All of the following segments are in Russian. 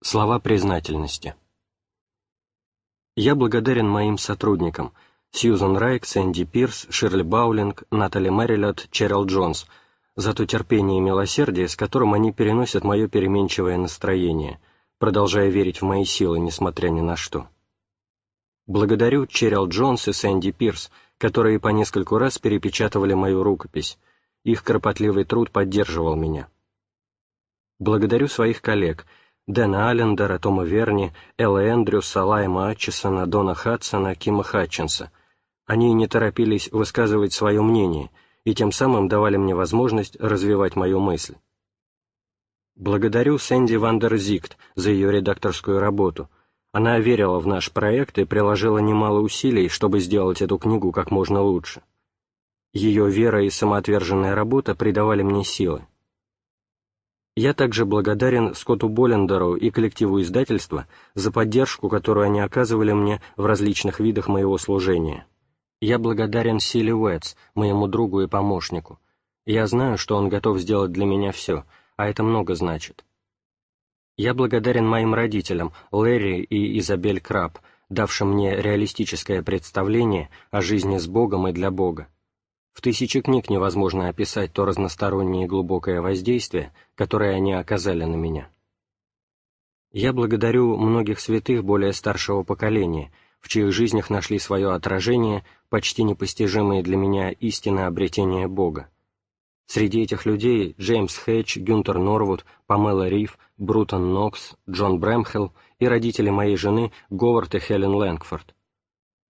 Слова признательности. Я благодарен моим сотрудникам Сьюзан Райк, Сэнди Пирс, Ширли Баулинг, Натали Мэрилот, Черил Джонс за то терпение и милосердие, с которым они переносят мое переменчивое настроение, продолжая верить в мои силы, несмотря ни на что. Благодарю Черил Джонс и Сэнди Пирс, которые по нескольку раз перепечатывали мою рукопись. Их кропотливый труд поддерживал меня. Благодарю своих коллег — Дэна Аллендера, Тома Верни, Элла Эндрюса, Лайма Атчисона, Дона Хадсона, Кима Хатчинса. Они не торопились высказывать свое мнение и тем самым давали мне возможность развивать мою мысль. Благодарю Сэнди Вандерзикт за ее редакторскую работу. Она верила в наш проект и приложила немало усилий, чтобы сделать эту книгу как можно лучше. Ее вера и самоотверженная работа придавали мне силы. Я также благодарен Скотту Боллендеру и коллективу издательства за поддержку, которую они оказывали мне в различных видах моего служения. Я благодарен Силе Уэтс, моему другу и помощнику. Я знаю, что он готов сделать для меня все, а это много значит. Я благодарен моим родителям, Лэри и Изабель Краб, давшим мне реалистическое представление о жизни с Богом и для Бога. В тысячи книг невозможно описать то разностороннее и глубокое воздействие, которое они оказали на меня. Я благодарю многих святых более старшего поколения, в чьих жизнях нашли свое отражение почти непостижимые для меня истины обретения Бога. Среди этих людей Джеймс Хэтч, Гюнтер Норвуд, Памела Риф, Брутон Нокс, Джон Брэмхелл и родители моей жены Говард и Хелен Лэнгфорд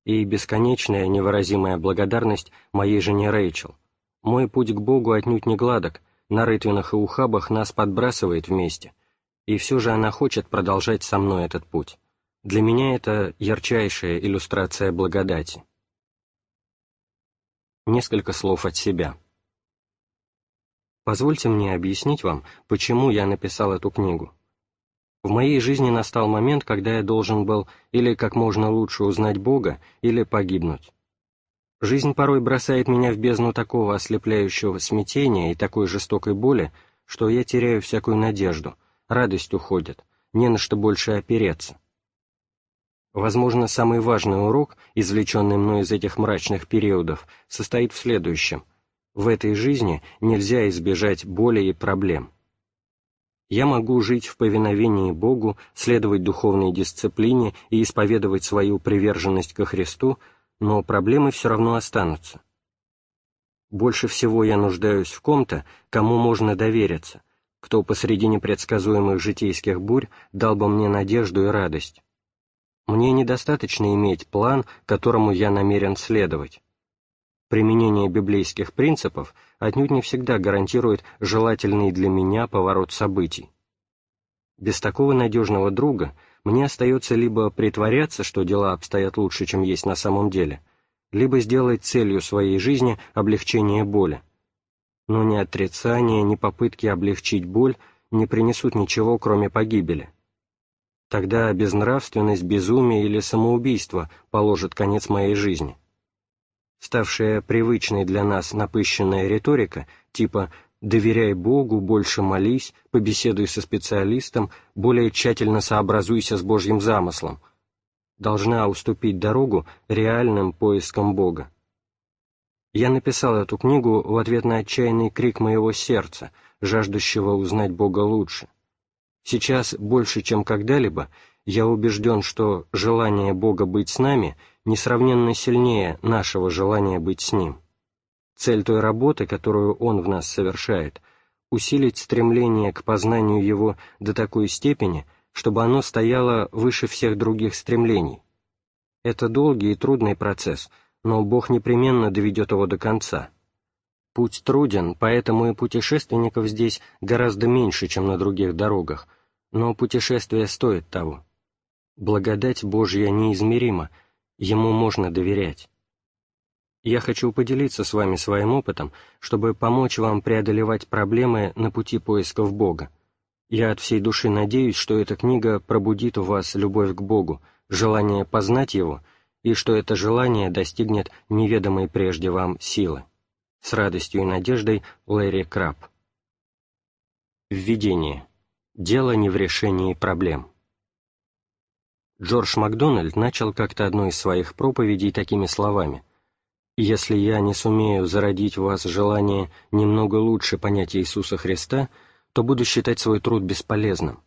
и бесконечная невыразимая благодарность моей жене Рэйчел. Мой путь к Богу отнюдь не гладок, на рытвинах и ухабах нас подбрасывает вместе, и все же она хочет продолжать со мной этот путь. Для меня это ярчайшая иллюстрация благодати. Несколько слов от себя. Позвольте мне объяснить вам, почему я написал эту книгу. В моей жизни настал момент, когда я должен был или как можно лучше узнать Бога, или погибнуть. Жизнь порой бросает меня в бездну такого ослепляющего смятения и такой жестокой боли, что я теряю всякую надежду, радость уходит, не на что больше опереться. Возможно, самый важный урок, извлеченный мной из этих мрачных периодов, состоит в следующем. В этой жизни нельзя избежать боли и проблем я могу жить в повиновении Богу, следовать духовной дисциплине и исповедовать свою приверженность ко Христу, но проблемы все равно останутся. Больше всего я нуждаюсь в ком-то, кому можно довериться, кто посреди непредсказуемых житейских бурь дал бы мне надежду и радость. Мне недостаточно иметь план, которому я намерен следовать. Применение библейских принципов отнюдь не всегда гарантирует желательный для меня поворот событий. Без такого надежного друга мне остается либо притворяться, что дела обстоят лучше, чем есть на самом деле, либо сделать целью своей жизни облегчение боли. Но ни отрицание, ни попытки облегчить боль не принесут ничего, кроме погибели. Тогда безнравственность, безумие или самоубийство положат конец моей жизни ставшая привычной для нас напыщенная риторика, типа «доверяй Богу, больше молись, побеседуй со специалистом, более тщательно сообразуйся с Божьим замыслом», должна уступить дорогу реальным поискам Бога. Я написал эту книгу в ответ на отчаянный крик моего сердца, жаждущего узнать Бога лучше. Сейчас, больше чем когда-либо, я убежден, что желание Бога быть с нами несравненно сильнее нашего желания быть с Ним. Цель той работы, которую Он в нас совершает, усилить стремление к познанию Его до такой степени, чтобы оно стояло выше всех других стремлений. Это долгий и трудный процесс, но Бог непременно доведет его до конца. Путь труден, поэтому и путешественников здесь гораздо меньше, чем на других дорогах, но путешествие стоит того. Благодать Божья неизмерима, Ему можно доверять. Я хочу поделиться с вами своим опытом, чтобы помочь вам преодолевать проблемы на пути поисков Бога. Я от всей души надеюсь, что эта книга пробудит у вас любовь к Богу, желание познать Его, и что это желание достигнет неведомой прежде вам силы. С радостью и надеждой Лэри Краб. Введение. Дело не в решении проблем. Джордж Макдональд начал как-то одну из своих проповедей такими словами. «Если я не сумею зародить в вас желание немного лучше понять Иисуса Христа, то буду считать свой труд бесполезным.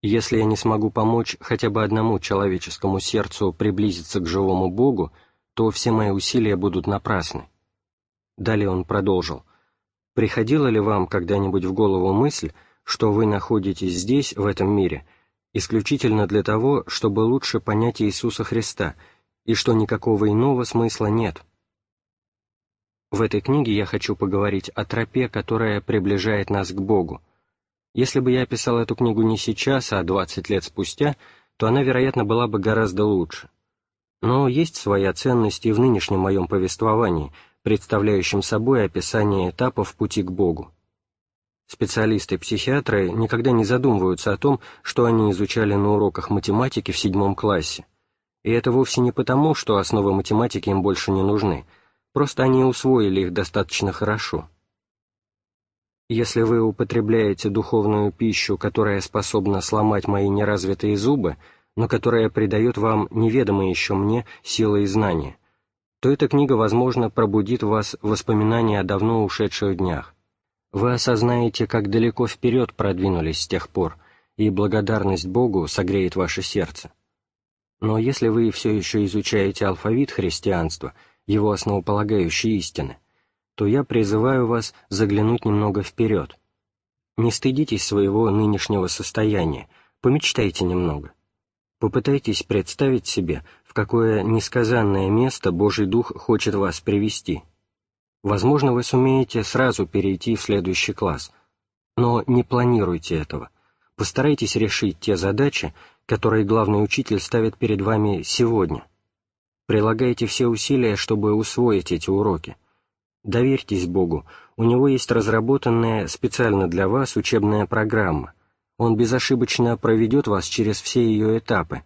Если я не смогу помочь хотя бы одному человеческому сердцу приблизиться к живому Богу, то все мои усилия будут напрасны». Далее он продолжил. «Приходила ли вам когда-нибудь в голову мысль, что вы находитесь здесь, в этом мире, — исключительно для того, чтобы лучше понять Иисуса Христа, и что никакого иного смысла нет. В этой книге я хочу поговорить о тропе, которая приближает нас к Богу. Если бы я писал эту книгу не сейчас, а 20 лет спустя, то она, вероятно, была бы гораздо лучше. Но есть своя ценность и в нынешнем моем повествовании, представляющем собой описание этапов пути к Богу. Специалисты-психиатры никогда не задумываются о том, что они изучали на уроках математики в седьмом классе. И это вовсе не потому, что основы математики им больше не нужны, просто они усвоили их достаточно хорошо. Если вы употребляете духовную пищу, которая способна сломать мои неразвитые зубы, но которая придает вам неведомые еще мне силы и знания, то эта книга, возможно, пробудит в вас воспоминания о давно ушедших днях вы осознаете, как далеко вперед продвинулись с тех пор, и благодарность Богу согреет ваше сердце. Но если вы все еще изучаете алфавит христианства, его основополагающие истины, то я призываю вас заглянуть немного вперед. Не стыдитесь своего нынешнего состояния, помечтайте немного. Попытайтесь представить себе, в какое несказанное место Божий Дух хочет вас привести – Возможно, вы сумеете сразу перейти в следующий класс, но не планируйте этого. Постарайтесь решить те задачи, которые главный учитель ставит перед вами сегодня. Прилагайте все усилия, чтобы усвоить эти уроки. Доверьтесь Богу, у Него есть разработанная специально для вас учебная программа. Он безошибочно проведет вас через все ее этапы,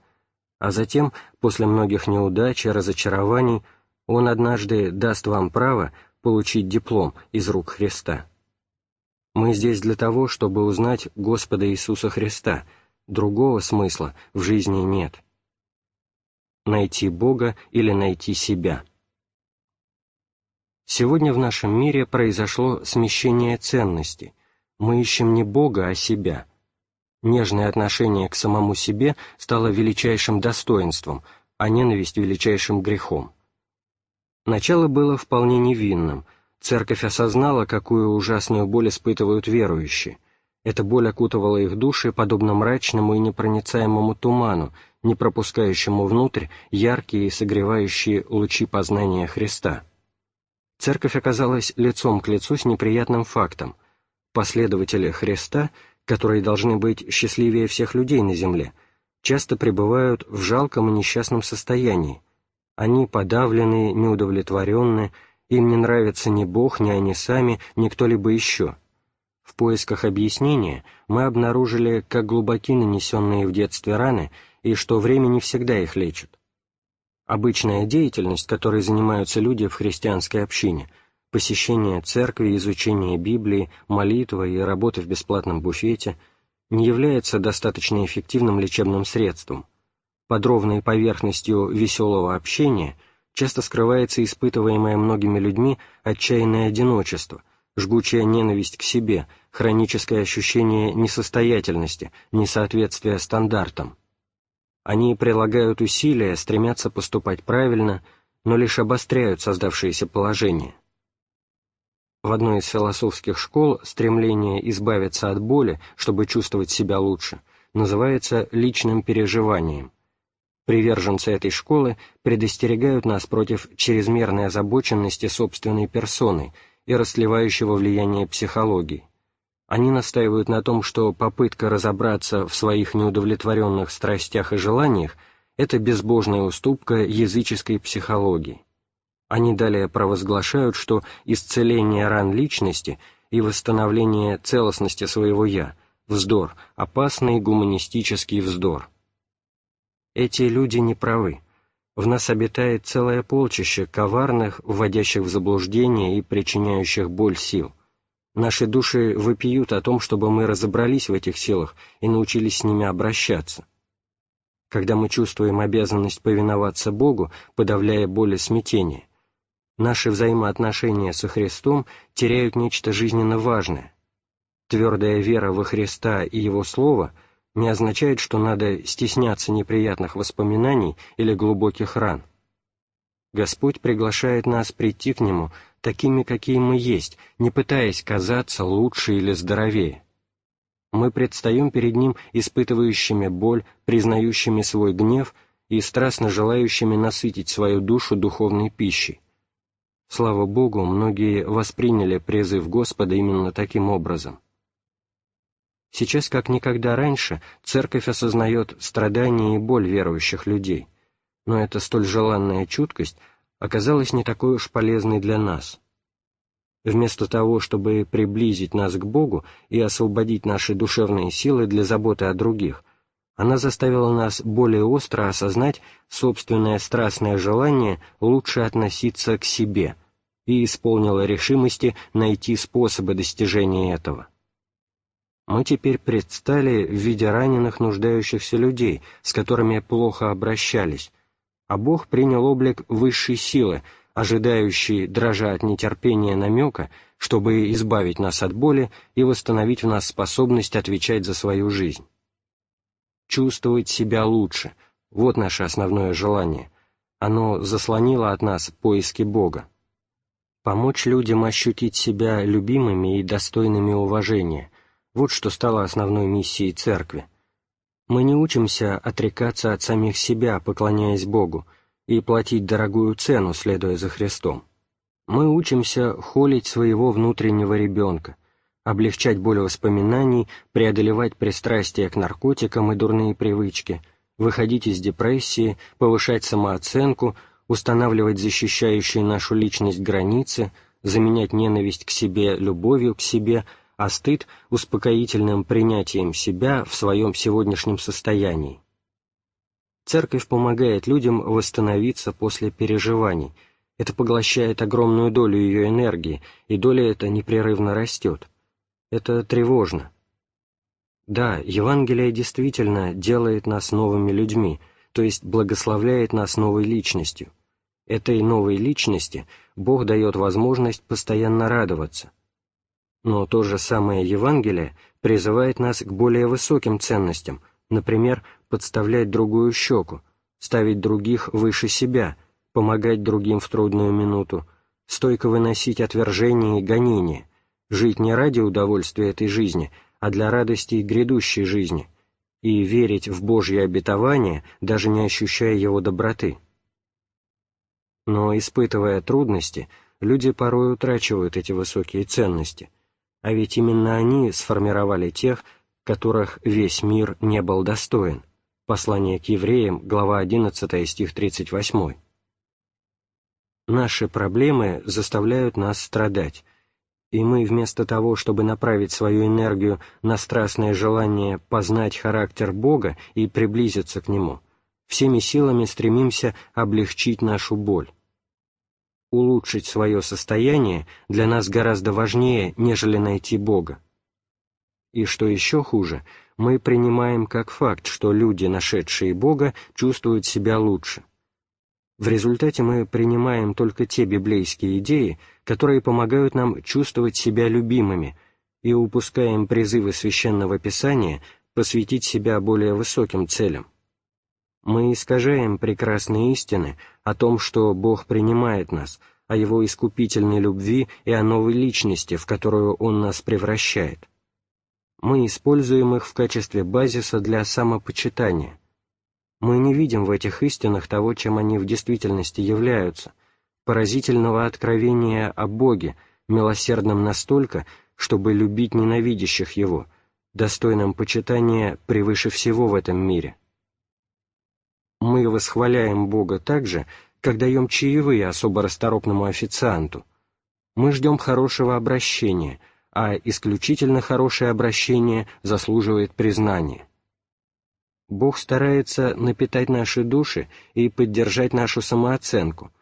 а затем, после многих неудач и разочарований, Он однажды даст вам право получить диплом из рук Христа. Мы здесь для того, чтобы узнать Господа Иисуса Христа, другого смысла в жизни нет. Найти Бога или найти себя. Сегодня в нашем мире произошло смещение ценностей. Мы ищем не Бога, а себя. Нежное отношение к самому себе стало величайшим достоинством, а ненависть — величайшим грехом. Начало было вполне невинным. Церковь осознала, какую ужасную боль испытывают верующие. Эта боль окутывала их души, подобно мрачному и непроницаемому туману, не пропускающему внутрь яркие и согревающие лучи познания Христа. Церковь оказалась лицом к лицу с неприятным фактом. Последователи Христа, которые должны быть счастливее всех людей на земле, часто пребывают в жалком и несчастном состоянии, они подавлены, неудовлетворенны, им не нравится ни Бог, ни они сами, ни кто-либо еще. В поисках объяснения мы обнаружили, как глубоки нанесенные в детстве раны и что время не всегда их лечит. Обычная деятельность, которой занимаются люди в христианской общине, посещение церкви, изучение Библии, молитва и работа в бесплатном буфете, не является достаточно эффективным лечебным средством – под ровной поверхностью веселого общения часто скрывается испытываемое многими людьми отчаянное одиночество, жгучая ненависть к себе, хроническое ощущение несостоятельности, несоответствия стандартам. Они прилагают усилия, стремятся поступать правильно, но лишь обостряют создавшееся положение. В одной из философских школ стремление избавиться от боли, чтобы чувствовать себя лучше, называется личным переживанием. Приверженцы этой школы предостерегают нас против чрезмерной озабоченности собственной персоной и расслевающего влияния психологии. Они настаивают на том, что попытка разобраться в своих неудовлетворенных страстях и желаниях – это безбожная уступка языческой психологии. Они далее провозглашают, что исцеление ран личности и восстановление целостности своего «я» – вздор, опасный гуманистический вздор. Эти люди не правы. В нас обитает целое полчище коварных, вводящих в заблуждение и причиняющих боль сил. Наши души вопиют о том, чтобы мы разобрались в этих силах и научились с ними обращаться. Когда мы чувствуем обязанность повиноваться Богу, подавляя боль и смятение, наши взаимоотношения со Христом теряют нечто жизненно важное. Твердая вера во Христа и Его Слово не означает, что надо стесняться неприятных воспоминаний или глубоких ран. Господь приглашает нас прийти к Нему такими, какие мы есть, не пытаясь казаться лучше или здоровее. Мы предстаем перед Ним испытывающими боль, признающими свой гнев и страстно желающими насытить свою душу духовной пищей. Слава Богу, многие восприняли призыв Господа именно таким образом. Сейчас, как никогда раньше, Церковь осознает страдания и боль верующих людей, но эта столь желанная чуткость – оказалась не такой уж полезной для нас. Вместо того, чтобы приблизить нас к Богу и освободить наши душевные силы для заботы о других, она заставила нас более остро осознать собственное страстное желание лучше относиться к себе и исполнила решимости найти способы достижения этого. Мы теперь предстали в виде раненых нуждающихся людей, с которыми плохо обращались, а Бог принял облик высшей силы, ожидающей, дрожа от нетерпения намека, чтобы избавить нас от боли и восстановить в нас способность отвечать за свою жизнь. Чувствовать себя лучше — вот наше основное желание. Оно заслонило от нас поиски Бога. Помочь людям ощутить себя любимыми и достойными уважения — вот что стало основной миссией Церкви — мы не учимся отрекаться от самих себя, поклоняясь Богу, и платить дорогую цену, следуя за Христом. Мы учимся холить своего внутреннего ребенка, облегчать боль воспоминаний, преодолевать пристрастия к наркотикам и дурные привычки, выходить из депрессии, повышать самооценку, устанавливать защищающие нашу личность границы, заменять ненависть к себе любовью к себе – а стыд — успокоительным принятием себя в своем сегодняшнем состоянии. Церковь помогает людям восстановиться после переживаний. Это поглощает огромную долю ее энергии, и доля эта непрерывно растет. Это тревожно. Да, Евангелие действительно делает нас новыми людьми, то есть благословляет нас новой личностью. Этой новой личности Бог дает возможность постоянно радоваться, но то же самое Евангелие призывает нас к более высоким ценностям, например, подставлять другую щеку, ставить других выше себя, помогать другим в трудную минуту, стойко выносить отвержение и гонение, жить не ради удовольствия этой жизни, а для радости грядущей жизни, и верить в Божье обетование, даже не ощущая его доброты. Но, испытывая трудности, люди порой утрачивают эти высокие ценности, а ведь именно они сформировали тех, которых весь мир не был достоин. Послание к евреям, глава 11, стих 38. Наши проблемы заставляют нас страдать, и мы вместо того, чтобы направить свою энергию на страстное желание познать характер Бога и приблизиться к Нему, всеми силами стремимся облегчить нашу боль улучшить свое состояние для нас гораздо важнее, нежели найти Бога. И что еще хуже, мы принимаем как факт, что люди, нашедшие Бога, чувствуют себя лучше. В результате мы принимаем только те библейские идеи, которые помогают нам чувствовать себя любимыми, и упускаем призывы Священного Писания посвятить себя более высоким целям. Мы искажаем прекрасные истины о том, что Бог принимает нас, о Его искупительной любви и о новой личности, в которую Он нас превращает. Мы используем их в качестве базиса для самопочитания. Мы не видим в этих истинах того, чем они в действительности являются, поразительного откровения о Боге, милосердном настолько, чтобы любить ненавидящих Его, достойным почитания превыше всего в этом мире. Мы восхваляем Бога также, как даем чаевые особо расторопному официанту. Мы ждем хорошего обращения, а исключительно хорошее обращение заслуживает признания. Бог старается напитать наши души и поддержать нашу самооценку.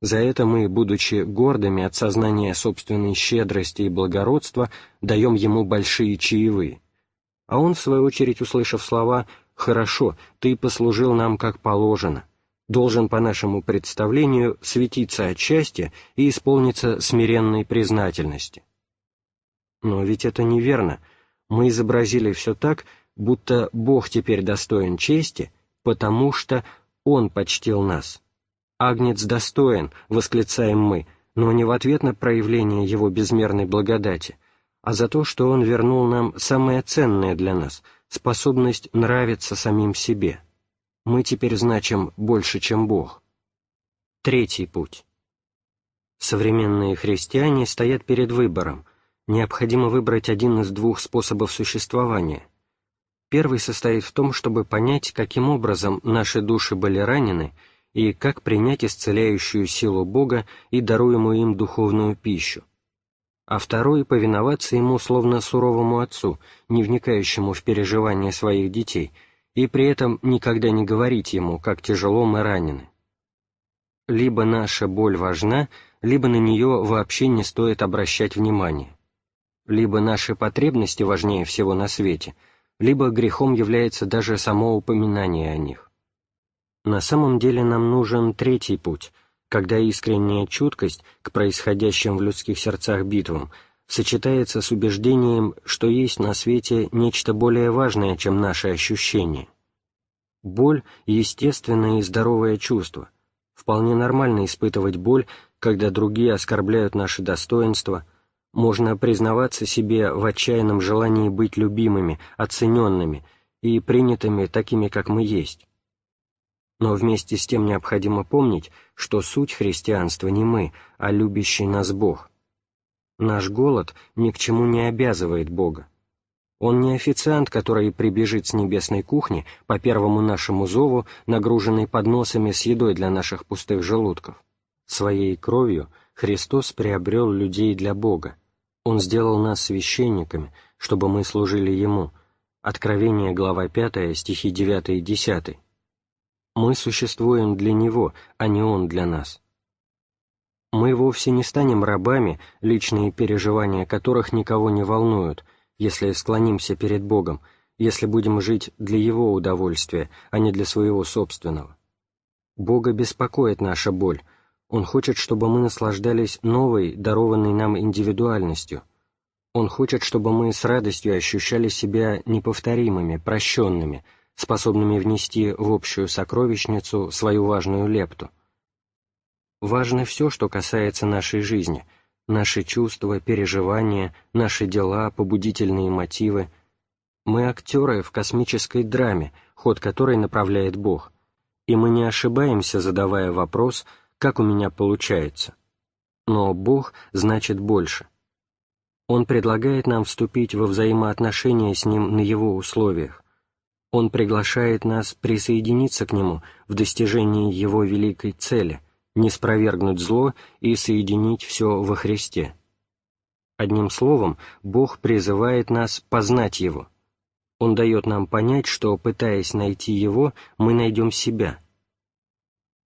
За это мы, будучи гордыми от сознания собственной щедрости и благородства, даем Ему большие чаевые. А Он, в свою очередь, услышав слова «Хорошо, ты послужил нам как положено», должен, по нашему представлению, светиться от счастья и исполниться смиренной признательности. Но ведь это неверно. Мы изобразили все так, будто Бог теперь достоин чести, потому что Он почтил нас. «Агнец достоин», — восклицаем мы, но не в ответ на проявление Его безмерной благодати, а за то, что Он вернул нам самое ценное для нас — способность нравиться самим себе. Мы теперь значим больше, чем Бог. Третий путь. Современные христиане стоят перед выбором. Необходимо выбрать один из двух способов существования — Первый состоит в том, чтобы понять, каким образом наши души были ранены и как принять исцеляющую силу Бога и даруемую им духовную пищу. А второй — повиноваться ему словно суровому отцу, не вникающему в переживания своих детей, и при этом никогда не говорить ему, как тяжело мы ранены. Либо наша боль важна, либо на нее вообще не стоит обращать внимания. Либо наши потребности важнее всего на свете — либо грехом является даже само упоминание о них. На самом деле нам нужен третий путь, когда искренняя чуткость к происходящим в людских сердцах битвам сочетается с убеждением, что есть на свете нечто более важное, чем наши ощущения. Боль — естественное и здоровое чувство. Вполне нормально испытывать боль, когда другие оскорбляют наши достоинства — можно признаваться себе в отчаянном желании быть любимыми, оцененными и принятыми такими, как мы есть. Но вместе с тем необходимо помнить, что суть христианства не мы, а любящий нас Бог. Наш голод ни к чему не обязывает Бога. Он не официант, который прибежит с небесной кухни по первому нашему зову, нагруженный подносами с едой для наших пустых желудков. Своей кровью Христос приобрел людей для Бога, он сделал нас священниками, чтобы мы служили Ему. Откровение, глава 5, стихи 9 и 10. Мы существуем для Него, а не Он для нас. Мы вовсе не станем рабами, личные переживания которых никого не волнуют, если склонимся перед Богом, если будем жить для Его удовольствия, а не для своего собственного. Бога беспокоит наша боль, он хочет, чтобы мы наслаждались новой, дарованной нам индивидуальностью. Он хочет, чтобы мы с радостью ощущали себя неповторимыми, прощенными, способными внести в общую сокровищницу свою важную лепту. Важно все, что касается нашей жизни, наши чувства, переживания, наши дела, побудительные мотивы. Мы актеры в космической драме, ход которой направляет Бог, и мы не ошибаемся, задавая вопрос – как у меня получается. Но Бог значит больше. Он предлагает нам вступить во взаимоотношения с Ним на Его условиях. Он приглашает нас присоединиться к Нему в достижении Его великой цели, не спровергнуть зло и соединить все во Христе. Одним словом, Бог призывает нас познать Его. Он дает нам понять, что, пытаясь найти Его, мы найдем себя —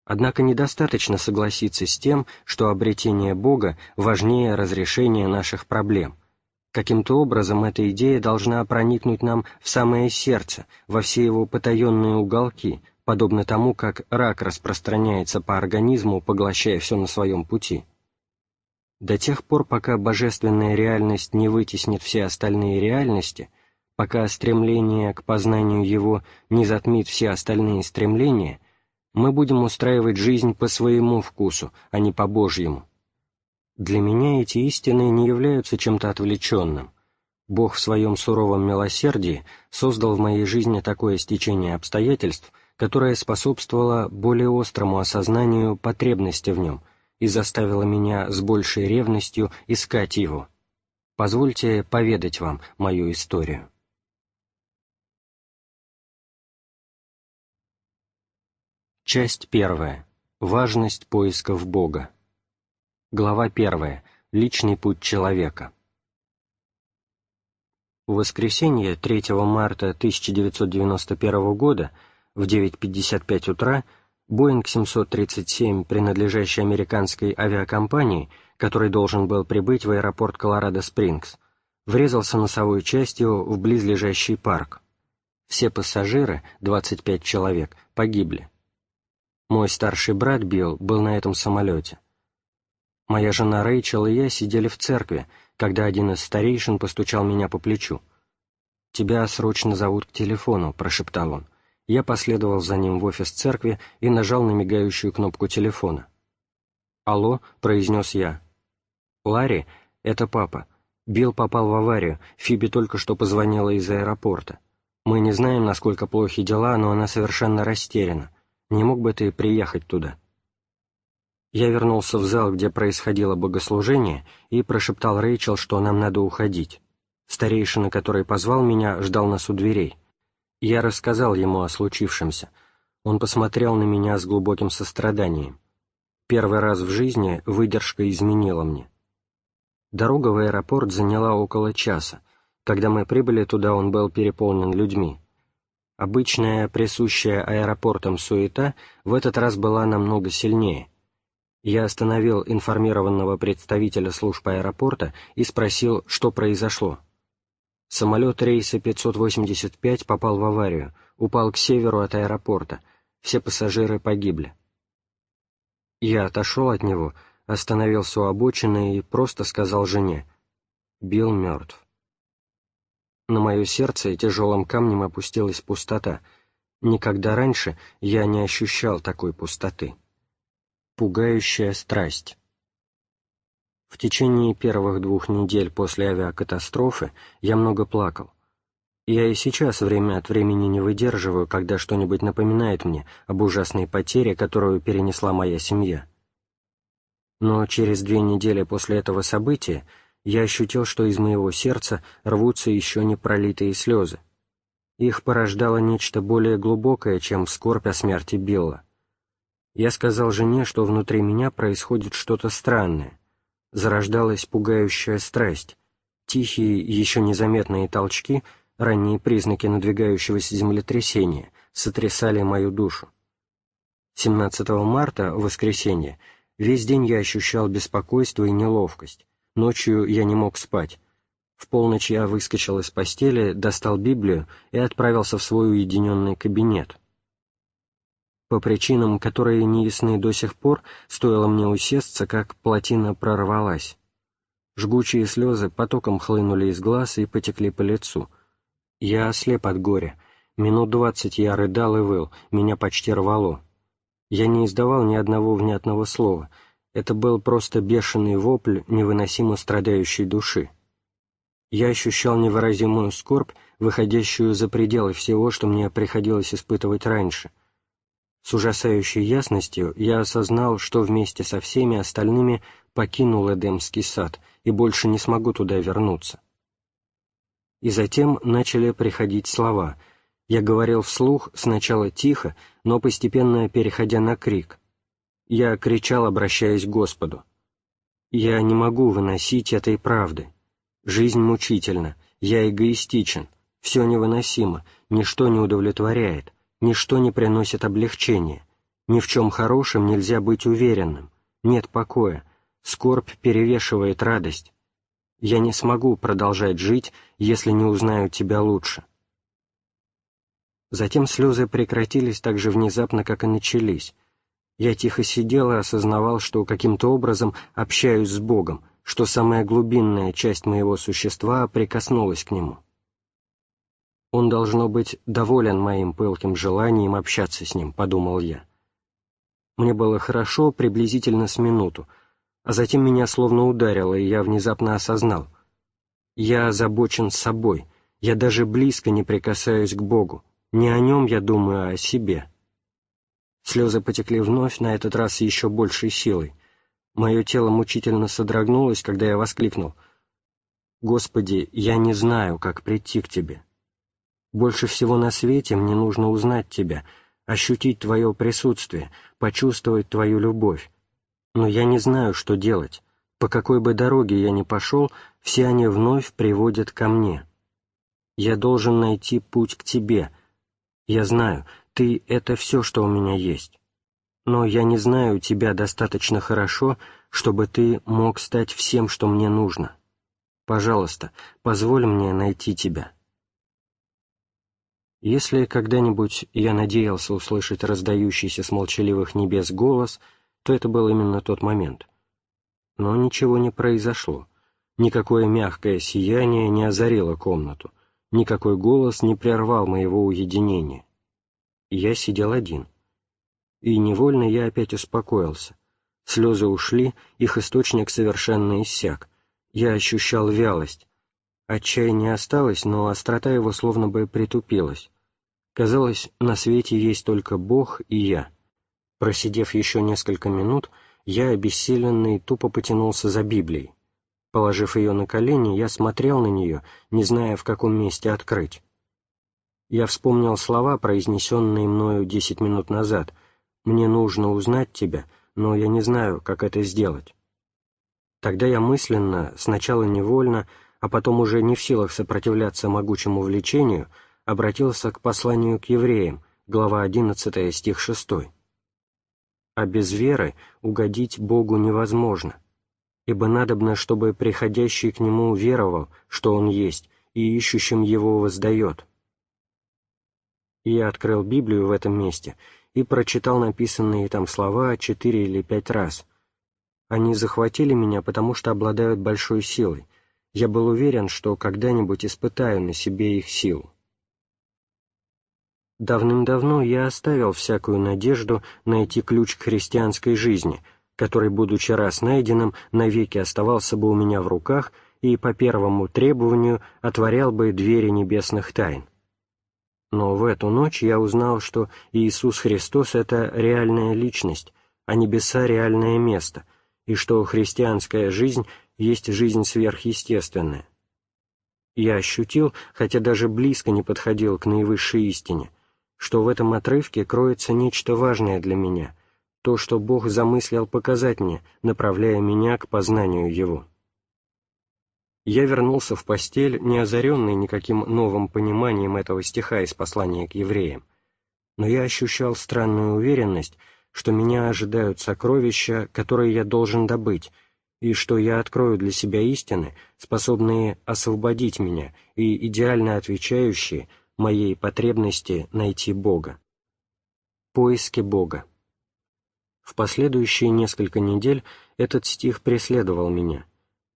Однако недостаточно согласиться с тем, что обретение Бога важнее разрешения наших проблем. Каким-то образом эта идея должна проникнуть нам в самое сердце, во все его потаенные уголки, подобно тому, как рак распространяется по организму, поглощая все на своем пути. До тех пор, пока божественная реальность не вытеснит все остальные реальности, пока стремление к познанию его не затмит все остальные стремления — мы будем устраивать жизнь по своему вкусу, а не по Божьему. Для меня эти истины не являются чем-то отвлеченным. Бог в своем суровом милосердии создал в моей жизни такое стечение обстоятельств, которое способствовало более острому осознанию потребности в нем и заставило меня с большей ревностью искать его. Позвольте поведать вам мою историю. Часть первая. Важность поисков Бога. Глава первая. Личный путь человека. В воскресенье 3 марта 1991 года в 9.55 утра Боинг 737, принадлежащий американской авиакомпании, который должен был прибыть в аэропорт Колорадо-Спрингс, врезался носовой частью в близлежащий парк. Все пассажиры, 25 человек, погибли. Мой старший брат Билл был на этом самолете. Моя жена Рэйчел и я сидели в церкви, когда один из старейшин постучал меня по плечу. «Тебя срочно зовут к телефону», — прошептал он. Я последовал за ним в офис церкви и нажал на мигающую кнопку телефона. «Алло», — произнес я. «Ларри, это папа. Билл попал в аварию, Фиби только что позвонила из аэропорта. Мы не знаем, насколько плохи дела, но она совершенно растеряна. Не мог бы ты приехать туда?» Я вернулся в зал, где происходило богослужение, и прошептал Рэйчел, что нам надо уходить. Старейшина, который позвал меня, ждал нас у дверей. Я рассказал ему о случившемся. Он посмотрел на меня с глубоким состраданием. Первый раз в жизни выдержка изменила мне. Дорога в аэропорт заняла около часа. Когда мы прибыли туда, он был переполнен людьми. Обычная, присущая аэропортам суета, в этот раз была намного сильнее. Я остановил информированного представителя служб аэропорта и спросил, что произошло. Самолет рейса 585 попал в аварию, упал к северу от аэропорта. Все пассажиры погибли. Я отошел от него, остановился у обочины и просто сказал жене «Билл мертв». На мое сердце тяжелым камнем опустилась пустота. Никогда раньше я не ощущал такой пустоты. Пугающая страсть. В течение первых двух недель после авиакатастрофы я много плакал. Я и сейчас время от времени не выдерживаю, когда что-нибудь напоминает мне об ужасной потере, которую перенесла моя семья. Но через две недели после этого события я ощутил, что из моего сердца рвутся еще не пролитые слезы. Их порождало нечто более глубокое, чем скорбь о смерти Билла. Я сказал жене, что внутри меня происходит что-то странное, зарождалась пугающая страсть, тихие, еще незаметные толчки, ранние признаки надвигающегося землетрясения, сотрясали мою душу. 17 марта, воскресенье, весь день я ощущал беспокойство и неловкость. Ночью я не мог спать. В полночь я выскочил из постели, достал Библию и отправился в свой уединенный кабинет. По причинам, которые не ясны до сих пор, стоило мне усесться, как плотина прорвалась. Жгучие слезы потоком хлынули из глаз и потекли по лицу. Я ослеп от горя. Минут двадцать я рыдал и выл, меня почти рвало. Я не издавал ни одного внятного слова. Это был просто бешеный вопль невыносимо страдающей души. Я ощущал невыразимую скорбь, выходящую за пределы всего, что мне приходилось испытывать раньше — с ужасающей ясностью я осознал, что вместе со всеми остальными покинул Эдемский сад и больше не смогу туда вернуться. И затем начали приходить слова. Я говорил вслух, сначала тихо, но постепенно переходя на крик. Я кричал, обращаясь к Господу. «Я не могу выносить этой правды. Жизнь мучительна, я эгоистичен, все невыносимо, ничто не удовлетворяет, Ничто не приносит облегчения, ни в чем хорошем нельзя быть уверенным, нет покоя, скорбь перевешивает радость. Я не смогу продолжать жить, если не узнаю тебя лучше. Затем слезы прекратились так же внезапно, как и начались. Я тихо сидел и осознавал, что каким-то образом общаюсь с Богом, что самая глубинная часть моего существа прикоснулась к Нему. Он, должно быть, доволен моим пылким желанием общаться с ним, подумал я. Мне было хорошо приблизительно с минуту, а затем меня словно ударило, и я внезапно осознал. Я озабочен собой, я даже близко не прикасаюсь к Богу, не о нем я думаю, а о себе. Слезы потекли вновь, на этот раз еще большей силой. Мое тело мучительно содрогнулось, когда я воскликнул. «Господи, я не знаю, как прийти к Тебе. Больше всего на свете мне нужно узнать Тебя, ощутить Твое присутствие, почувствовать Твою любовь. Но я не знаю, что делать. По какой бы дороге я ни пошел, все они вновь приводят ко мне. Я должен найти путь к Тебе. Я знаю, Ты — это все, что у меня есть. Но я не знаю Тебя достаточно хорошо, чтобы Ты мог стать всем, что мне нужно. Пожалуйста, позволь мне найти Тебя. Если когда-нибудь я надеялся услышать раздающийся с молчаливых небес голос, то это был именно тот момент. Но ничего не произошло. Никакое мягкое сияние не озарило комнату, никакой голос не прервал моего уединения. Я сидел один. И невольно я опять успокоился. Слезы ушли, их источник совершенно иссяк. Я ощущал вялость. Отчаяние осталось, но острота его словно бы притупилась. Казалось, на свете есть только Бог и я. Просидев еще несколько минут, я, обессиленный, тупо потянулся за Библией. Положив ее на колени, я смотрел на нее, не зная, в каком месте открыть. Я вспомнил слова, произнесенные мною десять минут назад. «Мне нужно узнать тебя, но я не знаю, как это сделать». Тогда я мысленно, сначала невольно, а потом уже не в силах сопротивляться могучему влечению, обратился к посланию к евреям, глава 11, стих 6. «А без веры угодить Богу невозможно, ибо надобно, чтобы приходящий к Нему веровал, что Он есть, и ищущим Его воздает». Я открыл Библию в этом месте и прочитал написанные там слова четыре или пять раз. Они захватили меня, потому что обладают большой силой. Я был уверен, что когда-нибудь испытаю на себе их силу. Давным-давно я оставил всякую надежду найти ключ к христианской жизни, который, будучи раз найденным, навеки оставался бы у меня в руках и по первому требованию отворял бы двери небесных тайн. Но в эту ночь я узнал, что Иисус Христос — это реальная личность, а небеса — реальное место, и что христианская жизнь есть жизнь сверхъестественная. Я ощутил, хотя даже близко не подходил к наивысшей истине, что в этом отрывке кроется нечто важное для меня, то, что Бог замыслил показать мне, направляя меня к познанию Его я вернулся в постель, не озаренный никаким новым пониманием этого стиха из послания к евреям, но я ощущал странную уверенность, что меня ожидают сокровища, которые я должен добыть, и что я открою для себя истины, способные освободить меня и идеально отвечающие моей потребности найти Бога. Поиски Бога. В последующие несколько недель этот стих преследовал меня,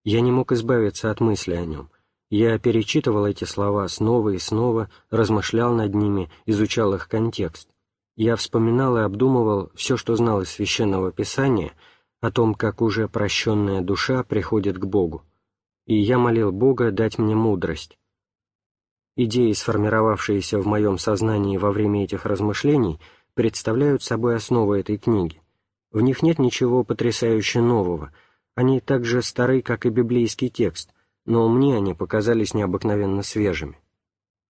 я не мог избавиться от мысли о нем. Я перечитывал эти слова снова и снова, размышлял над ними, изучал их контекст. Я вспоминал и обдумывал все, что знал из Священного Писания, о том, как уже прощенная душа приходит к Богу. И я молил Бога дать мне мудрость. Идеи, сформировавшиеся в моем сознании во время этих размышлений, представляют собой основу этой книги. В них нет ничего потрясающе нового — они так же стары, как и библейский текст, но мне они показались необыкновенно свежими.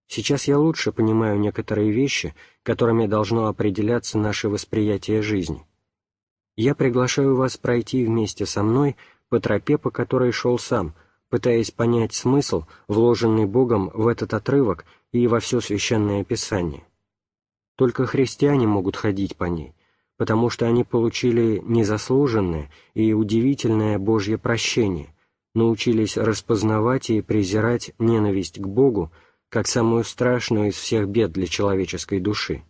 Сейчас я лучше понимаю некоторые вещи, которыми должно определяться наше восприятие жизни. Я приглашаю вас пройти вместе со мной по тропе, по которой шел сам, пытаясь понять смысл, вложенный Богом в этот отрывок и во все Священное Писание. Только христиане могут ходить по ней, потому что они получили незаслуженное и удивительное Божье прощение, научились распознавать и презирать ненависть к Богу как самую страшную из всех бед для человеческой души.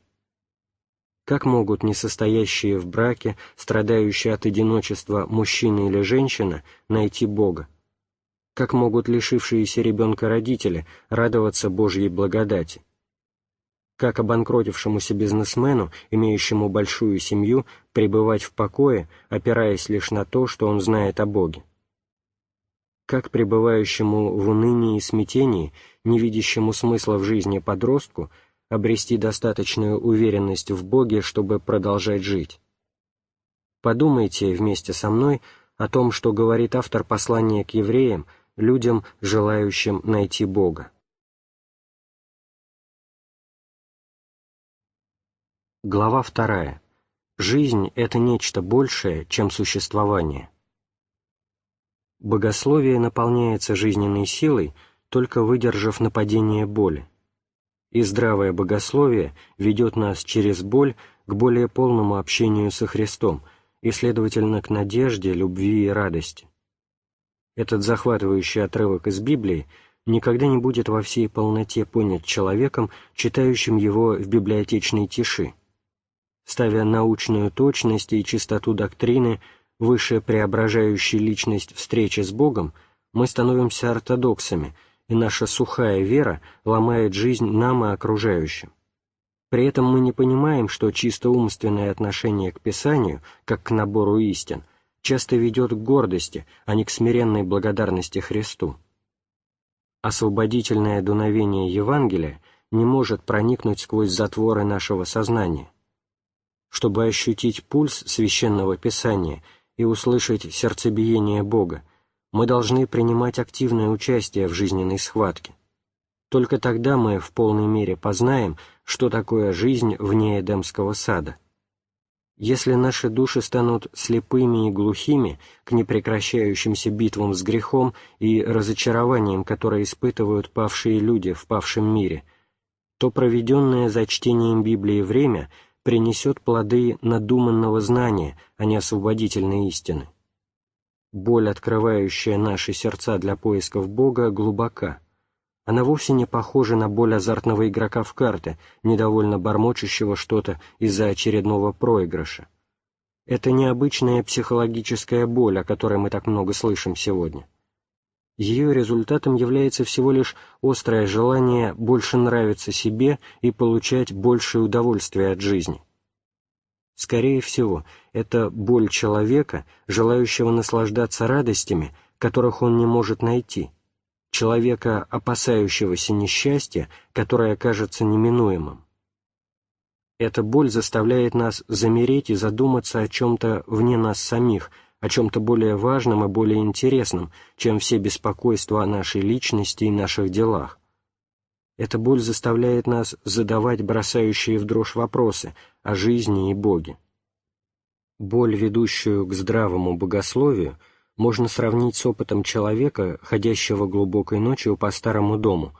Как могут несостоящие в браке, страдающие от одиночества мужчина или женщина, найти Бога? Как могут лишившиеся ребенка родители радоваться Божьей благодати? как обанкротившемуся бизнесмену, имеющему большую семью, пребывать в покое, опираясь лишь на то, что он знает о Боге. Как пребывающему в унынии и смятении, не видящему смысла в жизни подростку, обрести достаточную уверенность в Боге, чтобы продолжать жить. Подумайте вместе со мной о том, что говорит автор послания к евреям, людям, желающим найти Бога. Глава вторая. Жизнь — это нечто большее, чем существование. Богословие наполняется жизненной силой, только выдержав нападение боли. И здравое богословие ведет нас через боль к более полному общению со Христом и, следовательно, к надежде, любви и радости. Этот захватывающий отрывок из Библии никогда не будет во всей полноте понят человеком, читающим его в библиотечной тиши, ставя научную точность и чистоту доктрины выше преображающей личность встречи с Богом, мы становимся ортодоксами, и наша сухая вера ломает жизнь нам и окружающим. При этом мы не понимаем, что чисто умственное отношение к Писанию, как к набору истин, часто ведет к гордости, а не к смиренной благодарности Христу. Освободительное дуновение Евангелия не может проникнуть сквозь затворы нашего сознания, чтобы ощутить пульс священного писания и услышать сердцебиение Бога, мы должны принимать активное участие в жизненной схватке. Только тогда мы в полной мере познаем, что такое жизнь вне Эдемского сада. Если наши души станут слепыми и глухими к непрекращающимся битвам с грехом и разочарованием, которое испытывают павшие люди в павшем мире, то проведенное за чтением Библии время – принесет плоды надуманного знания, а не освободительной истины. Боль, открывающая наши сердца для поисков Бога, глубока. Она вовсе не похожа на боль азартного игрока в карты, недовольно бормочущего что-то из-за очередного проигрыша. Это необычная психологическая боль, о которой мы так много слышим сегодня. Ее результатом является всего лишь острое желание больше нравиться себе и получать большее удовольствие от жизни. Скорее всего, это боль человека, желающего наслаждаться радостями, которых он не может найти, человека, опасающегося несчастья, которое кажется неминуемым. Эта боль заставляет нас замереть и задуматься о чем-то вне нас самих – о чем-то более важном и более интересном, чем все беспокойства о нашей личности и наших делах. Эта боль заставляет нас задавать бросающие в дрожь вопросы о жизни и Боге. Боль, ведущую к здравому богословию, можно сравнить с опытом человека, ходящего глубокой ночью по старому дому.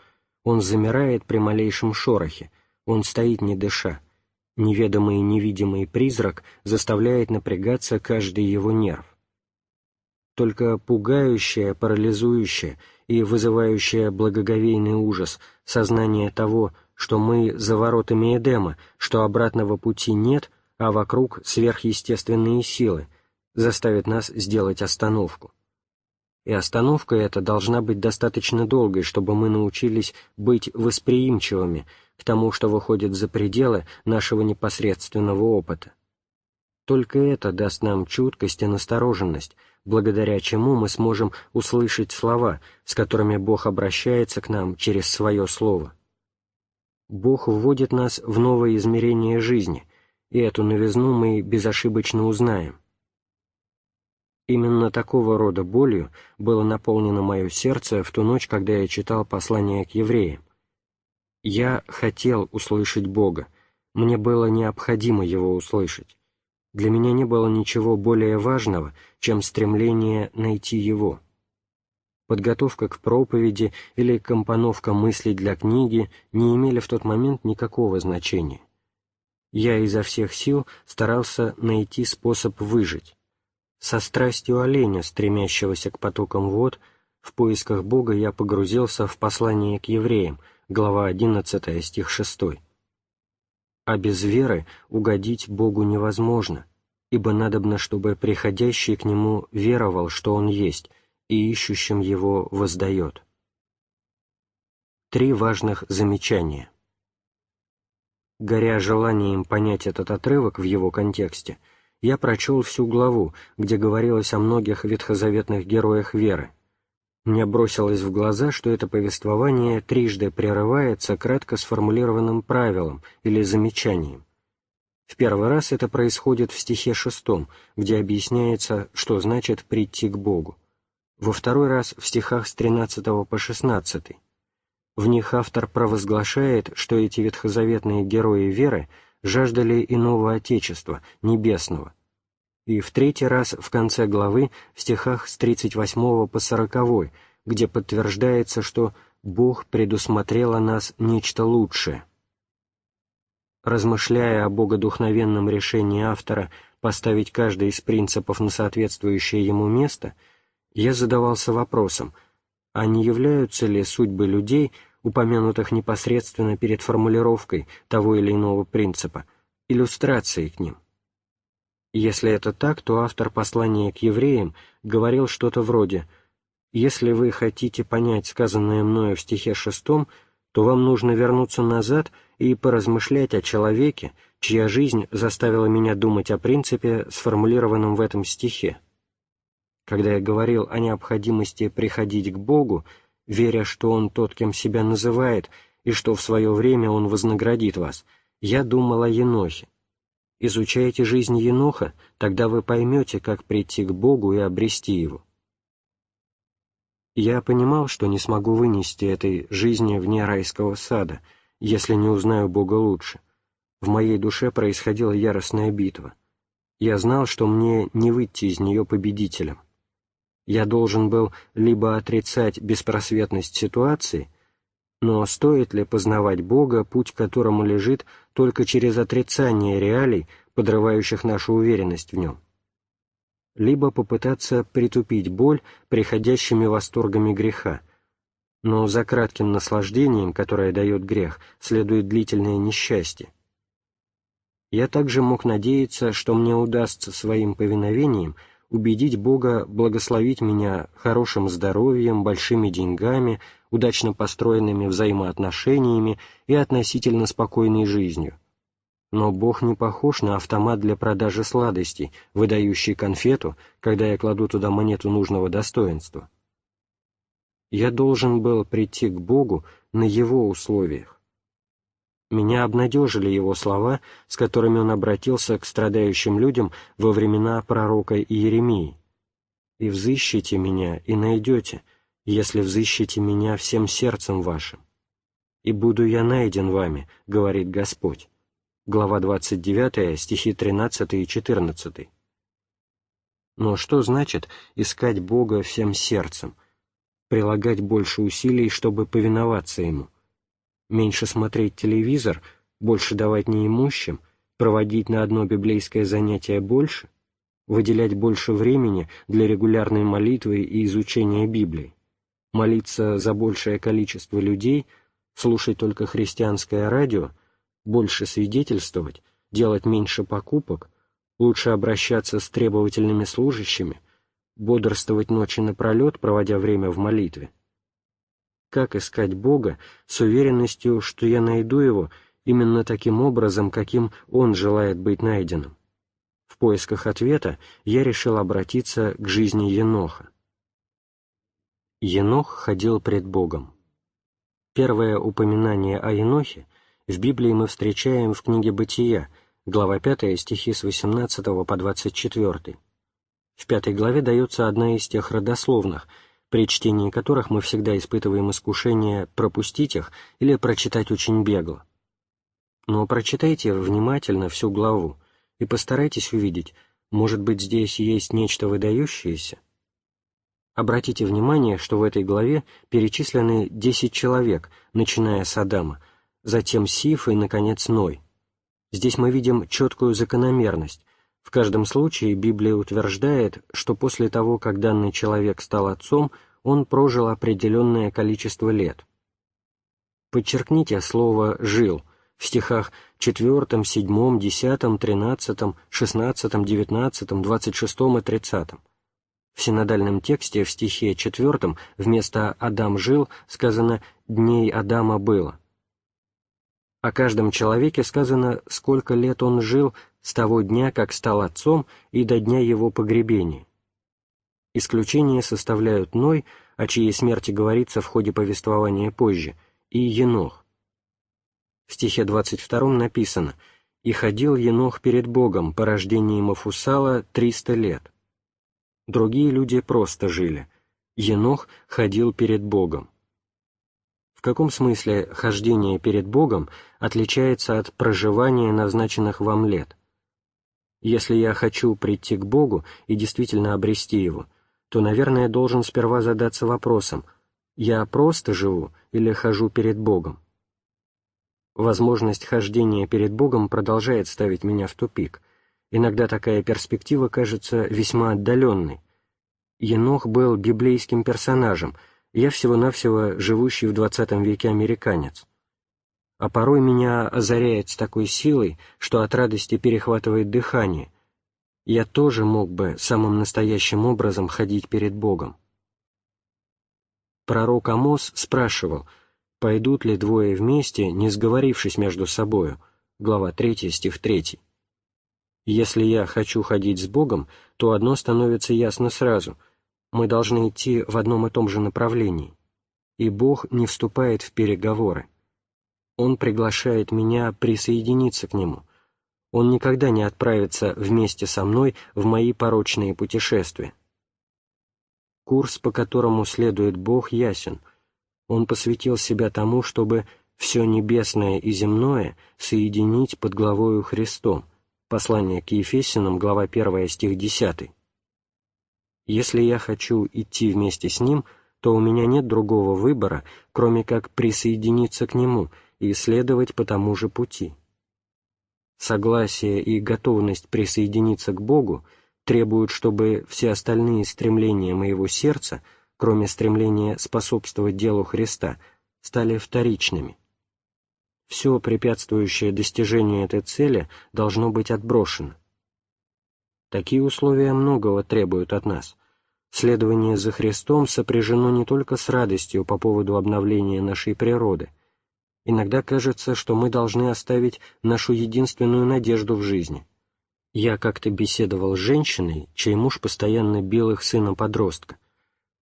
Он замирает при малейшем шорохе, он стоит не дыша. Неведомый и невидимый призрак заставляет напрягаться каждый его нерв только пугающее, парализующее и вызывающее благоговейный ужас сознание того, что мы за воротами Эдема, что обратного пути нет, а вокруг сверхъестественные силы, заставит нас сделать остановку. И остановка эта должна быть достаточно долгой, чтобы мы научились быть восприимчивыми к тому, что выходит за пределы нашего непосредственного опыта. Только это даст нам чуткость и настороженность, благодаря чему мы сможем услышать слова, с которыми Бог обращается к нам через Свое Слово. Бог вводит нас в новое измерение жизни, и эту новизну мы безошибочно узнаем. Именно такого рода болью было наполнено мое сердце в ту ночь, когда я читал послание к евреям. Я хотел услышать Бога, мне было необходимо Его услышать для меня не было ничего более важного, чем стремление найти его. Подготовка к проповеди или компоновка мыслей для книги не имели в тот момент никакого значения. Я изо всех сил старался найти способ выжить. Со страстью оленя, стремящегося к потокам вод, в поисках Бога я погрузился в послание к евреям, глава 11, стих 6 а без веры угодить Богу невозможно, ибо надобно, чтобы приходящий к Нему веровал, что Он есть, и ищущим Его воздает. Три важных замечания. Горя желанием понять этот отрывок в его контексте, я прочел всю главу, где говорилось о многих ветхозаветных героях веры, мне бросилось в глаза, что это повествование трижды прерывается кратко сформулированным правилом или замечанием. В первый раз это происходит в стихе шестом, где объясняется, что значит «прийти к Богу». во второй раз в стихах с 13 по 16. В них автор провозглашает, что эти ветхозаветные герои веры жаждали иного Отечества, небесного. И в третий раз в конце главы, в стихах с 38 по 40, где подтверждается, что «Бог предусмотрел о нас нечто лучшее». Размышляя о богодухновенном решении автора поставить каждый из принципов на соответствующее ему место, я задавался вопросом, а не являются ли судьбы людей, упомянутых непосредственно перед формулировкой того или иного принципа, иллюстрацией к ним? Если это так, то автор послания к евреям говорил что-то вроде «Если вы хотите понять сказанное мною в стихе шестом, то вам нужно вернуться назад и поразмышлять о человеке, чья жизнь заставила меня думать о принципе, сформулированном в этом стихе. Когда я говорил о необходимости приходить к Богу, веря, что Он тот, кем себя называет, и что в свое время Он вознаградит вас, я думал о Енохе. Изучайте жизнь Еноха, тогда вы поймете, как прийти к Богу и обрести Его. Я понимал, что не смогу вынести этой жизни вне райского сада, если не узнаю Бога лучше. В моей душе происходила яростная битва. Я знал, что мне не выйти из нее победителем. Я должен был либо отрицать беспросветность ситуации, но стоит ли познавать Бога, путь к которому лежит только через отрицание реалий, подрывающих нашу уверенность в нем? Либо попытаться притупить боль приходящими восторгами греха, но за кратким наслаждением, которое дает грех, следует длительное несчастье. Я также мог надеяться, что мне удастся своим повиновением убедить Бога благословить меня хорошим здоровьем, большими деньгами, удачно построенными взаимоотношениями и относительно спокойной жизнью. Но Бог не похож на автомат для продажи сладостей, выдающий конфету, когда я кладу туда монету нужного достоинства я должен был прийти к Богу на Его условиях. Меня обнадежили Его слова, с которыми Он обратился к страдающим людям во времена пророка Иеремии. «И взыщите меня, и найдете, если взыщите меня всем сердцем вашим. И буду я найден вами, — говорит Господь». Глава 29, стихи 13 и 14. Но что значит искать Бога всем сердцем? прилагать больше усилий, чтобы повиноваться ему, меньше смотреть телевизор, больше давать неимущим, проводить на одно библейское занятие больше, выделять больше времени для регулярной молитвы и изучения Библии, молиться за большее количество людей, слушать только христианское радио, больше свидетельствовать, делать меньше покупок, лучше обращаться с требовательными служащими, бодрствовать ночи напролет, проводя время в молитве? Как искать Бога с уверенностью, что я найду Его именно таким образом, каким Он желает быть найденным? В поисках ответа я решил обратиться к жизни Еноха. Енох ходил пред Богом. Первое упоминание о Енохе в Библии мы встречаем в книге «Бытия», глава 5, стихи с 18 по 24. В пятой главе дается одна из тех родословных, при чтении которых мы всегда испытываем искушение пропустить их или прочитать очень бегло. Но прочитайте внимательно всю главу и постарайтесь увидеть, может быть, здесь есть нечто выдающееся. Обратите внимание, что в этой главе перечислены десять человек, начиная с Адама, затем Сиф и, наконец, Ной. Здесь мы видим четкую закономерность, в каждом случае Библия утверждает, что после того, как данный человек стал отцом, он прожил определенное количество лет. Подчеркните слово «жил» в стихах 4, 7, 10, 13, 16, 19, 26 и 30. В синодальном тексте в стихе 4 вместо «Адам жил» сказано «дней Адама было». О каждом человеке сказано, сколько лет он жил с того дня, как стал отцом, и до дня его погребения. Исключение составляют Ной, о чьей смерти говорится в ходе повествования позже, и Енох. В стихе 22 написано «И ходил Енох перед Богом по рождении Мафусала триста лет». Другие люди просто жили. Енох ходил перед Богом. Каком смысле хождение перед Богом отличается от проживания назначенных вам лет? Если я хочу прийти к Богу и действительно обрести Его, то, наверное, должен сперва задаться вопросом, я просто живу или хожу перед Богом? Возможность хождения перед Богом продолжает ставить меня в тупик. Иногда такая перспектива кажется весьма отдаленной. Енох был библейским персонажем, я всего-навсего живущий в XX веке американец а порой меня озаряет с такой силой, что от радости перехватывает дыхание. Я тоже мог бы самым настоящим образом ходить перед Богом. Пророк Амос спрашивал, пойдут ли двое вместе, не сговорившись между собою, глава 3, стих 3. Если я хочу ходить с Богом, то одно становится ясно сразу — мы должны идти в одном и том же направлении, и Бог не вступает в переговоры. Он приглашает меня присоединиться к Нему. Он никогда не отправится вместе со мной в мои порочные путешествия. Курс, по которому следует Бог, ясен. Он посвятил себя тому, чтобы все небесное и земное соединить под главою Христом. Послание к Ефесянам, глава 1, стих 10. Если я хочу идти вместе с Ним, то у меня нет другого выбора, кроме как присоединиться к Нему — и следовать по тому же пути. Согласие и готовность присоединиться к Богу требуют, чтобы все остальные стремления моего сердца, кроме стремления способствовать делу Христа, стали вторичными. Все препятствующее достижению этой цели должно быть отброшено. Такие условия многого требуют от нас. Следование за Христом сопряжено не только с радостью по поводу обновления нашей природы – Иногда кажется, что мы должны оставить нашу единственную надежду в жизни. Я как-то беседовал с женщиной, чей муж постоянно бил их сына-подростка.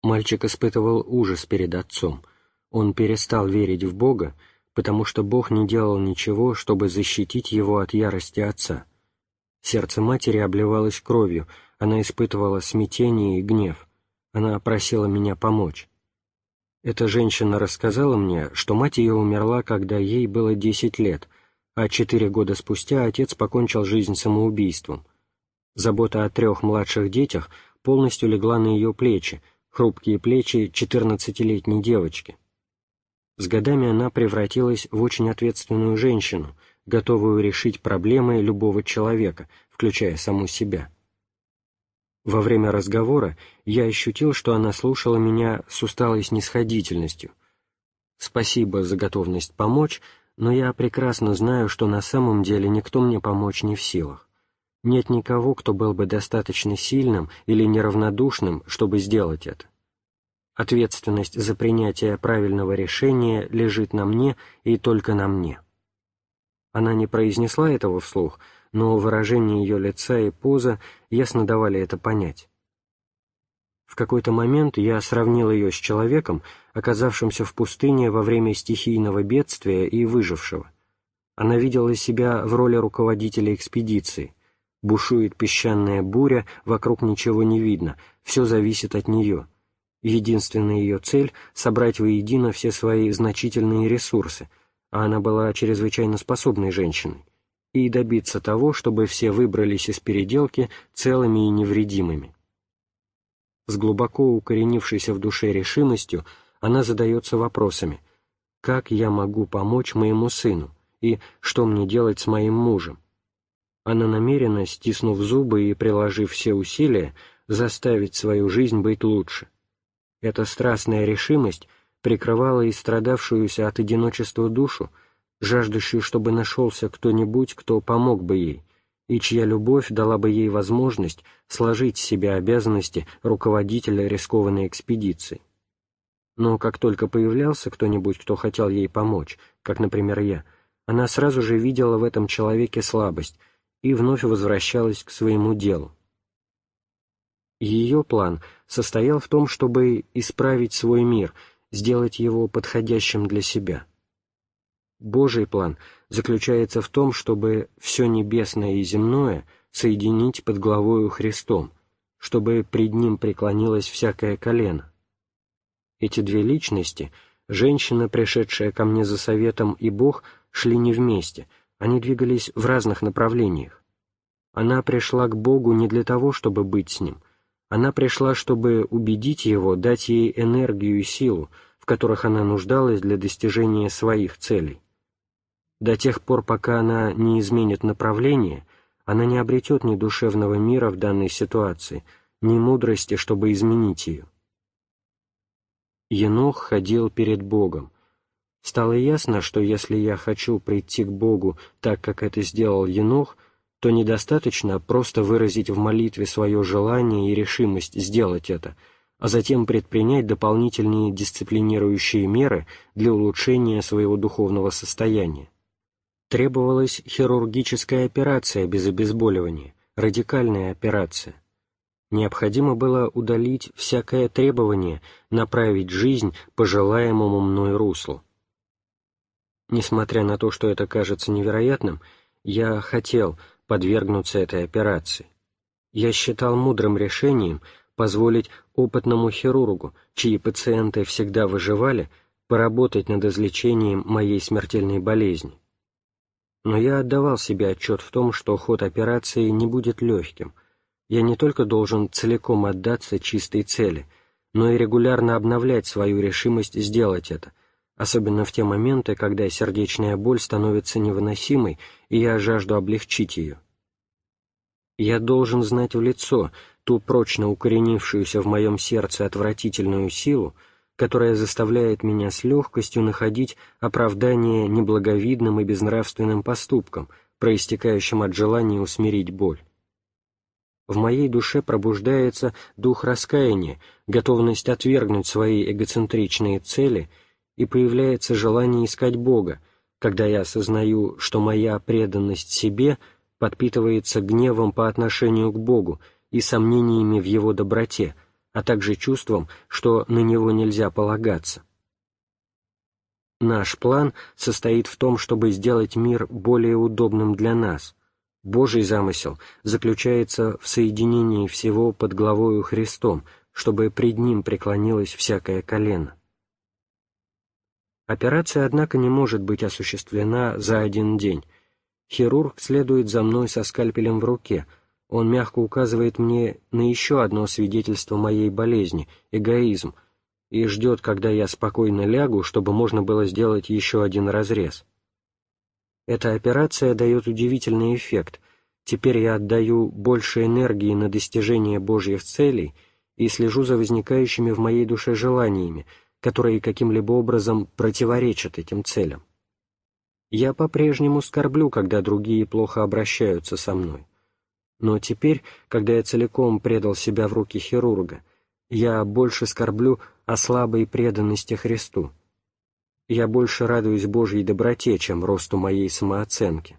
Мальчик испытывал ужас перед отцом. Он перестал верить в Бога, потому что Бог не делал ничего, чтобы защитить его от ярости отца. Сердце матери обливалось кровью, она испытывала смятение и гнев. Она просила меня помочь. Эта женщина рассказала мне, что мать ее умерла, когда ей было 10 лет, а четыре года спустя отец покончил жизнь самоубийством. Забота о трех младших детях полностью легла на ее плечи, хрупкие плечи четырнадцатилетней девочки. С годами она превратилась в очень ответственную женщину, готовую решить проблемы любого человека, включая саму себя. Во время разговора я ощутил, что она слушала меня с усталой снисходительностью. Спасибо за готовность помочь, но я прекрасно знаю, что на самом деле никто мне помочь не в силах. Нет никого, кто был бы достаточно сильным или неравнодушным, чтобы сделать это. Ответственность за принятие правильного решения лежит на мне и только на мне. Она не произнесла этого вслух, но выражение ее лица и поза ясно давали это понять. В какой-то момент я сравнил ее с человеком, оказавшимся в пустыне во время стихийного бедствия и выжившего. Она видела себя в роли руководителя экспедиции. Бушует песчаная буря, вокруг ничего не видно, все зависит от нее. Единственная ее цель — собрать воедино все свои значительные ресурсы, а она была чрезвычайно способной женщиной и добиться того, чтобы все выбрались из переделки целыми и невредимыми. С глубоко укоренившейся в душе решимостью она задается вопросами «Как я могу помочь моему сыну?» и «Что мне делать с моим мужем?» Она намерена, стиснув зубы и приложив все усилия, заставить свою жизнь быть лучше. Эта страстная решимость прикрывала и страдавшуюся от одиночества душу, жаждущую, чтобы нашелся кто-нибудь, кто помог бы ей, и чья любовь дала бы ей возможность сложить с себя обязанности руководителя рискованной экспедиции. Но как только появлялся кто-нибудь, кто хотел ей помочь, как, например, я, она сразу же видела в этом человеке слабость и вновь возвращалась к своему делу. Ее план состоял в том, чтобы исправить свой мир, сделать его подходящим для себя – Божий план заключается в том, чтобы все небесное и земное соединить под главою Христом, чтобы пред Ним преклонилось всякое колено. Эти две личности, женщина, пришедшая ко мне за советом, и Бог, шли не вместе, они двигались в разных направлениях. Она пришла к Богу не для того, чтобы быть с Ним, она пришла, чтобы убедить Его, дать ей энергию и силу, в которых она нуждалась для достижения своих целей. До тех пор, пока она не изменит направление, она не обретет ни душевного мира в данной ситуации, ни мудрости, чтобы изменить ее. Енох ходил перед Богом. Стало ясно, что если я хочу прийти к Богу так, как это сделал Енох, то недостаточно просто выразить в молитве свое желание и решимость сделать это, а затем предпринять дополнительные дисциплинирующие меры для улучшения своего духовного состояния. Требовалась хирургическая операция без обезболивания, радикальная операция – необходимо было удалить всякое требование направить жизнь по желаемому мной руслу. Несмотря на то, что это кажется невероятным, я хотел подвергнуться этой операции. Я считал мудрым решением позволить опытному хирургу, чьи пациенты всегда выживали, поработать над излечением моей смертельной болезни. Но я отдавал себе отчет в том, что ход операции не будет легким, я не только должен целиком отдаться чистой цели, но и регулярно обновлять свою решимость сделать это, особенно в те моменты, когда сердечная боль становится невыносимой, и я жажду облегчить ее. Я должен знать в лицо ту прочно укоренившуюся в моем сердце отвратительную силу, которая заставляет меня с легкостью находить оправдание неблаговидным и безнравственным поступкам, проистекающим от желания усмирить боль в моей душе пробуждается дух раскаяния, готовность отвергнуть свои эгоцентричные цели, и появляется желание искать Бога, когда я осознаю, что моя преданность себе подпитывается гневом по отношению к Богу и сомнениями в Его доброте, а также чувством, что на Него нельзя полагаться. Наш план состоит в том, чтобы сделать мир более удобным для нас – Божий замысел заключается в соединении всего под главою Христом, чтобы пред Ним преклонилось всякое колено. Операция, однако, не может быть осуществлена за один день. Хирург следует за мной со скальпелем в руке. Он мягко указывает мне на еще одно свидетельство моей болезни — эгоизм, и ждет, когда я спокойно лягу, чтобы можно было сделать еще один разрез. Эта операция дает удивительный эффект. Теперь я отдаю больше энергии на достижение Божьих целей и слежу за возникающими в моей душе желаниями, которые каким-либо образом противоречат этим целям. Я по-прежнему скорблю, когда другие плохо обращаются со мной. Но теперь, когда я целиком предал себя в руки хирурга, я больше скорблю о слабой преданности Христу я больше радуюсь Божьей доброте, чем росту моей самооценки.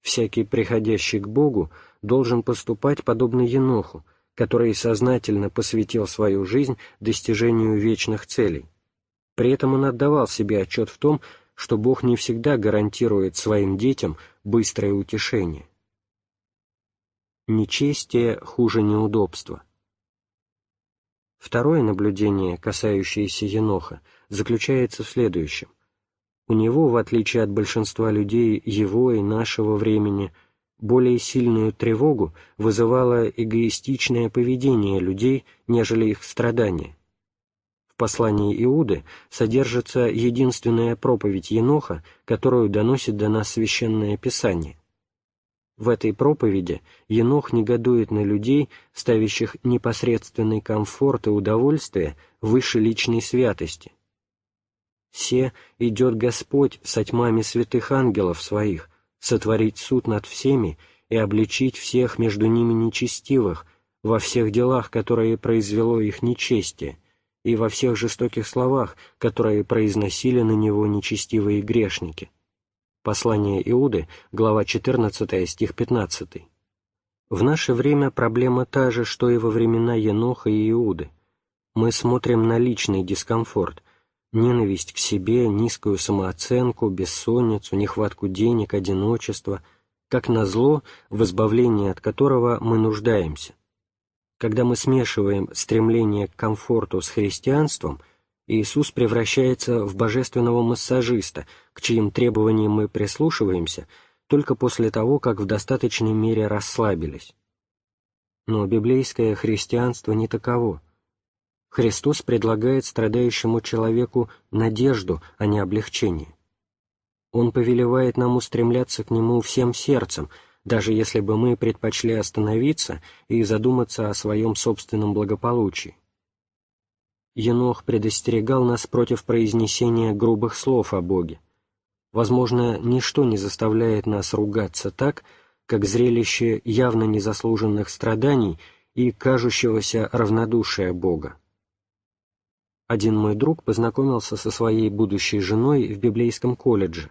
Всякий, приходящий к Богу, должен поступать подобно Еноху, который сознательно посвятил свою жизнь достижению вечных целей. При этом он отдавал себе отчет в том, что Бог не всегда гарантирует своим детям быстрое утешение. Нечестие хуже неудобства. Второе наблюдение, касающееся Еноха, заключается в следующем. У него, в отличие от большинства людей его и нашего времени, более сильную тревогу вызывало эгоистичное поведение людей, нежели их страдания. В послании Иуды содержится единственная проповедь Еноха, которую доносит до нас Священное Писание. В этой проповеди Енох негодует на людей, ставящих непосредственный комфорт и удовольствие выше личной святости. «Се идет Господь со тьмами святых ангелов своих, сотворить суд над всеми и обличить всех между ними нечестивых во всех делах, которые произвело их нечестие, и во всех жестоких словах, которые произносили на него нечестивые грешники». Послание Иуды, глава 14, стих 15. В наше время проблема та же, что и во времена Еноха и Иуды. Мы смотрим на личный дискомфорт, ненависть к себе, низкую самооценку, бессонницу, нехватку денег, одиночество, как на зло, в избавлении от которого мы нуждаемся. Когда мы смешиваем стремление к комфорту с христианством, Иисус превращается в божественного массажиста, к чьим требованиям мы прислушиваемся только после того, как в достаточной мере расслабились. Но библейское христианство не таково. Христос предлагает страдающему человеку надежду, а не облегчение. Он повелевает нам устремляться к Нему всем сердцем, даже если бы мы предпочли остановиться и задуматься о своем собственном благополучии. Енох предостерегал нас против произнесения грубых слов о Боге. Возможно, ничто не заставляет нас ругаться так, как зрелище явно незаслуженных страданий и кажущегося равнодушия Бога. Один мой друг познакомился со своей будущей женой в библейском колледже.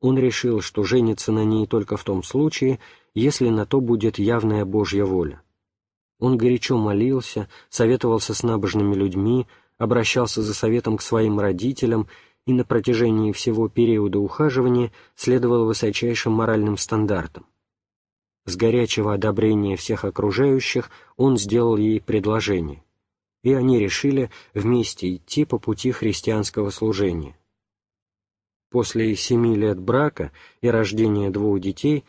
Он решил, что женится на ней только в том случае, если на то будет явная Божья воля. Он горячо молился, советовался с набожными людьми, обращался за советом к своим родителям и на протяжении всего периода ухаживания следовал высочайшим моральным стандартам. С горячего одобрения всех окружающих он сделал ей предложение и они решили вместе идти по пути христианского служения. После семи лет брака и рождения двух детей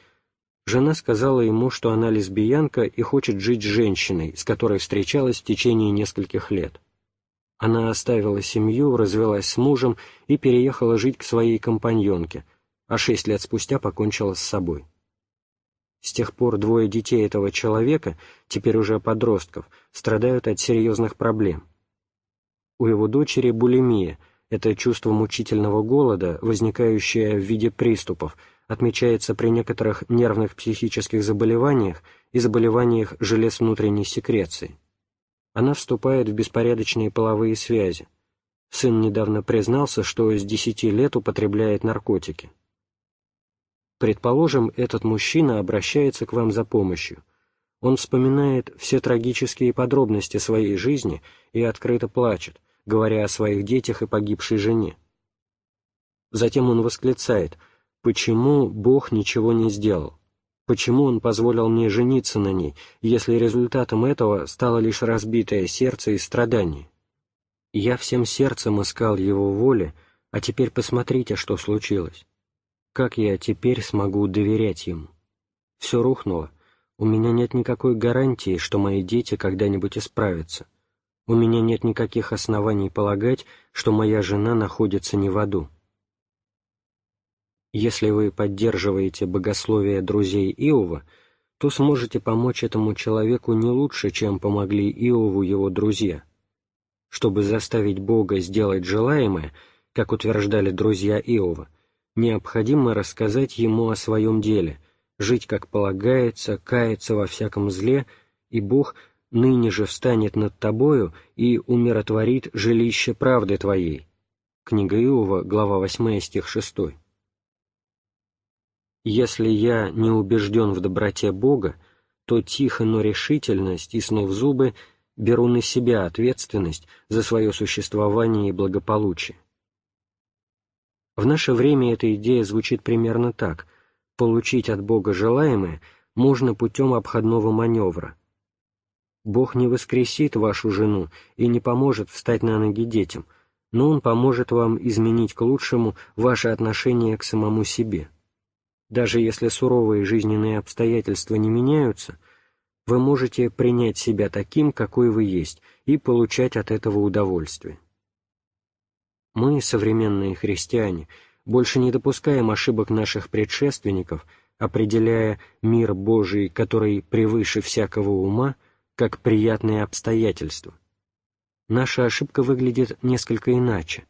жена сказала ему, что она лесбиянка и хочет жить с женщиной, с которой встречалась в течение нескольких лет. Она оставила семью, развелась с мужем и переехала жить к своей компаньонке, а шесть лет спустя покончила с собой. С тех пор двое детей этого человека, теперь уже подростков, страдают от серьезных проблем. У его дочери булимия – это чувство мучительного голода, возникающее в виде приступов, отмечается при некоторых нервных психических заболеваниях и заболеваниях желез внутренней секреции. Она вступает в беспорядочные половые связи. Сын недавно признался, что с 10 лет употребляет наркотики. Предположим, этот мужчина обращается к вам за помощью. Он вспоминает все трагические подробности своей жизни и открыто плачет, говоря о своих детях и погибшей жене. Затем он восклицает, почему Бог ничего не сделал? Почему Он позволил мне жениться на ней, если результатом этого стало лишь разбитое сердце и страдание? Я всем сердцем искал Его воли, а теперь посмотрите, что случилось. Как я теперь смогу доверять ему? Все рухнуло. У меня нет никакой гарантии, что мои дети когда-нибудь исправятся. У меня нет никаких оснований полагать, что моя жена находится не в аду. Если вы поддерживаете богословие друзей Иова, то сможете помочь этому человеку не лучше, чем помогли Иову его друзья. Чтобы заставить Бога сделать желаемое, как утверждали друзья Иова, необходимо рассказать ему о своем деле, жить как полагается, каяться во всяком зле, и Бог ныне же встанет над тобою и умиротворит жилище правды твоей». Книга Иова, глава 8, стих 6. «Если я не убежден в доброте Бога, то тихо, но решительно, стиснув зубы, беру на себя ответственность за свое существование и благополучие. В наше время эта идея звучит примерно так. Получить от Бога желаемое можно путем обходного маневра. Бог не воскресит вашу жену и не поможет встать на ноги детям, но Он поможет вам изменить к лучшему ваше отношение к самому себе. Даже если суровые жизненные обстоятельства не меняются, вы можете принять себя таким, какой вы есть, и получать от этого удовольствие. Мы, современные христиане, больше не допускаем ошибок наших предшественников, определяя мир Божий, который превыше всякого ума, как приятные обстоятельства. Наша ошибка выглядит несколько иначе.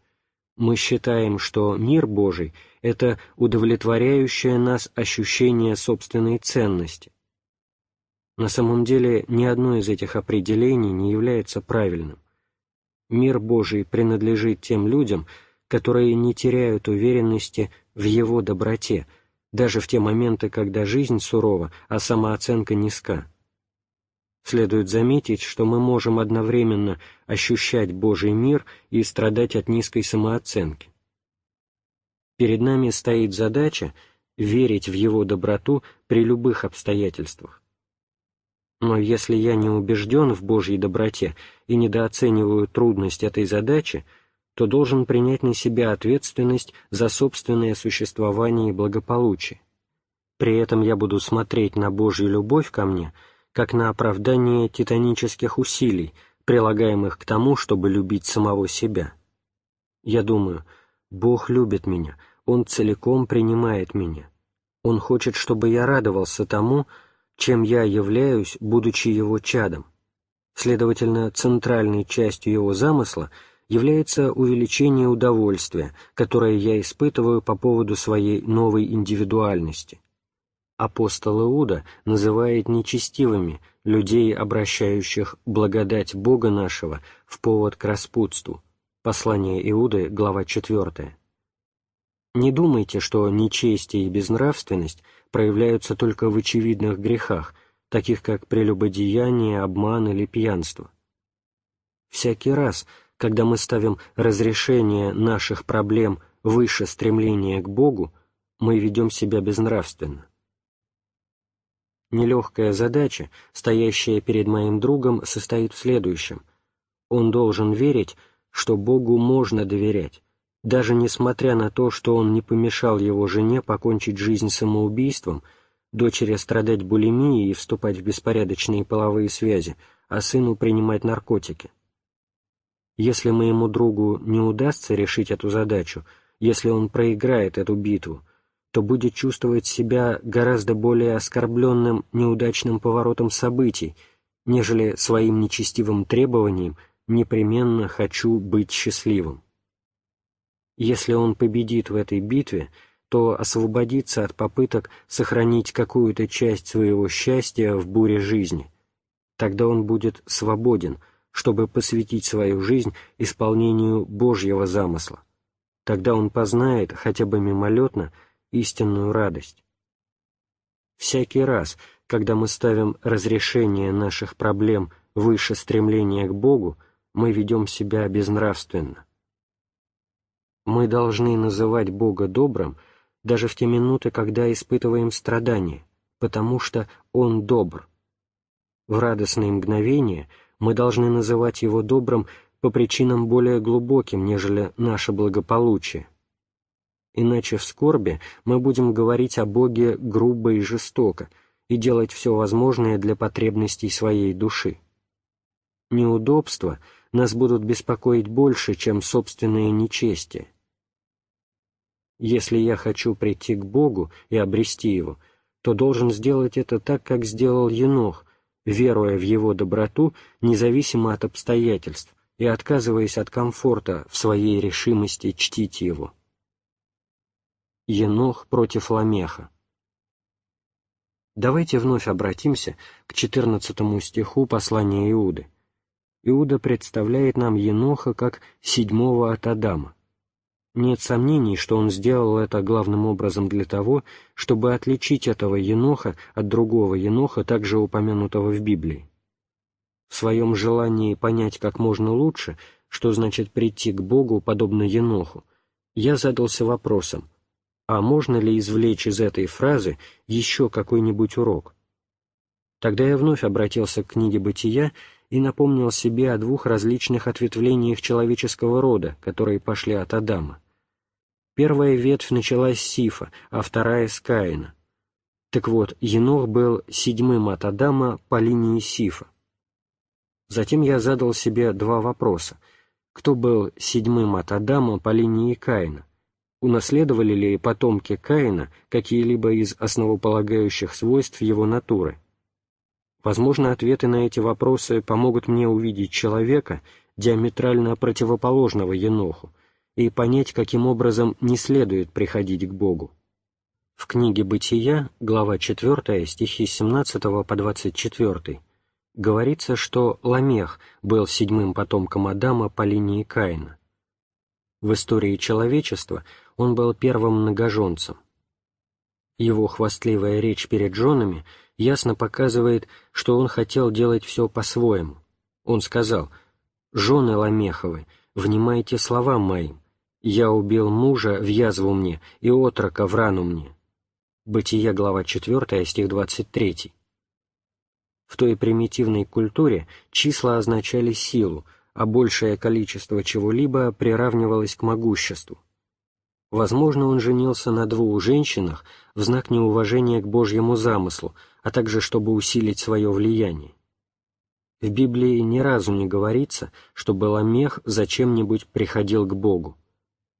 Мы считаем, что мир Божий — это удовлетворяющее нас ощущение собственной ценности. На самом деле ни одно из этих определений не является правильным мир Божий принадлежит тем людям, которые не теряют уверенности в Его доброте, даже в те моменты, когда жизнь сурова, а самооценка низка. Следует заметить, что мы можем одновременно ощущать Божий мир и страдать от низкой самооценки. Перед нами стоит задача верить в Его доброту при любых обстоятельствах. Но если я не убежден в Божьей доброте и недооцениваю трудность этой задачи, то должен принять на себя ответственность за собственное существование и благополучие. При этом я буду смотреть на Божью любовь ко мне, как на оправдание титанических усилий, прилагаемых к тому, чтобы любить самого себя. Я думаю, Бог любит меня, Он целиком принимает меня. Он хочет, чтобы я радовался тому, чем я являюсь, будучи Его чадом. Следовательно, центральной частью Его замысла является увеличение удовольствия, которое я испытываю по поводу своей новой индивидуальности. Апостол Иуда называет нечестивыми людей, обращающих благодать Бога нашего в повод к распутству. Послание Иуды, глава 4. Не думайте, что нечестие и безнравственность проявляются только в очевидных грехах, таких как прелюбодеяние, обман или пьянство. Всякий раз, когда мы ставим разрешение наших проблем выше стремления к Богу, мы ведем себя безнравственно. Нелегкая задача, стоящая перед моим другом, состоит в следующем. Он должен верить, что Богу можно доверять, даже несмотря на то, что он не помешал его жене покончить жизнь самоубийством, дочери страдать булимией и вступать в беспорядочные половые связи, а сыну принимать наркотики. Если моему другу не удастся решить эту задачу, если он проиграет эту битву, то будет чувствовать себя гораздо более оскорбленным неудачным поворотом событий, нежели своим нечестивым требованием «непременно хочу быть счастливым». Если он победит в этой битве, то освободится от попыток сохранить какую-то часть своего счастья в буре жизни. Тогда он будет свободен, чтобы посвятить свою жизнь исполнению Божьего замысла. Тогда он познает, хотя бы мимолетно, истинную радость. Всякий раз, когда мы ставим разрешение наших проблем выше стремления к Богу, мы ведем себя безнравственно. Мы должны называть Бога добрым даже в те минуты, когда испытываем страдания, потому что Он добр. В радостные мгновения мы должны называть Его добрым по причинам более глубоким, нежели наше благополучие. Иначе в скорби мы будем говорить о Боге грубо и жестоко и делать все возможное для потребностей своей души. Неудобства — нас будут беспокоить больше, чем собственное нечестие. Если я хочу прийти к Богу и обрести Его, то должен сделать это так, как сделал Енох, веруя в Его доброту, независимо от обстоятельств, и отказываясь от комфорта в своей решимости чтить Его. Енох против Ламеха Давайте вновь обратимся к 14 стиху послания Иуды. Иуда представляет нам Еноха как седьмого от Адама. Нет сомнений, что он сделал это главным образом для того, чтобы отличить этого Еноха от другого Еноха, также упомянутого в Библии. В своем желании понять как можно лучше, что значит прийти к Богу, подобно Еноху, я задался вопросом, а можно ли извлечь из этой фразы еще какой-нибудь урок? Тогда я вновь обратился к книге «Бытия» и напомнил себе о двух различных ответвлениях человеческого рода, которые пошли от Адама. Первая ветвь началась с Сифа, а вторая — с Каина. Так вот, Енох был седьмым от Адама по линии Сифа. Затем я задал себе два вопроса. Кто был седьмым от Адама по линии Каина? Унаследовали ли потомки Каина какие-либо из основополагающих свойств его натуры? Возможно, ответы на эти вопросы помогут мне увидеть человека, диаметрально противоположного Еноху, и понять, каким образом не следует приходить к Богу. В книге «Бытия», глава 4, стихи 17 по 24, говорится, что Ламех был седьмым потомком Адама по линии Каина. В истории человечества он был первым многоженцем. Его хвастливая речь перед женами – ясно показывает, что он хотел делать все по-своему. Он сказал, «Жены Ламеховы, внимайте словам моим. Я убил мужа в язву мне и отрока в рану мне». Бытие, глава 4, стих 23. В той примитивной культуре числа означали силу, а большее количество чего-либо приравнивалось к могуществу. Возможно, он женился на двух женщинах в знак неуважения к Божьему замыслу, а также чтобы усилить свое влияние. В Библии ни разу не говорится, чтобы Ламех зачем-нибудь приходил к Богу.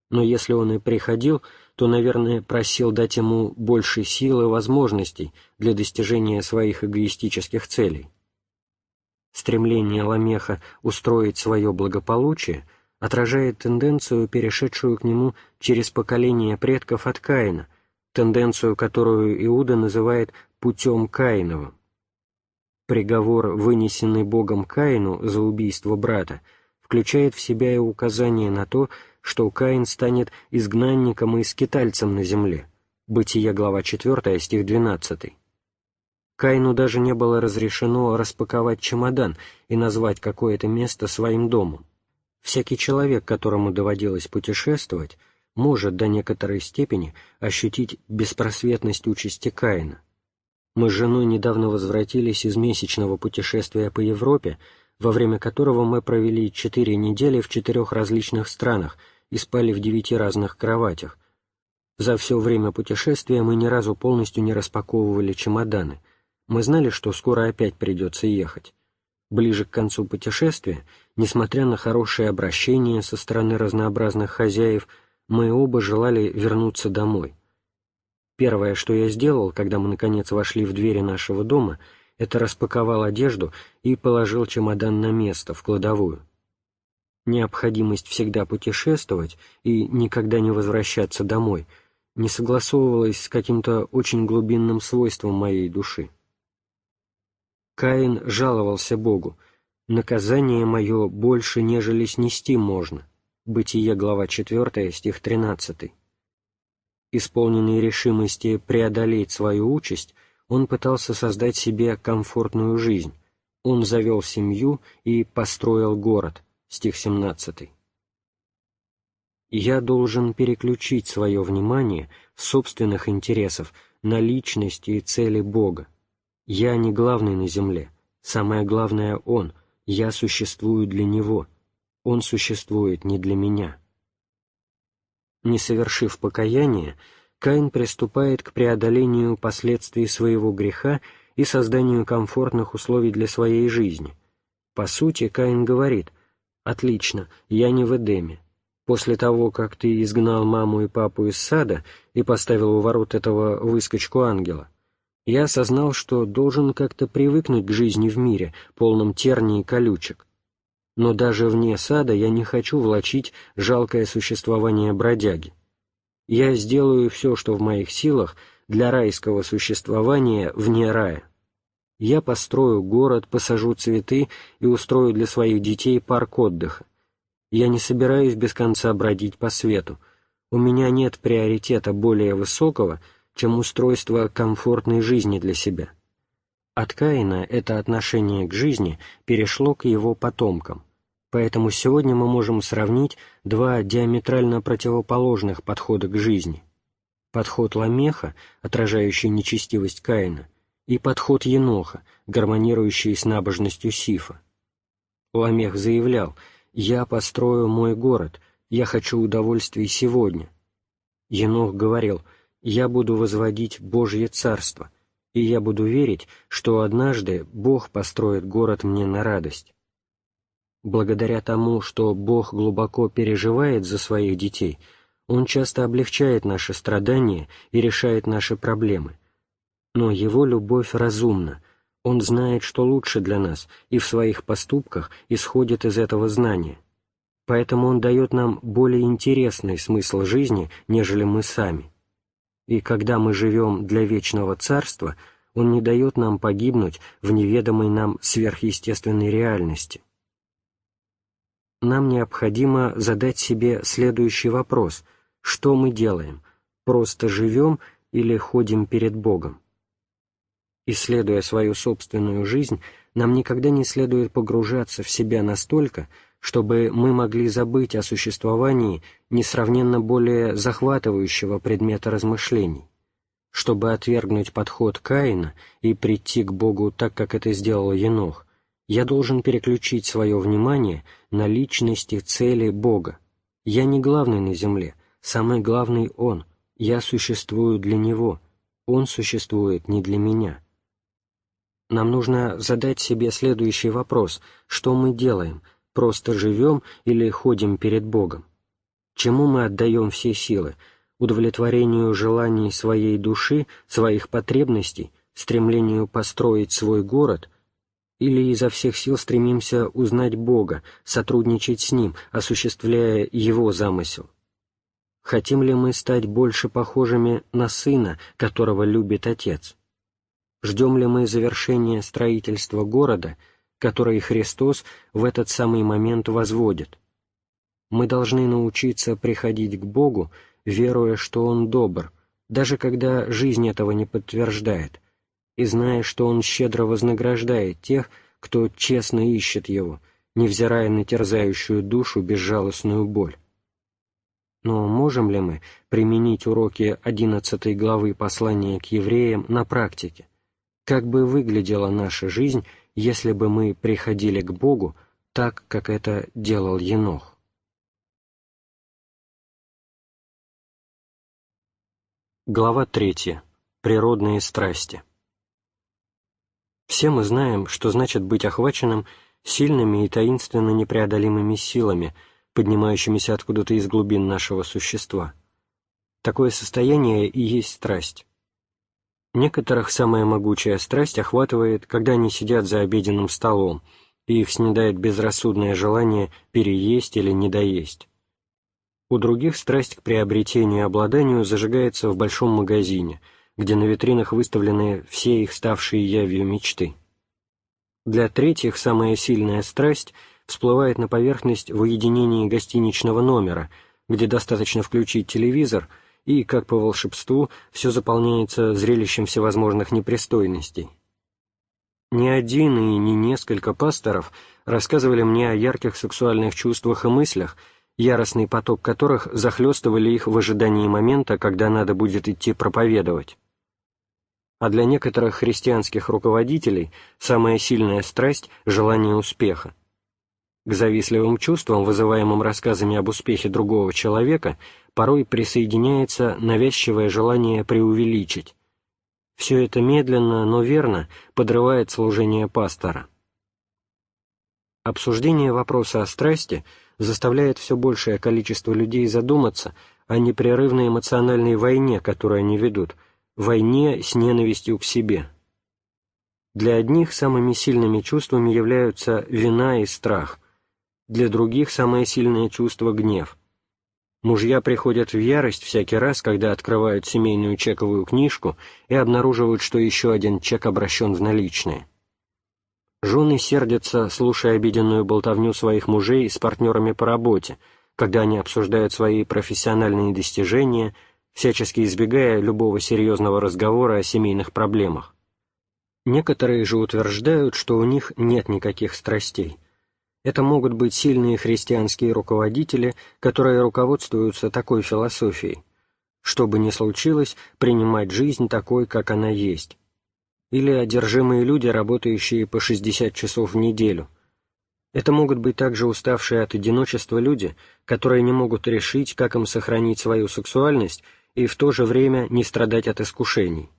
Но если он и приходил, то, наверное, просил дать ему больше сил и возможностей для достижения своих эгоистических целей. Стремление Ламеха устроить свое благополучие – отражает тенденцию, перешедшую к нему через поколение предков от Каина, тенденцию, которую Иуда называет «путем Каиновым». Приговор, вынесенный Богом Каину за убийство брата, включает в себя и указание на то, что Каин станет изгнанником и скитальцем на земле. Бытие, глава 4, стих 12. Каину даже не было разрешено распаковать чемодан и назвать какое-то место своим домом. Всякий человек, которому доводилось путешествовать, может до некоторой степени ощутить беспросветность участи Каина. Мы с женой недавно возвратились из месячного путешествия по Европе, во время которого мы провели четыре недели в четырех различных странах и спали в девяти разных кроватях. За все время путешествия мы ни разу полностью не распаковывали чемоданы. Мы знали, что скоро опять придется ехать. Ближе к концу путешествия, несмотря на хорошее обращение со стороны разнообразных хозяев, мы оба желали вернуться домой. Первое, что я сделал, когда мы наконец вошли в двери нашего дома, это распаковал одежду и положил чемодан на место, в кладовую. Необходимость всегда путешествовать и никогда не возвращаться домой не согласовывалась с каким-то очень глубинным свойством моей души. Каин жаловался Богу, «Наказание мое больше, нежели снести можно». Бытие, глава 4, стих 13. Исполненный решимости преодолеть свою участь, он пытался создать себе комфортную жизнь. Он завел семью и построил город. Стих 17. Я должен переключить свое внимание собственных интересов на личности и цели Бога, я не главный на земле, самое главное — Он, я существую для Него, Он существует не для меня. Не совершив покаяния, Каин приступает к преодолению последствий своего греха и созданию комфортных условий для своей жизни. По сути, Каин говорит, «Отлично, я не в Эдеме. После того, как ты изгнал маму и папу из сада и поставил у ворот этого выскочку ангела, я осознал, что должен как-то привыкнуть к жизни в мире, полном терний и колючек. Но даже вне сада я не хочу влачить жалкое существование бродяги. Я сделаю все, что в моих силах, для райского существования вне рая. Я построю город, посажу цветы и устрою для своих детей парк отдыха. Я не собираюсь без конца бродить по свету. У меня нет приоритета более высокого — чем устройство комфортной жизни для себя. От Каина это отношение к жизни перешло к его потомкам, поэтому сегодня мы можем сравнить два диаметрально противоположных подхода к жизни. Подход Ламеха, отражающий нечестивость Каина, и подход Еноха, гармонирующий с набожностью Сифа. Ламех заявлял «Я построю мой город, я хочу удовольствий сегодня». Енох говорил – я буду возводить Божье Царство, и я буду верить, что однажды Бог построит город мне на радость. Благодаря тому, что Бог глубоко переживает за своих детей, Он часто облегчает наши страдания и решает наши проблемы. Но Его любовь разумна, Он знает, что лучше для нас, и в своих поступках исходит из этого знания. Поэтому Он дает нам более интересный смысл жизни, нежели мы сами и когда мы живем для вечного царства, Он не дает нам погибнуть в неведомой нам сверхъестественной реальности. Нам необходимо задать себе следующий вопрос. Что мы делаем? Просто живем или ходим перед Богом? Исследуя свою собственную жизнь, нам никогда не следует погружаться в себя настолько, чтобы мы могли забыть о существовании несравненно более захватывающего предмета размышлений. Чтобы отвергнуть подход Каина и прийти к Богу так, как это сделал Енох, я должен переключить свое внимание на личности цели Бога. Я не главный на земле, самый главный Он, я существую для Него, Он существует не для меня. Нам нужно задать себе следующий вопрос, что мы делаем, просто живем или ходим перед Богом? Чему мы отдаем все силы, удовлетворению желаний своей души, своих потребностей, стремлению построить свой город, или изо всех сил стремимся узнать Бога, сотрудничать с Ним, осуществляя Его замысел? Хотим ли мы стать больше похожими на Сына, которого любит Отец? Ждем ли мы завершения строительства города, который Христос в этот самый момент возводит? Мы должны научиться приходить к Богу, веруя, что Он добр, даже когда жизнь этого не подтверждает, и зная, что Он щедро вознаграждает тех, кто честно ищет Его, невзирая на терзающую душу безжалостную боль. Но можем ли мы применить уроки 11 главы послания к евреям на практике? Как бы выглядела наша жизнь, если бы мы приходили к Богу так, как это делал Енох? Глава 3. Природные страсти. Все мы знаем, что значит быть охваченным сильными и таинственно непреодолимыми силами, поднимающимися откуда-то из глубин нашего существа. Такое состояние и есть страсть. Некоторых самая могучая страсть охватывает, когда они сидят за обеденным столом, и их снедает безрассудное желание переесть или недоесть. У других страсть к приобретению и обладанию зажигается в большом магазине, где на витринах выставлены все их ставшие явью мечты. Для третьих самая сильная страсть всплывает на поверхность в уединении гостиничного номера, где достаточно включить телевизор, и, как по волшебству, все заполняется зрелищем всевозможных непристойностей. Ни один и ни несколько пасторов рассказывали мне о ярких сексуальных чувствах и мыслях, яростный поток которых захлестывали их в ожидании момента, когда надо будет идти проповедовать. А для некоторых христианских руководителей самая сильная страсть — желание успеха. К завистливым чувствам, вызываемым рассказами об успехе другого человека, порой присоединяется навязчивое желание преувеличить. Все это медленно, но верно подрывает служение пастора. Обсуждение вопроса о страсти — заставляет все большее количество людей задуматься о непрерывной эмоциональной войне, которую они ведут, войне с ненавистью к себе. Для одних самыми сильными чувствами являются вина и страх, для других самое сильное чувство — гнев. Мужья приходят в ярость всякий раз, когда открывают семейную чековую книжку и обнаруживают, что еще один чек обращен в наличные. Жены сердятся, слушая обиденную болтовню своих мужей с партнерами по работе, когда они обсуждают свои профессиональные достижения, всячески избегая любого серьезного разговора о семейных проблемах. Некоторые же утверждают, что у них нет никаких страстей. Это могут быть сильные христианские руководители, которые руководствуются такой философией. Что бы ни случилось, принимать жизнь такой, как она есть или одержимые люди, работающие по 60 часов в неделю. Это могут быть также уставшие от одиночества люди, которые не могут решить, как им сохранить свою сексуальность и в то же время не страдать от искушений.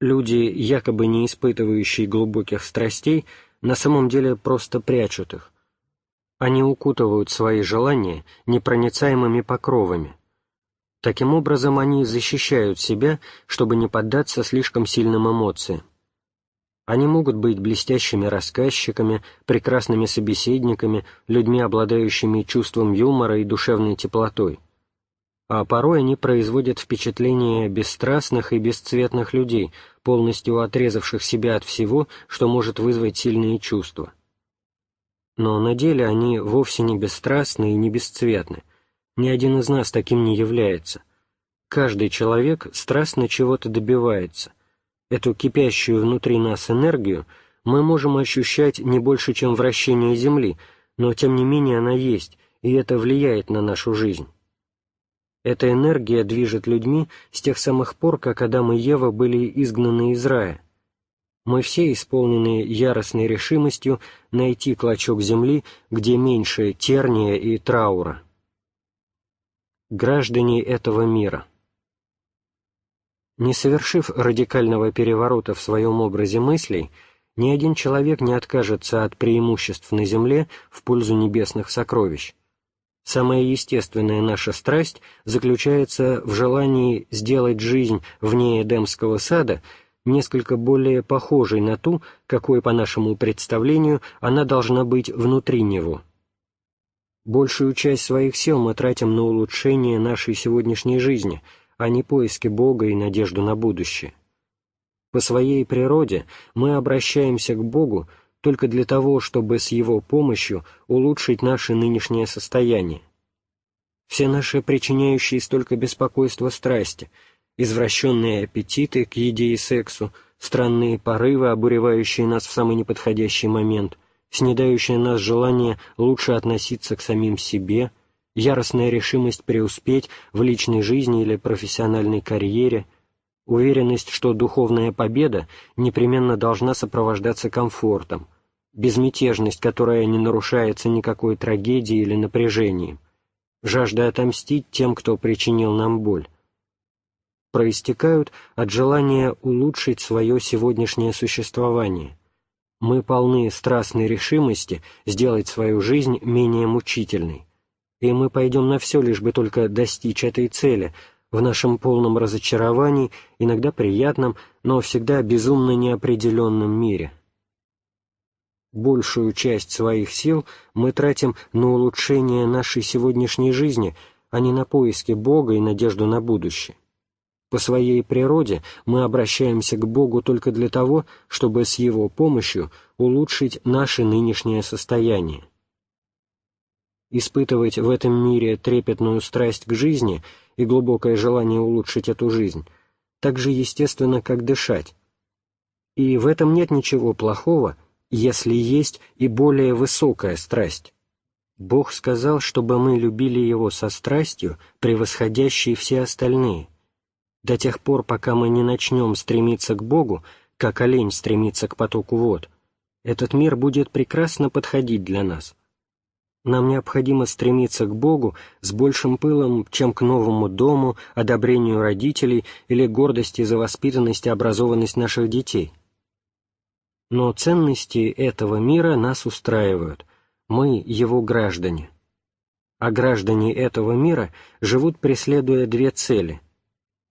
Люди, якобы не испытывающие глубоких страстей, на самом деле просто прячут их. Они укутывают свои желания непроницаемыми покровами – Таким образом, они защищают себя, чтобы не поддаться слишком сильным эмоциям. Они могут быть блестящими рассказчиками, прекрасными собеседниками, людьми, обладающими чувством юмора и душевной теплотой. А порой они производят впечатление бесстрастных и бесцветных людей, полностью отрезавших себя от всего, что может вызвать сильные чувства. Но на деле они вовсе не бесстрастны и не бесцветны – ни один из нас таким не является. Каждый человек страстно чего-то добивается. Эту кипящую внутри нас энергию мы можем ощущать не больше, чем вращение Земли, но тем не менее она есть, и это влияет на нашу жизнь. Эта энергия движет людьми с тех самых пор, как Адам и Ева были изгнаны из рая. Мы все исполнены яростной решимостью найти клочок земли, где меньше терния и траура. Граждане этого мира Не совершив радикального переворота в своем образе мыслей, ни один человек не откажется от преимуществ на земле в пользу небесных сокровищ, Самая естественная наша страсть заключается в желании сделать жизнь вне Эдемского сада несколько более похожей на ту, какой, по нашему представлению, она должна быть внутри него. Большую часть своих сил мы тратим на улучшение нашей сегодняшней жизни, а не поиски Бога и надежду на будущее. По своей природе мы обращаемся к Богу только для того, чтобы с его помощью улучшить наше нынешнее состояние. Все наши причиняющие столько беспокойства страсти, извращенные аппетиты к еде и сексу, странные порывы, обуревающие нас в самый неподходящий момент, снедающее нас желание лучше относиться к самим себе, яростная решимость преуспеть в личной жизни или профессиональной карьере, уверенность, что духовная победа непременно должна сопровождаться комфортом, безмятежность, которая не нарушается никакой трагедией или напряжением, жажда отомстить тем, кто причинил нам боль, проистекают от желания улучшить свое сегодняшнее существование. Мы полны страстной решимости сделать свою жизнь менее мучительной, и мы пойдем на все, лишь бы только достичь этой цели, в нашем полном разочаровании, иногда приятном, но всегда безумно неопределенном мире большую часть своих сил мы тратим на улучшение нашей сегодняшней жизни, а не на поиски Бога и надежду на будущее. По своей природе мы обращаемся к Богу только для того, чтобы с Его помощью улучшить наше нынешнее состояние. Испытывать в этом мире трепетную страсть к жизни и глубокое желание улучшить эту жизнь так же естественно, как дышать. И в этом нет ничего плохого, если есть и более высокая страсть. Бог сказал, чтобы мы любили Его со страстью, превосходящей все остальные. До тех пор, пока мы не начнем стремиться к Богу, как олень стремится к потоку вод, этот мир будет прекрасно подходить для нас. Нам необходимо стремиться к Богу с большим пылом, чем к новому дому, одобрению родителей или гордости за воспитанность и образованность наших детей – но ценности этого мира нас устраивают, мы его граждане. А граждане этого мира живут, преследуя две цели.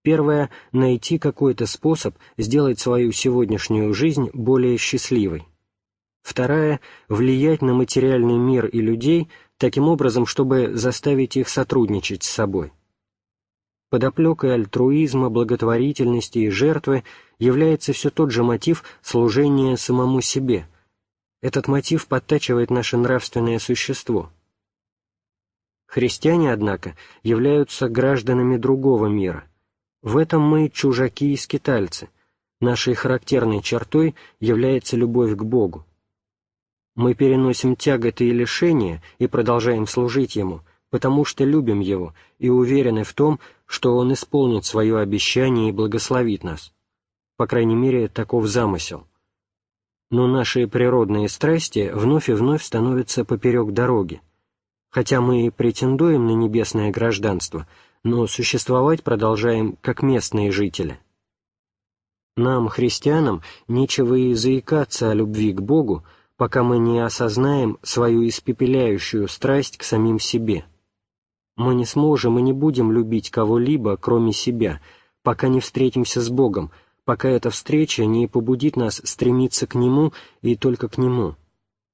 Первая — найти какой-то способ сделать свою сегодняшнюю жизнь более счастливой. Вторая — влиять на материальный мир и людей таким образом, чтобы заставить их сотрудничать с собой. Подоплекой альтруизма, благотворительности и жертвы является все тот же мотив служения самому себе. Этот мотив подтачивает наше нравственное существо. Христиане, однако, являются гражданами другого мира. В этом мы чужаки и скитальцы. Нашей характерной чертой является любовь к Богу. Мы переносим тяготы и лишения и продолжаем служить Ему – потому что любим Его и уверены в том, что Он исполнит свое обещание и благословит нас. По крайней мере, таков замысел. Но наши природные страсти вновь и вновь становятся поперек дороги. Хотя мы и претендуем на небесное гражданство, но существовать продолжаем как местные жители. Нам, христианам, нечего и заикаться о любви к Богу, пока мы не осознаем свою испепеляющую страсть к самим себе – мы не сможем и не будем любить кого-либо, кроме себя, пока не встретимся с Богом, пока эта встреча не побудит нас стремиться к Нему и только к Нему,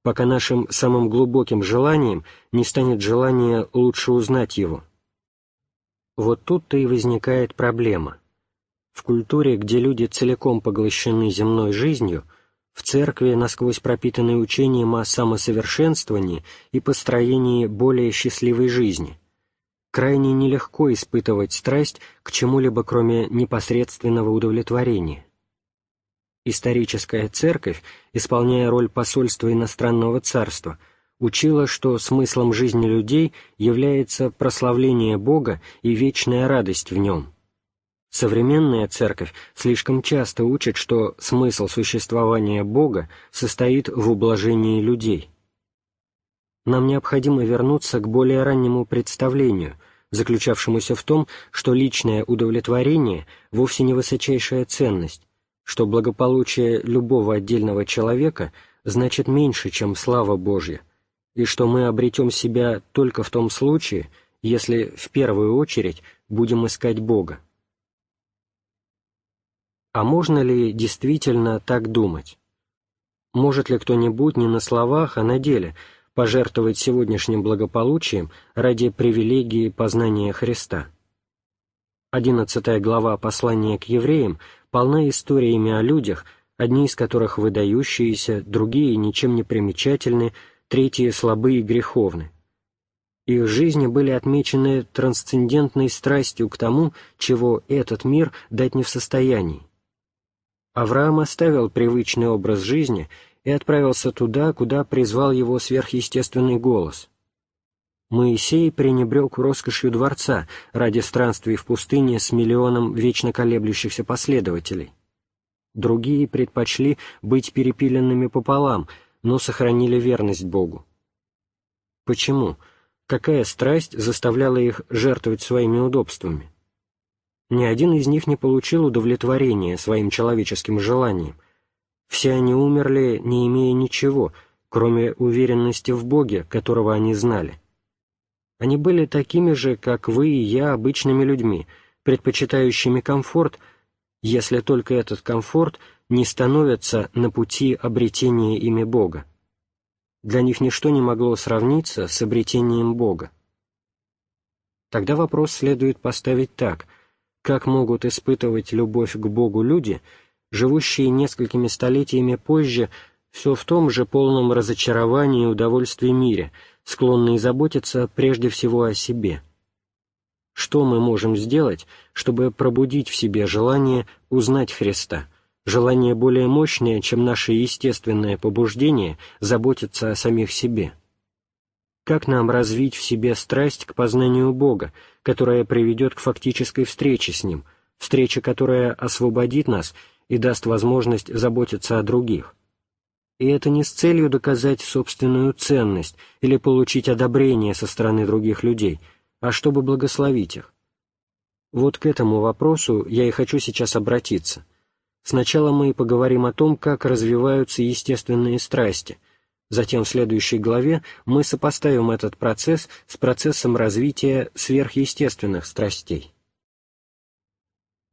пока нашим самым глубоким желанием не станет желание лучше узнать Его. Вот тут-то и возникает проблема. В культуре, где люди целиком поглощены земной жизнью, в церкви, насквозь пропитанной учением о самосовершенствовании и построении более счастливой жизни – крайне нелегко испытывать страсть к чему-либо, кроме непосредственного удовлетворения. Историческая церковь, исполняя роль посольства иностранного царства, учила, что смыслом жизни людей является прославление Бога и вечная радость в Нем. Современная церковь слишком часто учит, что смысл существования Бога состоит в ублажении людей. Нам необходимо вернуться к более раннему представлению, заключавшемуся в том, что личное удовлетворение вовсе не высочайшая ценность, что благополучие любого отдельного человека значит меньше, чем слава Божья, и что мы обретем себя только в том случае, если в первую очередь будем искать Бога. А можно ли действительно так думать? Может ли кто-нибудь не на словах, а на деле пожертвовать сегодняшним благополучием ради привилегии познания Христа? Одиннадцатая глава послания к евреям полна историями о людях, одни из которых выдающиеся, другие ничем не примечательны, третьи слабы и греховны. Их жизни были отмечены трансцендентной страстью к тому, чего этот мир дать не в состоянии. Авраам оставил привычный образ жизни и отправился туда, куда призвал его сверхъестественный голос. Моисей пренебрег роскошью дворца ради странствий в пустыне с миллионом вечно колеблющихся последователей. Другие предпочли быть перепиленными пополам — но сохранили верность Богу. Почему? Какая страсть заставляла их жертвовать своими удобствами? Ни один из них не получил удовлетворения своим человеческим желаниям. Все они умерли, не имея ничего, кроме уверенности в Боге, которого они знали. Они были такими же, как вы и я, обычными людьми, предпочитающими комфорт, если только этот комфорт не становятся на пути обретения ими Бога. Для них ничто не могло сравниться с обретением Бога. Тогда вопрос следует поставить так, как могут испытывать любовь к Богу люди, живущие несколькими столетиями позже все в том же полном разочаровании и удовольствии мире, склонные заботиться прежде всего о себе. Что мы можем сделать, чтобы пробудить в себе желание узнать Христа – желание более мощное, чем наше естественное побуждение заботиться о самих себе. Как нам развить в себе страсть к познанию Бога, которая приведет к фактической встрече с Ним, встреча, которая освободит нас и даст возможность заботиться о других? И это не с целью доказать собственную ценность или получить одобрение со стороны других людей, а чтобы благословить их. Вот к этому вопросу я и хочу сейчас обратиться. Сначала мы поговорим о том, как развиваются естественные страсти. Затем в следующей главе мы сопоставим этот процесс с процессом развития сверхъестественных страстей.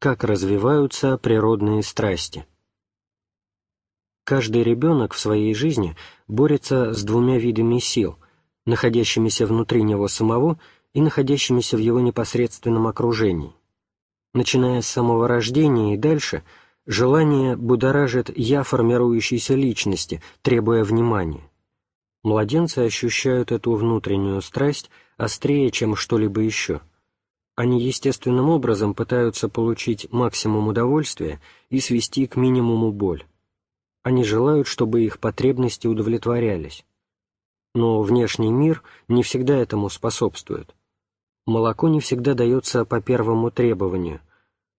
Как развиваются природные страсти? Каждый ребенок в своей жизни борется с двумя видами сил, находящимися внутри него самого и находящимися в его непосредственном окружении. Начиная с самого рождения и дальше – Желание будоражит «я» формирующейся личности, требуя внимания. Младенцы ощущают эту внутреннюю страсть острее, чем что-либо еще. Они естественным образом пытаются получить максимум удовольствия и свести к минимуму боль. Они желают, чтобы их потребности удовлетворялись. Но внешний мир не всегда этому способствует. Молоко не всегда дается по первому требованию,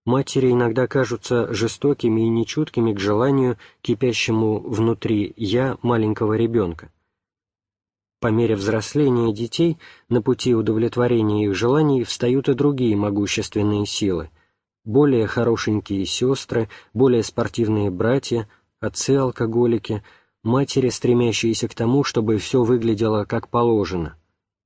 матери иногда кажутся жестокими и нечуткими к желанию, кипящему внутри «я» маленького ребенка. По мере взросления детей на пути удовлетворения их желаний встают и другие могущественные силы, более хорошенькие сестры, более спортивные братья, отцы-алкоголики, матери, стремящиеся к тому, чтобы все выглядело как положено,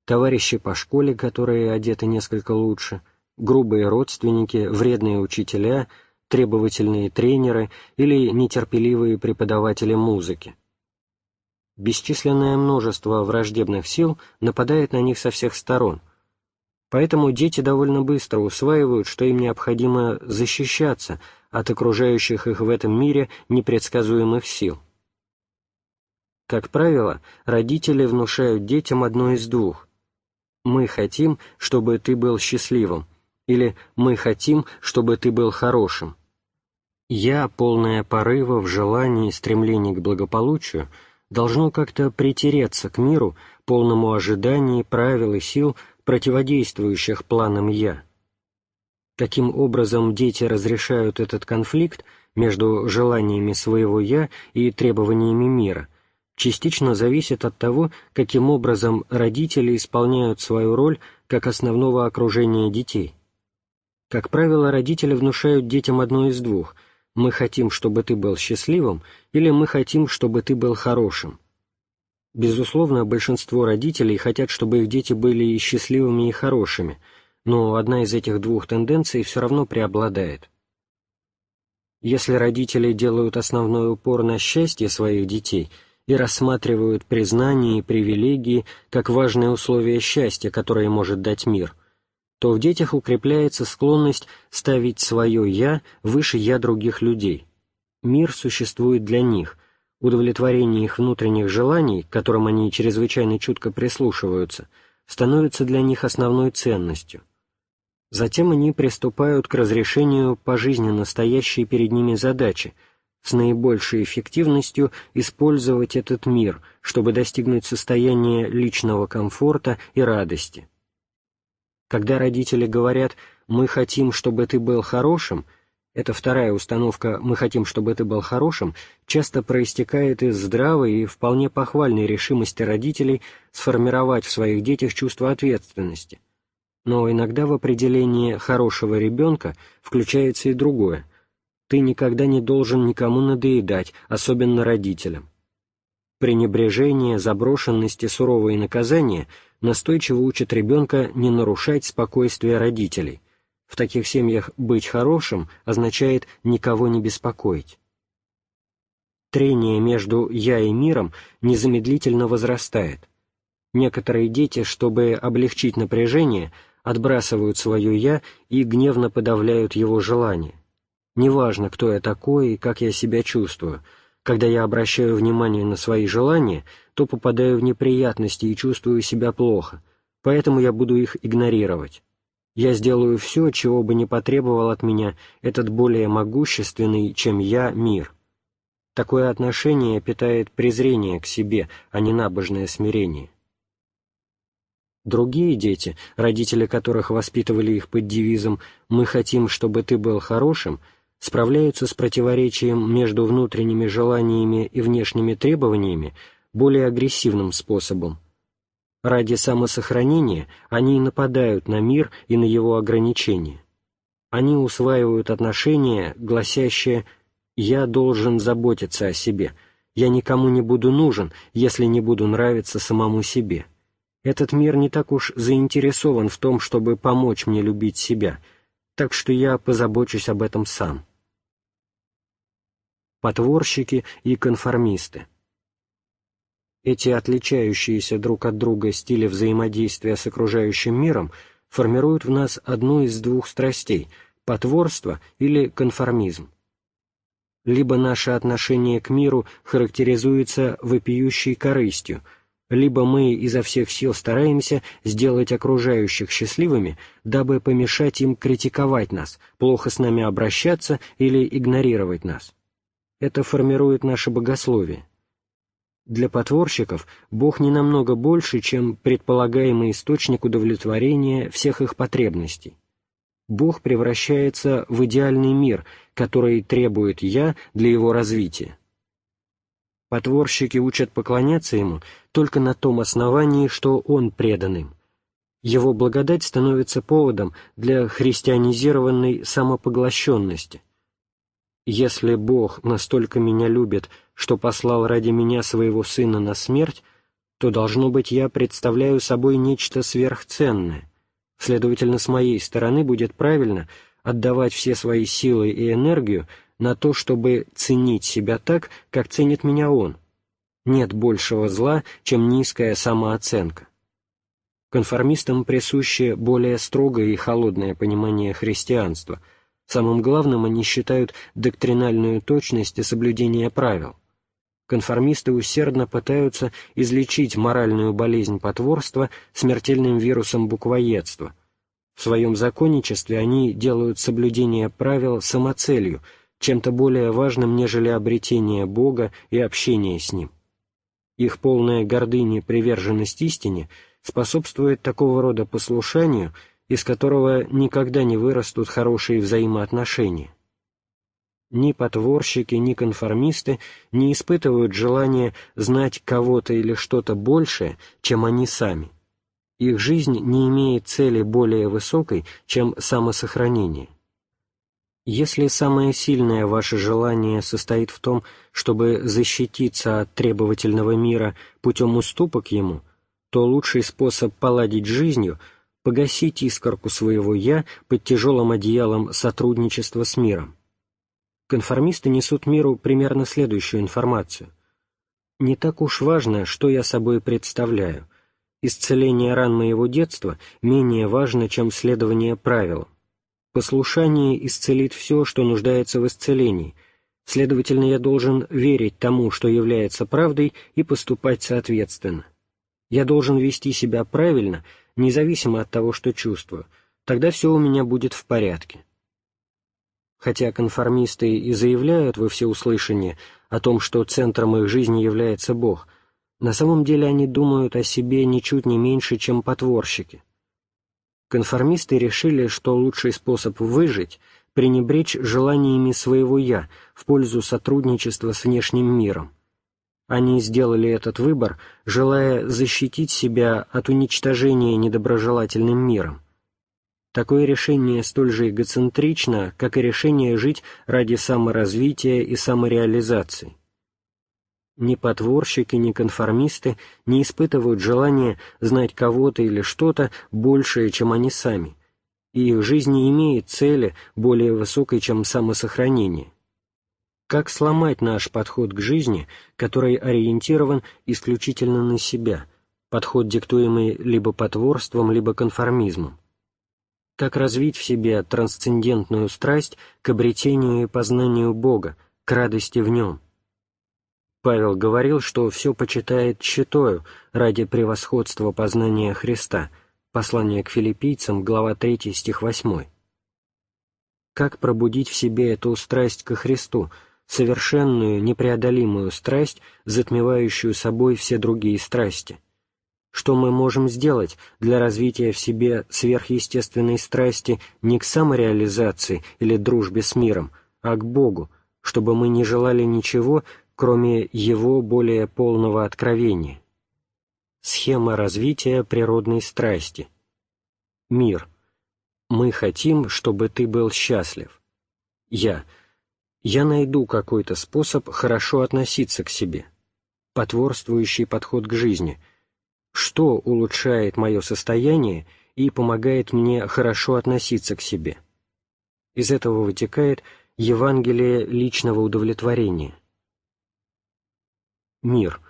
товарищи по школе, которые одеты несколько лучше – грубые родственники, вредные учителя, требовательные тренеры или нетерпеливые преподаватели музыки. Бесчисленное множество враждебных сил нападает на них со всех сторон, поэтому дети довольно быстро усваивают, что им необходимо защищаться от окружающих их в этом мире непредсказуемых сил. Как правило, родители внушают детям одно из двух. «Мы хотим, чтобы ты был счастливым», или «мы хотим, чтобы ты был хорошим». «Я», полная порывов, желаний и стремлений к благополучию, должно как-то притереться к миру, полному ожиданий, правил и сил, противодействующих планам «я». Каким образом дети разрешают этот конфликт между желаниями своего «я» и требованиями мира, частично зависит от того, каким образом родители исполняют свою роль как основного окружения детей. Как правило, родители внушают детям одно из двух – мы хотим, чтобы ты был счастливым, или мы хотим, чтобы ты был хорошим. Безусловно, большинство родителей хотят, чтобы их дети были и счастливыми, и хорошими, но одна из этих двух тенденций все равно преобладает. Если родители делают основной упор на счастье своих детей и рассматривают признание и привилегии как важные условия счастья, которые может дать мир, то в детях укрепляется склонность ставить свое «я» выше «я» других людей. Мир существует для них, удовлетворение их внутренних желаний, к которым они чрезвычайно чутко прислушиваются, становится для них основной ценностью. Затем они приступают к разрешению пожизненно стоящей перед ними задачи, с наибольшей эффективностью использовать этот мир, чтобы достигнуть состояния личного комфорта и радости. Когда родители говорят «мы хотим, чтобы ты был хорошим», эта вторая установка «мы хотим, чтобы ты был хорошим» часто проистекает из здравой и вполне похвальной решимости родителей сформировать в своих детях чувство ответственности. Но иногда в определении «хорошего ребенка» включается и другое. Ты никогда не должен никому надоедать, особенно родителям. Пренебрежение, заброшенность и суровые наказания – настойчиво учат ребенка не нарушать спокойствие родителей. В таких семьях «быть хорошим» означает «никого не беспокоить». Трение между «я» и миром незамедлительно возрастает. Некоторые дети, чтобы облегчить напряжение, отбрасывают свое «я» и гневно подавляют его желание. Неважно, кто я такой и как я себя чувствую – когда я обращаю внимание на свои желания, то попадаю в неприятности и чувствую себя плохо, поэтому я буду их игнорировать. Я сделаю все, чего бы не потребовал от меня этот более могущественный, чем я, мир. Такое отношение питает презрение к себе, а не набожное смирение. Другие дети, родители которых воспитывали их под девизом «Мы хотим, чтобы ты был хорошим», справляются с противоречием между внутренними желаниями и внешними требованиями более агрессивным способом. Ради самосохранения они нападают на мир и на его ограничения. Они усваивают отношение, гласящее «я должен заботиться о себе», «я никому не буду нужен, если не буду нравиться самому себе». Этот мир не так уж заинтересован в том, чтобы помочь мне любить себя, так что я позабочусь об этом сам потворщики и конформисты. Эти отличающиеся друг от друга стили взаимодействия с окружающим миром формируют в нас одну из двух страстей – потворство или конформизм. Либо наше отношение к миру характеризуется вопиющей корыстью, либо мы изо всех сил стараемся сделать окружающих счастливыми, дабы помешать им критиковать нас, плохо с нами обращаться или игнорировать нас это формирует наше богословие. Для потворщиков Бог не намного больше, чем предполагаемый источник удовлетворения всех их потребностей. Бог превращается в идеальный мир, который требует «я» для его развития. Потворщики учат поклоняться Ему только на том основании, что Он предан им. Его благодать становится поводом для христианизированной самопоглощенности – если Бог настолько меня любит, что послал ради меня своего Сына на смерть, то, должно быть, я представляю собой нечто сверхценное. Следовательно, с моей стороны будет правильно отдавать все свои силы и энергию на то, чтобы ценить себя так, как ценит меня Он. Нет большего зла, чем низкая самооценка. Конформистам присуще более строгое и холодное понимание христианства – Самым главным они считают доктринальную точность и соблюдение правил. Конформисты усердно пытаются излечить моральную болезнь потворства смертельным вирусом буквоедства. В своем законничестве они делают соблюдение правил самоцелью, чем-то более важным, нежели обретение Бога и общение с Ним. Их полная гордыня приверженность истине способствует такого рода послушанию, из которого никогда не вырастут хорошие взаимоотношения. Ни потворщики, ни конформисты не испытывают желания знать кого-то или что-то большее, чем они сами. Их жизнь не имеет цели более высокой, чем самосохранение. Если самое сильное ваше желание состоит в том, чтобы защититься от требовательного мира путем уступок ему, то лучший способ поладить жизнью — погасить искорку своего «я» под тяжелым одеялом сотрудничества с миром. Конформисты несут миру примерно следующую информацию. «Не так уж важно, что я собой представляю. Исцеление ран моего детства менее важно, чем следование правилам. Послушание исцелит все, что нуждается в исцелении. Следовательно, я должен верить тому, что является правдой, и поступать соответственно. Я должен вести себя правильно, независимо от того, что чувствую. Тогда все у меня будет в порядке. Хотя конформисты и заявляют во всеуслышание о том, что центром их жизни является Бог, на самом деле они думают о себе ничуть не меньше, чем потворщики – конформисты решили, что лучший способ выжить — пренебречь желаниями своего «я» в пользу сотрудничества с внешним миром. Они сделали этот выбор, желая защитить себя от уничтожения недоброжелательным миром. Такое решение столь же эгоцентрично, как и решение жить ради саморазвития и самореализации. Ни потворщики, ни конформисты не испытывают желания знать кого-то или что-то большее, чем они сами, и их жизнь не имеет цели более высокой, чем самосохранение. Как сломать наш подход к жизни, который ориентирован исключительно на себя, подход, диктуемый либо потворством, либо конформизмом? Как развить в себе трансцендентную страсть к обретению и познанию Бога, к радости в Нем? Павел говорил, что все почитает читою ради превосходства познания Христа. Послание к филиппийцам, глава 3, стих 8. Как пробудить в себе эту страсть ко Христу, совершенную, непреодолимую страсть, затмевающую собой все другие страсти? Что мы можем сделать для развития в себе сверхъестественной страсти не к самореализации или дружбе с миром, а к Богу, чтобы мы не желали ничего, кроме его более полного откровения. Схема развития природной страсти. Мир. Мы хотим, чтобы ты был счастлив. Я. Я найду какой-то способ хорошо относиться к себе. Потворствующий подход к жизни. Что улучшает мое состояние и помогает мне хорошо относиться к себе. Из этого вытекает Евангелие личного удовлетворения мир.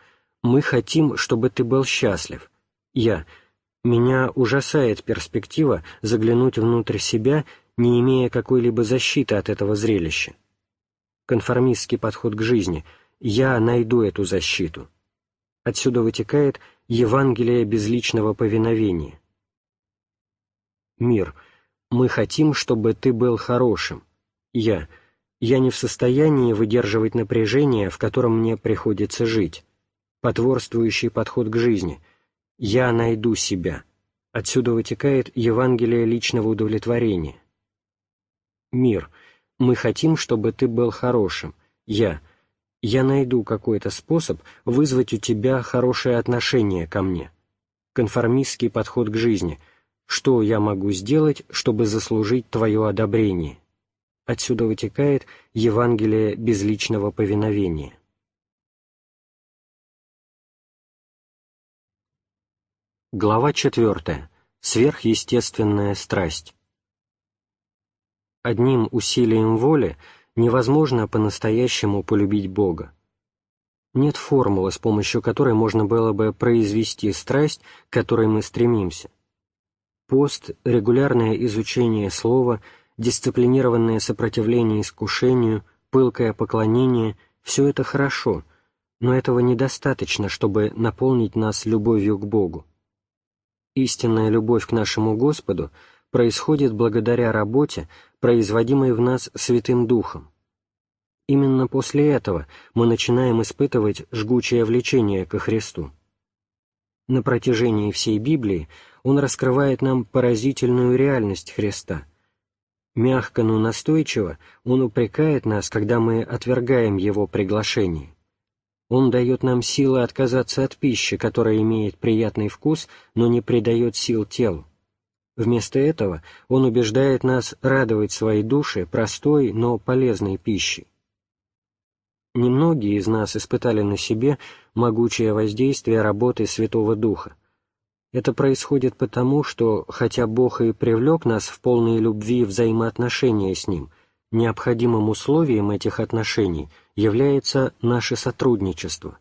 Мы хотим, чтобы ты был счастлив. Я. Меня ужасает перспектива заглянуть внутрь себя, не имея какой-либо защиты от этого зрелища. Конформистский подход к жизни. Я найду эту защиту. Отсюда вытекает Евангелие безличного повиновения. Мир. Мы хотим, чтобы ты был хорошим. Я я не в состоянии выдерживать напряжение, в котором мне приходится жить. Потворствующий подход к жизни. Я найду себя. Отсюда вытекает Евангелие личного удовлетворения. Мир. Мы хотим, чтобы ты был хорошим. Я. Я найду какой-то способ вызвать у тебя хорошее отношение ко мне. Конформистский подход к жизни. Что я могу сделать, чтобы заслужить твое одобрение? Отсюда вытекает Евангелие безличного повиновения. Глава 4. Сверхъестественная страсть. Одним усилием воли невозможно по-настоящему полюбить Бога. Нет формулы, с помощью которой можно было бы произвести страсть, к которой мы стремимся. Пост, регулярное изучение слова — дисциплинированное сопротивление искушению, пылкое поклонение — все это хорошо, но этого недостаточно, чтобы наполнить нас любовью к Богу. Истинная любовь к нашему Господу происходит благодаря работе, производимой в нас Святым Духом. Именно после этого мы начинаем испытывать жгучее влечение ко Христу. На протяжении всей Библии он раскрывает нам поразительную реальность Христа. Мягко, но настойчиво он упрекает нас, когда мы отвергаем его приглашение. Он дает нам силы отказаться от пищи, которая имеет приятный вкус, но не придает сил телу. Вместо этого он убеждает нас радовать свои души простой, но полезной пищей. Немногие из нас испытали на себе могучее воздействие работы Святого Духа. Это происходит потому, что, хотя Бог и привлек нас в полной любви взаимоотношения с Ним, необходимым условием этих отношений является наше сотрудничество.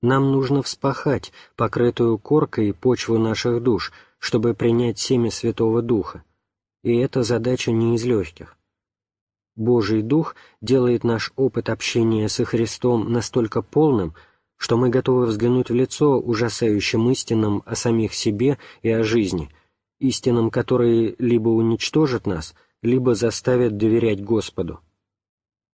Нам нужно вспахать покрытую коркой почву наших душ, чтобы принять семя Святого Духа, и эта задача не из легких. Божий Дух делает наш опыт общения со Христом настолько полным, что мы готовы взглянуть в лицо ужасающим истинам о самих себе и о жизни, истинам, которые либо уничтожат нас, либо заставят доверять Господу.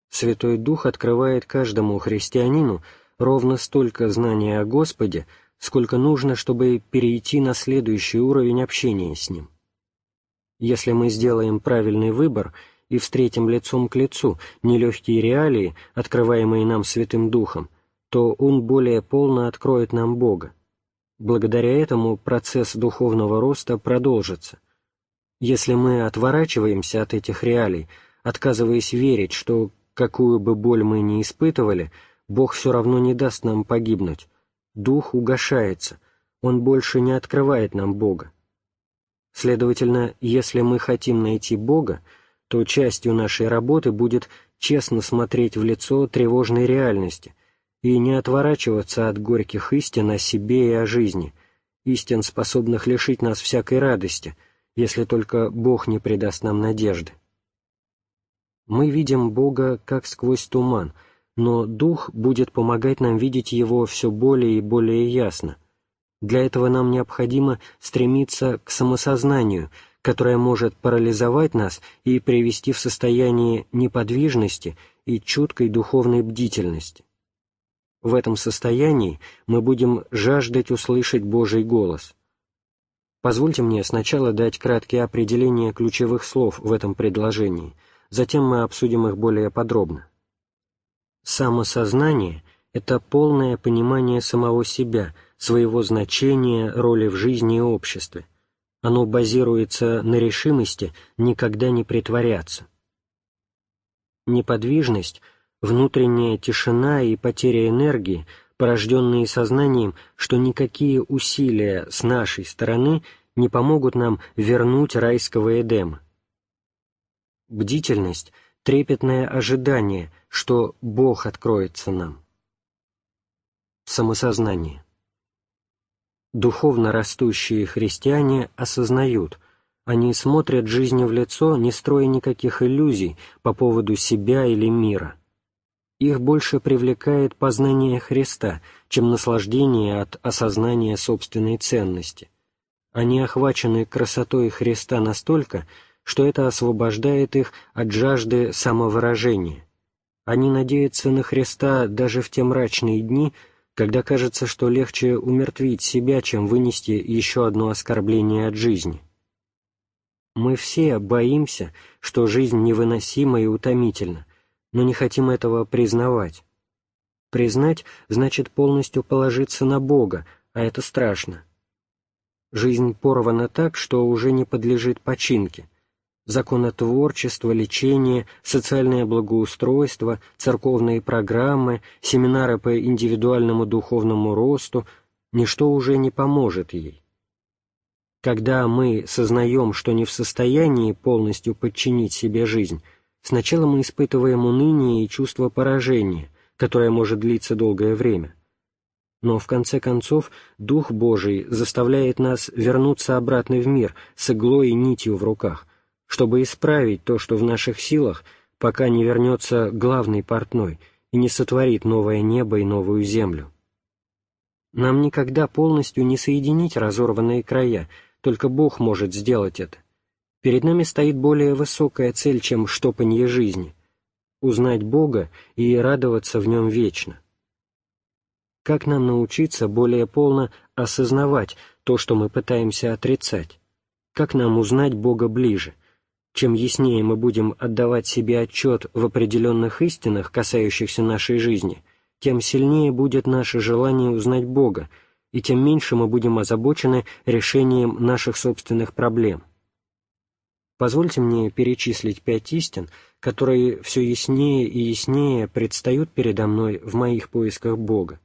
Святой Дух открывает каждому христианину ровно столько знания о Господе, сколько нужно, чтобы перейти на следующий уровень общения с Ним. Если мы сделаем правильный выбор – и встретим лицом к лицу нелегкие реалии, открываемые нам Святым Духом, то Он более полно откроет нам Бога. Благодаря этому процесс духовного роста продолжится. Если мы отворачиваемся от этих реалий, отказываясь верить, что какую бы боль мы ни испытывали, Бог все равно не даст нам погибнуть, Дух угошается, Он больше не открывает нам Бога. Следовательно, если мы хотим найти Бога, то частью нашей работы будет честно смотреть в лицо тревожной реальности и не отворачиваться от горьких истин о себе и о жизни, истин, способных лишить нас всякой радости, если только Бог не придаст нам надежды. Мы видим Бога как сквозь туман, но Дух будет помогать нам видеть Его все более и более ясно. Для этого нам необходимо стремиться к самосознанию – которая может парализовать нас и привести в состояние неподвижности и чуткой духовной бдительности. В этом состоянии мы будем жаждать услышать Божий голос. Позвольте мне сначала дать краткие определения ключевых слов в этом предложении, затем мы обсудим их более подробно. Самосознание — это полное понимание самого себя, своего значения, роли в жизни и обществе, оно базируется на решимости никогда не притворяться. Неподвижность, внутренняя тишина и потеря энергии, порожденные сознанием, что никакие усилия с нашей стороны не помогут нам вернуть райского Эдема. Бдительность — трепетное ожидание, что Бог откроется нам. Самосознание. Духовно растущие христиане осознают, они смотрят жизни в лицо, не строя никаких иллюзий по поводу себя или мира. Их больше привлекает познание Христа, чем наслаждение от осознания собственной ценности. Они охвачены красотой Христа настолько, что это освобождает их от жажды самовыражения. Они надеются на Христа даже в те мрачные дни, когда кажется, что легче умертвить себя, чем вынести еще одно оскорбление от жизни. Мы все боимся, что жизнь невыносима и утомительна, но не хотим этого признавать. Признать значит полностью положиться на Бога, а это страшно. Жизнь порвана так, что уже не подлежит починке законотворчество, лечение, социальное благоустройство, церковные программы, семинары по индивидуальному духовному росту – ничто уже не поможет ей. Когда мы сознаем, что не в состоянии полностью подчинить себе жизнь, сначала мы испытываем уныние и чувство поражения, которое может длиться долгое время. Но в конце концов Дух Божий заставляет нас вернуться обратно в мир с иглой и нитью в руках – чтобы исправить то, что в наших силах, пока не вернется главный портной и не сотворит новое небо и новую землю. Нам никогда полностью не соединить разорванные края, только Бог может сделать это. Перед нами стоит более высокая цель, чем штопанье жизни. узнать Бога и радоваться в Нем вечно? Как нам научиться более полно осознавать то, что мы пытаемся отрицать? Как нам узнать Бога ближе? Чем яснее мы будем отдавать себе отчет в определенных истинах, касающихся нашей жизни, тем сильнее будет наше желание узнать Бога, и тем меньше мы будем озабочены решением наших собственных проблем. Позвольте мне перечислить пять истин, которые все яснее и яснее предстают передо мной в моих поисках Бога.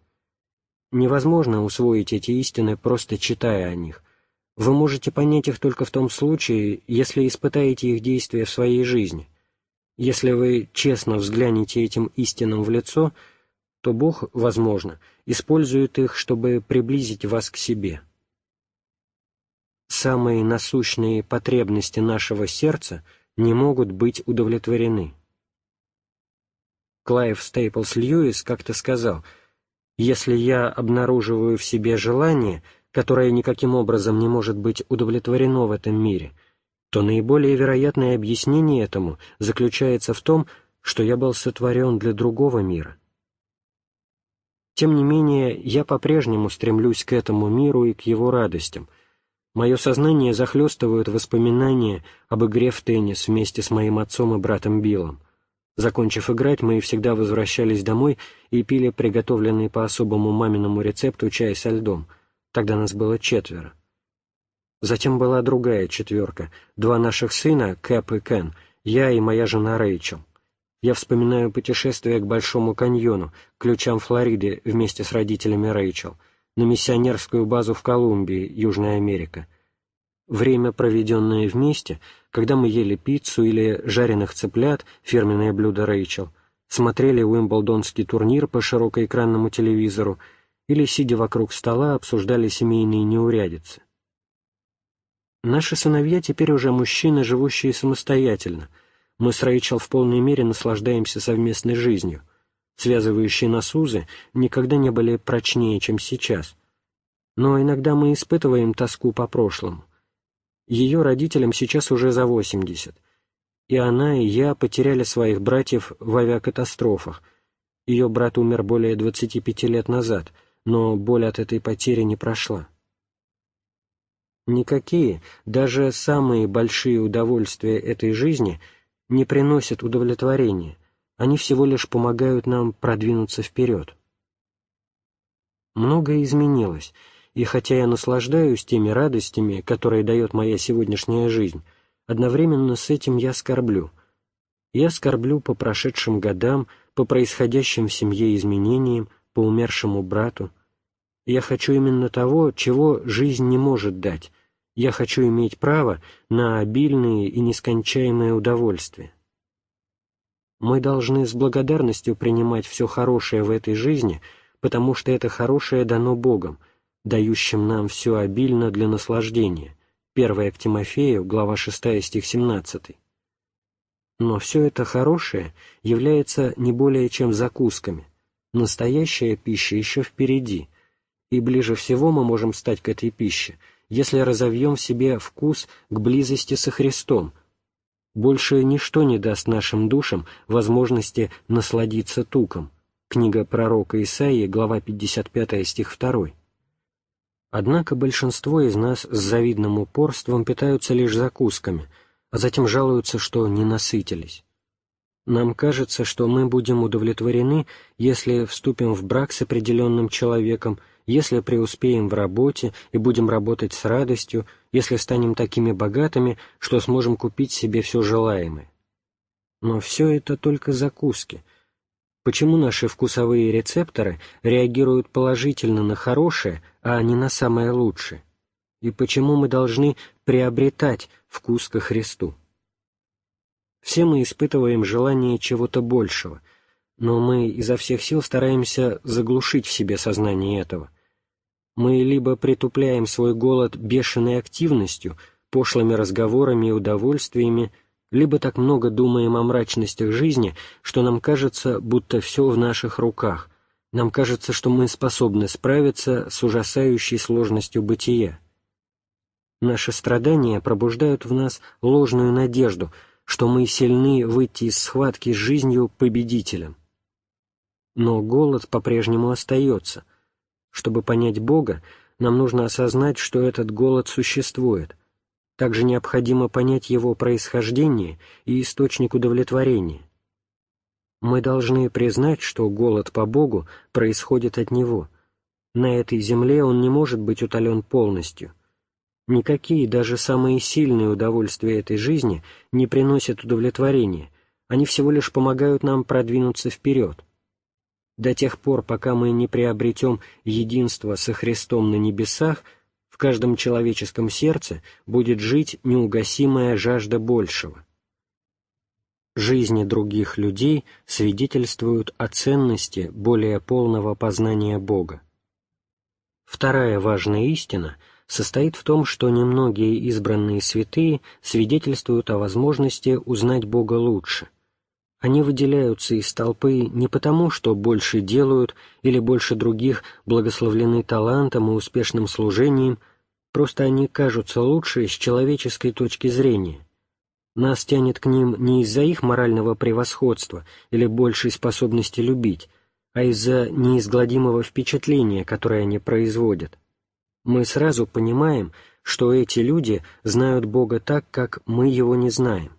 Невозможно усвоить эти истины, просто читая о них. Вы можете понять их только в том случае, если испытаете их действия в своей жизни. Если вы честно взглянете этим истинам в лицо – то Бог, возможно, использует их, чтобы приблизить вас к себе. Самые насущные потребности нашего сердца не могут быть удовлетворены. Клайв Стейплс Льюис как-то сказал, «Если я обнаруживаю в себе желание, которое никаким образом не может быть удовлетворено в этом мире, то наиболее вероятное объяснение этому заключается в том, что я был сотворен для другого мира. Тем не менее, я по-прежнему стремлюсь к этому миру и к его радостям. Мое сознание захлестывают воспоминания об игре в теннис вместе с моим отцом и братом Биллом. Закончив играть, мы всегда возвращались домой и пили приготовленный по особому маминому рецепту чай со льдом. Тогда нас было четверо. Затем была другая четверка, два наших сына, Кэп и Кен, я и моя жена Рэйчел. Я вспоминаю путешествие к Большому каньону, ключам Флориды вместе с родителями Рэйчел, на миссионерскую базу в Колумбии, Южная Америка. Время, проведенное вместе, когда мы ели пиццу или жареных цыплят, фирменное блюдо Рэйчел, смотрели Уимблдонский турнир по широкоэкранному телевизору или, сидя вокруг стола, обсуждали семейные неурядицы. Наши сыновья теперь уже мужчины, живущие самостоятельно — мы с Рэйчел в полной мере наслаждаемся совместной жизнью. Связывающие нас узы никогда не были прочнее, чем сейчас. Но иногда мы испытываем тоску по прошлому. Ее родителям сейчас уже за 80, и она и я потеряли своих братьев в авиакатастрофах. Ее брат умер более 25 лет назад, но боль от этой потери не прошла. Никакие, даже самые большие удовольствия этой жизни — не приносят удовлетворения, они всего лишь помогают нам продвинуться вперед. Многое изменилось, и хотя я наслаждаюсь теми радостями, которые дает моя сегодняшняя жизнь, одновременно с этим я скорблю. Я скорблю по прошедшим годам, по происходящим в семье изменениям, по умершему брату. Я хочу именно того, чего жизнь не может дать, я хочу иметь право на обильные и нескончаемые удовольствия. Мы должны с благодарностью принимать все хорошее в этой жизни, потому что это хорошее дано Богом, дающим нам все обильно для наслаждения. 1 к Тимофею, глава 6, стих 17. Но все это хорошее является не более чем закусками. Настоящая пища еще впереди, и ближе всего мы можем стать к этой пище – если разовьем в себе вкус к близости со Христом. Больше ничто не даст нашим душам возможности насладиться туком. Книга пророка Исаии, глава 55, стих 2. Однако большинство из нас с завидным упорством питаются лишь закусками, а затем жалуются, что не насытились. Нам кажется, что мы будем удовлетворены, если вступим в брак с определенным человеком если преуспеем в работе и будем работать с радостью, если станем такими богатыми, что сможем купить себе все желаемое. Но все это только закуски. Почему наши вкусовые рецепторы реагируют положительно на хорошее, а не на самое лучшее? И почему мы должны приобретать вкус ко Христу? Все мы испытываем желание чего-то большего, но мы изо всех сил стараемся заглушить в себе сознание этого – мы либо притупляем свой голод бешеной активностью, пошлыми разговорами и удовольствиями, либо так много думаем о мрачностях жизни, что нам кажется, будто все в наших руках, нам кажется, что мы способны справиться с ужасающей сложностью бытия. Наши страдания пробуждают в нас ложную надежду, что мы сильны выйти из схватки с жизнью победителем. Но голод по-прежнему остается. Чтобы понять Бога, нам нужно осознать, что этот голод существует. Также необходимо понять его происхождение и источник удовлетворения. Мы должны признать, что голод по Богу происходит от Него. На этой земле он не может быть утолен полностью. Никакие, даже самые сильные удовольствия этой жизни не приносят удовлетворения, они всего лишь помогают нам продвинуться вперед. До тех пор, пока мы не приобретем единство со Христом на небесах, в каждом человеческом сердце будет жить неугасимая жажда большего. Жизни других людей свидетельствуют о ценности более полного познания Бога. Вторая важная истина состоит в том, что немногие избранные святые свидетельствуют о возможности узнать Бога лучше. Они выделяются из толпы не потому, что больше делают или больше других благословлены талантом и успешным служением, просто они кажутся лучше с человеческой точки зрения, нас тянет к ним не из-за их морального превосходства или большей способности любить, а из-за неизгладимого впечатления, которое они производят. Мы сразу понимаем, что эти люди знают Бога так, как мы Его не знаем.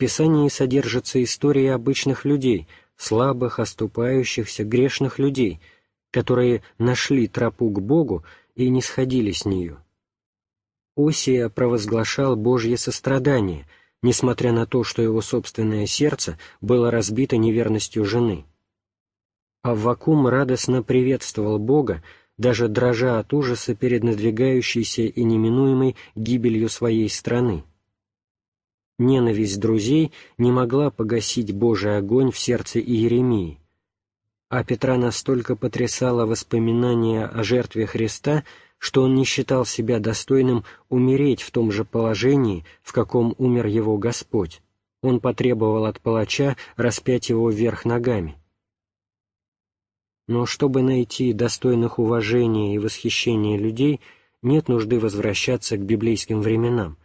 Писании содержатся истории обычных людей, слабых, оступающихся, грешных людей, которые нашли тропу к Богу и не сходили с нее. Осия провозглашал Божье сострадание, несмотря на то, что его собственное сердце было разбито неверностью жены. Аввакум радостно приветствовал Бога, даже дрожа от ужаса перед надвигающейся и неминуемой гибелью своей страны. Ненависть друзей не могла погасить Божий огонь в сердце Иеремии, а Петра настолько потрясало воспоминание о жертве Христа, что он не считал себя достойным умереть в том же положении, в каком умер его Господь. Он потребовал от палача распять его вверх ногами. Но чтобы найти достойных уважения и восхищения людей, нет нужды возвращаться к библейским временам.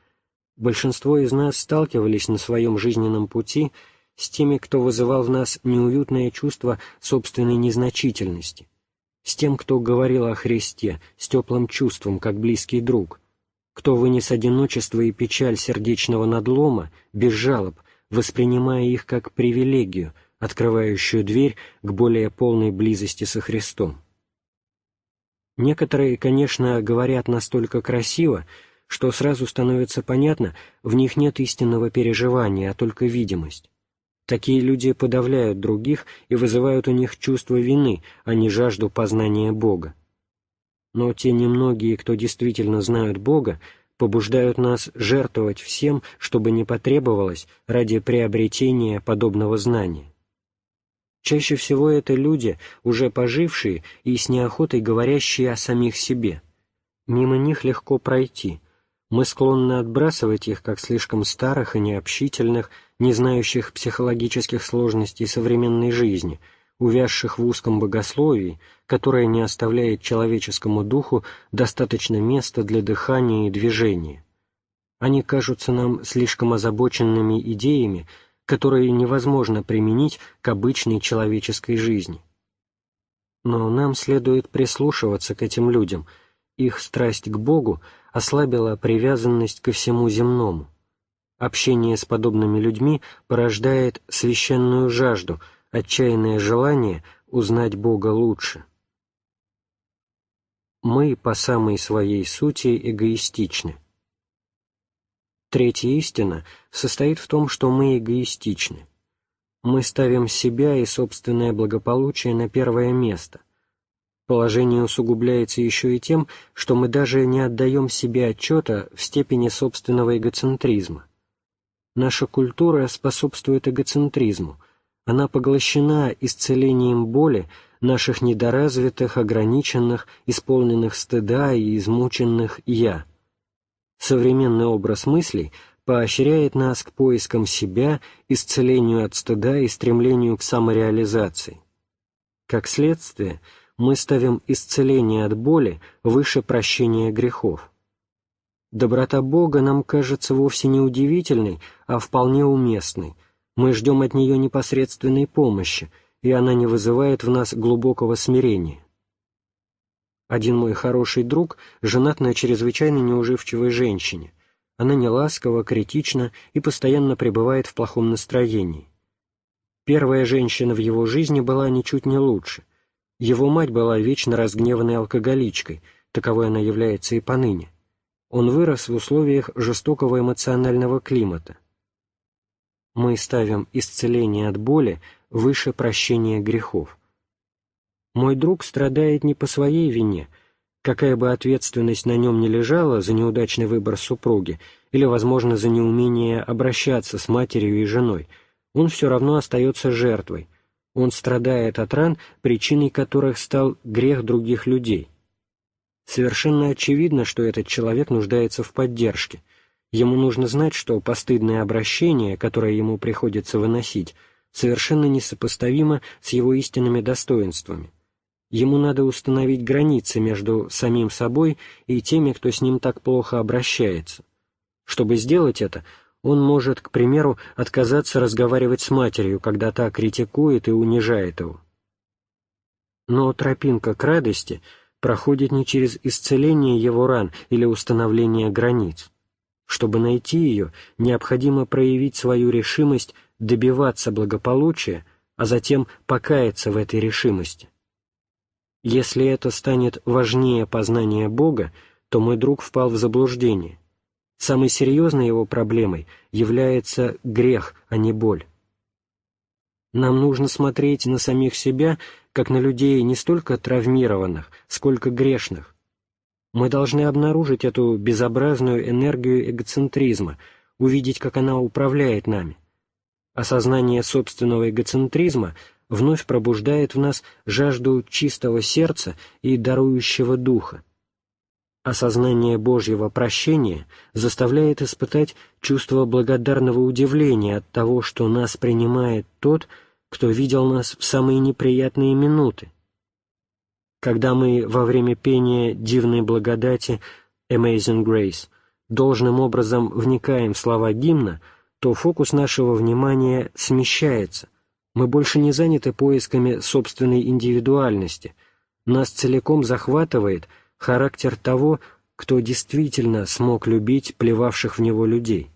Большинство из нас сталкивались на своем жизненном пути с теми, кто вызывал в нас неуютное чувство собственной незначительности, с тем, кто говорил о Христе с теплым чувством, как близкий друг, кто вынес одиночество и печаль сердечного надлома без жалоб, воспринимая их как привилегию, открывающую дверь к более полной близости со Христом. Некоторые, конечно, говорят настолько красиво, что сразу становится понятно, в них нет истинного переживания, а только видимость. Такие люди подавляют других и вызывают у них чувство вины, а не жажду познания Бога. Но те немногие, кто действительно знают Бога, побуждают нас жертвовать всем, чтобы не потребовалось ради приобретения подобного знания. Чаще всего это люди, уже пожившие и с неохотой говорящие о самих себе. Мимо них легко пройти. Мы склонны отбрасывать их, как слишком старых и необщительных, не знающих психологических сложностей современной жизни, увязших в узком богословии, которое не оставляет человеческому духу достаточно места для дыхания и движения. Они кажутся нам слишком озабоченными идеями, которые невозможно применить к обычной человеческой жизни. Но нам следует прислушиваться к этим людям, их страсть к Богу ослабила привязанность ко всему земному. Общение с подобными людьми порождает священную жажду, отчаянное желание узнать Бога лучше. Мы по самой своей сути эгоистичны. Третья истина состоит в том, что мы эгоистичны. Мы ставим себя и собственное благополучие на первое место. Положение усугубляется еще и тем, что мы даже не отдаем себе отчета в степени собственного эгоцентризма. Наша культура способствует эгоцентризму. Она поглощена исцелением боли наших недоразвитых, ограниченных, исполненных стыда и измученных «я». Современный образ мыслей поощряет нас к поискам себя, исцелению от стыда и стремлению к самореализации. Как следствие, мы ставим исцеление от боли выше прощения грехов. Доброта Бога нам кажется вовсе не удивительной, а вполне уместной. Мы ждем от нее непосредственной помощи, и она не вызывает в нас глубокого смирения. Один мой хороший друг женат на чрезвычайно неуживчивой женщине. Она не ласкова, критична и постоянно пребывает в плохом настроении. Первая женщина в его жизни была ничуть не лучше. Его мать была вечно разгневанной алкоголичкой, таковой она является и поныне. Он вырос в условиях жестокого эмоционального климата. Мы ставим исцеление от боли выше прощения грехов. Мой друг страдает не по своей вине, какая бы ответственность на нем не лежала за неудачный выбор супруги или, возможно, за неумение обращаться с матерью и женой, он все равно остается жертвой. Он страдает от ран, причиной которых стал грех других людей. Совершенно очевидно, что этот человек нуждается в поддержке. Ему нужно знать, что постыдное обращение, которое ему приходится выносить, совершенно несопоставимо с его истинными достоинствами. Ему надо установить границы между самим собой и теми, кто с ним так плохо обращается. Чтобы сделать это, он может, к примеру, отказаться разговаривать с матерью, когда та критикует и унижает его. Но тропинка к радости проходит не через исцеление его ран или установление границ. Чтобы найти ее, необходимо проявить свою решимость добиваться благополучия, а затем покаяться в этой решимости. Если это станет важнее познания Бога, то мой друг впал в заблуждение. Самой серьезной его проблемой является грех, а не боль. Нам нужно смотреть на самих себя, как на людей не столько травмированных, сколько грешных. Мы должны обнаружить эту безобразную энергию эгоцентризма, увидеть, как она управляет нами. Осознание собственного эгоцентризма вновь пробуждает в нас жажду чистого сердца и дарующего духа. Осознание Божьего прощения заставляет испытать чувство благодарного удивления от того, что нас принимает Тот, кто видел нас в самые неприятные минуты. Когда мы во время пения «Дивной благодати» «Amazing Grace» должным образом вникаем в слова гимна, то фокус нашего внимания смещается, мы больше не заняты поисками собственной индивидуальности. Нас целиком захватывает характер того, кто действительно смог любить плевавших в него людей.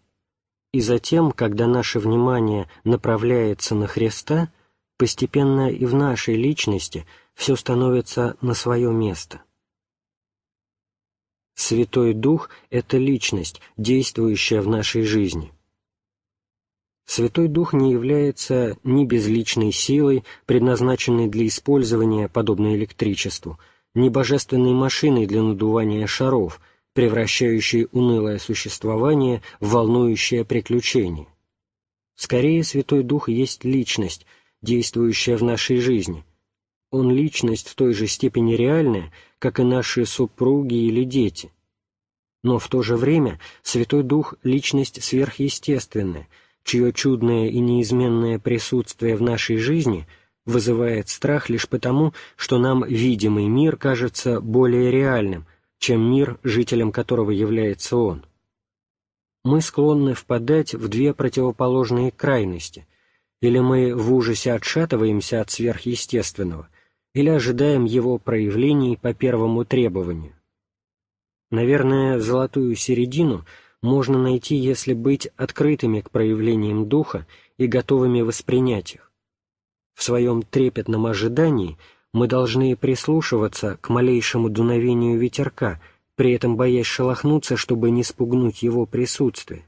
И затем, когда наше внимание направляется на Христа, постепенно и в нашей личности все становится на свое место. Святой Дух — это личность, действующая в нашей жизни. Святой Дух не является ни безличной силой, предназначенной для использования, подобно электричеству, ни божественной машиной для надувания шаров, превращающей унылое существование в волнующее приключение. Скорее, Святой Дух есть личность, действующая в нашей жизни. Он личность в той же степени реальная, как и наши супруги или дети. Но в то же время Святой Дух — личность сверхъестественная — чье чудное и неизменное присутствие в нашей жизни вызывает страх лишь потому, что нам видимый мир кажется более реальным, чем мир, жителем которого является он. Мы склонны впадать в две противоположные крайности, или мы в ужасе отшатываемся от сверхъестественного, или ожидаем его проявлений по первому требованию. Наверное, золотую середину – можно найти, если быть открытыми к проявлениям духа и готовыми воспринять их. В своем трепетном ожидании мы должны прислушиваться к малейшему дуновению ветерка, при этом боясь шелохнуться, чтобы не спугнуть его присутствие.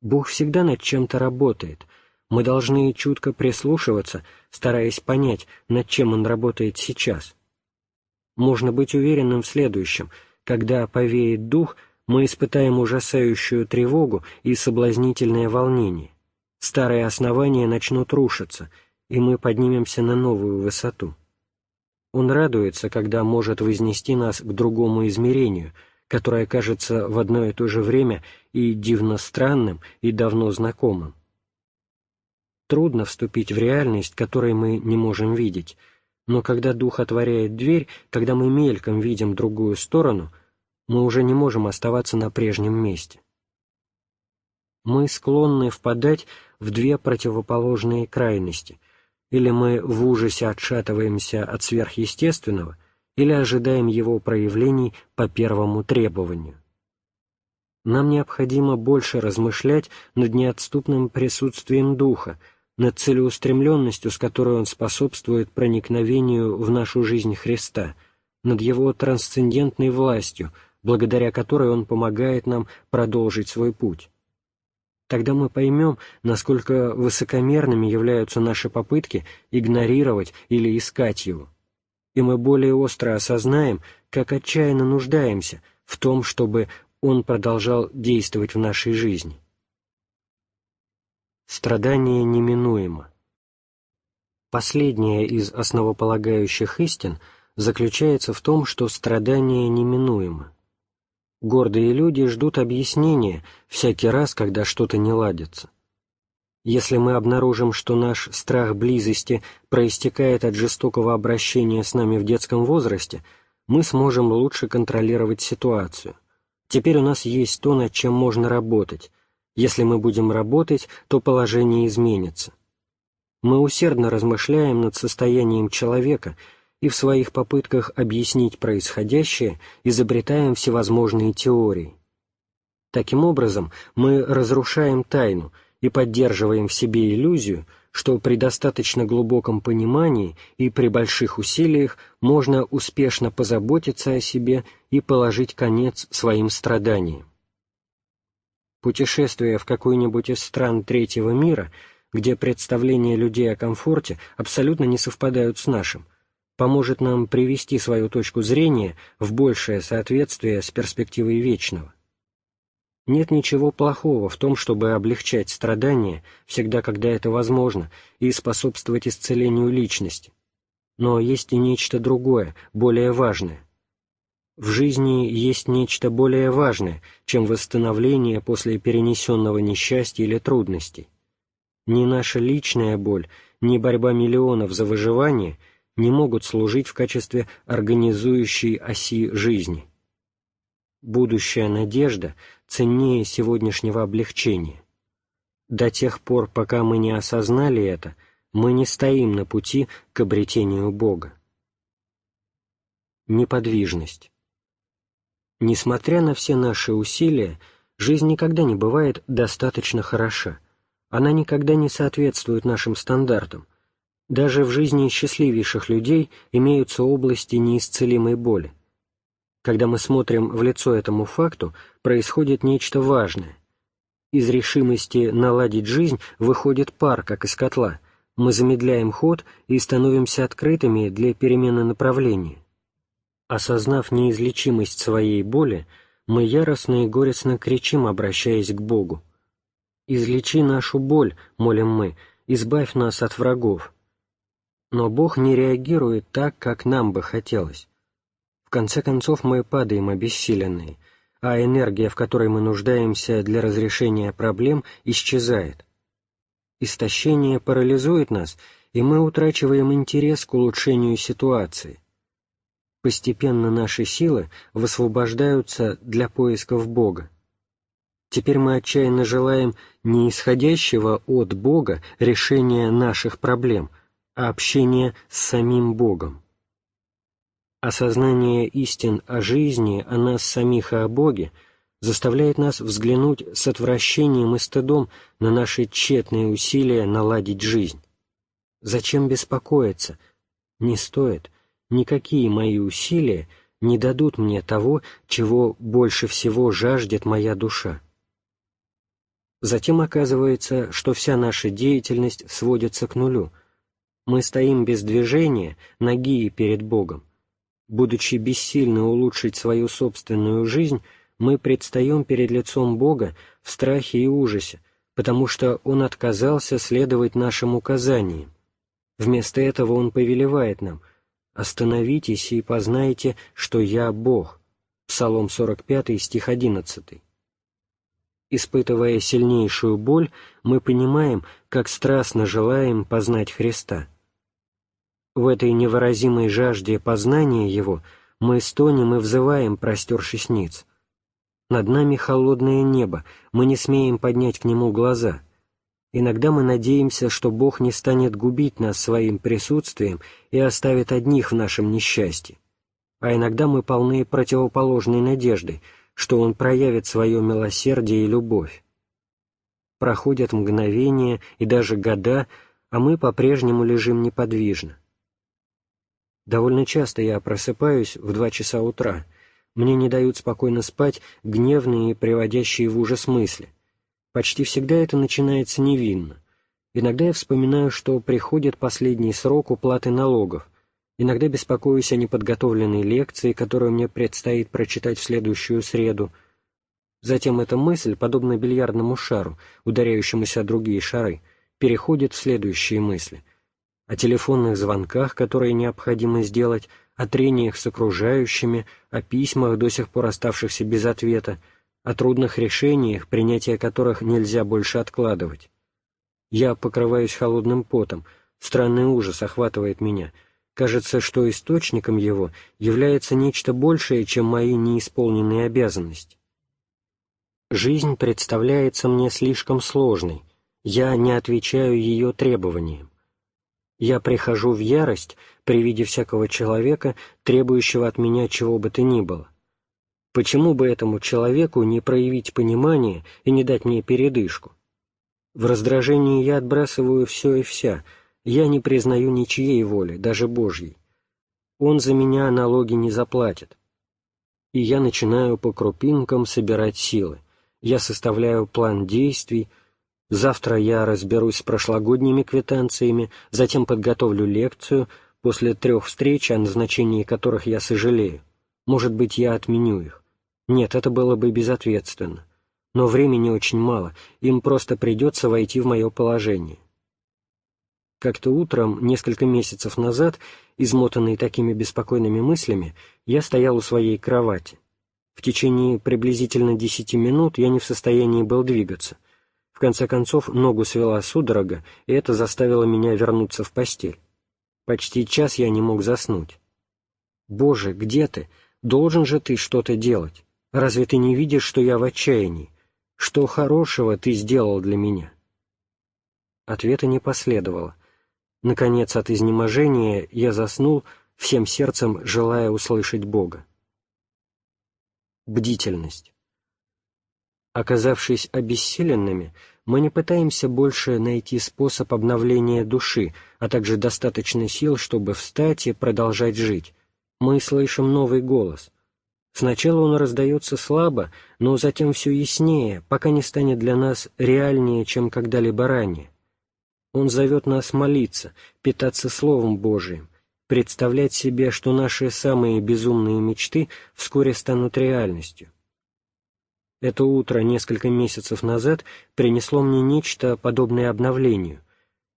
Бог всегда над чем-то работает, мы должны чутко прислушиваться, стараясь понять, над чем Он работает сейчас. Можно быть уверенным в следующем, когда повеет дух — мы испытаем ужасающую тревогу и соблазнительное волнение. Старые основания начнут рушиться, и мы поднимемся на новую высоту. Он радуется, когда может вознести нас к другому измерению, которое кажется в одно и то же время и дивно странным, и давно знакомым. Трудно вступить в реальность, которой мы не можем видеть, но когда Дух отворяет дверь, когда мы мельком видим другую сторону — мы уже не можем оставаться на прежнем месте. Мы склонны впадать в две противоположные крайности. Или мы в ужасе отшатываемся от сверхъестественного, или ожидаем его проявлений по первому требованию. Нам необходимо больше размышлять над неотступным присутствием Духа, над целеустремленностью, с которой Он способствует проникновению в нашу жизнь Христа, над Его трансцендентной властью, благодаря которой Он помогает нам продолжить свой путь. Тогда мы поймем, насколько высокомерными являются наши попытки игнорировать или искать Его. И мы более остро осознаем, как отчаянно нуждаемся в том, чтобы он продолжал действовать в нашей жизни. Страдание неминуемо. Последняя из основополагающих истин заключается в том, что страдание неминуемо. Гордые люди ждут объяснения всякий раз, когда что-то не ладится. Если мы обнаружим, что наш страх близости проистекает от жестокого обращения с нами в детском возрасте, мы сможем лучше контролировать ситуацию – Теперь у нас есть то, над чем можно работать. Если мы будем работать, то положение изменится. Мы усердно размышляем над состоянием человека и в своих попытках объяснить происходящее изобретаем всевозможные теории. Таким образом, мы разрушаем тайну и поддерживаем в себе иллюзию, что при достаточно глубоком понимании и при больших усилиях можно успешно позаботиться о себе и положить конец своим страданиям. Путешествие в какую-нибудь из стран третьего мира, где представления людей о комфорте абсолютно не совпадают с нашим, поможет нам привести свою точку зрения в большее соответствие с перспективой вечного. Нет ничего плохого в том, чтобы облегчать страдания всегда, когда это возможно, и способствовать исцелению личности. Но есть и нечто другое, более важное. В жизни есть нечто более важное, чем восстановление после перенесенного несчастья или трудностей. Ни наша личная боль, ни борьба миллионов за выживание не могут служить в качестве организующей оси жизни. Будущая надежда ценнее сегодняшнего облегчения. До тех пор, пока мы не осознали это, мы не стоим на пути к обретению Бога. Неподвижность. Несмотря на все наши усилия, жизнь никогда не бывает достаточно хороша. Она никогда не соответствует нашим стандартам. Даже в жизни счастливейших людей имеются области неисцелимой боли. Когда мы смотрим в лицо этому факту, происходит нечто важное. Из решимости наладить жизнь выходит пар, как из котла. Мы замедляем ход и становимся открытыми для перемены направления. Осознав неизлечимость своей боли, мы яростно и горестно кричим, обращаясь к Богу. «Излечи нашу боль», — молим мы, — «избавь нас от врагов». Но Бог не реагирует так, как нам бы хотелось. В конце концов мы падаем обессиленные, а энергия, в которой мы нуждаемся для разрешения проблем, исчезает. Истощение парализует нас, и мы утрачиваем интерес к улучшению ситуации. Постепенно наши силы высвобождаются для поисков Бога. Теперь мы отчаянно желаем не исходящего от Бога решения наших проблем, общения с самим Богом. Осознание истин о жизни, о нас самих и о Боге заставляет нас взглянуть с отвращением и стыдом на наши тщетные усилия наладить жизнь. Зачем беспокоиться? Не стоит. Никакие мои усилия не дадут мне того, чего больше всего жаждет моя душа. Затем оказывается, что вся наша деятельность сводится к нулю. Мы стоим без движения, ноги перед Богом. Будучи бессильны улучшить свою собственную жизнь, мы предстаем перед лицом Бога в страхе и ужасе, потому что Он отказался следовать нашим указаниям. Вместо этого Он повелевает нам «Остановитесь и познайте, что Я Бог» Псалом 45, стих 11. Испытывая сильнейшую боль, мы понимаем, как страстно желаем познать Христа – в этой невыразимой жажде познания Его Мы стонем и взываем, простершись ниц. Над нами холодное небо, мы не смеем поднять к нему глаза. Иногда мы надеемся, что Бог не станет губить нас своим присутствием и оставит одних в нашем несчастье. А иногда мы полны противоположной надежды, что Он проявит свое милосердие и любовь. Проходят мгновения и даже года, а мы по-прежнему лежим неподвижно. Довольно часто я просыпаюсь в два часа утра. Мне не дают спокойно спать гневные и приводящие в ужас мысли. Почти всегда это начинается невинно. Иногда я вспоминаю, что приходит последний срок уплаты налогов. Иногда беспокоюсь о неподготовленной лекции, которую мне предстоит прочитать в следующую среду. Затем эта мысль, подобно бильярдному шару, ударяющемуся о другие шары, переходит в следующие мысли — о телефонных звонках, которые необходимо сделать, о трениях с окружающими, о письмах, до сих пор оставшихся без ответа, о трудных решениях, принятие которых нельзя больше откладывать. Я покрываюсь холодным потом, странный ужас охватывает меня. Кажется, что источником его является нечто большее, чем мои неисполненные обязанности. Жизнь представляется мне слишком сложной, я не отвечаю ее требованиям. Я прихожу в ярость при виде всякого человека, требующего от меня чего бы то ни было. Почему бы этому человеку не проявить понимание и не дать мне передышку? В раздражении я отбрасываю все и вся, я не признаю ничьей воли, даже Божьей. Он за меня налоги не заплатит. И я начинаю по крупинкам собирать силы. Я составляю план действий, Завтра я разберусь с прошлогодними квитанциями, затем подготовлю лекцию, после трех встреч, о назначении которых я сожалею. Может быть, я отменю их. Нет, это было бы безответственно. Но времени очень мало, им просто придется войти в мое положение. Как-то утром, несколько месяцев назад, измотанный такими беспокойными мыслями, я стоял у своей кровати. В течение приблизительно десяти минут я не в состоянии был двигаться — в конце концов, ногу свела судорога, и это заставило меня вернуться в постель. Почти час я не мог заснуть. «Боже, где ты? Должен же ты что-то делать. Разве ты не видишь, что я в отчаянии? Что хорошего ты сделал для меня?» Ответа не последовало. Наконец, от изнеможения я заснул, всем сердцем желая услышать Бога. Бдительность. Оказавшись обессиленными, мы не пытаемся больше найти способ обновления души, а также достаточно сил, чтобы встать и продолжать жить. Мы слышим новый голос. Сначала он раздается слабо, но затем все яснее, пока не станет для нас реальнее, чем когда-либо ранее. Он зовет нас молиться, питаться Словом Божиим, представлять себе, что наши самые безумные мечты вскоре станут реальностью. Это утро несколько месяцев назад принесло мне нечто подобное обновлению.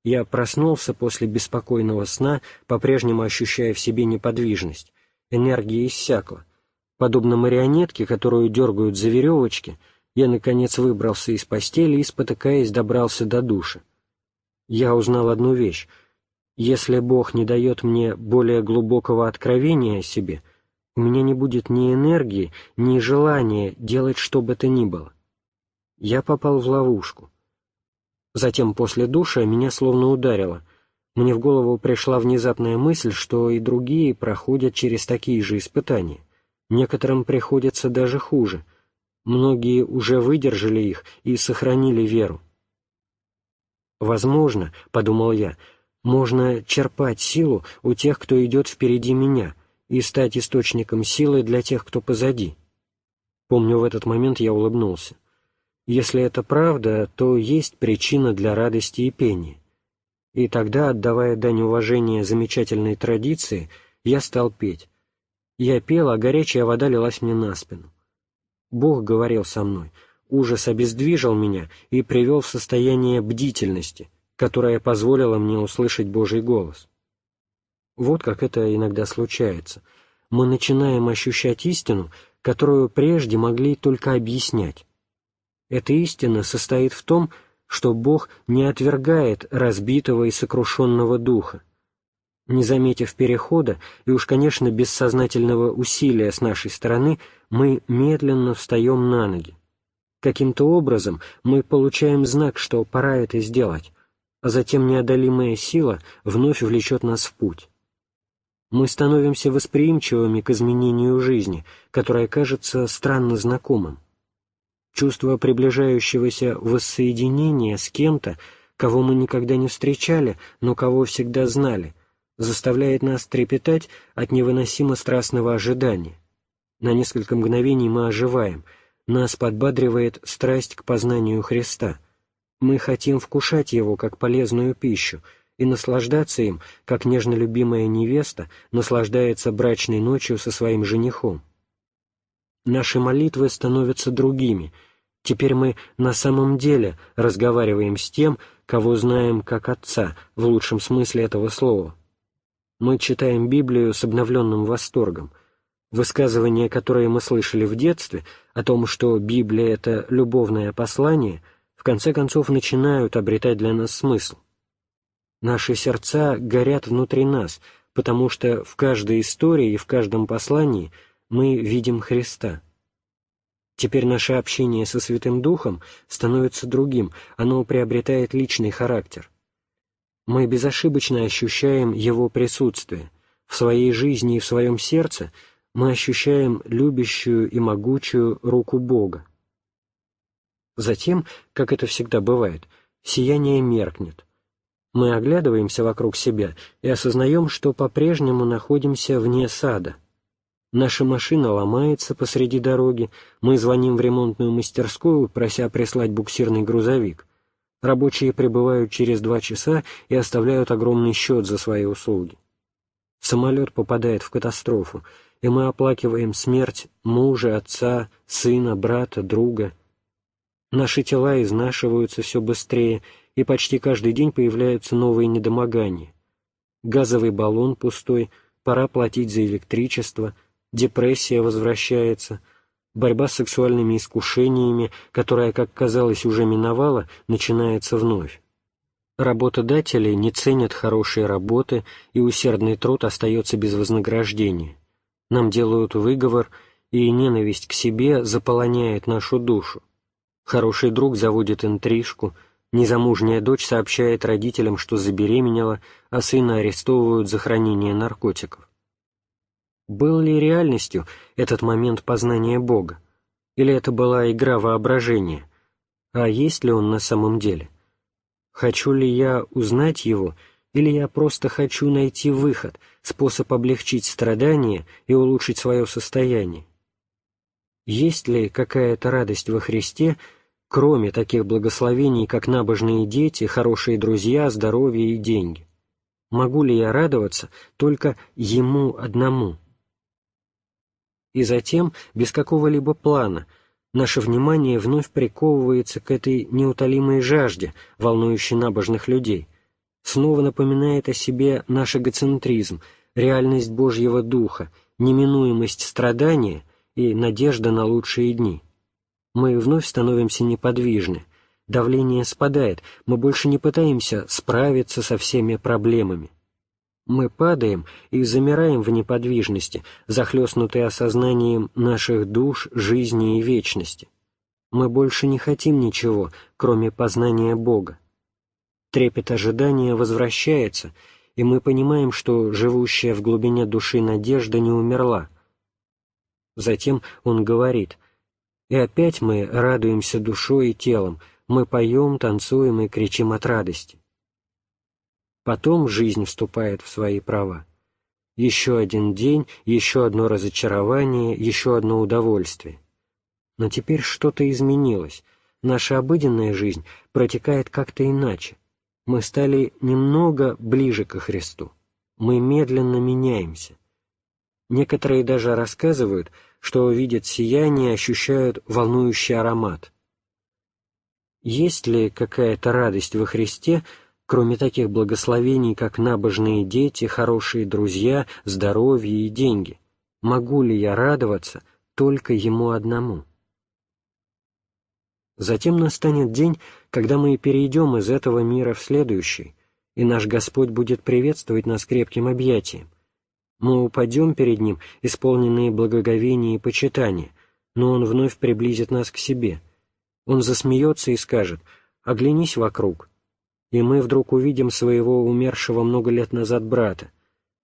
Я проснулся после беспокойного сна, по-прежнему ощущая в себе неподвижность. Энергия иссякла. Подобно марионетке, которую дергают за веревочки, я, наконец, выбрался из постели и, спотыкаясь, добрался до душа. Я узнал одну вещь. Если Бог не дает мне более глубокого откровения о себе — у меня не будет ни энергии, ни желания делать что бы то ни было. Я попал в ловушку. Затем после душа меня словно ударило. Мне в голову пришла внезапная мысль, что и другие проходят через такие же испытания. Некоторым приходится даже хуже. Многие уже выдержали их и сохранили веру. «Возможно, — подумал я, — можно черпать силу у тех, кто идет впереди меня — и стать источником силы для тех, кто позади. Помню, в этот момент я улыбнулся. Если это правда, то есть причина для радости и пения. И тогда, отдавая дань уважения замечательной традиции, я стал петь. Я пел, а горячая вода лилась мне на спину. Бог говорил со мной, ужас обездвижил меня и привел в состояние бдительности, которое позволило мне услышать Божий голос. Вот как это иногда случается. Мы начинаем ощущать истину, которую прежде могли только объяснять. Эта истина состоит в том, что Бог не отвергает разбитого и сокрушенного духа. Не заметив перехода, и уж, конечно, без сознательного усилия с нашей стороны, мы медленно встаем на ноги. Каким-то образом мы получаем знак, что пора это сделать, а затем неодолимая сила вновь влечет нас в путь. Мы становимся восприимчивыми к изменению жизни, которое кажется странно знакомым. Чувство приближающегося воссоединения с кем-то, кого мы никогда не встречали, но кого всегда знали, заставляет нас трепетать от невыносимо страстного ожидания. На несколько мгновений мы оживаем, нас подбадривает страсть к познанию Христа. Мы хотим вкушать Его как полезную пищу и наслаждаться им, как нежно любимая невеста наслаждается брачной ночью со своим женихом. Наши молитвы становятся другими. Теперь мы на самом деле разговариваем с тем, кого знаем как Отца, в лучшем смысле этого слова. Мы читаем Библию с обновленным восторгом. Высказывания, которые мы слышали в детстве, о том, что Библия — это любовное послание, в конце концов начинают обретать для нас смысл. Наши сердца горят внутри нас, потому что в каждой истории и в каждом послании — мы видим Христа. Теперь наше общение со Святым Духом становится другим, оно приобретает личный характер. Мы безошибочно ощущаем Его присутствие. В своей жизни и в своем сердце мы ощущаем любящую и могучую руку Бога. Затем, как это всегда бывает, сияние меркнет. Мы оглядываемся вокруг себя и осознаем, что по-прежнему находимся вне сада — Наша машина ломается посреди дороги, мы звоним в ремонтную мастерскую, прося прислать буксирный грузовик. Рабочие прибывают через два часа и оставляют огромный счет за свои услуги. Самолет попадает в катастрофу, и мы оплакиваем смерть мужа, отца, сына, брата, друга. Наши тела изнашиваются все быстрее, и почти каждый день появляются новые недомогания. Газовый баллон пустой, пора платить за электричество — депрессия возвращается, борьба с сексуальными искушениями, которая, как казалось, уже миновала, начинается вновь. Работодатели не ценят хорошие работы, и усердный труд остается без вознаграждения. Нам делают выговор, и ненависть к себе заполоняет нашу душу. Хороший друг заводит интрижку, незамужняя дочь сообщает родителям, что забеременела, а сына арестовывают за хранение наркотиков. Был ли реальностью этот момент познания Бога? Или это была игра воображения? А есть ли он на самом деле? Хочу ли я узнать его, или я просто хочу найти выход, способ облегчить страдания и улучшить свое состояние? Есть ли какая-то радость во Христе, кроме таких благословений, как набожные дети, хорошие друзья, здоровье и деньги? Могу ли я радоваться только Ему одному? и затем, без какого-либо плана, наше внимание вновь приковывается к этой неутолимой жажде, волнующей набожных людей, снова напоминает о себе наш эгоцентризм, реальность Божьего Духа, неминуемость страдания и надежда на лучшие дни. Мы вновь становимся неподвижны, давление спадает, мы больше не пытаемся справиться со всеми проблемами. Мы падаем и замираем в неподвижности, захлестнутые осознанием наших душ, жизни и вечности. Мы больше не хотим ничего, кроме познания Бога. Трепет ожидания возвращается, и мы понимаем, что живущая в глубине души надежда не умерла. Затем он говорит, и опять мы радуемся душой и телом, мы поем, танцуем и кричим от радости. Потом жизнь вступает в свои права. Еще один день, еще одно разочарование, еще одно удовольствие. Но теперь что-то изменилось. Наша обыденная жизнь протекает как-то иначе. Мы стали немного ближе ко Христу. Мы медленно меняемся. Некоторые даже рассказывают, что видят сияние, ощущают волнующий аромат. Есть ли какая-то радость во Христе, кроме таких благословений, как набожные дети, хорошие друзья, здоровье и деньги? Могу ли я радоваться только Ему одному? Затем настанет день, когда мы перейдем из этого мира в следующий, и наш Господь будет приветствовать нас крепким объятием. Мы упадем перед Ним, исполненные благоговения и почитания, но Он вновь приблизит нас к себе. Он засмеется и скажет «Оглянись вокруг». И мы вдруг увидим своего умершего много лет назад брата.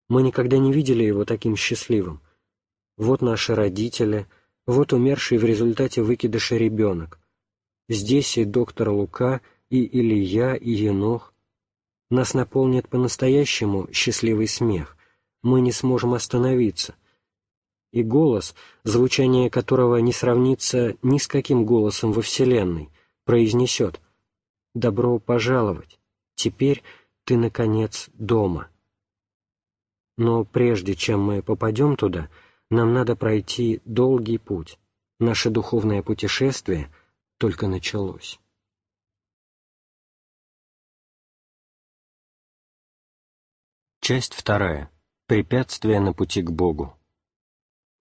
Мы никогда не видели его таким счастливым. Вот наши родители, вот умерший в результате выкидыша ребенок. Здесь и доктор Лука, и Илья, и Енох. Нас наполнит по-настоящему счастливый смех. Мы не сможем остановиться — и голос, звучание которого не сравнится ни с каким голосом во Вселенной, произнесет «Добро пожаловать! Теперь ты, наконец, дома». Но прежде чем мы попадем туда, нам надо пройти долгий путь. Наше духовное путешествие только началось. Часть вторая. Препятствия на пути к Богу.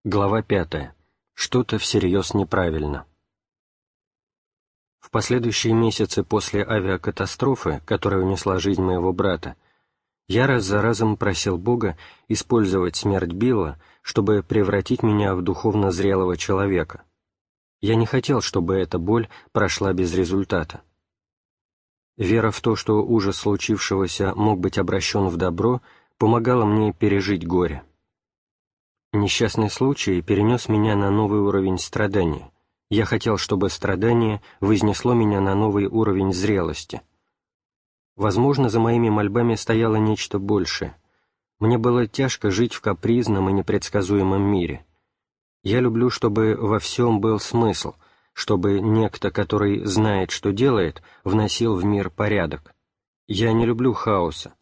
Глава 5. Что-то всерьез неправильно. В последующие месяцы после авиакатастрофы, которая унесла жизнь моего брата, я раз за разом просил Бога использовать смерть Билла, чтобы превратить меня в духовно зрелого человека. Я не хотел, чтобы эта боль прошла без результата. Вера в то, что ужас случившегося мог быть обращен в добро, помогала мне пережить горе. Несчастный случай перенес меня на новый уровень страдания. Я хотел, чтобы страдание вознесло меня на новый уровень зрелости. Возможно, за моими мольбами стояло нечто большее. Мне было тяжко жить в капризном и непредсказуемом мире. Я люблю, чтобы во всем был смысл, чтобы некто, который знает, что делает, вносил в мир порядок. Я не люблю хаоса,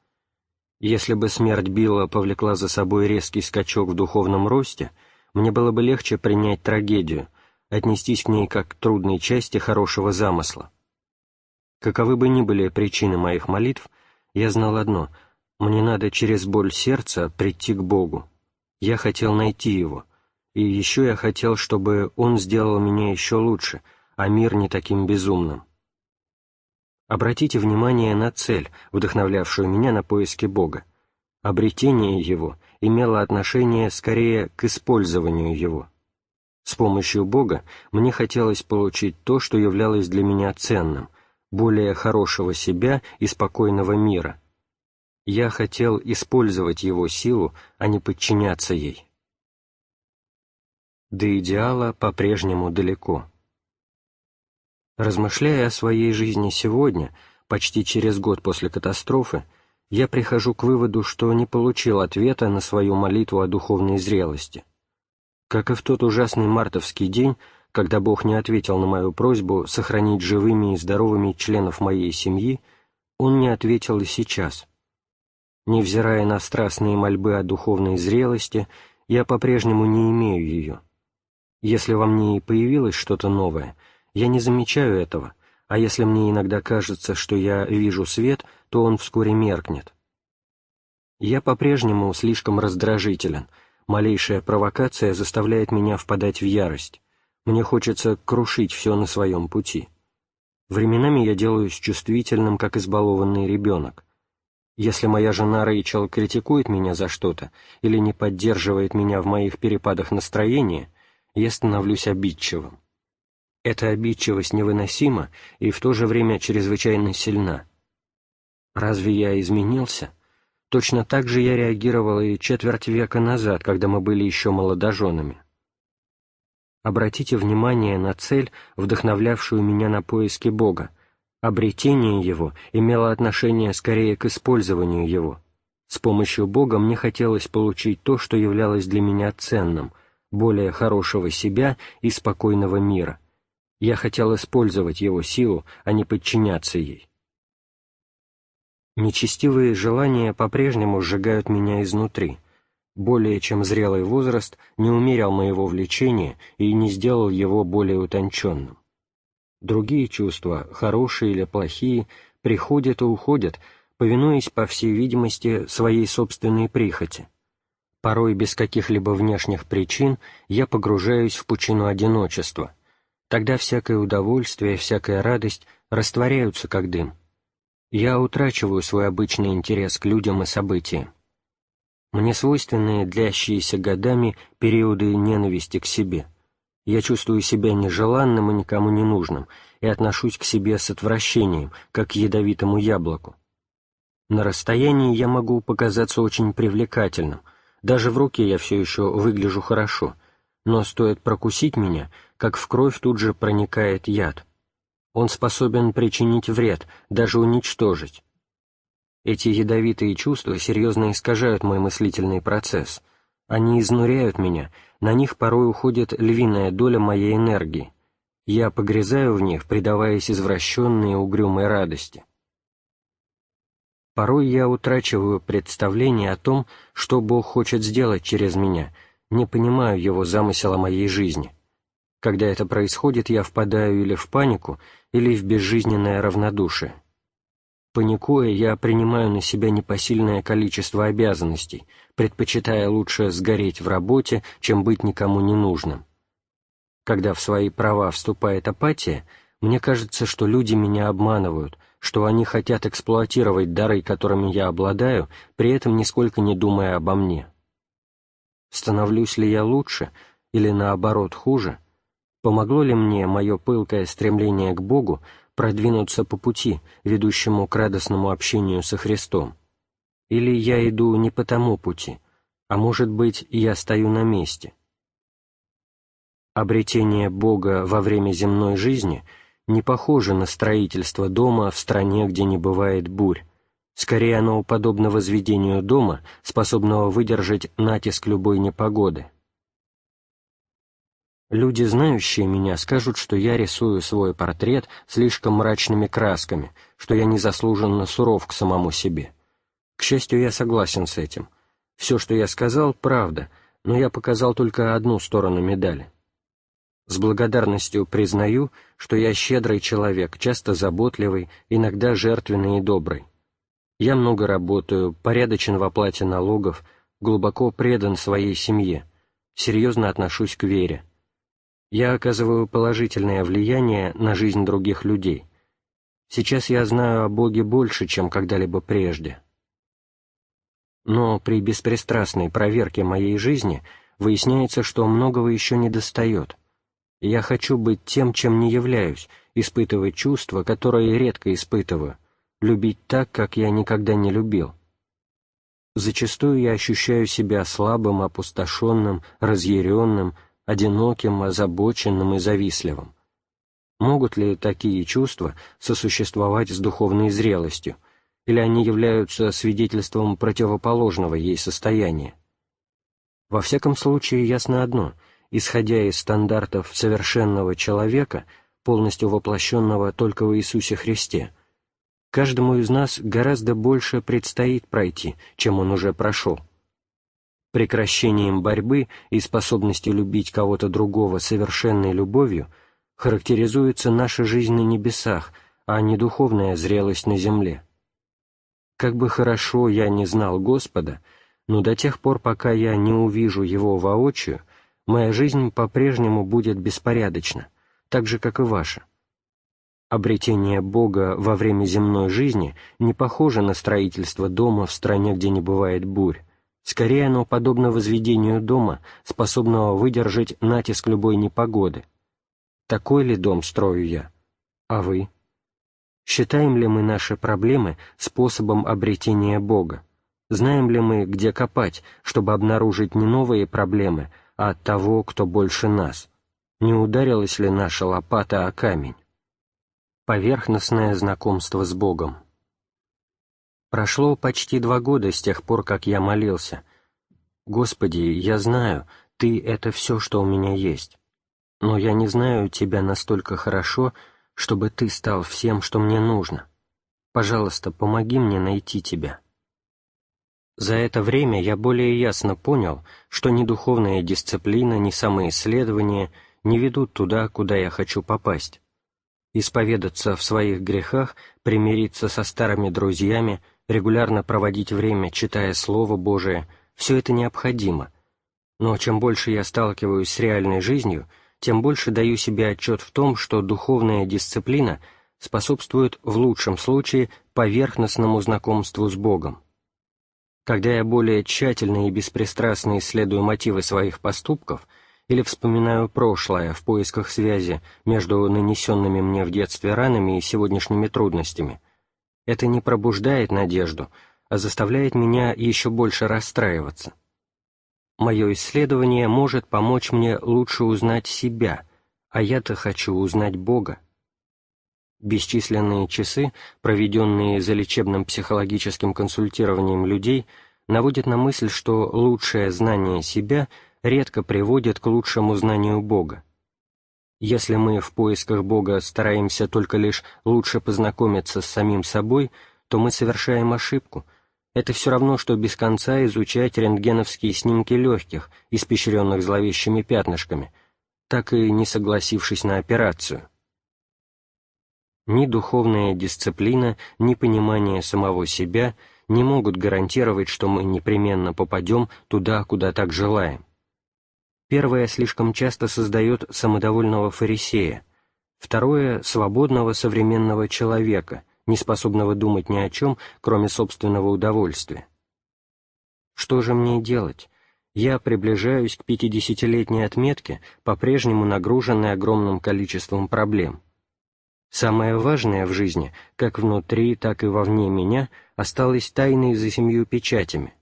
если бы смерть Билла повлекла за собой резкий скачок в духовном росте, мне было бы легче принять трагедию, отнестись к ней как к трудной части хорошего замысла. Каковы бы ни были причины моих молитв, я знал одно — мне надо через боль сердца прийти к Богу. Я хотел найти Его, и еще я хотел, чтобы Он сделал меня еще лучше, а мир не таким безумным. Обратите внимание на цель, вдохновлявшую меня на поиски Бога. Обретение Его имело отношение скорее к использованию Его. С помощью Бога мне хотелось получить то, что являлось для меня ценным, более хорошего себя и спокойного мира. Я хотел использовать Его силу, а не подчиняться ей. До идеала по-прежнему далеко. Размышляя о своей жизни сегодня, почти через год после катастрофы, я прихожу к выводу, что не получил ответа на свою молитву о духовной зрелости. Как и в тот ужасный мартовский день, когда Бог не ответил на мою просьбу сохранить живыми и здоровыми членов моей семьи, Он не ответил и сейчас. Невзирая на страстные мольбы о духовной зрелости, я по-прежнему не имею ее. Если во мне и появилось что-то новое — я не замечаю этого, а если мне иногда кажется, что я вижу свет, то он вскоре меркнет. Я по-прежнему слишком раздражителен, малейшая провокация заставляет меня впадать в ярость. Мне хочется крушить все на своем пути. Временами я делаюсь чувствительным, как избалованный ребенок. Если моя жена Рэйчел критикует меня за что-то или не поддерживает меня в моих перепадах настроения, я становлюсь обидчивым. Эта обидчивость невыносима и в то же время чрезвычайно сильна. Разве я изменился? Точно так же я реагировал и четверть века назад, когда мы были еще молодоженами. Обратите внимание на цель, вдохновлявшую меня на поиски Бога. Обретение Его имело отношение скорее к использованию Его. С помощью Бога мне хотелось получить то, что являлось для меня ценным, более хорошего себя и спокойного мира. Я хотел использовать его силу, а не подчиняться ей. Нечестивые желания по-прежнему сжигают меня изнутри. Более чем зрелый возраст не умерял моего влечения и не сделал его более утонченным. Другие чувства, хорошие или плохие, приходят и уходят, повинуясь, по всей видимости, своей собственной прихоти. Порой без каких-либо внешних причин я погружаюсь в пучину одиночества — Тогда всякое удовольствие, всякая радость растворяются, как дым. Я утрачиваю свой обычный интерес к людям и событиям. Мне свойственны длящиеся годами периоды ненависти к себе. Я чувствую себя нежеланным и никому не нужным, и отношусь к себе с отвращением, как к ядовитому яблоку. На расстоянии я могу показаться очень привлекательным, даже в руке я все еще выгляжу хорошо, но стоит прокусить меня, как в кровь тут же проникает яд. Он способен причинить вред, даже уничтожить. Эти ядовитые чувства серьезно искажают мой мыслительный процесс. Они изнуряют меня, на них порой уходит львиная доля моей энергии. Я погрязаю в них, предаваясь извращенной и угрюмой радости. Порой я утрачиваю представление о том, что Бог хочет сделать через меня, не понимаю Его замысела моей жизни. Когда это происходит, я впадаю или в панику, или в безжизненное равнодушие. Паникуя, я принимаю на себя непосильное количество обязанностей, предпочитая лучше сгореть в работе, чем быть никому не нужным. Когда в свои права вступает апатия, мне кажется, что люди меня обманывают, что они хотят эксплуатировать дары, которыми я обладаю, при этом нисколько не думая обо мне. Становлюсь ли я лучше или, наоборот, хуже? Помогло ли мне мое пылкое стремление к Богу продвинуться по пути, ведущему к радостному общению со Христом? Или я иду не по тому пути, а может быть, я стою на месте? Обретение Бога во время земной жизни — не похоже на строительство дома в стране, где не бывает бурь. Скорее, оно подобно возведению дома, способного выдержать натиск любой непогоды. Люди, знающие меня, скажут, что я рисую свой портрет слишком мрачными красками, что я незаслуженно суров к самому себе. К счастью, я согласен с этим. Все, что я сказал, правда, но я показал только одну сторону медали. С благодарностью признаю, что я щедрый человек, часто заботливый, иногда жертвенный и добрый. Я много работаю, порядочен в оплате налогов, глубоко предан своей семье, серьезно отношусь к вере. Я оказываю положительное влияние на жизнь других людей. Сейчас я знаю о Боге больше, чем когда-либо прежде. Но при беспристрастной проверке моей жизни выясняется, что многого еще не достает — я хочу быть тем, чем не являюсь, испытывать чувства, которые редко испытываю, любить так, как я никогда не любил. Зачастую я ощущаю себя слабым, опустошенным, разъяренным, одиноким, озабоченным и завистливым. Могут ли такие чувства сосуществовать с духовной зрелостью, или они являются свидетельством противоположного ей состояния? Во всяком случае, ясно одно — исходя из стандартов совершенного человека, полностью воплощенного только в Иисусе Христе, каждому из нас гораздо больше предстоит пройти, чем он уже прошел. Прекращением борьбы и способностью любить кого-то другого совершенной любовью характеризуется наша жизнь на небесах, а не духовная зрелость на земле. Как бы хорошо я не знал Господа, но до тех пор, пока я не увижу Его воочию, моя жизнь по-прежнему будет беспорядочна, так же, как и ваша. Обретение Бога во время земной жизни не похоже на строительство дома в стране, где не бывает бурь. Скорее, оно подобно возведению дома, способного выдержать натиск любой непогоды. Такой ли дом строю я? А вы? Считаем ли мы наши проблемы способом обретения Бога? Знаем ли мы, где копать, чтобы обнаружить не новые проблемы, а того, кто больше нас. Не ударилась ли наша лопата о камень? Поверхностное знакомство с Богом. Прошло почти два года с тех пор, как я молился. «Господи, я знаю, Ты — это все, что у меня есть. Но я не знаю Тебя настолько хорошо, чтобы Ты стал всем, что мне нужно. Пожалуйста, помоги мне найти Тебя». За это время я более ясно понял, что ни духовная дисциплина, ни самоисследование не ведут туда, куда я хочу попасть. Исповедаться в своих грехах, примириться со старыми друзьями, регулярно проводить время, читая Слово Божие — все это необходимо. Но чем больше я сталкиваюсь с реальной жизнью, тем больше даю себе отчет в том, что духовная дисциплина способствует в лучшем случае поверхностному знакомству с Богом. Когда я более тщательно и беспристрастно исследую мотивы своих поступков или вспоминаю прошлое в поисках связи между нанесенными мне в детстве ранами и сегодняшними трудностями, это не пробуждает надежду, а заставляет меня еще больше расстраиваться. Мое исследование может помочь мне лучше узнать себя, а я-то хочу узнать Бога. Бесчисленные часы, проведенные за лечебным психологическим консультированием людей, наводят на мысль, что лучшее знание себя редко приводит к лучшему знанию Бога. Если мы в поисках Бога стараемся только лишь лучше познакомиться с самим собой, то мы совершаем ошибку. Это все равно, что без конца изучать рентгеновские снимки легких, испещренных зловещими пятнышками, так и не согласившись на операцию. Ни духовная дисциплина, ни понимание самого себя не могут гарантировать, что мы непременно попадем туда, куда так желаем. Первое слишком часто создает самодовольного фарисея, второе — свободного современного человека, не способного думать ни о чем, кроме собственного удовольствия. Что же мне делать? Я приближаюсь к пятидесятилетней отметке, по-прежнему нагруженной огромным количеством проблем. Самое важное в жизни, как внутри, так и вовне меня, осталось тайной за семью печатями.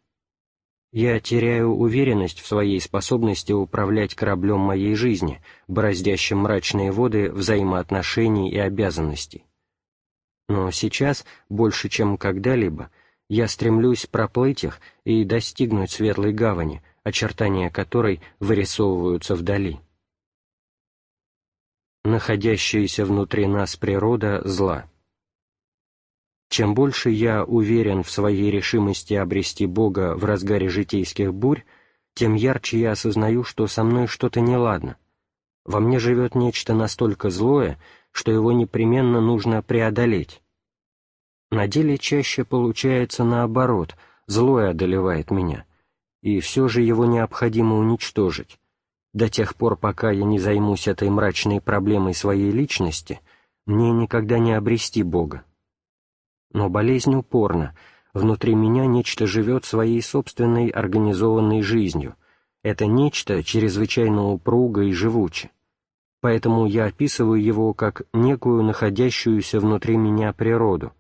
Я теряю уверенность в своей способности управлять кораблем моей жизни, бороздящим мрачные воды взаимоотношений и обязанностей. Но сейчас, больше чем когда-либо, я стремлюсь проплыть их и достигнуть светлой гавани, очертания которой вырисовываются вдали находящаяся внутри нас природа зла. Чем больше я уверен в своей решимости обрести Бога в разгаре житейских бурь, тем ярче я осознаю, что со мной что-то неладно. Во мне живет нечто настолько злое, что его непременно нужно преодолеть. На деле чаще получается наоборот, злое одолевает меня, и все же его необходимо уничтожить, до тех пор, пока я не займусь этой мрачной проблемой своей личности, мне никогда не обрести Бога. Но болезнь упорна, внутри меня нечто живет своей собственной организованной жизнью. Это нечто чрезвычайно упруго и живуче. Поэтому я описываю его как некую находящуюся внутри меня природу.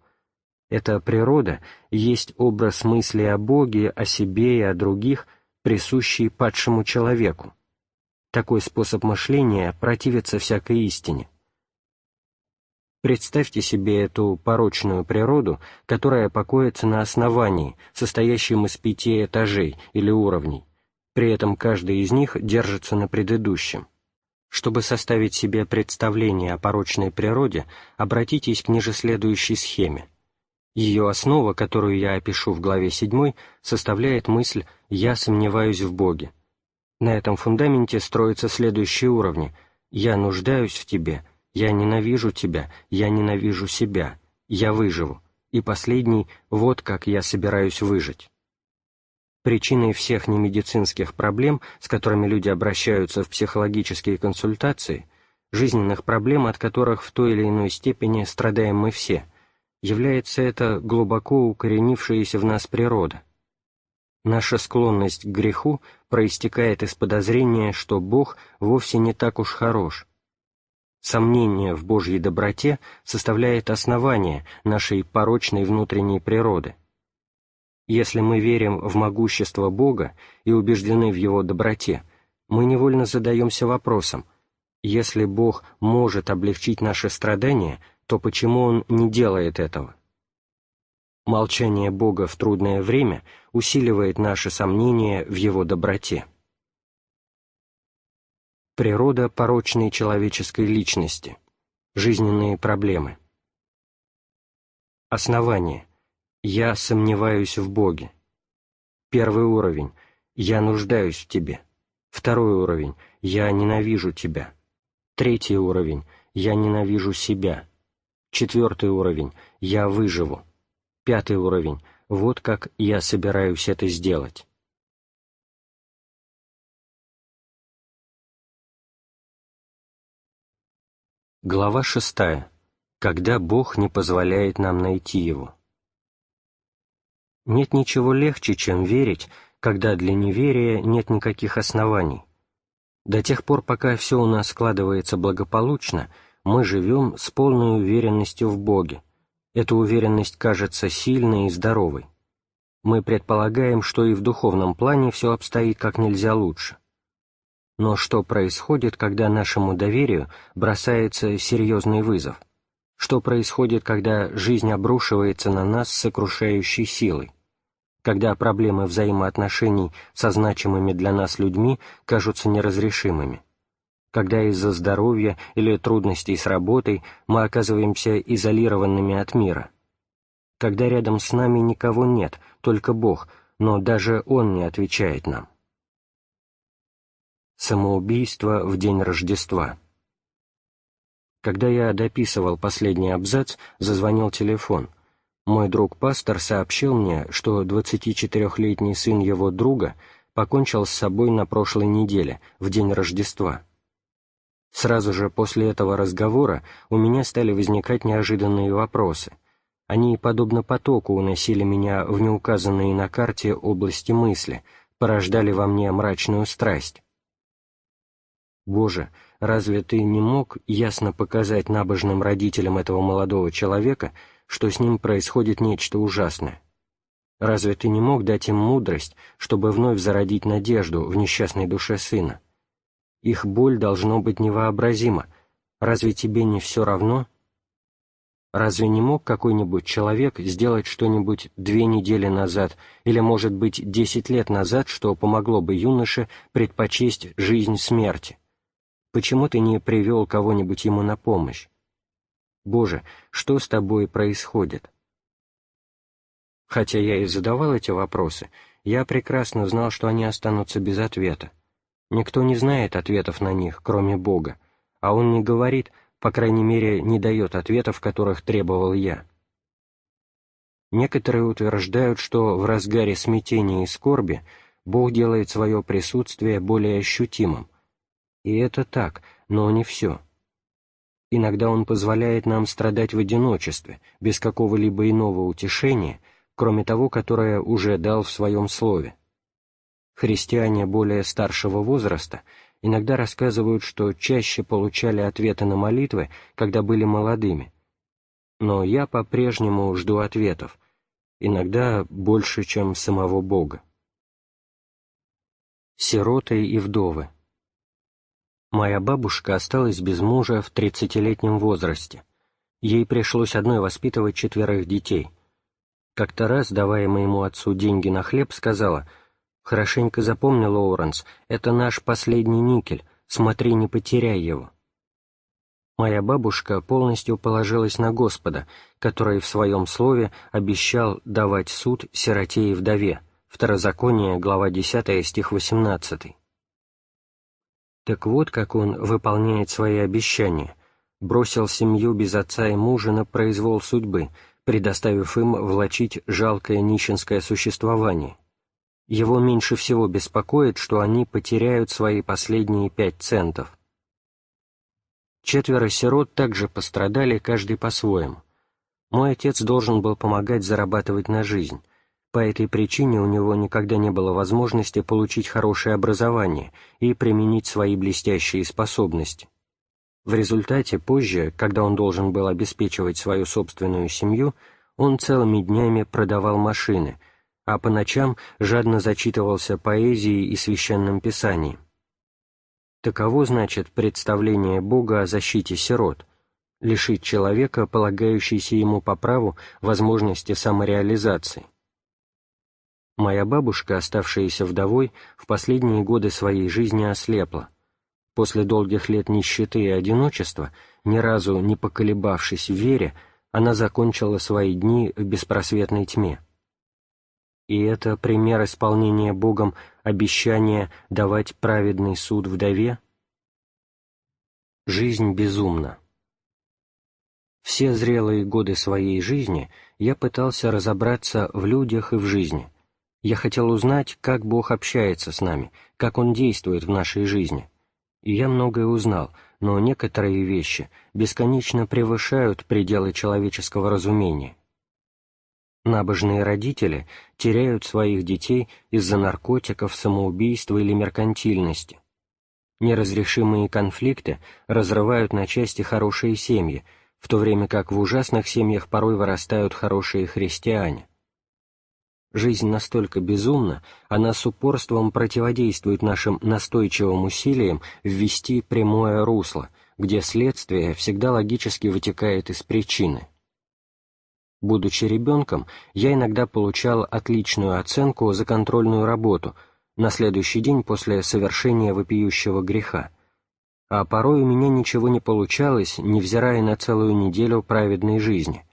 Эта природа есть образ мысли о Боге, о себе и о других, присущий падшему человеку такой способ мышления противится всякой истине. Представьте себе эту порочную природу, которая покоится на основании, состоящем из пяти этажей или уровней. При этом каждый из них держится на предыдущем. Чтобы составить себе представление о порочной природе, обратитесь к ниже следующей схеме. Ее основа, которую я опишу в главе 7, составляет мысль «я сомневаюсь в Боге», на этом фундаменте строятся следующие уровни. «Я нуждаюсь в тебе», «Я ненавижу тебя», «Я ненавижу себя», «Я выживу». И последний «Вот как я собираюсь выжить». Причиной всех немедицинских проблем, с которыми люди обращаются в психологические консультации, жизненных проблем, от которых в той или иной степени страдаем мы все, является эта глубоко укоренившаяся в нас природа – Наша склонность к греху проистекает из подозрения, что Бог вовсе не так уж хорош. Сомнение в Божьей доброте составляет основание нашей порочной внутренней природы. Если мы верим в могущество Бога и убеждены в Его доброте, мы невольно задаемся вопросом, если Бог может облегчить наши страдания, то почему Он не делает этого? Молчание Бога в трудное время усиливает наше сомнение в Его доброте. Природа порочной человеческой личности. Жизненные проблемы. Основание. Я сомневаюсь в Боге. Первый уровень. Я нуждаюсь в Тебе. Второй уровень. Я ненавижу Тебя. Третий уровень. Я ненавижу себя. Четвертый уровень. Я выживу. Пятый уровень. Вот как я собираюсь это сделать. Глава шестая. когда Бог не позволяет нам найти Его. Нет ничего легче, чем верить, когда для неверия нет никаких оснований. До тех пор, пока все у нас складывается благополучно, мы живем с полной уверенностью в Боге. Эта уверенность кажется сильной и здоровой. Мы предполагаем, что и в духовном плане все обстоит как нельзя лучше. Но что происходит, когда нашему доверию бросается серьезный вызов? Что происходит, когда жизнь обрушивается на нас с сокрушающей силой? Когда проблемы взаимоотношений со значимыми для нас людьми кажутся неразрешимыми? Когда из-за здоровья или трудностей с работой мы оказываемся изолированными от мира? Когда рядом с нами никого нет, только Бог, но даже Он не отвечает нам? Самоубийство в день Рождества. Когда я дописывал последний абзац, зазвонил телефон. Мой друг-пастор сообщил мне, что 24-летний сын его друга покончил с собой на прошлой неделе, в день Рождества. Сразу же после этого разговора у меня стали возникать неожиданные вопросы. Они, подобно потоку, уносили меня в неуказанные на карте области мысли, порождали во мне мрачную страсть. Боже, разве Ты не мог ясно показать набожным родителям этого молодого человека, что с ним происходит нечто ужасное? Разве Ты не мог дать им мудрость, чтобы вновь зародить надежду в несчастной душе сына? Их боль должно быть невообразима. Разве Тебе не все равно? Разве не мог какой-нибудь человек сделать что-нибудь две недели назад или, может быть, десять лет назад, что помогло бы юноше предпочесть жизнь смерти? Почему ты не привел кого-нибудь ему на помощь? Боже, что с тобой происходит? Хотя я и задавал эти вопросы, я прекрасно знал, что они останутся без ответа. Никто не знает ответов на них, кроме Бога, а Он не говорит, по крайней мере, не дает ответов, которых требовал я. Некоторые утверждают, что в разгаре смятения и скорби Бог делает свое присутствие более ощутимым, и это так, но не все. Иногда он позволяет нам страдать в одиночестве, без какого-либо иного утешения, кроме того, которое уже дал в своем слове. Христиане более старшего возраста иногда рассказывают, что чаще получали ответы на молитвы, когда были молодыми. Но я по-прежнему жду ответов, иногда больше, чем самого Бога. Сироты и вдовы Моя бабушка осталась без мужа в тридцатилетнем возрасте. Ей пришлось одной воспитывать четверых детей. Как-то раз, давая моему отцу деньги на хлеб, сказала, «Хорошенько запомни, Лоуренс, это наш последний никель, смотри, не потеряй его». Моя бабушка полностью положилась на Господа, который в своем слове обещал давать суд сироте и вдове. Второзаконие, глава 10, стих 18. Так вот, как он выполняет свои обещания. Бросил семью без отца и мужа на произвол судьбы, предоставив им влачить жалкое нищенское существование. Его меньше всего беспокоит, что они потеряют свои последние пять центов. Четверо сирот также пострадали, каждый по-своему. Мой отец должен был помогать зарабатывать на жизнь, по этой причине у него никогда не было возможности получить хорошее образование и применить свои блестящие способности. В результате, позже, когда он должен был обеспечивать свою собственную семью, он целыми днями продавал машины, а по ночам жадно зачитывался поэзией и священным писанием. Таково, значит, представление Бога о защите сирот, лишить человека, полагающейся ему по праву, возможности самореализации. Моя бабушка, оставшаяся вдовой, в последние годы своей жизни ослепла. После долгих лет нищеты и одиночества, ни разу не поколебавшись в вере, она закончила свои дни в беспросветной тьме. И это пример исполнения Богом обещания давать праведный суд вдове? Жизнь безумна. Все зрелые годы своей жизни я пытался разобраться в людях и в жизни, я хотел узнать, как Бог общается с нами, как Он действует в нашей жизни. И я многое узнал, но некоторые вещи бесконечно превышают пределы человеческого разумения. Набожные родители теряют своих детей из-за наркотиков, самоубийства или меркантильности. Неразрешимые конфликты разрывают на части хорошие семьи, в то время как в ужасных семьях порой вырастают хорошие христиане. Жизнь настолько безумна, она с упорством противодействует нашим настойчивым усилиям ввести прямое русло, где следствие всегда логически вытекает из причины. Будучи ребенком, я иногда получал отличную оценку за контрольную работу на следующий день после совершения вопиющего греха, а порой у меня ничего не получалось, невзирая на целую неделю праведной жизни.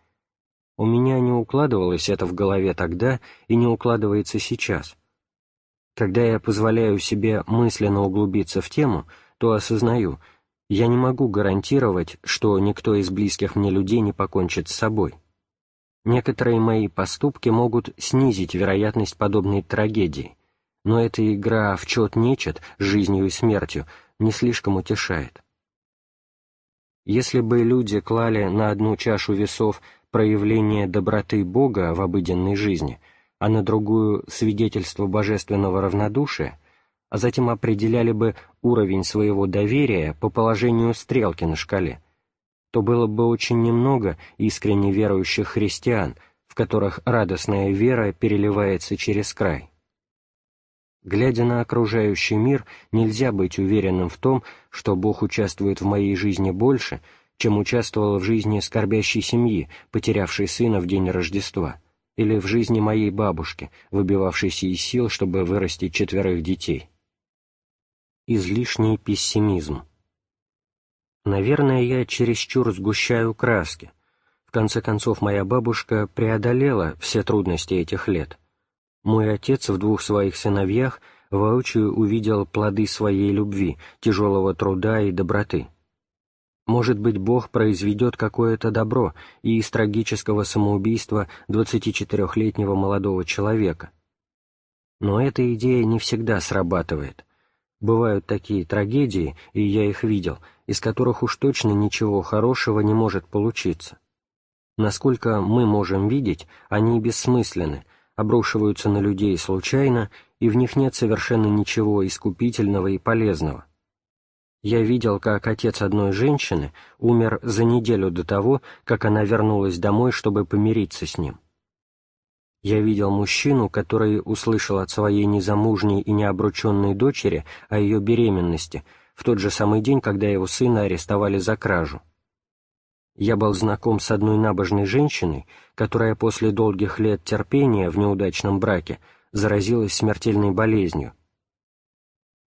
У меня не укладывалось это в голове тогда и не укладывается сейчас. Когда я позволяю себе мысленно углубиться в тему, то осознаю, я не могу гарантировать, что никто из близких мне людей не покончит с собой. Некоторые мои поступки могут снизить вероятность подобной трагедии, но эта игра в чет-нечет с жизнью и смертью не слишком утешает. Если бы люди клали на одну чашу весов проявление доброты Бога в обыденной жизни, а на другую — свидетельство божественного равнодушия, а затем определяли бы уровень своего доверия по положению стрелки на шкале — то было бы очень немного искренне верующих христиан, в которых радостная вера переливается через край. Глядя на окружающий мир, нельзя быть уверенным в том, что Бог участвует в моей жизни больше, чем участвовал в жизни скорбящей семьи, потерявшей сына в день Рождества, или в жизни моей бабушки, выбивавшейся из сил, чтобы вырастить четверых детей. Излишний пессимизм. Наверное, я чересчур сгущаю краски. В конце концов, моя бабушка преодолела все трудности этих лет. Мой отец в двух своих сыновьях воочию увидел плоды своей любви, тяжелого труда и доброты. Может быть, Бог произведет какое-то добро и из трагического самоубийства 24-летнего молодого человека. Но эта идея не всегда срабатывает. Бывают такие трагедии, и я их видел, из которых уж точно ничего хорошего не может получиться. Насколько мы можем видеть, они бессмысленны, обрушиваются на людей случайно, и в них нет совершенно ничего искупительного и полезного. Я видел, как отец одной женщины умер за неделю до того, как она вернулась домой, чтобы помириться с ним. Я видел мужчину, который услышал от своей незамужней и необрученной дочери о ее беременности в тот же самый день, когда его сына арестовали за кражу. Я был знаком с одной набожной женщиной, которая после долгих лет терпения в неудачном браке заразилась смертельной болезнью.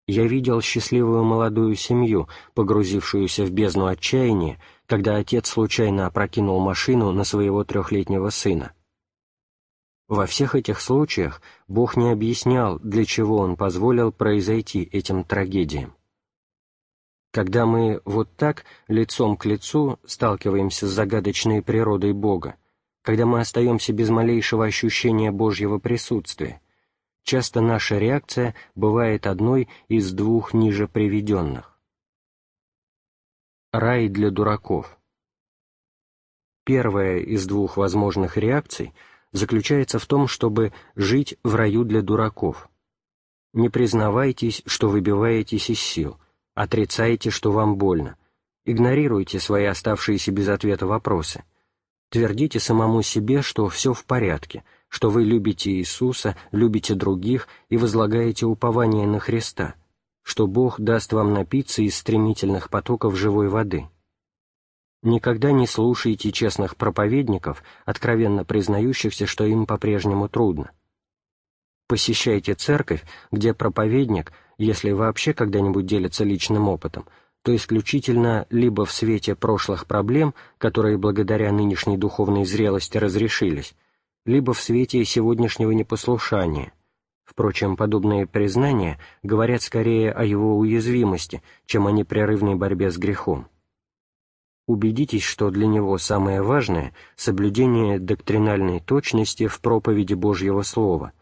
Я видел счастливую молодую семью, погрузившуюся в бездну отчаяния, когда отец случайно опрокинул машину на своего трехлетнего сына. Во всех этих случаях Бог не объяснял, для чего Он позволил произойти этим трагедиям. Когда мы вот так, лицом к лицу, сталкиваемся с загадочной природой Бога, когда мы остаемся без малейшего ощущения Божьего присутствия, часто наша реакция бывает одной из двух ниже приведенных. Рай для дураков. Первая из двух возможных реакций — заключается в том, чтобы жить в раю для дураков. Не признавайтесь, что выбиваетесь из сил, отрицайте, что вам больно, игнорируйте свои оставшиеся без ответа вопросы, твердите самому себе, что все в порядке, что вы любите Иисуса, любите других и возлагаете упование на Христа, что Бог даст вам напиться из стремительных потоков живой воды. Никогда не слушайте честных проповедников, откровенно признающихся, что им по-прежнему трудно. Посещайте церковь, где проповедник, если вообще когда-нибудь делится личным опытом, то исключительно либо в свете прошлых проблем, которые благодаря нынешней духовной зрелости разрешились, либо в свете сегодняшнего непослушания. Впрочем, подобные признания говорят скорее о его уязвимости, чем о непрерывной борьбе с грехом убедитесь, что для него самое важное — соблюдение доктринальной точности в проповеди Божьего Слова,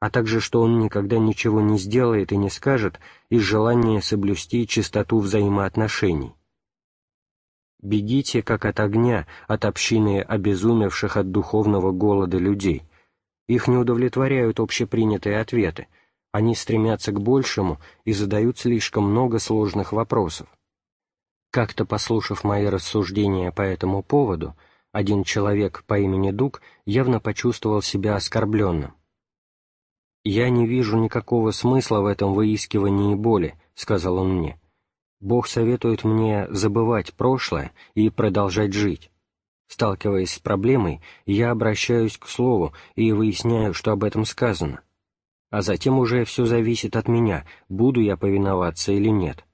а также что он никогда ничего не сделает и не скажет из желания соблюсти чистоту взаимоотношений. Бегите, как от огня, от общины обезумевших от духовного голода людей. Их не удовлетворяют общепринятые ответы, они стремятся к большему и задают слишком много сложных вопросов. Как-то послушав мои рассуждения по этому поводу, один человек по имени Дуг явно почувствовал себя оскорбленным. «Я не вижу никакого смысла в этом выискивании боли», — сказал он мне. «Бог советует мне забывать прошлое и продолжать жить. Сталкиваясь с проблемой, я обращаюсь к Слову и выясняю, что об этом сказано. А затем уже все зависит от меня, буду я повиноваться или нет.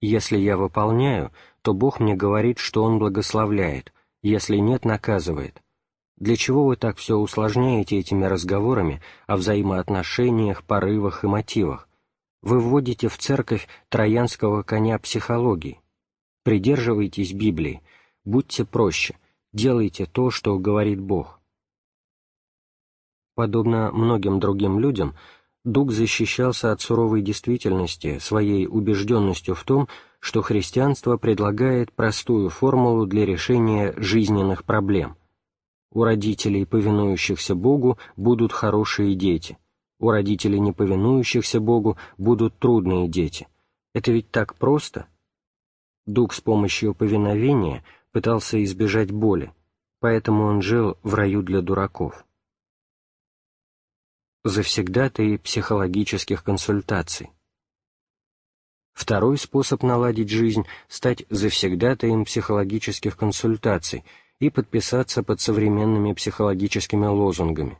Если я выполняю, то Бог мне говорит, что Он благословляет, если нет, наказывает. Для чего вы так все усложняете этими разговорами о взаимоотношениях, порывах и мотивах? Вы вводите в церковь троянского коня психологии. Придерживайтесь Библии, будьте проще, делайте то, что говорит Бог. Подобно многим другим людям, Дуг защищался от суровой действительности своей убежденностью в том, что христианство предлагает простую формулу для решения жизненных проблем. У родителей, повинующихся Богу, будут хорошие дети. У родителей, не повинующихся Богу, будут трудные дети. Это ведь так просто? Дуг с помощью повиновения пытался избежать боли, поэтому он жил в раю для дураков завсегдатые психологических консультаций. Второй способ наладить жизнь – стать завсегдатаем психологических консультаций и подписаться под современными психологическими лозунгами.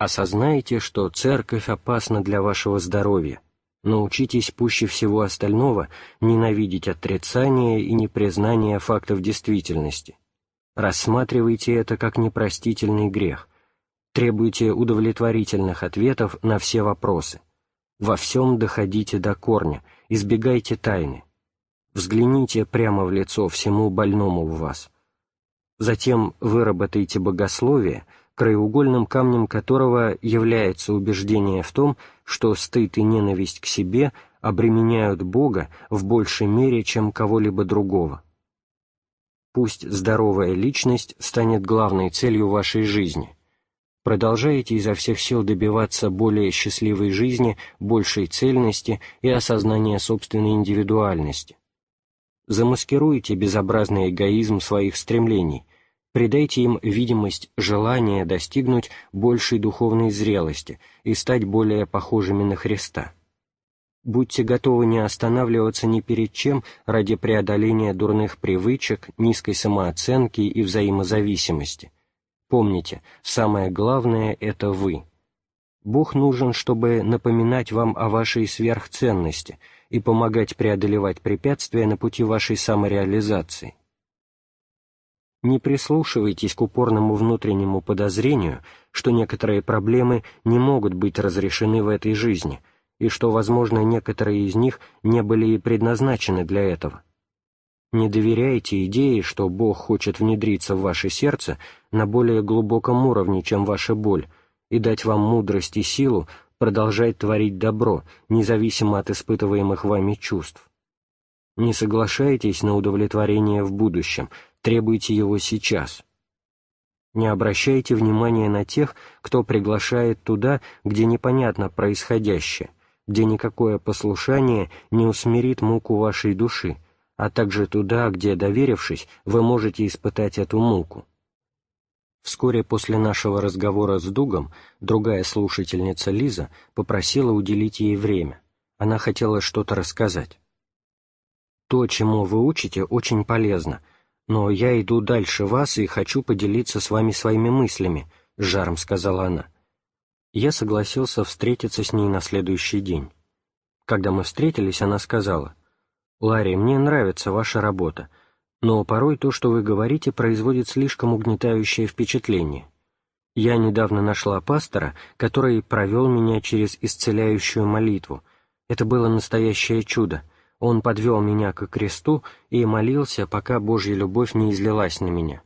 Осознайте, что церковь опасна для вашего здоровья. Научитесь пуще всего остального ненавидеть отрицание и непризнание фактов действительности. Рассматривайте это как непростительный грех, Требуйте удовлетворительных ответов на все вопросы. Во всем доходите до корня, избегайте тайны. Взгляните прямо в лицо всему больному в вас. Затем выработайте богословие, краеугольным камнем которого является убеждение в том, что стыд и ненависть к себе обременяют Бога в большей мере, чем кого-либо другого. Пусть здоровая личность станет главной целью вашей жизни – продолжаете изо всех сил добиваться более счастливой жизни, большей цельности и осознания собственной индивидуальности. Замаскируйте безобразный эгоизм своих стремлений, придайте им видимость желания достигнуть большей духовной зрелости и стать более похожими на Христа. Будьте готовы не останавливаться ни перед чем ради преодоления дурных привычек, низкой самооценки и взаимозависимости – Помните, самое главное — это вы. Бог нужен, чтобы напоминать вам о вашей сверхценности и помогать преодолевать препятствия на пути вашей самореализации. Не прислушивайтесь к упорному внутреннему подозрению, что некоторые проблемы не могут быть разрешены в этой жизни, и что, возможно, некоторые из них не были и предназначены для этого. Не доверяйте идее, что Бог хочет внедриться в ваше сердце на более глубоком уровне, чем ваша боль, и дать вам мудрость и силу продолжать творить добро, независимо от испытываемых вами чувств. Не соглашайтесь на удовлетворение в будущем, требуйте его сейчас. Не обращайте внимания на тех, кто приглашает туда, где непонятно происходящее, где никакое послушание не усмирит муку вашей души, а также туда, где, доверившись, вы можете испытать эту муку. Вскоре после нашего разговора с Дугом другая слушательница Лиза попросила уделить ей время. Она хотела что-то рассказать. «То, чему вы учите, очень полезно, но я иду дальше вас и хочу поделиться с вами своими мыслями», — с жаром сказала она. Я согласился встретиться с ней на следующий день. Когда мы встретились, она сказала, «Ларри, мне нравится ваша работа, но порой то, что вы говорите, производит слишком угнетающее впечатление. Я недавно нашла пастора, который провел меня через исцеляющую молитву. Это было настоящее чудо. Он подвел меня к кресту и молился, пока Божья любовь не излилась на меня.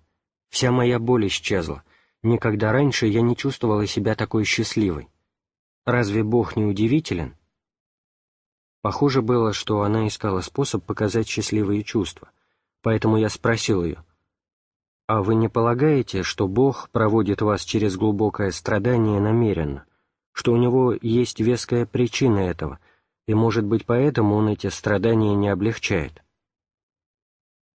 Вся моя боль исчезла. Никогда раньше я не чувствовала себя такой счастливой. Разве Бог не удивителен? Похоже было, что она искала способ показать счастливые чувства, поэтому я спросил ее, «А вы не полагаете, что Бог проводит вас через глубокое страдание намеренно, что у Него есть веская причина этого, и, может быть, поэтому Он эти страдания не облегчает?»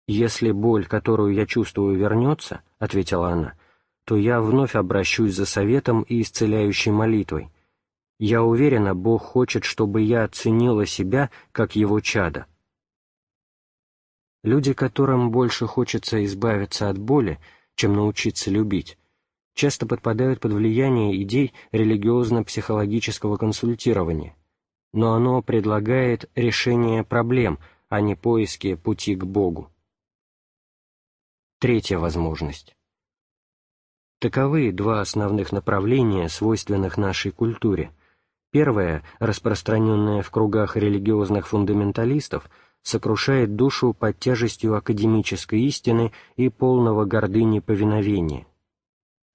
«Если боль, которую я чувствую, вернется, — ответила она, — то я вновь обращусь за советом и исцеляющей молитвой. Я уверена, Бог хочет, чтобы я оценила себя как Его чадо. Люди, которым больше хочется избавиться от боли, чем научиться любить, часто подпадают под влияние идей религиозно-психологического консультирования, но оно предлагает решение проблем, а не поиски пути к Богу. Третья возможность. Таковы два основных направления, свойственных нашей культуре. Первое, распространенное в кругах религиозных фундаменталистов, сокрушает душу под тяжестью академической истины и полного гордыни повиновения.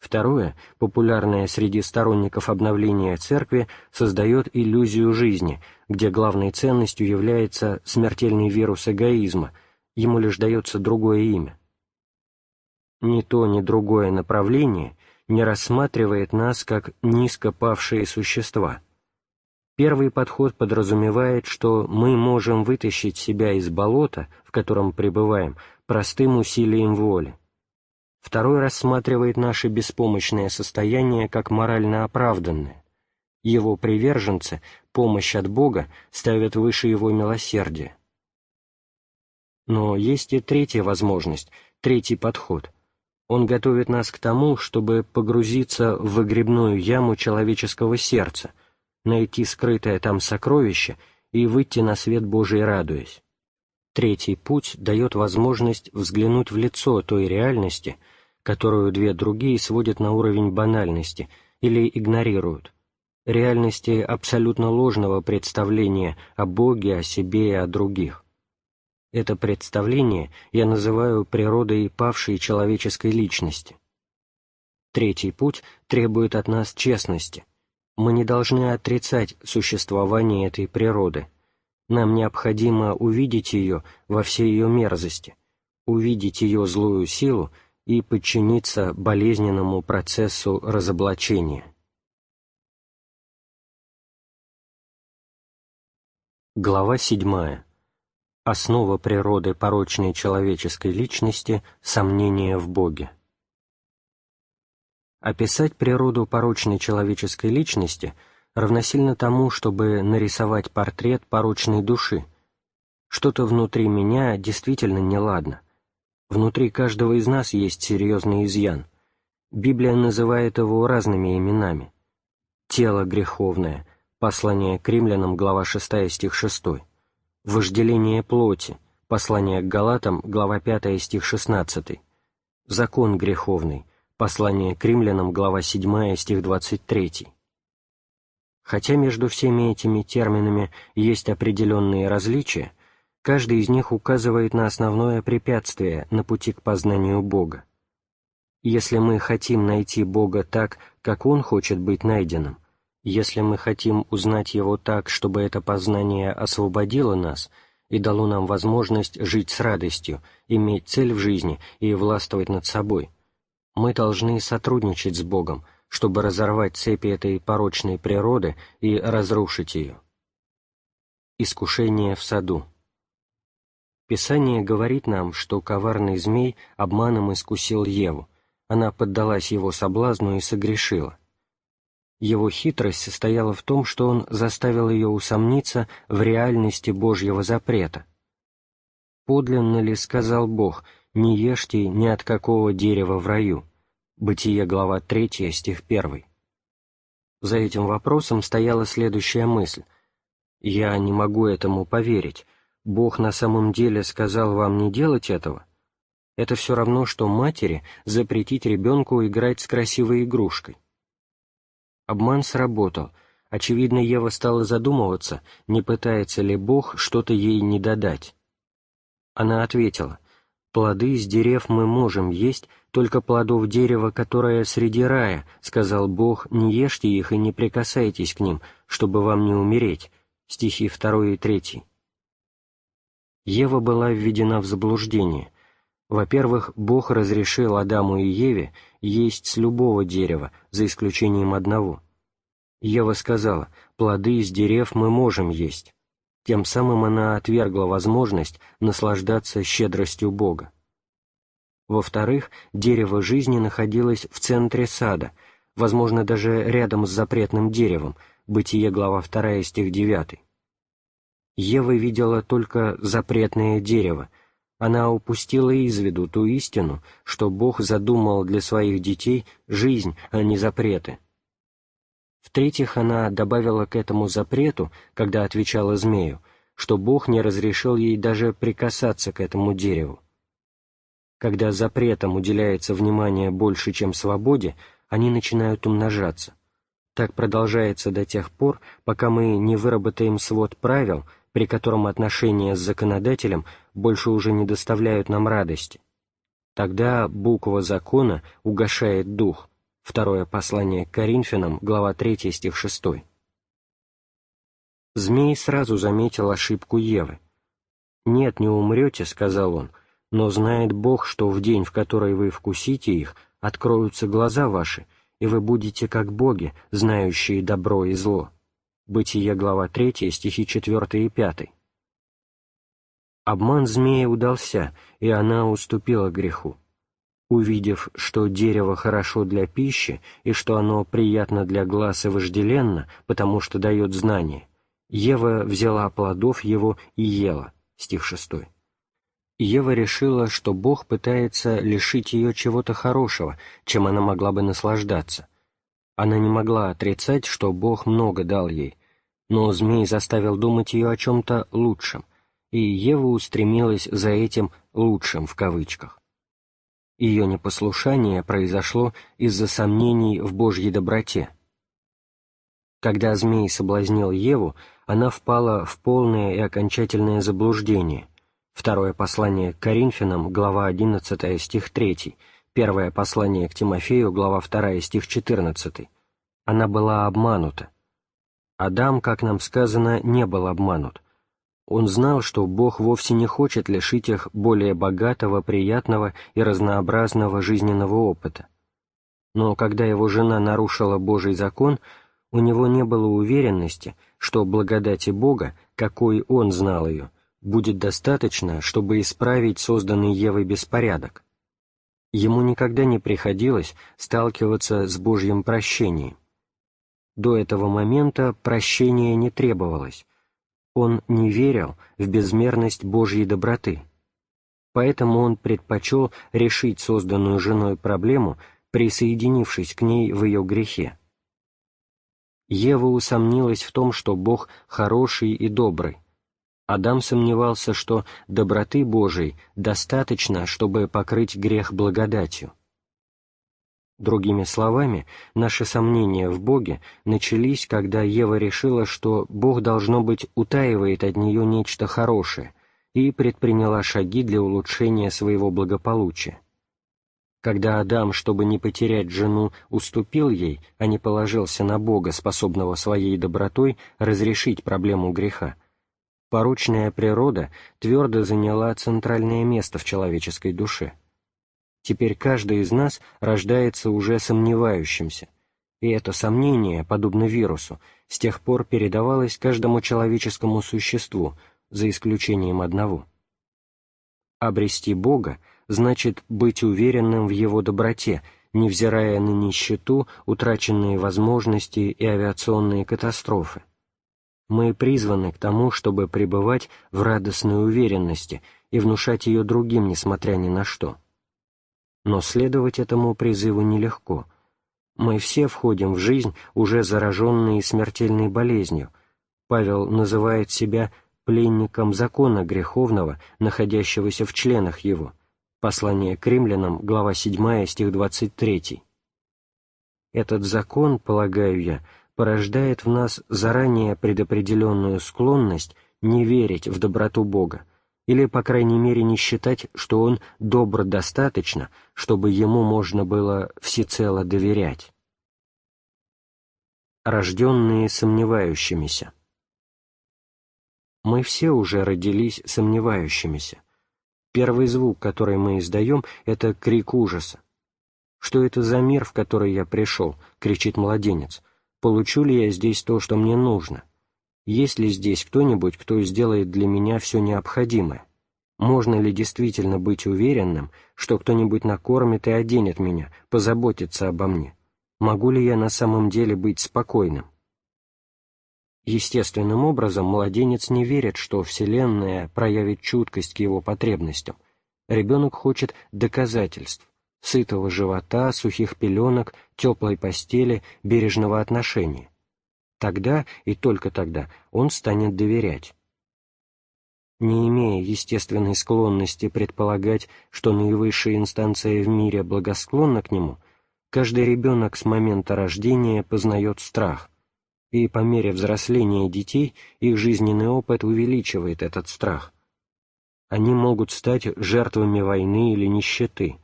Второе, популярное среди сторонников обновления церкви, создает иллюзию жизни, где главной ценностью является смертельный вирус эгоизма, ему лишь дается другое имя ни то, ни другое направление не рассматривает нас как низко павшие существа. Первый подход подразумевает, что мы можем вытащить себя из болота, в котором пребываем, простым усилием воли. Второй рассматривает наше беспомощное состояние как морально оправданное. Его приверженцы помощь от Бога ставят выше его милосердия. Но есть и третья возможность, третий подход — он готовит нас к тому, чтобы погрузиться в выгребную яму человеческого сердца, найти скрытое там сокровище и выйти на свет Божий радуясь. Третий путь дает возможность взглянуть в лицо той реальности, которую две другие сводят на уровень банальности или игнорируют, реальности абсолютно ложного представления о Боге, о себе и о других. Это представление я называю природой павшей человеческой личности. Третий путь требует от нас честности. Мы не должны отрицать существование этой природы. Нам необходимо увидеть ее во всей ее мерзости, увидеть ее злую силу и подчиниться болезненному процессу разоблачения. Глава седьмая. Основа природы порочной человеческой личности – сомнение в Боге. Описать природу порочной человеческой личности равносильно тому, чтобы нарисовать портрет порочной души. Что-то внутри меня действительно неладно. Внутри каждого из нас есть серьезный изъян. Библия называет его разными именами. Тело греховное, послание к римлянам, глава 6, стих 6 Вожделение плоти. Послание к Галатам, глава 5, стих 16. Закон греховный. Послание к римлянам, глава 7, стих 23. Хотя между всеми этими терминами есть определенные различия, каждый из них указывает на основное препятствие на пути к познанию Бога. Если мы хотим найти Бога так, как Он хочет быть найденным, если мы хотим узнать Его так, чтобы это познание освободило нас и дало нам возможность жить с радостью, иметь цель в жизни и властвовать над собой, мы должны сотрудничать с Богом, чтобы разорвать цепи этой порочной природы и разрушить ее. Искушение в саду Писание говорит нам, что коварный змей обманом искусил Еву, она поддалась его соблазну и согрешила. Его хитрость состояла в том, что он заставил ее усомниться в реальности Божьего запрета. «Подлинно ли, — сказал Бог, — не ешьте ни от какого дерева в раю?» Бытие, глава 3, стих 1. За этим вопросом стояла следующая мысль. «Я не могу этому поверить. Бог на самом деле сказал вам не делать этого?» Это все равно, что матери запретить ребенку играть с красивой игрушкой. Обман сработал. Очевидно, Ева стала задумываться, не пытается ли Бог что-то ей не додать. Она ответила, «Плоды из дерев мы можем есть, только плодов дерева, которое среди рая, сказал Бог, не ешьте их и не прикасайтесь к ним, чтобы вам не умереть. Стихи 2 и 3. Ева была введена в заблуждение. Во-первых, Бог разрешил Адаму и Еве есть с любого дерева, за исключением одного. Ева сказала, плоды из дерев мы можем есть. Тем самым она отвергла возможность наслаждаться щедростью Бога. Во-вторых, дерево жизни находилось в центре сада, возможно, даже рядом с запретным деревом, Бытие, глава 2, стих 9. Ева видела только запретное дерево, она упустила из виду ту истину, что Бог задумал для своих детей жизнь, а не запреты. В-третьих, она добавила к этому запрету, когда отвечала змею, что Бог не разрешил ей даже прикасаться к этому дереву. Когда запретам уделяется внимание больше, чем свободе, они начинают умножаться. Так продолжается до тех пор, пока мы не выработаем свод правил, при котором отношения с законодателем больше уже не доставляют нам радости. Тогда буква закона угошает дух. Второе послание к Коринфянам, глава 3, стих 6. Змей сразу заметил ошибку Евы. «Нет, не умрете», — сказал он, — «но знает Бог, что в день, в который вы вкусите их, откроются глаза ваши, и вы будете как боги, знающие добро и зло». Бытие, глава 3, стихи 4 и 5. Обман змея удался, и она уступила греху. Увидев, что дерево хорошо для пищи и что оно приятно для глаз и вожделенно, потому что дает знание, Ева взяла плодов его и ела. Стих 6. Ева решила, что Бог пытается лишить ее чего-то хорошего, чем она могла бы наслаждаться, она не могла отрицать, что Бог много дал ей, но змей заставил думать ее о чем-то лучшем, и Ева устремилась за этим «лучшим» в кавычках. Ее непослушание произошло из-за сомнений в Божьей доброте. Когда змей соблазнил Еву, она впала в полное и окончательное заблуждение. Второе послание к Коринфянам, глава 11, стих 3, Первое послание к Тимофею, глава 2, стих 14. Она была обманута. Адам, как нам сказано, не был обманут. Он знал, что Бог вовсе не хочет лишить их более богатого, приятного и разнообразного жизненного опыта. Но когда его жена нарушила Божий закон, у него не было уверенности, что благодати Бога, какой он знал ее, будет достаточно, чтобы исправить созданный Евой беспорядок ему никогда не приходилось сталкиваться с Божьим прощением. До этого момента прощения не требовалось. Он не верил в безмерность Божьей доброты. Поэтому он предпочел решить созданную женой проблему, присоединившись к ней в ее грехе. Ева усомнилась в том, что Бог хороший и добрый, Адам сомневался, что доброты Божией достаточно, чтобы покрыть грех благодатью. Другими словами, наши сомнения в Боге начались, когда Ева решила, что Бог, должно быть, утаивает от нее нечто хорошее, и предприняла шаги для улучшения своего благополучия. Когда Адам, чтобы не потерять жену, уступил ей, а не положился на Бога, способного своей добротой разрешить проблему греха, порочная природа твердо заняла центральное место в человеческой душе. Теперь каждый из нас рождается уже сомневающимся, и это сомнение, подобно вирусу, с тех пор передавалось каждому человеческому существу, за исключением одного. Обрести Бога значит быть уверенным в Его доброте, невзирая на нищету, утраченные возможности и авиационные катастрофы. Мы призваны к тому, чтобы пребывать в радостной уверенности и внушать ее другим, несмотря ни на что. Но следовать этому призыву нелегко. Мы все входим в жизнь, уже зараженные смертельной болезнью. Павел называет себя пленником закона греховного, находящегося в членах его. Послание к римлянам, глава 7, стих 23. Этот закон, полагаю я, порождает в нас заранее предопределенную склонность не верить в доброту Бога, или, по крайней мере, не считать, что он добр достаточно, чтобы ему можно было всецело доверять. Рожденные сомневающимися Мы все уже родились сомневающимися. Первый звук, который мы издаем, — это крик ужаса. «Что это за мир, в который я пришел?» — кричит младенец. «Получу ли я здесь то, что мне нужно?» Есть ли здесь кто-нибудь, кто сделает для меня все необходимое? Можно ли действительно быть уверенным, что кто-нибудь накормит и оденет меня, позаботится обо мне? Могу ли я на самом деле быть спокойным? Естественным образом младенец не верит, что Вселенная проявит чуткость к его потребностям. Ребенок хочет доказательств, сытого живота, сухих пеленок, теплой постели, бережного отношения. Тогда и только тогда он станет доверять. Не имея естественной склонности предполагать, что наивысшая инстанция в мире благосклонна к нему, каждый ребенок с момента рождения познает страх, и по мере взросления детей их жизненный опыт увеличивает этот страх. Они могут стать жертвами войны или нищеты,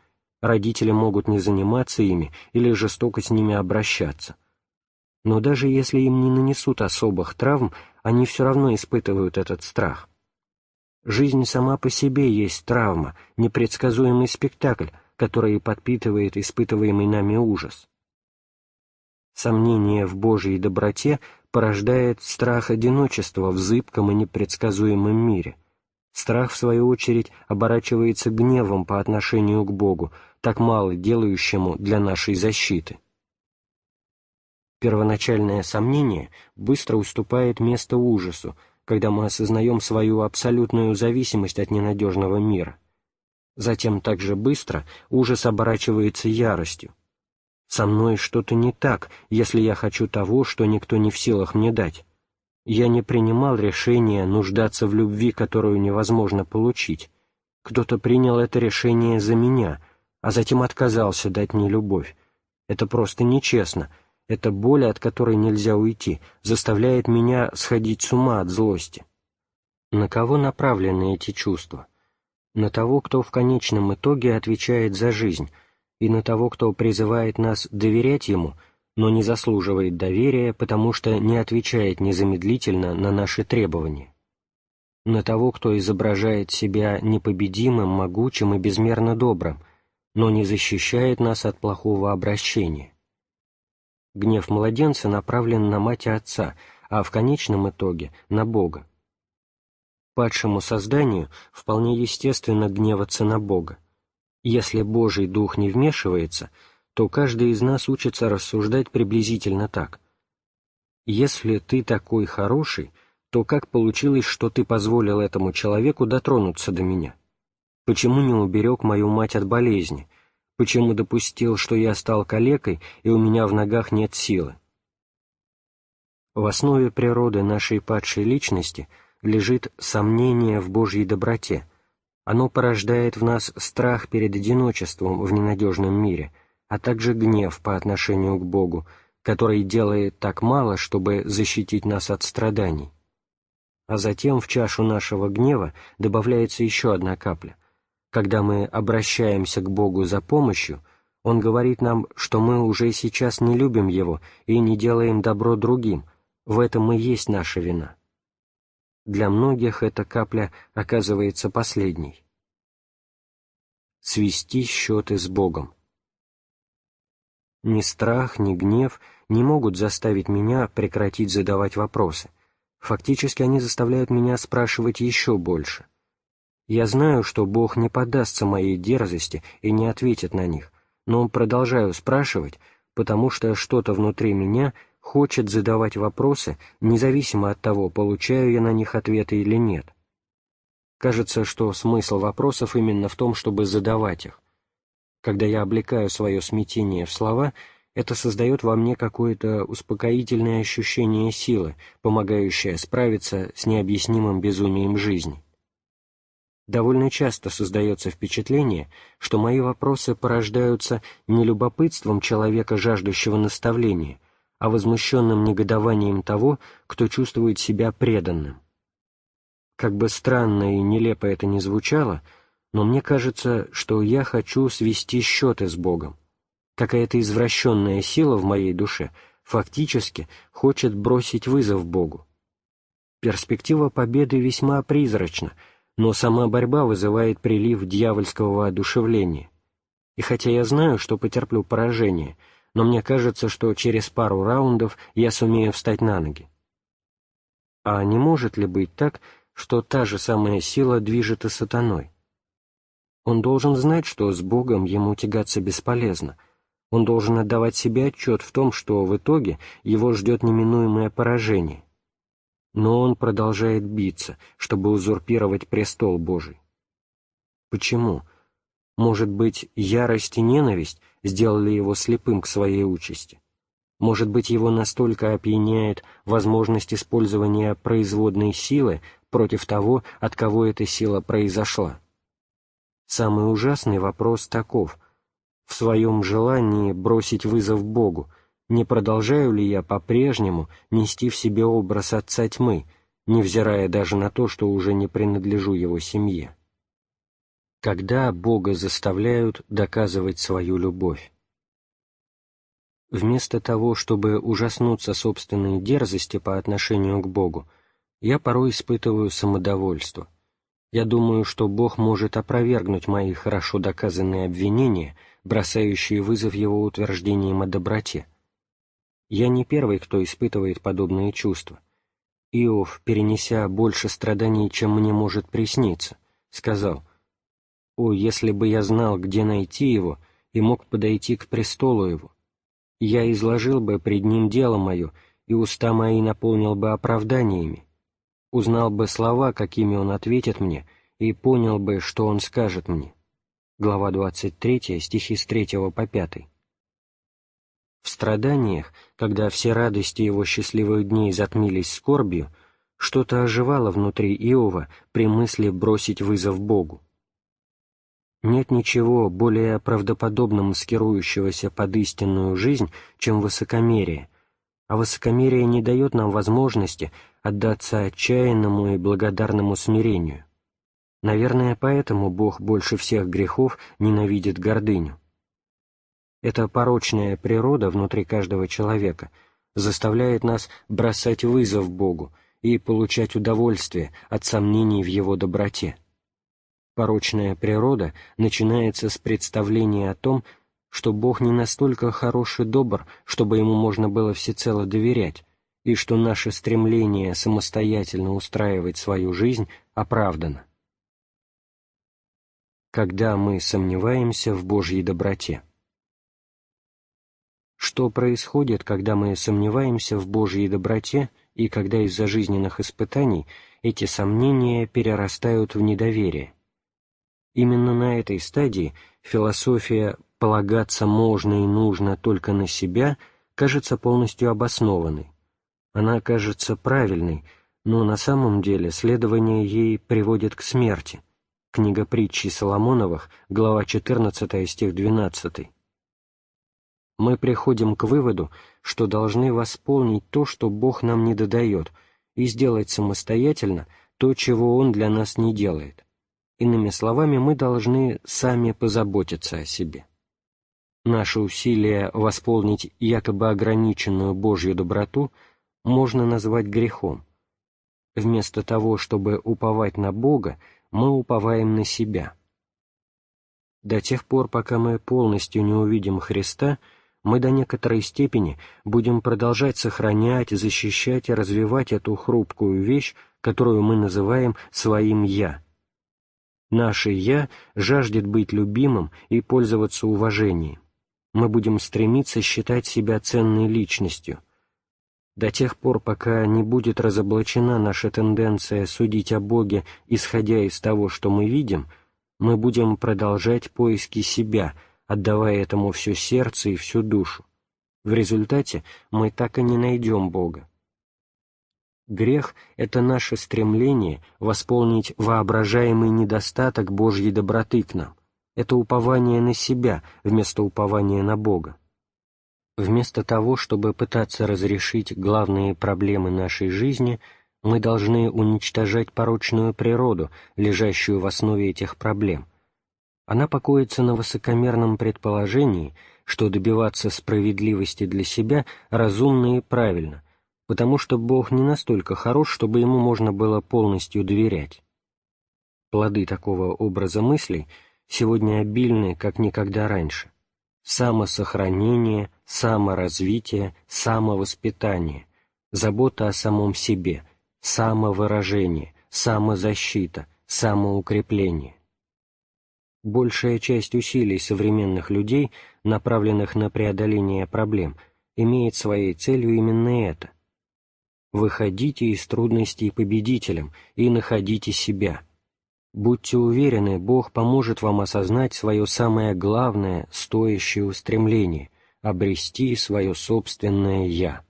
родители могут не заниматься ими или жестоко с ними обращаться – но даже если им не нанесут особых травм, они все равно испытывают этот страх. Жизнь сама по себе есть травма, непредсказуемый спектакль, который подпитывает испытываемый нами ужас. Сомнение в Божьей доброте порождает страх одиночества в зыбком и непредсказуемом мире. Страх, в свою очередь, оборачивается гневом по отношению к Богу, так мало делающему для нашей защиты. Первоначальное сомнение быстро уступает место ужасу, когда мы осознаем свою абсолютную зависимость от ненадежного мира. Затем также быстро ужас оборачивается яростью. Со мной что-то не так, если я хочу того, что никто не в силах мне дать. Я не принимал решения нуждаться в любви, которую невозможно получить. Кто-то принял это решение за меня, а затем отказался дать мне любовь. Это просто нечестно — эта боль, от которой нельзя уйти, заставляет меня сходить с ума от злости. На кого направлены эти чувства? На того, кто в конечном итоге отвечает за жизнь, и на того, кто призывает нас доверять ему, но не заслуживает доверия, потому что не отвечает незамедлительно на наши требования. На того, кто изображает себя непобедимым, могучим и безмерно добрым, но не защищает нас от плохого обращения Гнев младенца направлен на мать и отца, а в конечном итоге — на Бога. Падшему созданию вполне естественно гневаться на Бога. Если Божий Дух не вмешивается, то каждый из нас учится рассуждать приблизительно так. «Если ты такой хороший, то как получилось, что ты позволил этому человеку дотронуться до меня? Почему не уберег мою мать от болезни? почему допустил, что я стал калекой, и у меня в ногах нет силы. В основе природы нашей падшей личности лежит сомнение в Божьей доброте. Оно порождает в нас страх перед одиночеством в ненадежном мире, а также гнев по отношению к Богу, который делает так мало, чтобы защитить нас от страданий. А затем в чашу нашего гнева добавляется еще одна капля когда мы обращаемся к Богу за помощью, Он говорит нам, что мы уже сейчас не любим Его и не делаем добро другим, в этом и есть наша вина. Для многих эта капля оказывается последней. Свести счеты с Богом. Ни страх, ни гнев не могут заставить меня прекратить задавать вопросы. Фактически они заставляют меня спрашивать еще больше. Я знаю, что Бог не поддастся моей дерзости и не ответит на них, но продолжаю спрашивать, потому что что-то внутри меня хочет задавать вопросы, независимо от того, получаю я на них ответы или нет. Кажется, что смысл вопросов именно в том, чтобы задавать их. Когда я облекаю свое смятение в слова, это создает во мне какое-то успокоительное ощущение силы, помогающее справиться с необъяснимым безумием жизни довольно часто создается впечатление, что мои вопросы порождаются не любопытством человека, жаждущего наставления, а возмущенным негодованием того, кто чувствует себя преданным. Как бы странно и нелепо это ни звучало, но мне кажется, что я хочу свести счеты с Богом. Какая-то извращенная сила в моей душе фактически хочет бросить вызов Богу. Перспектива победы весьма призрачна, но сама борьба вызывает прилив дьявольского воодушевления. И хотя я знаю, что потерплю поражение, но мне кажется, что через пару раундов я сумею встать на ноги. А не может ли быть так, что та же самая сила движет и сатаной. Он должен знать, что с Богом ему тягаться бесполезно. Он должен отдавать себе отчет в том, что в итоге его ждет неминуемое поражение. Но он продолжает биться, чтобы узурпировать престол Божий. Почему? Может быть, ярость и ненависть сделали его слепым к своей участи? Может быть, его настолько опьяняет возможность использования производной силы против того, от кого эта сила произошла. Самый ужасный вопрос таков. В своем желании бросить вызов Богу, не продолжаю ли я по-прежнему нести в себе образ Отца Тьмы, невзирая даже на то, что уже не принадлежу его семье? Когда Бога заставляют доказывать свою любовь? Вместо того, чтобы ужаснуться собственной дерзости по отношению к Богу, я порой испытываю самодовольство. Я думаю, что Бог может опровергнуть мои хорошо доказанные обвинения, бросающие вызов Его утверждениям о доброте. Я не первый, кто испытывает подобные чувства. Иов, перенеся больше страданий, чем мне может присниться, сказал, «О, если бы я знал, где найти его, и мог подойти к престолу его! Я изложил бы пред ним дело мое, и уста мои наполнил бы оправданиями, узнал бы слова, какими он ответит мне, и понял бы, что он скажет мне. Глава 23, стихи с 3 по 5. В страданиях, когда все радости его счастливых дней затмились скорбью, что-то оживало внутри Иова при мысли бросить вызов Богу. Нет ничего более правдоподобно маскирующегося под истинную жизнь, чем высокомерие, а высокомерие не дает нам возможности отдаться отчаянному и благодарному смирению. Наверное, поэтому Бог больше всех грехов ненавидит гордыню. Эта порочная природа внутри каждого человека заставляет нас бросать вызов Богу и получать удовольствие от сомнений в Его доброте. Порочная природа начинается с представления о том, что Бог не настолько хорош и добр, чтобы Ему можно было всецело доверять, и что наше стремление самостоятельно устраивать свою жизнь оправдано. Когда мы сомневаемся в Божьей доброте. Что происходит, когда мы сомневаемся в Божьей доброте и когда из-за жизненных испытаний эти сомнения перерастают в недоверие? Именно на этой стадии философия полагаться можно и нужно только на себя, кажется полностью обоснованной. Она кажется правильной, но на самом деле следование ей приводит к смерти. Книга притчи Соломоновых, глава 14, стих 12. Мы приходим к выводу, что должны восполнить то, что Бог нам не додает, и сделать самостоятельно то, чего Он для нас не делает. Иными словами, мы должны сами позаботиться о себе. Наше усилие восполнить якобы ограниченную Божью доброту можно назвать грехом. Вместо того, чтобы уповать на Бога, мы уповаем на себя. До тех пор, пока мы полностью не увидим Христа, мы до некоторой степени будем продолжать сохранять, защищать и развивать эту хрупкую вещь, которую мы называем своим «я». Наше «я» жаждет быть любимым и пользоваться уважением мы будем стремиться считать себя ценной личностью. До тех пор, пока не будет разоблачена наша тенденция судить о Боге, исходя из того, что мы видим, мы будем продолжать поиски себя, отдавая этому все сердце и всю душу. В результате мы так и не найдем Бога. Грех — это наше стремление восполнить воображаемый недостаток Божьей доброты к нам это упование на себя вместо упования на Бога. Вместо того, чтобы пытаться разрешить главные проблемы нашей жизни, Мы должны уничтожать порочную природу, лежащую в основе этих проблем. Она покоится на высокомерном предположении, что добиваться справедливости для себя разумно и правильно, потому что Бог не настолько хорош, чтобы ему можно было полностью доверять. Плоды такого образа мыслей сегодня обильны, как никогда раньше. Самосохранение, саморазвитие, самовоспитание, забота о самом себе, самовыражение, самозащита, самоукрепление. Большая часть усилий современных людей, направленных на преодоление проблем, имеет своей целью именно это. Выходите из трудностей победителем и находите себя. Будьте уверены, Бог поможет вам осознать свое самое главное, стоящее устремление — обрести свое собственное «я».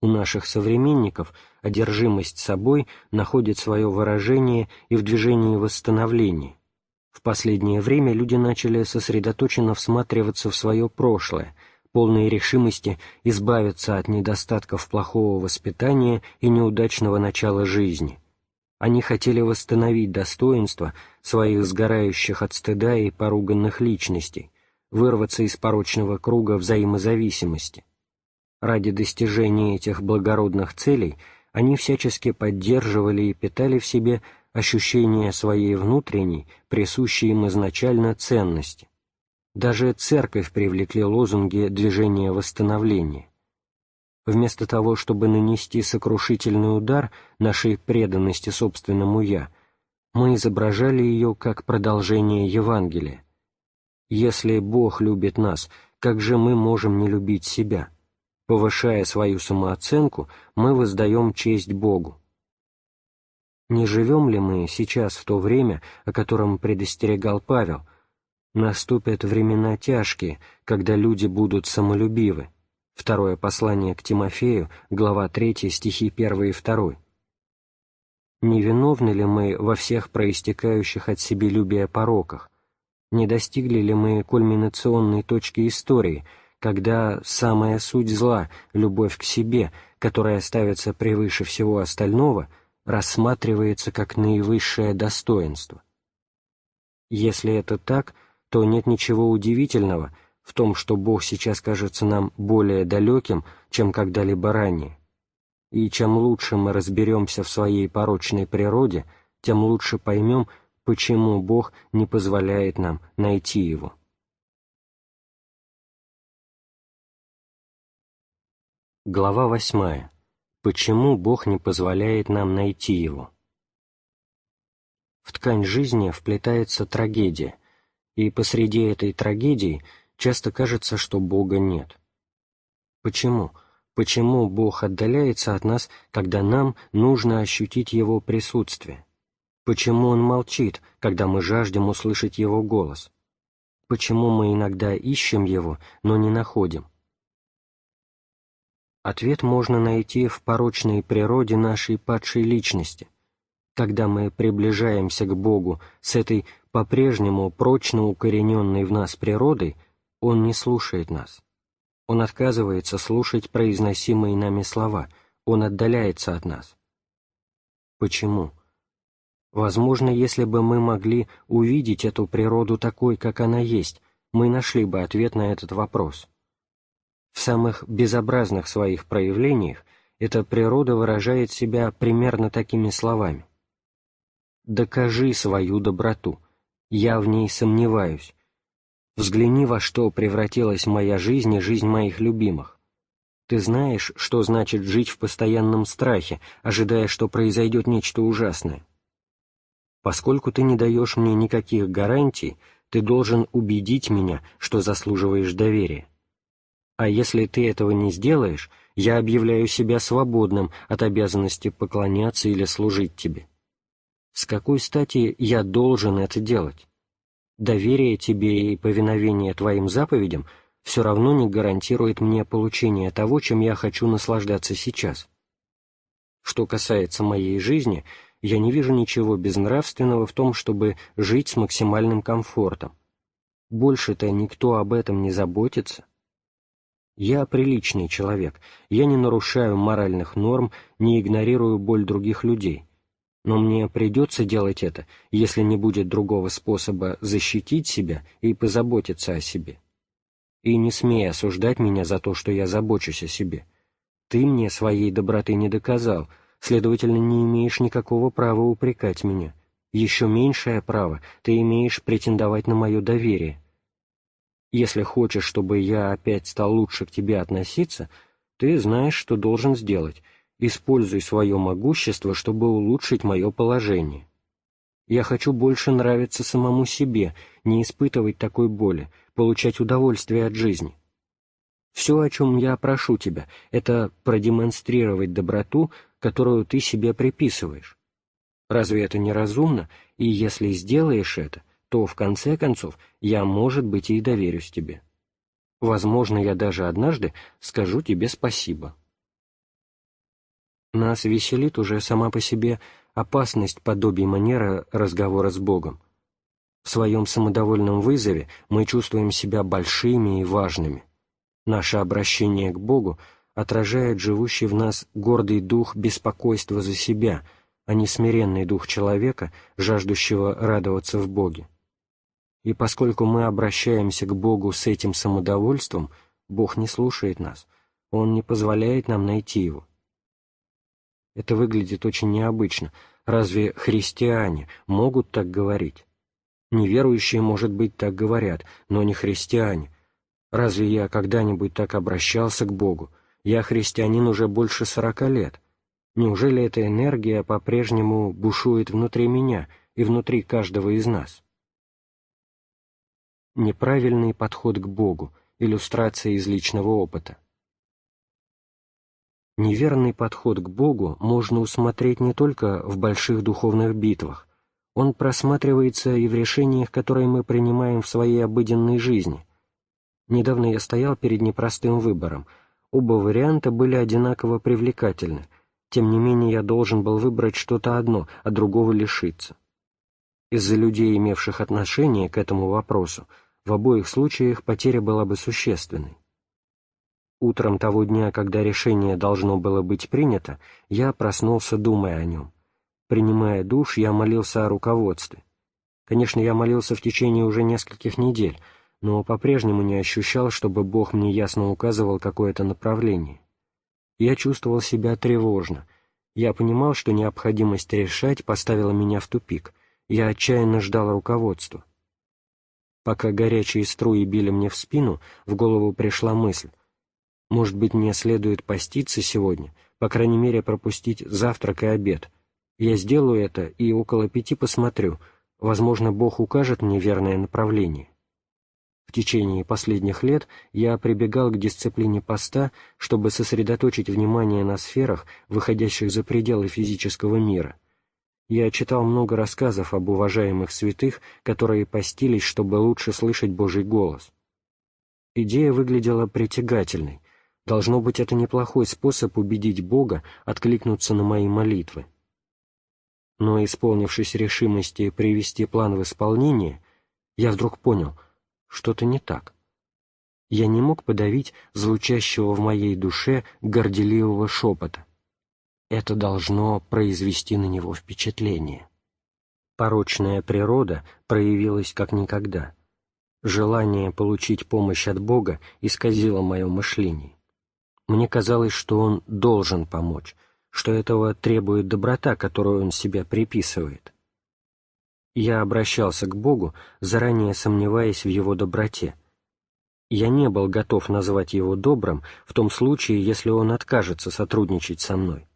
У наших современников одержимость собой находит свое выражение и в движении восстановления. В последнее время люди начали сосредоточенно всматриваться в свое прошлое, полные решимости избавиться от недостатков плохого воспитания и неудачного начала жизни. Они хотели восстановить достоинство своих сгорающих от стыда и поруганных личностей, вырваться из порочного круга взаимозависимости – Ради достижения этих благородных целей они всячески поддерживали и питали в себе ощущение своей внутренней, присущей им изначально ценности. Даже церковь привлекли лозунги движения восстановления. Вместо того, чтобы нанести сокрушительный удар нашей преданности собственному «я», мы изображали ее как продолжение Евангелия. Если Бог любит нас, как же мы можем не любить себя? Повышая свою самооценку, мы воздаем честь Богу. Не живем ли мы сейчас в то время, о котором предостерегал Павел? Наступят времена тяжкие, когда люди будут самолюбивы. Второе послание к Тимофею, глава 3, стихи 1 и 2. Не виновны ли мы во всех проистекающих от себелюбия пороках? Не достигли ли мы кульминационной точки истории – когда самая суть зла, любовь к себе, которая ставится превыше всего остального, рассматривается как наивысшее достоинство. Если это так, то нет ничего удивительного в том, что Бог сейчас кажется нам более далеким, чем когда-либо ранее. И чем лучше мы разберемся в своей порочной природе, тем лучше поймем, почему Бог не позволяет нам найти Его. Глава 8. Почему Бог не позволяет нам найти Его? В ткань жизни вплетается трагедия, и посреди этой трагедии часто кажется, что Бога нет. Почему? Почему Бог отдаляется от нас, когда нам нужно ощутить Его присутствие? Почему Он молчит, когда мы жаждем услышать Его голос? Почему мы иногда ищем Его, но не находим? Ответ можно найти в порочной природе нашей падшей личности. Когда мы приближаемся к Богу с этой по-прежнему прочно укорененной в нас природой, Он не слушает нас. Он отказывается слушать произносимые нами слова, Он отдаляется от нас. Почему? Возможно, если бы мы могли увидеть эту природу такой, как она есть, мы нашли бы ответ на этот вопрос. В самых безобразных своих проявлениях эта природа выражает себя примерно такими словами. «Докажи свою доброту, я в ней сомневаюсь. Взгляни, во что превратилась моя жизнь и жизнь моих любимых. Ты знаешь, что значит жить в постоянном страхе, ожидая, что произойдет нечто ужасное. Поскольку ты не даешь мне никаких гарантий, ты должен убедить меня, что заслуживаешь доверия. А если ты этого не сделаешь, я объявляю себя свободным от обязанности поклоняться или служить тебе. С какой стати я должен это делать? Доверие тебе и повиновение твоим заповедям все равно не гарантирует мне получение того, чем я хочу наслаждаться сейчас. Что касается моей жизни, я не вижу ничего безнравственного в том, чтобы жить с максимальным комфортом. Больше-то никто об этом не заботится. Я приличный человек, я не нарушаю моральных норм, не игнорирую боль других людей. Но мне придется делать это, если не будет другого способа защитить себя и позаботиться о себе. И не смей осуждать меня за то, что я забочусь о себе. Ты мне своей доброты не доказал, следовательно, не имеешь никакого права упрекать меня. Еще меньшее право ты имеешь претендовать на мое доверие. Если хочешь, чтобы я опять стал лучше к тебе относиться, ты знаешь, что должен сделать. Используй свое могущество, чтобы улучшить мое положение. Я хочу больше нравиться самому себе, не испытывать такой боли, получать удовольствие от жизни. Все, о чем я прошу тебя, это продемонстрировать доброту, которую ты себе приписываешь. Разве это не разумно? И если сделаешь это, то, в конце концов, я, может быть, и доверюсь тебе. Возможно, я даже однажды скажу тебе спасибо. Нас веселит уже сама по себе опасность подобия манеры разговора с Богом. В своем самодовольном вызове мы чувствуем себя большими и важными. Наше обращение к Богу отражает живущий в нас гордый дух беспокойства за себя, а не смиренный дух человека, жаждущего радоваться в Боге. И поскольку мы обращаемся к Богу с этим самодовольством, Бог не слушает нас, Он не позволяет нам найти Его. Это выглядит очень необычно. Разве христиане могут так говорить? Неверующие, может быть, так говорят, но не христиане. Разве я когда-нибудь так обращался к Богу? Я христианин уже больше сорока лет. Неужели эта энергия по-прежнему бушует внутри меня и внутри каждого из нас? Неправильный подход к Богу. Иллюстрация из личного опыта. Неверный подход к Богу можно усмотреть не только в больших духовных битвах, он просматривается и в решениях, которые мы принимаем в своей обыденной жизни. Недавно я стоял перед непростым выбором. Оба варианта были одинаково привлекательны. Тем не менее, я должен был выбрать что-то одно, а другого лишиться. Из-за людей, имевших отношение к этому вопросу, в обоих случаях потеря была бы существенной. Утром того дня, когда решение должно было быть принято, я проснулся, думая о нем. Принимая душ, я молился о руководстве. Конечно, я молился в течение уже нескольких недель, но по-прежнему не ощущал, чтобы Бог мне ясно указывал какое-то направление. Я чувствовал себя тревожно. Я понимал, что необходимость решать поставила меня в тупик. Я отчаянно ждал руководства. Пока горячие струи били мне в спину, в голову пришла мысль. Может быть, мне следует поститься сегодня, по крайней мере, пропустить завтрак и обед. Я сделаю это и около пяти посмотрю. Возможно, Бог укажет мне верное направление. Течение последних лет я прибегал к дисциплине поста, чтобы сосредоточить внимание на сферах, выходящих за пределы физического мира, я читал много рассказов об уважаемых святых, которые постились, чтобы лучше слышать Божий голос. Идея выглядела притягательной. Должно быть, это неплохой способ убедить Бога откликнуться на мои молитвы. Но, исполнившись решимости привести план в исполнение, я вдруг понял, что-то не так. Я не мог подавить звучащего в моей душе горделивого шепота это должно произвести на него впечатление. Порочная природа проявилась как никогда. Желание получить помощь от Бога исказило мое мышление. Мне казалось, что Он должен помочь, что этого требует доброта, которую Он себя приписывает. Я обращался к Богу, заранее сомневаясь в Его доброте. Я не был готов назвать Его добрым в том случае, если Он откажется сотрудничать со мной.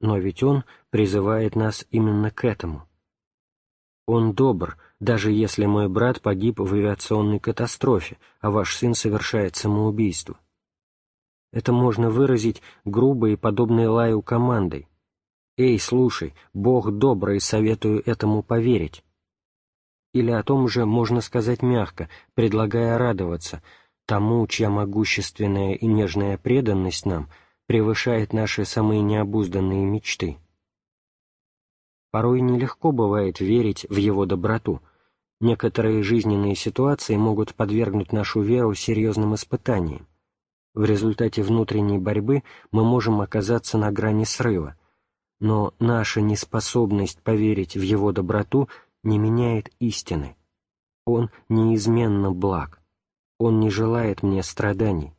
Но ведь Он призывает нас именно к этому. Он добр, даже если мой брат погиб в авиационной катастрофе, а ваш сын совершает самоубийство. Это можно выразить грубой и подобной лаю командой. «Эй, слушай, Бог добрый, советую этому поверить». Или о том же можно сказать мягко, предлагая радоваться тому, чья могущественная и нежная преданность нам — превышает наши самые необузданные мечты. Порой нелегко бывает верить в его доброту. Некоторые жизненные ситуации могут подвергнуть нашу веру серьезным испытаниям. В результате внутренней борьбы мы можем оказаться на грани срыва, но наша неспособность поверить в Его доброту не меняет истины. Он неизменно благ. Он не желает мне страданий.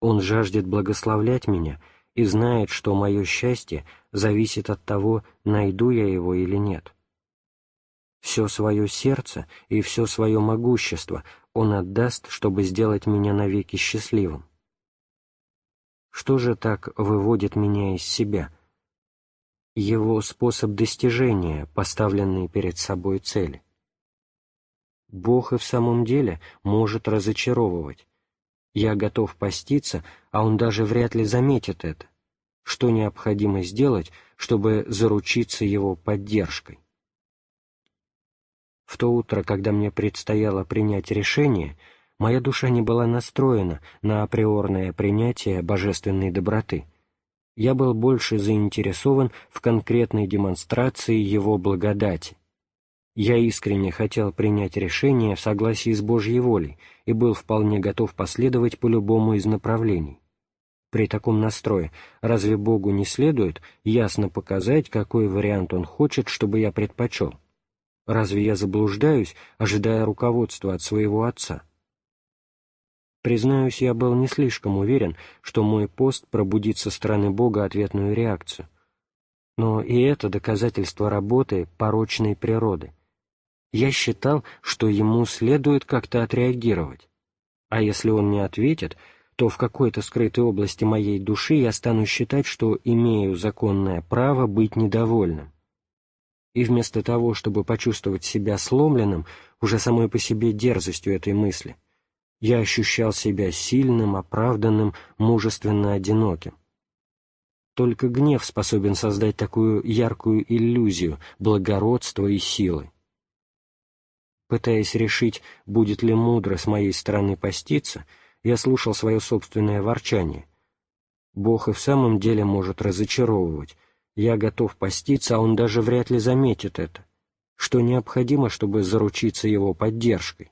Он жаждет благословлять меня и знает, что мое счастье зависит от того, найду я его или нет. Все свое сердце и все свое могущество он отдаст, чтобы сделать меня навеки счастливым. Что же так выводит меня из себя? Его способ достижения, поставленные перед собой цели. Бог и в самом деле может разочаровывать. Я готов поститься, а он даже вряд ли заметит это. Что необходимо сделать, чтобы заручиться его поддержкой? В то утро, когда мне предстояло принять решение, моя душа не была настроена на априорное принятие божественной доброты. Я был больше заинтересован в конкретной демонстрации его благодати, я искренне хотел принять решение в согласии с Божьей волей и был вполне готов последовать по любому из направлений. При таком настрое разве Богу не следует ясно показать, какой вариант Он хочет, чтобы я предпочел? Разве я заблуждаюсь, ожидая руководства от своего Отца? Признаюсь, я был не слишком уверен, что мой пост пробудит со стороны Бога ответную реакцию. Но и это доказательство работы порочной природы — я считал, что ему следует как-то отреагировать. А если он не ответит, то в какой-то скрытой области моей души я стану считать, что имею законное право быть недовольным. И вместо того, чтобы почувствовать себя сломленным уже самой по себе дерзостью этой мысли, я ощущал себя сильным, оправданным, мужественно одиноким. Только гнев способен создать такую яркую иллюзию благородства и силы Пытаясь решить, будет ли мудро с моей стороны поститься, я слушал свое собственное ворчание. Бог и в самом деле может разочаровывать. Я готов поститься, а он даже вряд ли заметит это. Что необходимо, чтобы заручиться его поддержкой?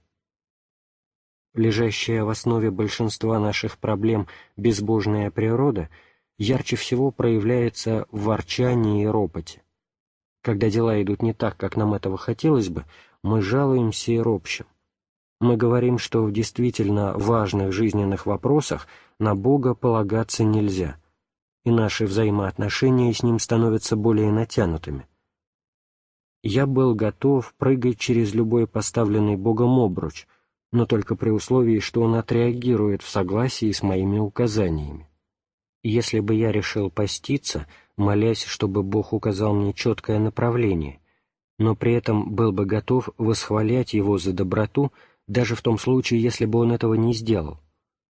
Лежащая в основе большинства наших проблем безбожная природа ярче всего проявляется в ворчании и ропоте. Когда дела идут не так, как нам этого хотелось бы, мы жалуемся и ропщим. Мы говорим, что в действительно важных жизненных вопросах на Бога полагаться нельзя, и наши взаимоотношения с Ним становятся более натянутыми. Я был готов прыгать через любой поставленный Богом обруч, но только при условии, что он отреагирует в согласии с моими указаниями. Если бы я решил поститься, молясь, чтобы Бог указал мне четкое направление, но при этом был бы готов восхвалять его за доброту, даже в том случае, если бы он этого не сделал.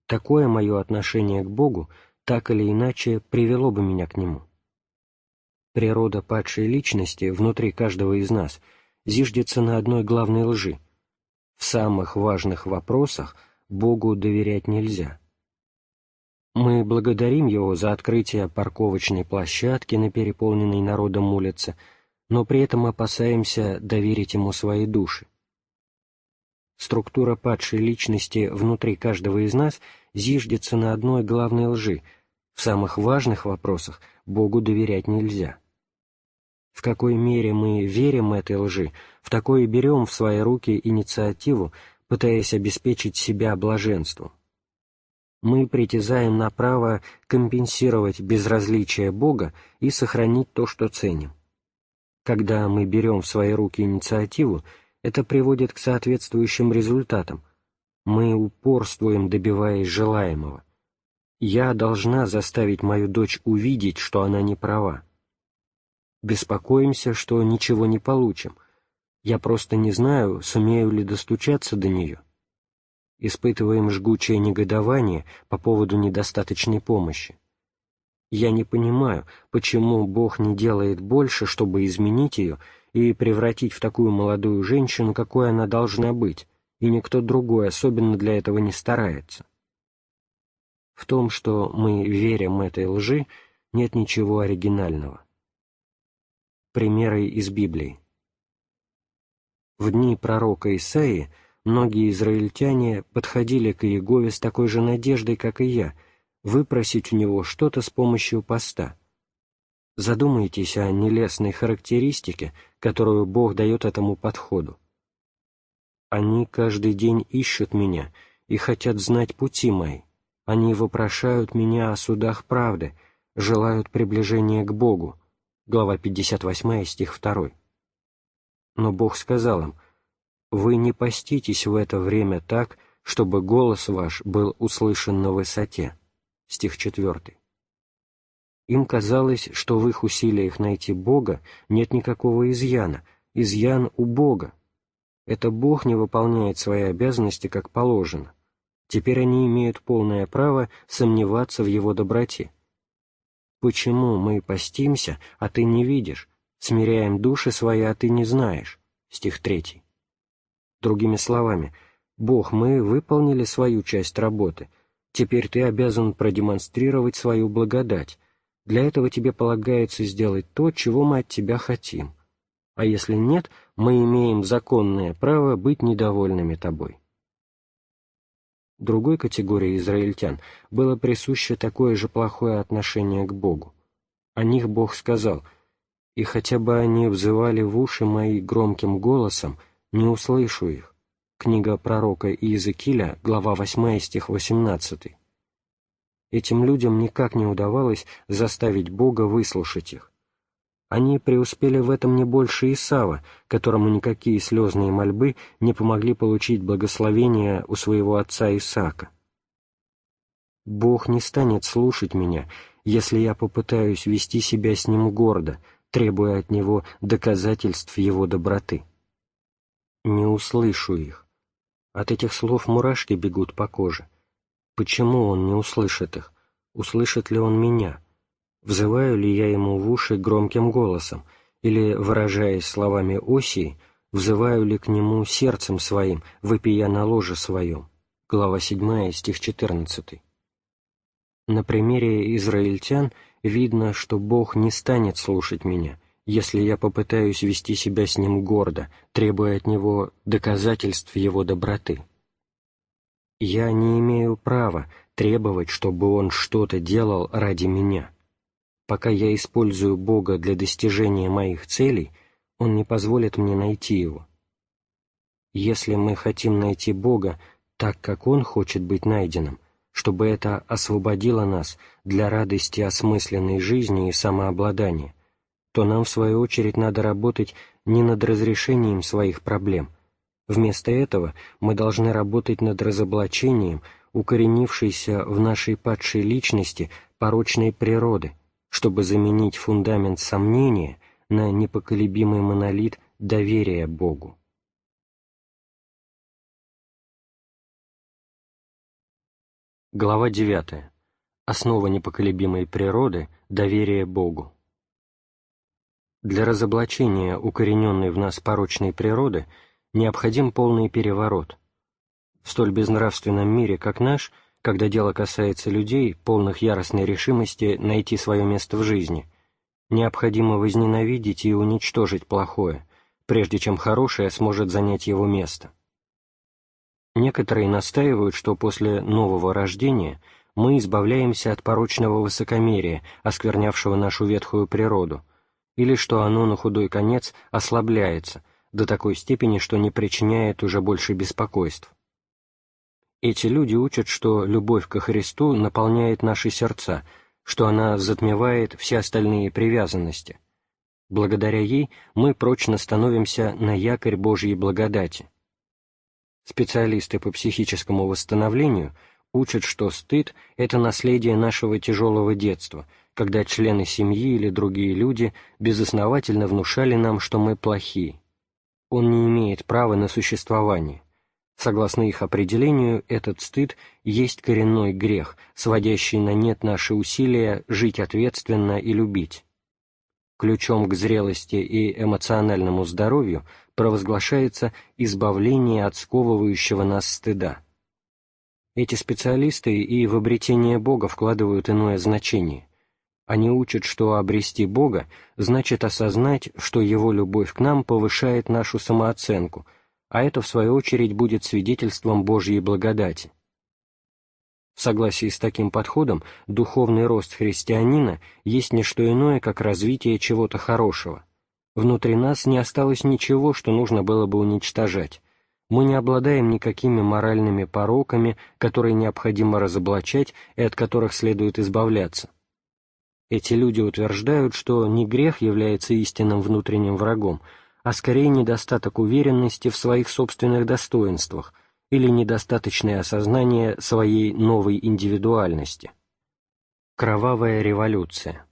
Такое мое отношение к Богу так или иначе привело бы меня к Нему. Природа падшей личности внутри каждого из нас зиждется на одной главной лжи. В самых важных вопросах Богу доверять нельзя. Мы благодарим Его за открытие парковочной площадки на переполненной народом улице – но при этом опасаемся доверить ему свои души. Структура падшей личности внутри каждого из нас зиждется на одной главной лжи. В самых важных вопросах Богу доверять нельзя. В какой мере мы верим этой лжи, в такой и берем в свои руки инициативу, пытаясь обеспечить себя блаженством. Мы притязаем на право компенсировать безразличие Бога и сохранить то, что ценим. Когда мы берем в свои руки инициативу, это приводит к соответствующим результатам. Мы упорствуем, добиваясь желаемого. Я должна заставить мою дочь увидеть, что она не права. Беспокоимся, что ничего не получим. Я просто не знаю, сумею ли достучаться до нее. Испытываем жгучее негодование по поводу недостаточной помощи. Я не понимаю, почему Бог не делает больше, чтобы изменить ее и превратить в такую молодую женщину, какой она должна быть, и никто другой особенно для этого не старается. В том, что мы верим этой лжи, нет ничего оригинального. Примеры из Библии. В дни пророка Исаии многие израильтяне подходили к Иегове с такой же надеждой, как и я — выпросить у него что-то с помощью поста. Задумайтесь о нелестной характеристике, которую Бог дает этому подходу. Они каждый день ищут меня и хотят знать пути мои. Они вопрошают меня о судах правды, желают приближения к Богу. Глава 58, стих 2. Но Бог сказал им, «Вы не поститесь в это время так, чтобы голос ваш был услышан на высоте». Стих 4. Им казалось, что в их усилиях найти Бога нет никакого изъяна, изъян у Бога. Это Бог не выполняет свои обязанности как положено. Теперь они имеют полное право сомневаться в Его доброте. Почему мы постимся, а ты не видишь, смиряем души свои, а ты не знаешь? Стих 3. Другими словами, Бог, мы выполнили свою часть работы, теперь ты обязан продемонстрировать свою благодать, для этого тебе полагается сделать то, чего мы от тебя хотим. А если нет, мы имеем законное право быть недовольными тобой. Другой категории израильтян было присуще такое же плохое отношение к Богу. О них Бог сказал, «И хотя бы они взывали в уши мои громким голосом, не услышу их». Книга пророка Иезекииля, глава 8, стих 18. Этим людям никак не удавалось заставить Бога выслушать их. Они преуспели в этом не больше Исава, которому никакие слезные мольбы не помогли получить благословение у своего отца Исаака. «Бог не станет слушать меня, если я попытаюсь вести себя с Ним гордо, требуя от Него доказательств Его доброты. Не услышу их. От этих слов мурашки бегут по коже. Почему Он не услышит их? Услышит ли Он меня?» Взываю ли я ему в уши громким голосом, или, выражаясь словами Осии, взываю ли к нему сердцем своим, выпия на ложе своем. Глава 7, стих 14. На примере израильтян видно, что Бог не станет слушать меня, если я попытаюсь вести себя с Ним гордо, требуя от Него доказательств Его доброты. Я не имею права требовать, чтобы Он что-то делал ради меня пока я использую Бога для достижения моих целей, Он не позволит мне найти Его. Если мы хотим найти Бога так, как Он хочет быть найденным, чтобы это освободило нас для радости осмысленной жизни и самообладания, то нам, в свою очередь, надо работать не над разрешением своих проблем. Вместо этого мы должны работать над разоблачением укоренившейся в нашей падшей личности порочной природы – чтобы заменить фундамент сомнения на непоколебимый монолит доверия Богу. Глава 9. Основа непоколебимой природы – доверие Богу. Для разоблачения укорененной в нас порочной природы необходим полный переворот. В столь безнравственном мире, как наш, когда дело касается людей, полных яростной решимости найти свое место в жизни, необходимо возненавидеть и уничтожить плохое, прежде чем хорошее сможет занять его место. Некоторые настаивают, что после нового рождения мы избавляемся от порочного высокомерия, осквернявшего нашу ветхую природу, или что оно на худой конец ослабляется до такой степени, что не причиняет уже больше беспокойств. Эти люди учат, что любовь ко Христу наполняет наши сердца, что она затмевает все остальные привязанности. Благодаря ей мы прочно становимся на якорь Божьей благодати. Специалисты по психическому восстановлению учат, что стыд – это наследие нашего тяжелого детства, когда члены семьи или другие люди безосновательно внушали нам, что мы плохие. Он не имеет права на существование – Согласно их определению, этот стыд есть коренной грех, сводящий на нет наши усилия жить ответственно и любить. Ключом к зрелости и эмоциональному здоровью провозглашается избавление от сковывающего нас стыда. Эти специалисты и в обретение Бога вкладывают иное значение. Они учат, что обрести Бога значит осознать, что Его любовь к нам повышает нашу самооценку – а это, в свою очередь, будет свидетельством Божьей благодати. В согласии с таким подходом, духовный рост христианина есть не что иное, как развитие чего-то хорошего. Внутри нас не осталось ничего, что нужно было бы уничтожать. Мы не обладаем никакими моральными пороками, которые необходимо разоблачать и от которых следует избавляться. Эти люди утверждают, что не грех является истинным внутренним врагом, а скорее недостаток уверенности в своих собственных достоинствах или недостаточное осознание своей новой индивидуальности. Кровавая революция.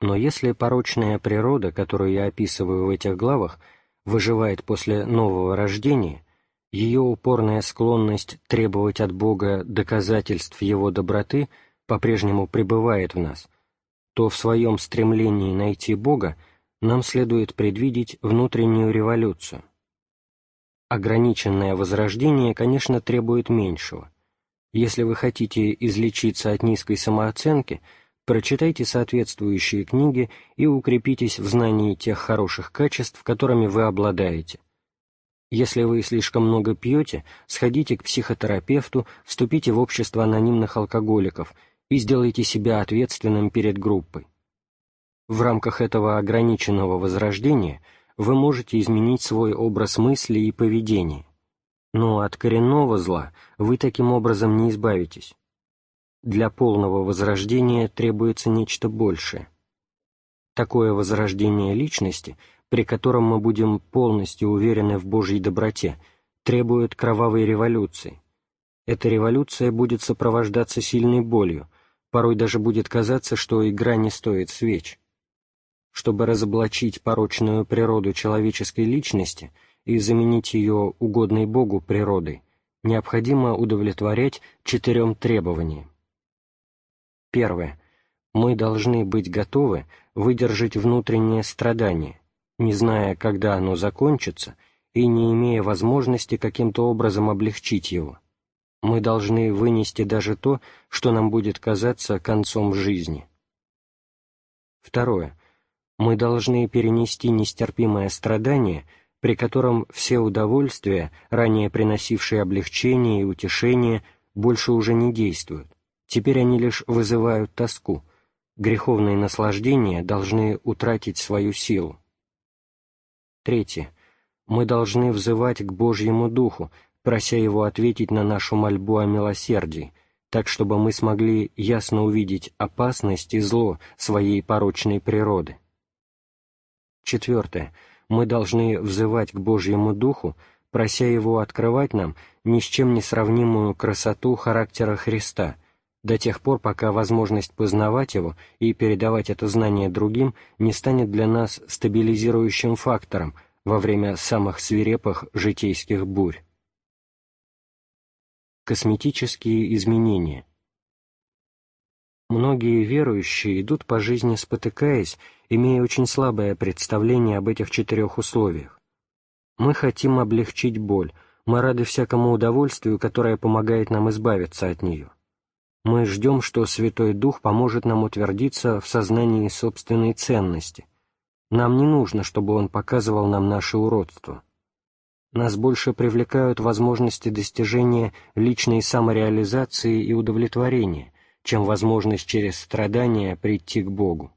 Но если порочная природа, которую я описываю в этих главах, выживает после нового рождения, ее упорная склонность требовать от Бога доказательств Его доброты по-прежнему пребывает в нас, то в своем стремлении найти Бога нам следует предвидеть внутреннюю революцию. Ограниченное возрождение, конечно, требует меньшего. Если вы хотите излечиться от низкой самооценки, прочитайте соответствующие книги и укрепитесь в знании тех хороших качеств, которыми вы обладаете. Если вы слишком много пьете, сходите к психотерапевту, вступите в общество анонимных алкоголиков – и сделайте себя ответственным перед группой. В рамках этого ограниченного возрождения вы можете изменить свой образ мысли и поведения, но от коренного зла вы таким образом не избавитесь. Для полного возрождения требуется нечто большее. Такое возрождение личности, при котором мы будем полностью уверены в Божьей доброте, требует кровавой революции. Эта революция будет сопровождаться сильной болью, порой даже будет казаться, что игра не стоит свеч. Чтобы разоблачить порочную природу человеческой личности и заменить ее угодной Богу природой, необходимо удовлетворять четырем требованиям. Первое. Мы должны быть готовы выдержать внутреннее страдание, не зная, когда оно закончится, и не имея возможности каким-то образом облегчить его мы должны вынести даже то, что нам будет казаться концом жизни. Второе. Мы должны перенести нестерпимое страдание, при котором все удовольствия, ранее приносившие облегчение и утешение, больше уже не действуют. Теперь они лишь вызывают тоску. Греховные наслаждения должны утратить свою силу. Третье. Мы должны взывать к Божьему Духу, прося Его ответить на нашу мольбу о милосердии, так чтобы мы смогли ясно увидеть опасность и зло своей порочной природы. Четвертое. Мы должны взывать к Божьему Духу, прося Его открывать нам ни с чем не сравнимую красоту характера Христа, до тех пор, пока возможность познавать Его и передавать это знание другим не станет для нас стабилизирующим фактором во время самых свирепых житейских бурь косметические изменения. Многие верующие идут по жизни спотыкаясь, имея очень слабое представление об этих четырех условиях. Мы хотим облегчить боль, мы рады всякому удовольствию, которое помогает нам избавиться от нее. Мы ждем, что Святой Дух поможет нам утвердиться в сознании собственной ценности. Нам не нужно, чтобы Он показывал нам наше уродство. Нас больше привлекают возможности достижения личной самореализации и удовлетворения, чем возможность через страдания прийти к Богу.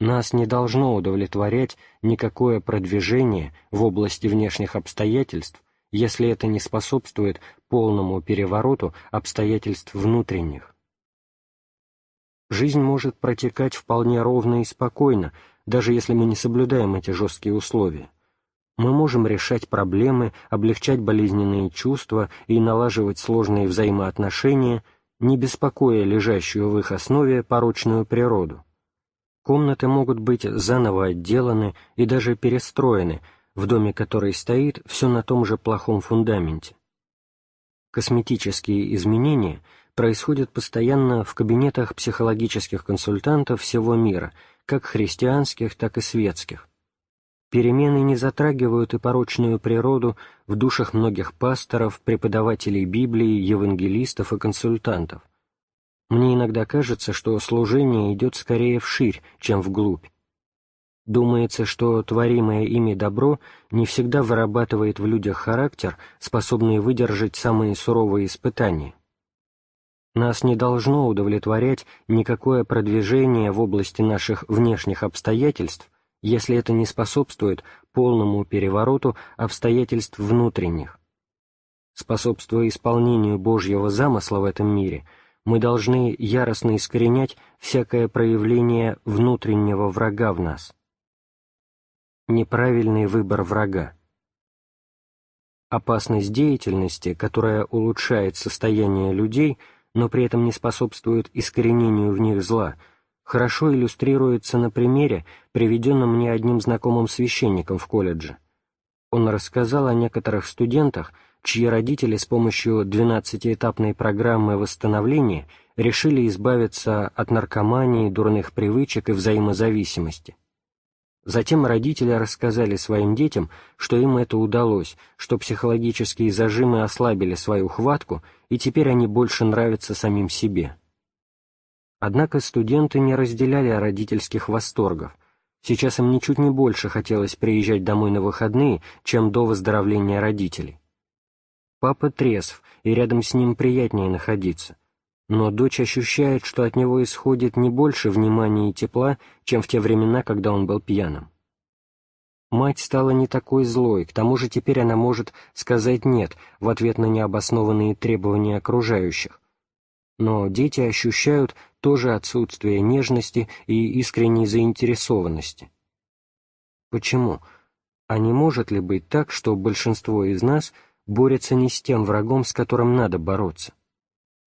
Нас не должно удовлетворять никакое продвижение в области внешних обстоятельств, если это не способствует полному перевороту обстоятельств внутренних. Жизнь может протекать вполне ровно и спокойно, даже если мы не соблюдаем эти жесткие условия мы можем решать проблемы, облегчать болезненные чувства и налаживать сложные взаимоотношения, не беспокоя лежащую в их основе порочную природу. Комнаты могут быть заново отделаны и даже перестроены, в доме который стоит все на том же плохом фундаменте. Косметические изменения происходят постоянно в кабинетах психологических консультантов всего мира, как христианских, так и светских, Перемены не затрагивают и порочную природу в душах многих пасторов, преподавателей Библии, евангелистов и консультантов. Мне иногда кажется, что служение идет скорее вширь, чем вглубь. Думается, что творимое ими добро не всегда вырабатывает в людях характер, способный выдержать самые суровые испытания. Нас не должно удовлетворять никакое продвижение в области наших внешних обстоятельств, если это не способствует полному перевороту обстоятельств внутренних. Способствуя исполнению Божьего замысла в этом мире, мы должны яростно искоренять всякое проявление внутреннего врага в нас. Неправильный выбор врага. Опасность деятельности, которая улучшает состояние людей – но при этом не способствует искоренению в них зла, хорошо иллюстрируется на примере, приведенном мне одним знакомым священником в колледже. Он рассказал о некоторых студентах, чьи родители с помощью 12-этапной программы восстановления решили избавиться от наркомании, дурных привычек и взаимозависимости. Затем родители рассказали своим детям, что им это удалось, что психологические зажимы ослабили свою хватку, и теперь они больше нравятся самим себе. Однако студенты не разделяли родительских восторгов. Сейчас им ничуть не больше хотелось приезжать домой на выходные, чем до выздоровления родителей. Папа трезв, и рядом с ним приятнее находиться но дочь ощущает, что от него исходит не больше внимания и тепла, чем в те времена, когда он был пьяным. Мать стала не такой злой, к тому же теперь она может сказать «нет» в ответ на необоснованные требования окружающих. Но дети ощущают тоже отсутствие нежности и искренней заинтересованности. Почему? А не может ли быть так, что большинство из нас борется не с тем врагом, с которым надо бороться?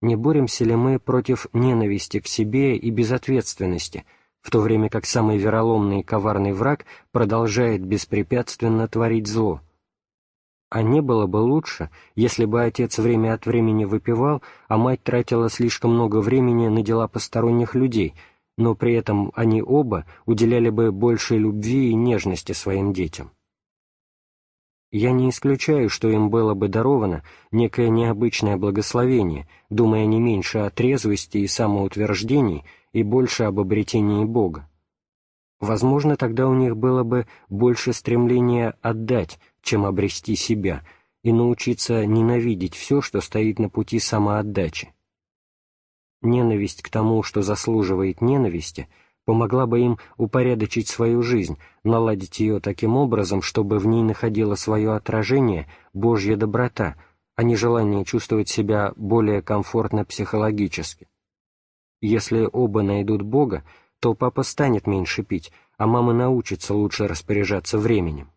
не боремся ли мы против ненависти к себе и безответственности, в то время как самый вероломный и коварный враг продолжает беспрепятственно творить зло? А не было бы лучше, если бы отец время от времени выпивал, а мать тратила слишком много времени на дела посторонних людей, но при этом они оба уделяли бы больше любви и нежности своим детям. Я не исключаю, что им было бы даровано некое необычное благословение, думая не меньше о трезвости и самоутверждении и больше об обретении Бога. Возможно, тогда у них было бы больше стремления отдать, чем обрести себя, и научиться ненавидеть все, что стоит на пути самоотдачи. Ненависть к тому, что заслуживает ненависти — помогла бы им упорядочить свою жизнь, наладить ее таким образом, чтобы в ней находило свое отражение Божья доброта, а не желание чувствовать себя более комфортно психологически. Если оба найдут Бога, то папа станет меньше пить, а мама научится лучше распоряжаться временем.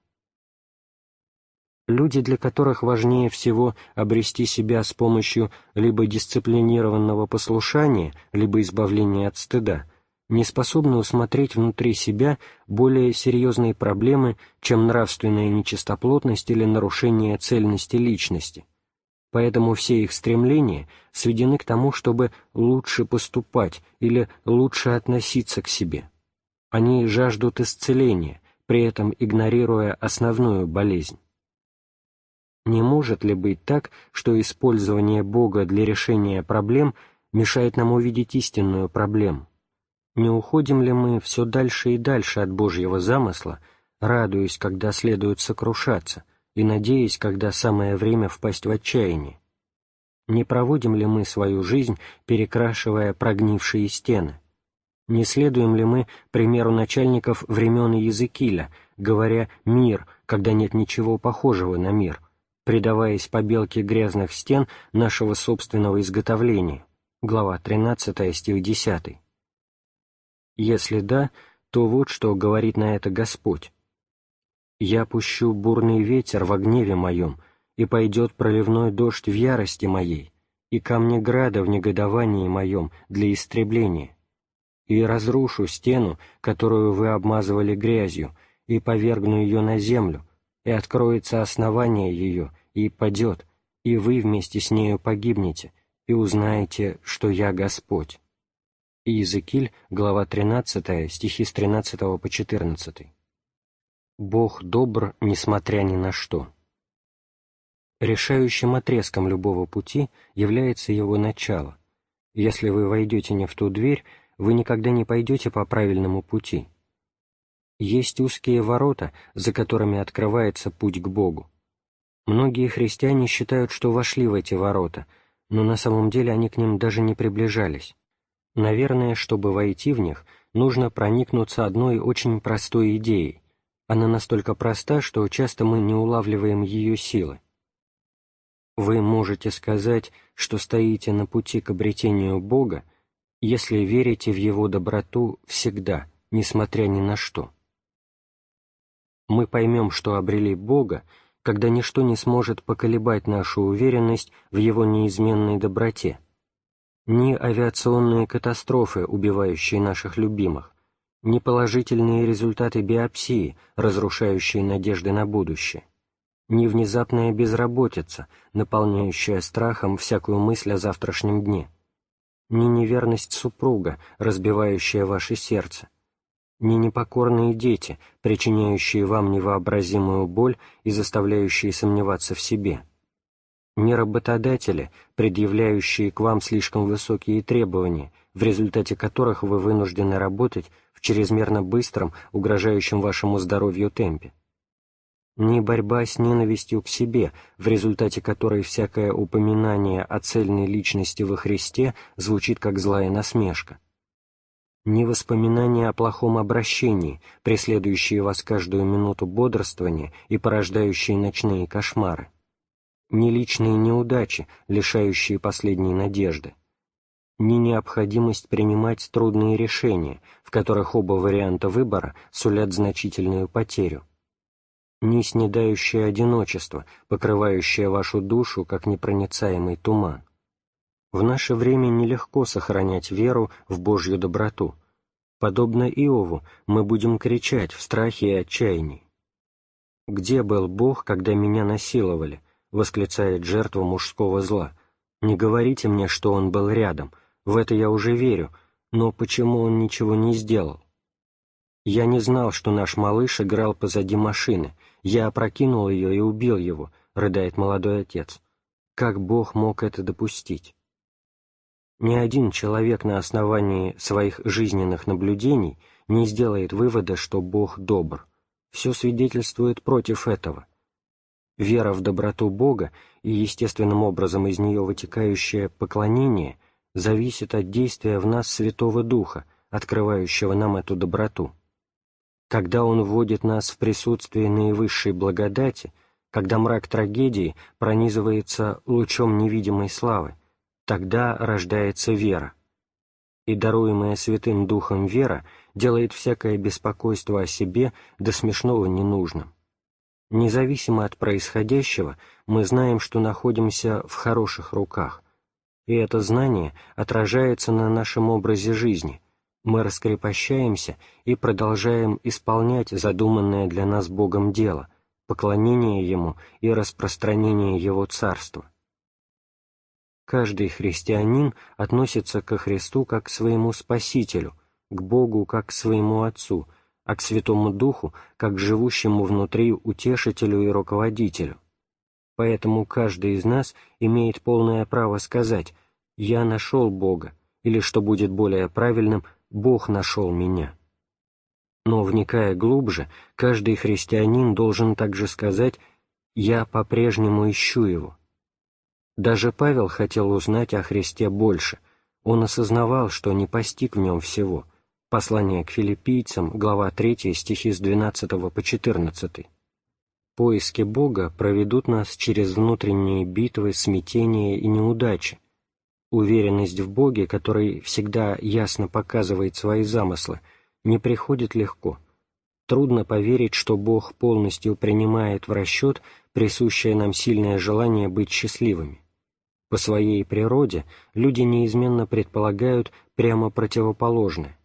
Люди, для которых важнее всего обрести себя с помощью либо дисциплинированного послушания, либо избавления от стыда, не способны усмотреть внутри себя более серьезные проблемы, чем нравственная нечистоплотность или нарушение цельности личности. Поэтому все их стремления сведены к тому, чтобы лучше поступать или лучше относиться к себе. Они жаждут исцеления, при этом игнорируя основную болезнь. Не может ли быть так, что использование Бога для решения проблем мешает нам увидеть истинную проблему? Не уходим ли мы все дальше и дальше от Божьего замысла, радуясь, когда следует сокрушаться, и надеясь, когда самое время впасть в отчаяние? Не проводим ли мы свою жизнь, перекрашивая прогнившие стены? Не следуем ли мы примеру начальников времен Языкиля, говоря «мир», когда нет ничего похожего на мир, предаваясь побелке грязных стен нашего собственного изготовления? Глава 13, стих 10. Если да, то вот что говорит на это Господь. «Я пущу бурный ветер во гневе моем, и пойдет проливной дождь в ярости моей, и камни града в негодовании моем для истребления. И разрушу стену, которую вы обмазывали грязью, и повергну ее на землю, и откроется основание ее, и падет, и вы вместе с нею погибнете, и узнаете, что я Господь». Иезекииль, глава 13, стихи с 13 по 14. «Бог добр, несмотря ни на что». Решающим отрезком любого пути является его начало. Если вы войдете не в ту дверь, вы никогда не пойдете по правильному пути. Есть узкие ворота, за которыми открывается путь к Богу. Многие христиане считают, что вошли в эти ворота, но на самом деле они к ним даже не приближались. Наверное, чтобы войти в них, нужно проникнуться одной очень простой идеей. Она настолько проста, что часто мы не улавливаем ее силы. Вы можете сказать, что стоите на пути к обретению Бога, если верите в Его доброту всегда, несмотря ни на что. Мы поймем, что обрели Бога, когда ничто не сможет поколебать нашу уверенность в Его неизменной доброте. Ни авиационные катастрофы, убивающие наших любимых, ни положительные результаты биопсии, разрушающие надежды на будущее, ни внезапная безработица, наполняющая страхом всякую мысль о завтрашнем дне, ни неверность супруга, разбивающая ваше сердце, ни непокорные дети, причиняющие вам невообразимую боль и заставляющие сомневаться в себе, ни работодатели, предъявляющие к вам слишком высокие требования, в результате которых вы вынуждены работать в чрезмерно быстром, угрожающем вашему здоровью темпе, ни борьба с ненавистью к себе, в результате которой всякое упоминание о цельной личности во Христе звучит как злая насмешка, ни воспоминания о плохом обращении, преследующие вас каждую минуту бодрствования и порождающие ночные кошмары, ни личные неудачи, лишающие последней надежды, ни необходимость принимать трудные решения, в которых оба варианта выбора сулят значительную потерю, ни снедающее одиночество, покрывающее вашу душу, как непроницаемый туман, в наше время нелегко сохранять веру в Божью доброту. Подобно Иову, мы будем кричать в страхе и отчаянии. «Где был Бог, когда меня насиловали?» — восклицает жертва мужского зла. «Не говорите мне, что Он был рядом, в это я уже верю, но почему Он ничего не сделал?» «Я не знал, что наш малыш играл позади машины. Я опрокинул ее и убил его», — рыдает молодой отец. «Как Бог мог это допустить?» Ни один человек на основании своих жизненных наблюдений не сделает вывода, что Бог добр. Все свидетельствует против этого. Вера в доброту Бога и естественным образом из нее вытекающее поклонение зависит от действия в нас Святого Духа, открывающего нам эту доброту. Когда Он вводит нас в присутствие наивысшей благодати, когда мрак трагедии пронизывается лучом невидимой славы, тогда рождается вера. И даруемая Святым Духом вера делает всякое беспокойство о себе до смешного ненужным. Независимо от происходящего, мы знаем, что находимся в хороших руках, и это знание отражается на нашем образе жизни. Мы раскрепощаемся и продолжаем исполнять задуманное для нас Богом дело, поклонение Ему и распространение Его Царства. Каждый христианин относится ко Христу как к своему Спасителю, к Богу как к своему Отцу, а к Святому Духу как к живущему внутри утешителю и руководителю. Поэтому каждый из нас имеет полное право сказать «Я нашел Бога», или, что будет более правильным, «Бог нашел меня». Но, вникая глубже, каждый христианин должен также сказать «Я по-прежнему ищу Его». Даже Павел хотел узнать о Христе больше. Он осознавал, что не постиг в нем всего. Послание к филиппийцам, глава 3, стихи с 12 по 14. Поиски Бога проведут нас через внутренние битвы, смятения и неудачи. Уверенность в Боге, который всегда ясно показывает свои замыслы, не приходит легко. Трудно поверить, что Бог полностью принимает в расчет присущее нам сильное желание быть счастливыми. По своей природе люди неизменно предполагают прямо противоположное.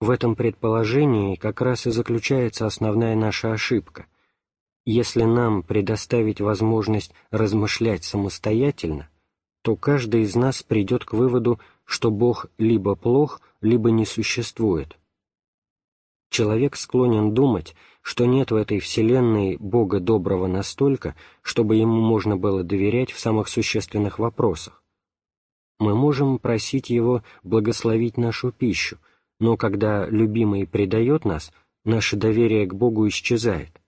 В этом предположении как раз и заключается основная наша ошибка. Если нам предоставить возможность размышлять самостоятельно, то каждый из нас придет к выводу, что Бог либо плох, либо не существует. Человек склонен думать, что нет в этой вселенной Бога доброго настолько, чтобы Ему можно было доверять в самых существенных вопросах. Мы можем просить Его благословить нашу пищу, но когда любимый предает нас, наше доверие к Богу исчезает.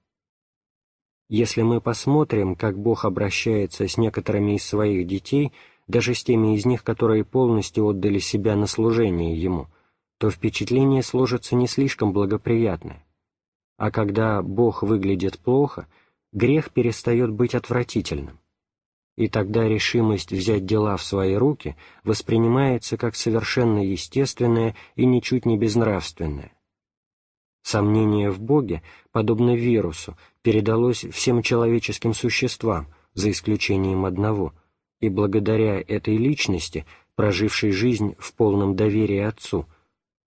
Если мы посмотрим, как Бог обращается с некоторыми из своих детей, даже с теми из них, которые полностью отдали себя на служение Ему, то впечатление сложится не слишком благоприятное. А когда Бог выглядит плохо, грех перестает быть отвратительным. И тогда решимость взять дела в свои руки воспринимается как совершенно естественное и ничуть не безнравственное. Сомнение в Боге, подобно вирусу, передалось всем человеческим существам, за исключением одного, и благодаря этой личности, прожившей жизнь в полном доверии Отцу,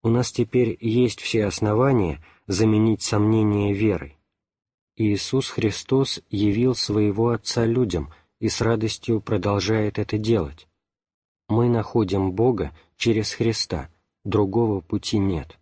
у нас теперь есть все основания заменить сомнение верой. Иисус Христос явил своего Отца людям и с радостью продолжает это делать. Мы находим Бога через Христа, другого пути нет.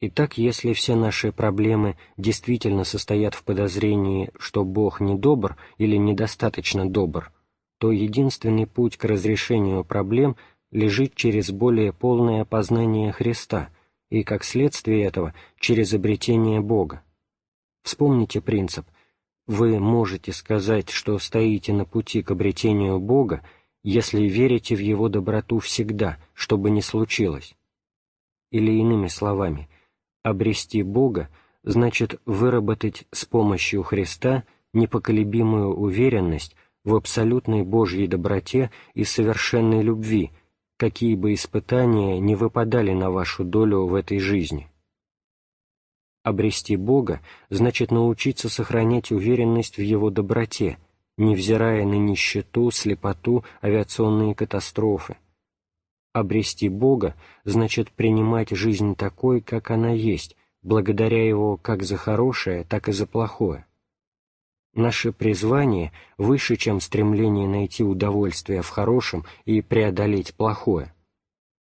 Итак, если все наши проблемы действительно состоят в подозрении, что Бог недобр или недостаточно добр, то единственный путь к разрешению проблем лежит через более полное познание Христа и, как следствие этого, через обретение Бога. Вспомните принцип «Вы можете сказать, что стоите на пути к обретению Бога, если верите в Его доброту всегда, что бы ни случилось». Или иными словами – Обрести Бога значит выработать с помощью Христа непоколебимую уверенность в абсолютной Божьей доброте и совершенной любви, какие бы испытания не выпадали на вашу долю в этой жизни. Обрести Бога значит научиться сохранять уверенность в Его доброте, невзирая на нищету, слепоту, авиационные катастрофы, Обрести Бога значит принимать жизнь такой, как она есть, благодаря Его как за хорошее, так и за плохое. Наше призвание выше, чем стремление найти удовольствие в хорошем и преодолеть плохое.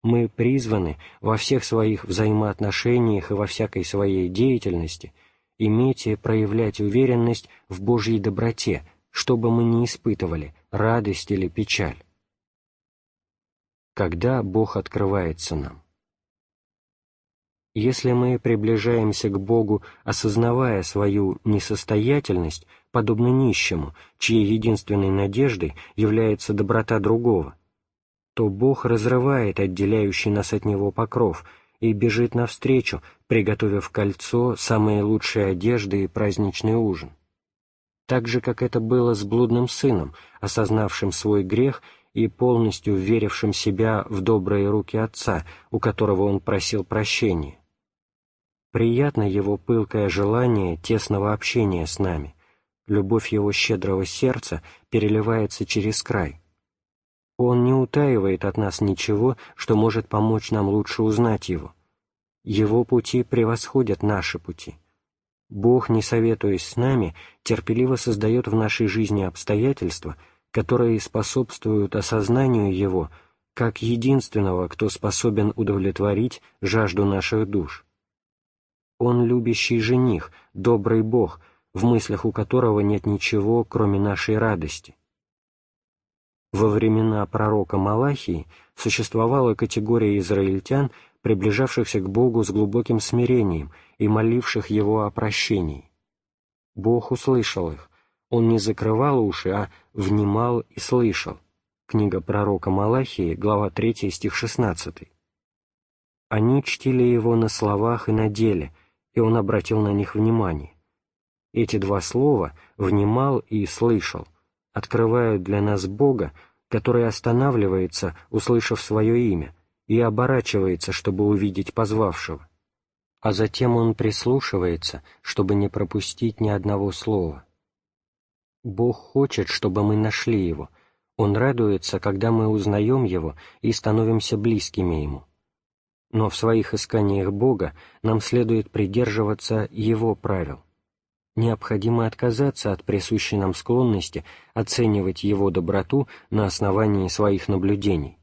Мы призваны во всех своих взаимоотношениях и во всякой своей деятельности иметь и проявлять уверенность в Божьей доброте, чтобы мы не испытывали радость или печаль когда Бог открывается нам. Если мы приближаемся к Богу, осознавая свою несостоятельность, подобно нищему, чьей единственной надеждой является доброта другого, то Бог разрывает отделяющий нас от Него покров и бежит навстречу, приготовив кольцо, самые лучшие одежды и праздничный ужин. Так же, как это было с блудным сыном, осознавшим свой грех и полностью верившим себя в добрые руки Отца, у которого он просил прощения. Приятно его пылкое желание тесного общения с нами, любовь его щедрого сердца переливается через край. Он не утаивает от нас ничего, что может помочь нам лучше узнать его. Его пути превосходят наши пути. Бог, не советуясь с нами, терпеливо создает в нашей жизни обстоятельства — которые способствуют осознанию Его как единственного, кто способен удовлетворить жажду наших душ. Он любящий жених, добрый Бог, в мыслях у которого нет ничего, кроме нашей радости. Во времена пророка Малахии существовала категория израильтян, приближавшихся к Богу с глубоким смирением и моливших Его о прощении. Бог услышал их, он не закрывал уши, а внимал и слышал. Книга пророка Малахии, глава 3, стих 16. Они чтили его на словах и на деле, и он обратил на них внимание. Эти два слова «внимал» и «слышал» открывают для нас Бога, который останавливается, услышав свое имя, и оборачивается, чтобы увидеть позвавшего. А затем он прислушивается, чтобы не пропустить ни одного слова. Бог хочет, чтобы мы нашли Его. Он радуется, когда мы узнаем Его и становимся близкими Ему. Но в своих исканиях Бога нам следует придерживаться Его правил. Необходимо отказаться от присущей нам склонности оценивать Его доброту на основании своих наблюдений.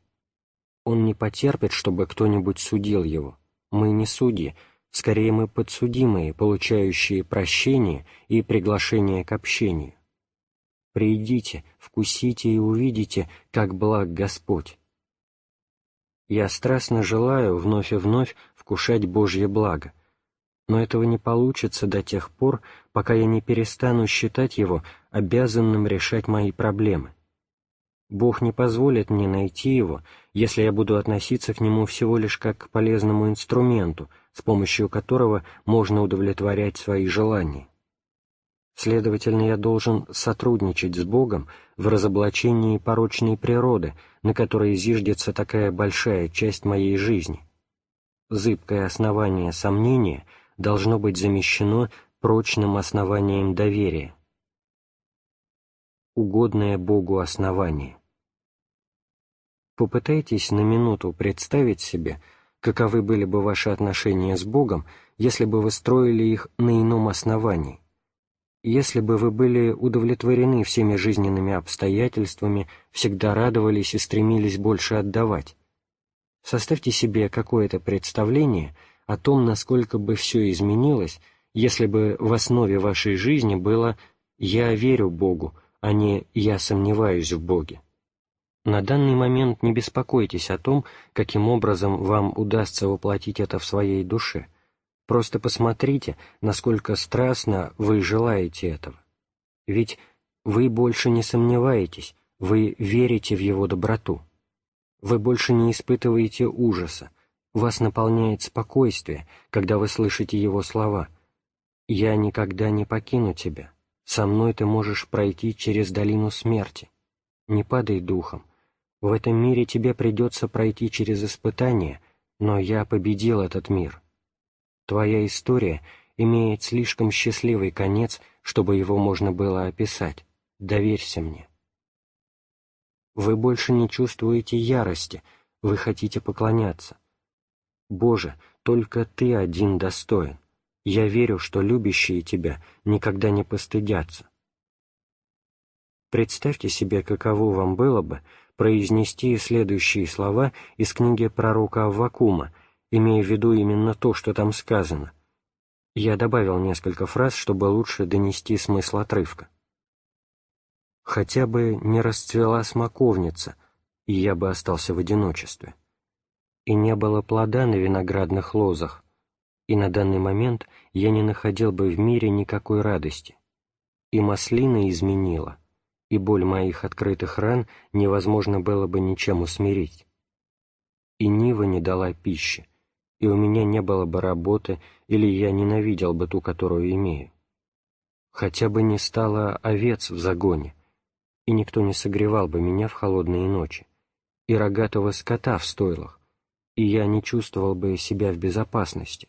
Он не потерпит, чтобы кто-нибудь судил Его. Мы не судьи, скорее мы подсудимые, получающие прощение и приглашение к общению. Придите, вкусите и увидите, как благ Господь. Я страстно желаю вновь и вновь вкушать Божье благо. Но этого не получится до тех пор, пока я не перестану считать его обязанным решать мои проблемы. Бог не позволит мне найти его, если я буду относиться к нему всего лишь как к полезному инструменту, с помощью которого можно удовлетворять свои желания. Следовательно, я должен сотрудничать с Богом в разоблачении порочной природы, на которой зиждется такая большая часть моей жизни. Зыбкое основание сомнения должно быть замещено прочным основанием доверия. Угодное Богу основание. Попытайтесь на минуту представить себе, каковы были бы ваши отношения с Богом, если бы вы строили их на ином основании. Если бы вы были удовлетворены всеми жизненными обстоятельствами, всегда радовались и стремились больше отдавать. Составьте себе какое-то представление о том, насколько бы все изменилось, если бы в основе вашей жизни было «я верю Богу», а не «я сомневаюсь в Боге». На данный момент не беспокойтесь о том, каким образом вам удастся воплотить это в своей душе. Просто посмотрите, насколько страстно вы желаете этого. Ведь вы больше не сомневаетесь, вы верите в его доброту. Вы больше не испытываете ужаса, вас наполняет спокойствие, когда вы слышите его слова «Я никогда не покину тебя, со мной ты можешь пройти через долину смерти, не падай духом, в этом мире тебе придется пройти через испытания, но я победил этот мир. Твоя история имеет слишком счастливый конец, чтобы его можно было описать. Доверься мне. Вы больше не чувствуете ярости, вы хотите поклоняться. Боже, только Ты один достоин. Я верю, что любящие Тебя никогда не постыдятся. Представьте себе, каково вам было бы, произнести следующие слова из книги пророка Аввакума, имея в виду именно то, что там сказано. Я добавил несколько фраз, чтобы лучше донести смысл отрывка. «Хотя бы не расцвела смоковница, и я бы остался в одиночестве. И не было плода на виноградных лозах, и на данный момент я не находил бы в мире никакой радости. И маслина изменила» и боль моих открытых ран невозможно было бы ничем усмирить. И Нива не дала пищи, и у меня не было бы работы, или я ненавидел бы ту, которую имею. Хотя бы не стало овец в загоне, и никто не согревал бы меня в холодные ночи, и рогатого скота в стойлах, и я не чувствовал бы себя в безопасности.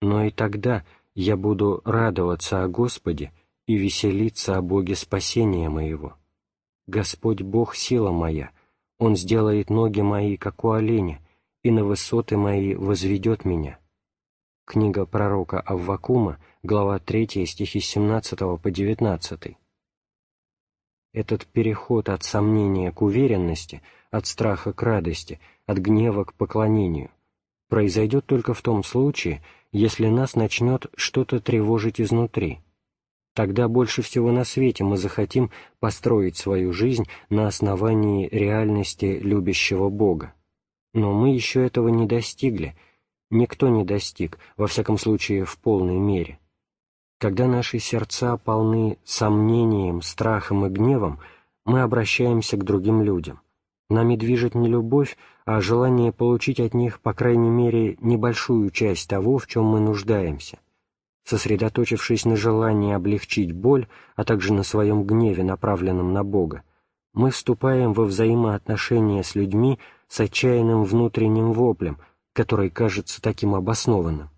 Но и тогда я буду радоваться о Господе, и веселиться о Боге спасения моего. Господь Бог — сила моя, Он сделает ноги мои, как у оленя, и на высоты мои возведет меня». Книга пророка Аввакума, глава 3, стихи 17 по 19. Этот переход от сомнения к уверенности, от страха к радости, от гнева к поклонению произойдет только в том случае, если нас начнет что-то тревожить изнутри — Тогда больше всего на свете мы захотим построить свою жизнь на основании реальности любящего Бога. Но мы еще этого не достигли, никто не достиг, во всяком случае в полной мере. Когда наши сердца полны сомнением, страхом и гневом, мы обращаемся к другим людям. Нами движет не любовь, а желание получить от них, по крайней мере, небольшую часть того, в чем мы нуждаемся сосредоточившись на желании облегчить боль, а также на своем гневе, направленном на Бога, мы вступаем во взаимоотношения с людьми с отчаянным внутренним воплем, который кажется таким обоснованным.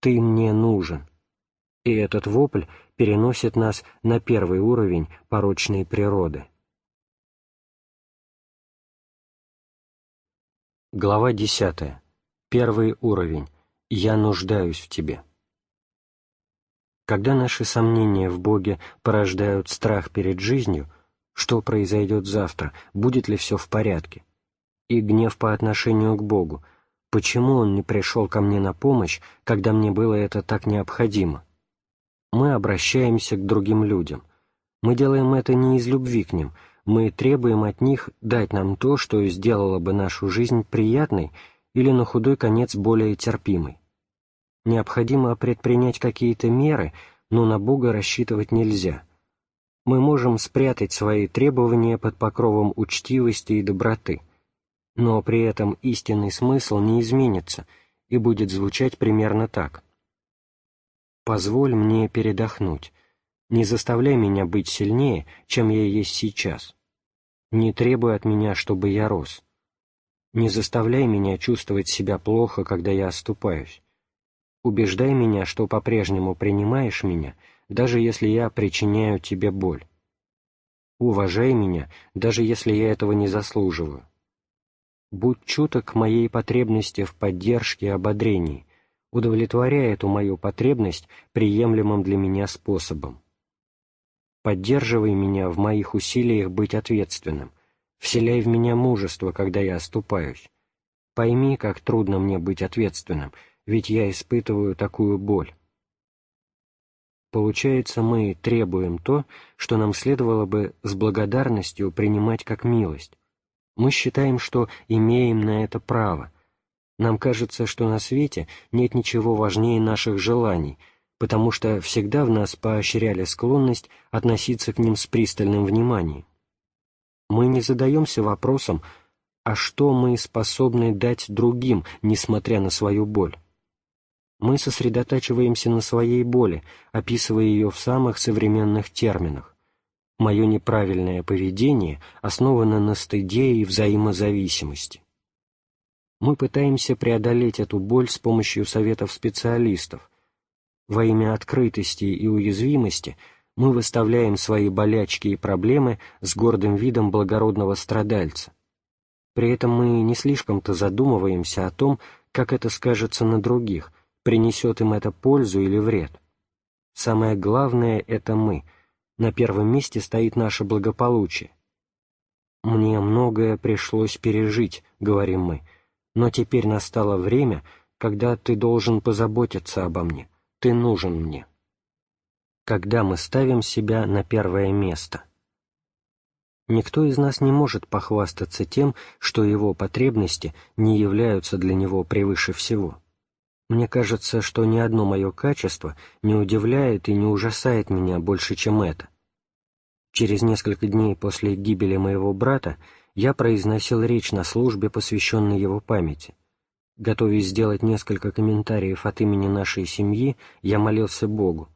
«Ты мне нужен». И этот вопль переносит нас на первый уровень порочной природы. Глава 10. Первый уровень. «Я нуждаюсь в тебе». Когда наши сомнения в Боге порождают страх перед жизнью, что произойдет завтра, будет ли все в порядке, и гнев по отношению к Богу, почему Он не пришел ко мне на помощь, когда мне было это так необходимо, мы обращаемся к другим людям. Мы делаем это не из любви к ним, мы требуем от них дать нам то, что сделало бы нашу жизнь приятной или на худой конец более терпимой. Необходимо предпринять какие-то меры, но на Бога рассчитывать нельзя. Мы можем спрятать свои требования под покровом учтивости и доброты, но при этом истинный смысл не изменится и будет звучать примерно так. «Позволь мне передохнуть, не заставляй меня быть сильнее, чем я есть сейчас. Не требуй от меня, чтобы я рос. Не заставляй меня чувствовать себя плохо, когда я оступаюсь. Убеждай меня, что по-прежнему принимаешь меня, даже если я причиняю тебе боль. Уважай меня, даже если я этого не заслуживаю. Будь чуток к моей потребности в поддержке и ободрении, удовлетворяя эту мою потребность приемлемым для меня способом. Поддерживай меня в моих усилиях быть ответственным, вселяй в меня мужество, когда я оступаюсь. Пойми, как трудно мне быть ответственным, ведь я испытываю такую боль. Получается, мы требуем то, что нам следовало бы с благодарностью принимать как милость. Мы считаем, что имеем на это право. Нам кажется, что на свете нет ничего важнее наших желаний — потому что всегда в нас поощряли склонность относиться к ним с пристальным вниманием. Мы не задаемся вопросом, а что мы способны дать другим, несмотря на свою боль? Мы сосредотачиваемся на своей боли, описывая ее в самых современных терминах. Мое неправильное поведение основано на стыде и взаимозависимости. Мы пытаемся преодолеть эту боль с помощью советов специалистов, во имя открытости и уязвимости мы выставляем свои болячки и проблемы с гордым видом благородного страдальца. При этом мы не слишком-то задумываемся о том, как это скажется на других, принесет им это пользу или вред. Самое главное — это мы. На первом месте стоит наше благополучие. «Мне многое пришлось пережить», — говорим мы, — «но теперь настало время, когда ты должен позаботиться обо мне. «Ты нужен мне». Когда мы ставим себя на первое место. Никто из нас не может похвастаться тем, что его потребности не являются для него превыше всего. Мне кажется, что ни одно мое качество не удивляет и не ужасает меня больше, чем это. Через несколько дней после гибели моего брата я произносил речь на службе, посвященной его памяти. Готовясь сделать несколько комментариев от имени нашей семьи, я молился Богу.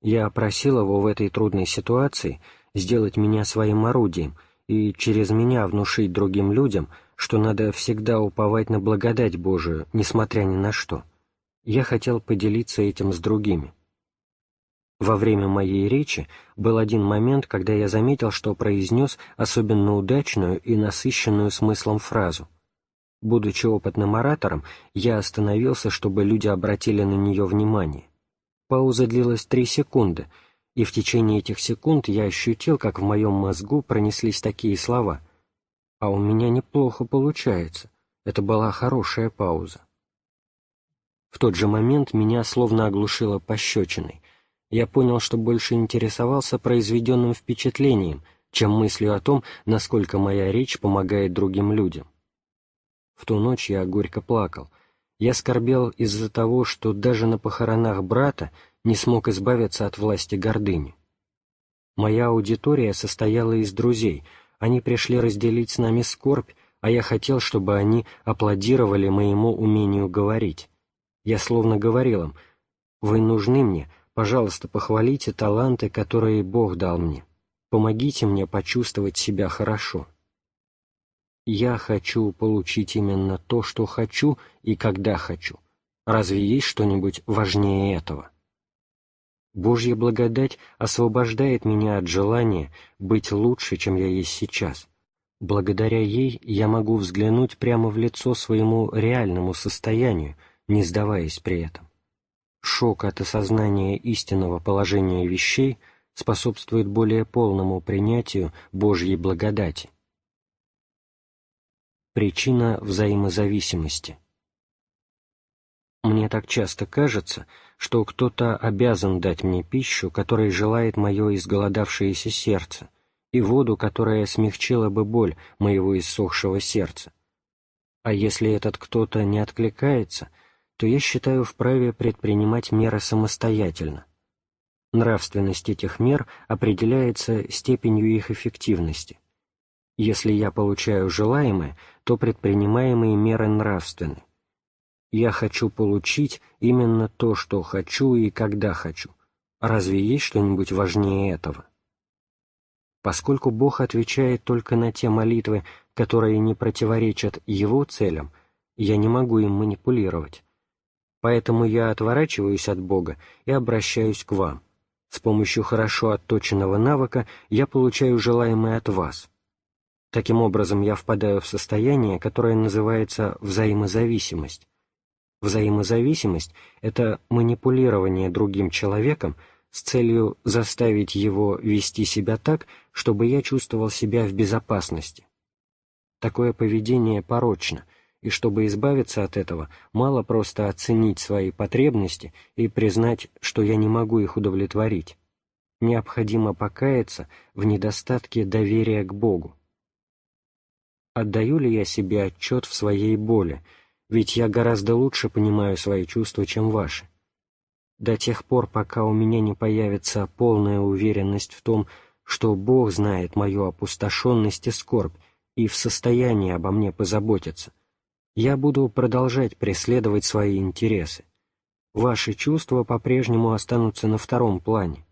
Я просил Его в этой трудной ситуации сделать меня своим орудием и через меня внушить другим людям, что надо всегда уповать на благодать Божию, несмотря ни на что. Я хотел поделиться этим с другими. Во время моей речи был один момент, когда я заметил, что произнес особенно удачную и насыщенную смыслом фразу. Будучи опытным оратором, я остановился, чтобы люди обратили на нее внимание. Пауза длилась три секунды, и в течение этих секунд я ощутил, как в моем мозгу пронеслись такие слова. «А у меня неплохо получается. Это была хорошая пауза». В тот же момент меня словно оглушило пощечиной. Я понял, что больше интересовался произведенным впечатлением, чем мыслью о том, насколько моя речь помогает другим людям. В ту ночь я горько плакал. Я скорбел из-за того, что даже на похоронах брата не смог избавиться от власти гордыни. Моя аудитория состояла из друзей, они пришли разделить с нами скорбь, а я хотел, чтобы они аплодировали моему умению говорить. Я словно говорил им, «Вы нужны мне, пожалуйста, похвалите таланты, которые Бог дал мне. Помогите мне почувствовать себя хорошо». Я хочу получить именно то, что хочу и когда хочу. Разве есть что-нибудь важнее этого? Божья благодать освобождает меня от желания быть лучше, чем я есть сейчас. Благодаря ей я могу взглянуть прямо в лицо своему реальному состоянию, не сдаваясь при этом. Шок от осознания истинного положения вещей способствует более полному принятию Божьей благодати. Причина взаимозависимости. Мне так часто кажется, что кто-то обязан дать мне пищу, которой желает мое изголодавшееся сердце, и воду, которая смягчила бы боль моего иссохшего сердца. А если этот кто-то не откликается, то я считаю вправе предпринимать меры самостоятельно. Нравственность этих мер определяется степенью их эффективности. Если я получаю желаемое, то предпринимаемые меры нравственны. Я хочу получить именно то, что хочу и когда хочу. Разве есть что-нибудь важнее этого? Поскольку Бог отвечает только на те молитвы, которые не противоречат Его целям, я не могу им манипулировать. Поэтому я отворачиваюсь от Бога и обращаюсь к вам. С помощью хорошо отточенного навыка я получаю желаемое от вас. Таким образом, я впадаю в состояние, которое называется взаимозависимость. Взаимозависимость — это манипулирование другим человеком с целью заставить его вести себя так, чтобы я чувствовал себя в безопасности. Такое поведение порочно, и чтобы избавиться от этого, мало просто оценить свои потребности и признать, что я не могу их удовлетворить. Необходимо покаяться в недостатке доверия к Богу. Отдаю ли я себе отчет в своей боли, ведь я гораздо лучше понимаю свои чувства, чем ваши. До тех пор, пока у меня не появится полная уверенность в том, что Бог знает мою опустошенность и скорбь и в состоянии обо мне позаботиться — я буду продолжать преследовать свои интересы. Ваши чувства по-прежнему останутся на втором плане.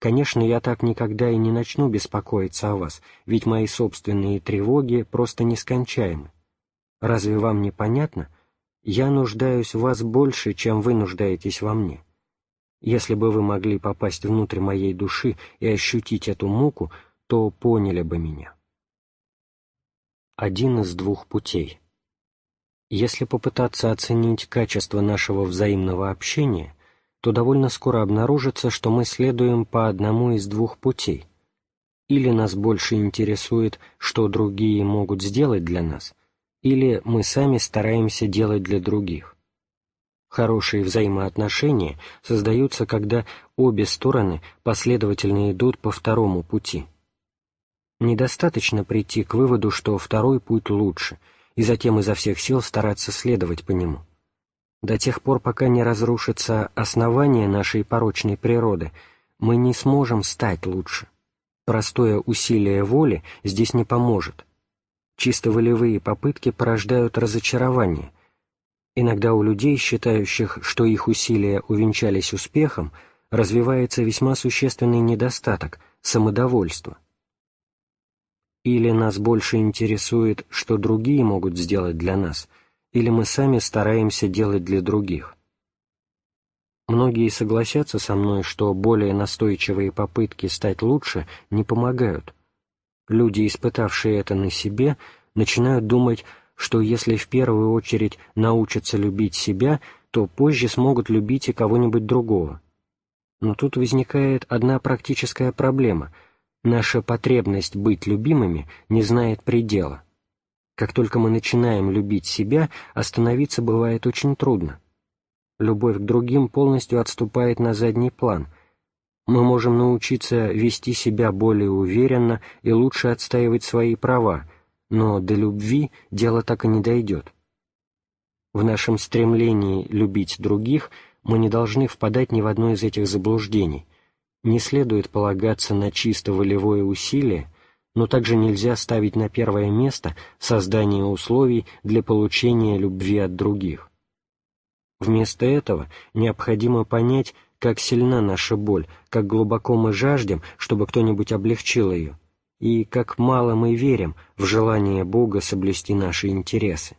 Конечно, я так никогда и не начну беспокоиться о вас, ведь мои собственные тревоги просто нескончаемы. Разве вам не понятно? Я нуждаюсь в вас больше, чем вы нуждаетесь во мне. Если бы вы могли попасть внутрь моей души и ощутить эту муку, то поняли бы меня. Один из двух путей. Если попытаться оценить качество нашего взаимного общения, то довольно скоро обнаружится, что мы следуем по одному из двух путей. Или нас больше интересует, что другие могут сделать для нас, или мы сами стараемся делать для других. Хорошие взаимоотношения создаются, когда обе стороны последовательно идут по второму пути. Недостаточно прийти к выводу, что второй путь лучше — и затем изо всех сил стараться следовать по нему. До тех пор, пока не разрушится основание нашей порочной природы, мы не сможем стать лучше. Простое усилие воли здесь не поможет. Чисто волевые попытки порождают разочарование. Иногда у людей, считающих, что их усилия увенчались успехом, развивается весьма существенный недостаток – самодовольство – или нас больше интересует, что другие могут сделать для нас, или мы сами стараемся делать для других. Многие согласятся со мной, что более настойчивые попытки стать лучше не помогают. Люди, испытавшие это на себе, начинают думать, что если в первую очередь научатся любить себя, то позже смогут любить и кого-нибудь другого. Но тут возникает одна практическая проблема — Наша потребность быть любимыми не знает предела. Как только мы начинаем любить себя, остановиться бывает очень трудно. Любовь к другим полностью отступает на задний план. Мы можем научиться вести себя более уверенно и лучше отстаивать свои права, но до любви дело так и не дойдет. В нашем стремлении любить других мы не должны впадать ни в одно из этих заблуждений не следует полагаться на чисто волевое усилие, но также нельзя ставить на первое место создание условий для получения любви от других. Вместо этого необходимо понять, как сильна наша боль, как глубоко мы жаждем, чтобы кто-нибудь облегчил ее, и как мало мы верим в желание Бога соблюсти наши интересы.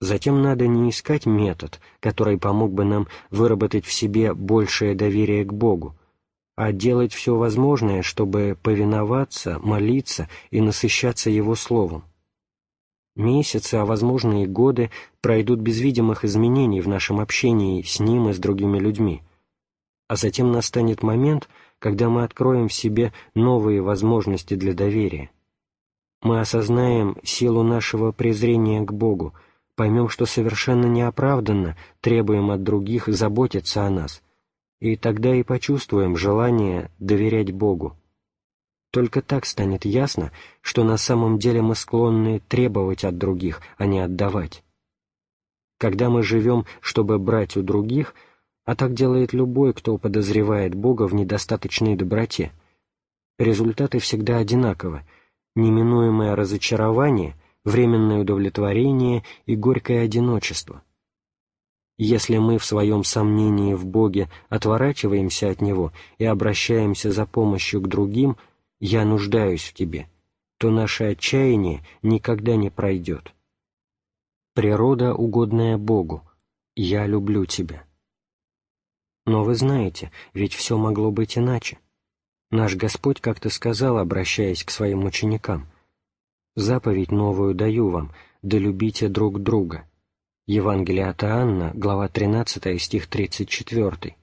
Затем надо не искать метод, который помог бы нам выработать в себе большее доверие к Богу, а делать все возможное, чтобы повиноваться, молиться и насыщаться Его Словом. Месяцы, а возможно и годы пройдут без видимых изменений в нашем общении с Ним и с другими людьми, а затем настанет момент, когда мы откроем в себе новые возможности для доверия. Мы осознаем силу нашего презрения к Богу, поймем, что совершенно неоправданно требуем от других заботиться о нас, и тогда и почувствуем желание доверять Богу. Только так станет ясно, что на самом деле мы склонны требовать от других, а не отдавать. когда мы живем, чтобы брать у других, а так делает любой, кто подозревает Бога в недостаточной доброте, результаты всегда одинаковы — неминуемое разочарование, временное удовлетворение и горькое одиночество. Если мы в своем сомнении в Боге отворачиваемся от Него и обращаемся за помощью к другим «я нуждаюсь в Тебе», то наше отчаяние никогда не пройдет. Природа, угодная Богу, «я люблю Тебя». Но вы знаете, ведь все могло быть иначе. Наш Господь как-то сказал, обращаясь к своим ученикам, «Заповедь новую даю вам, да любите друг друга». Евангелие от Иоанна, глава 13, стих 34.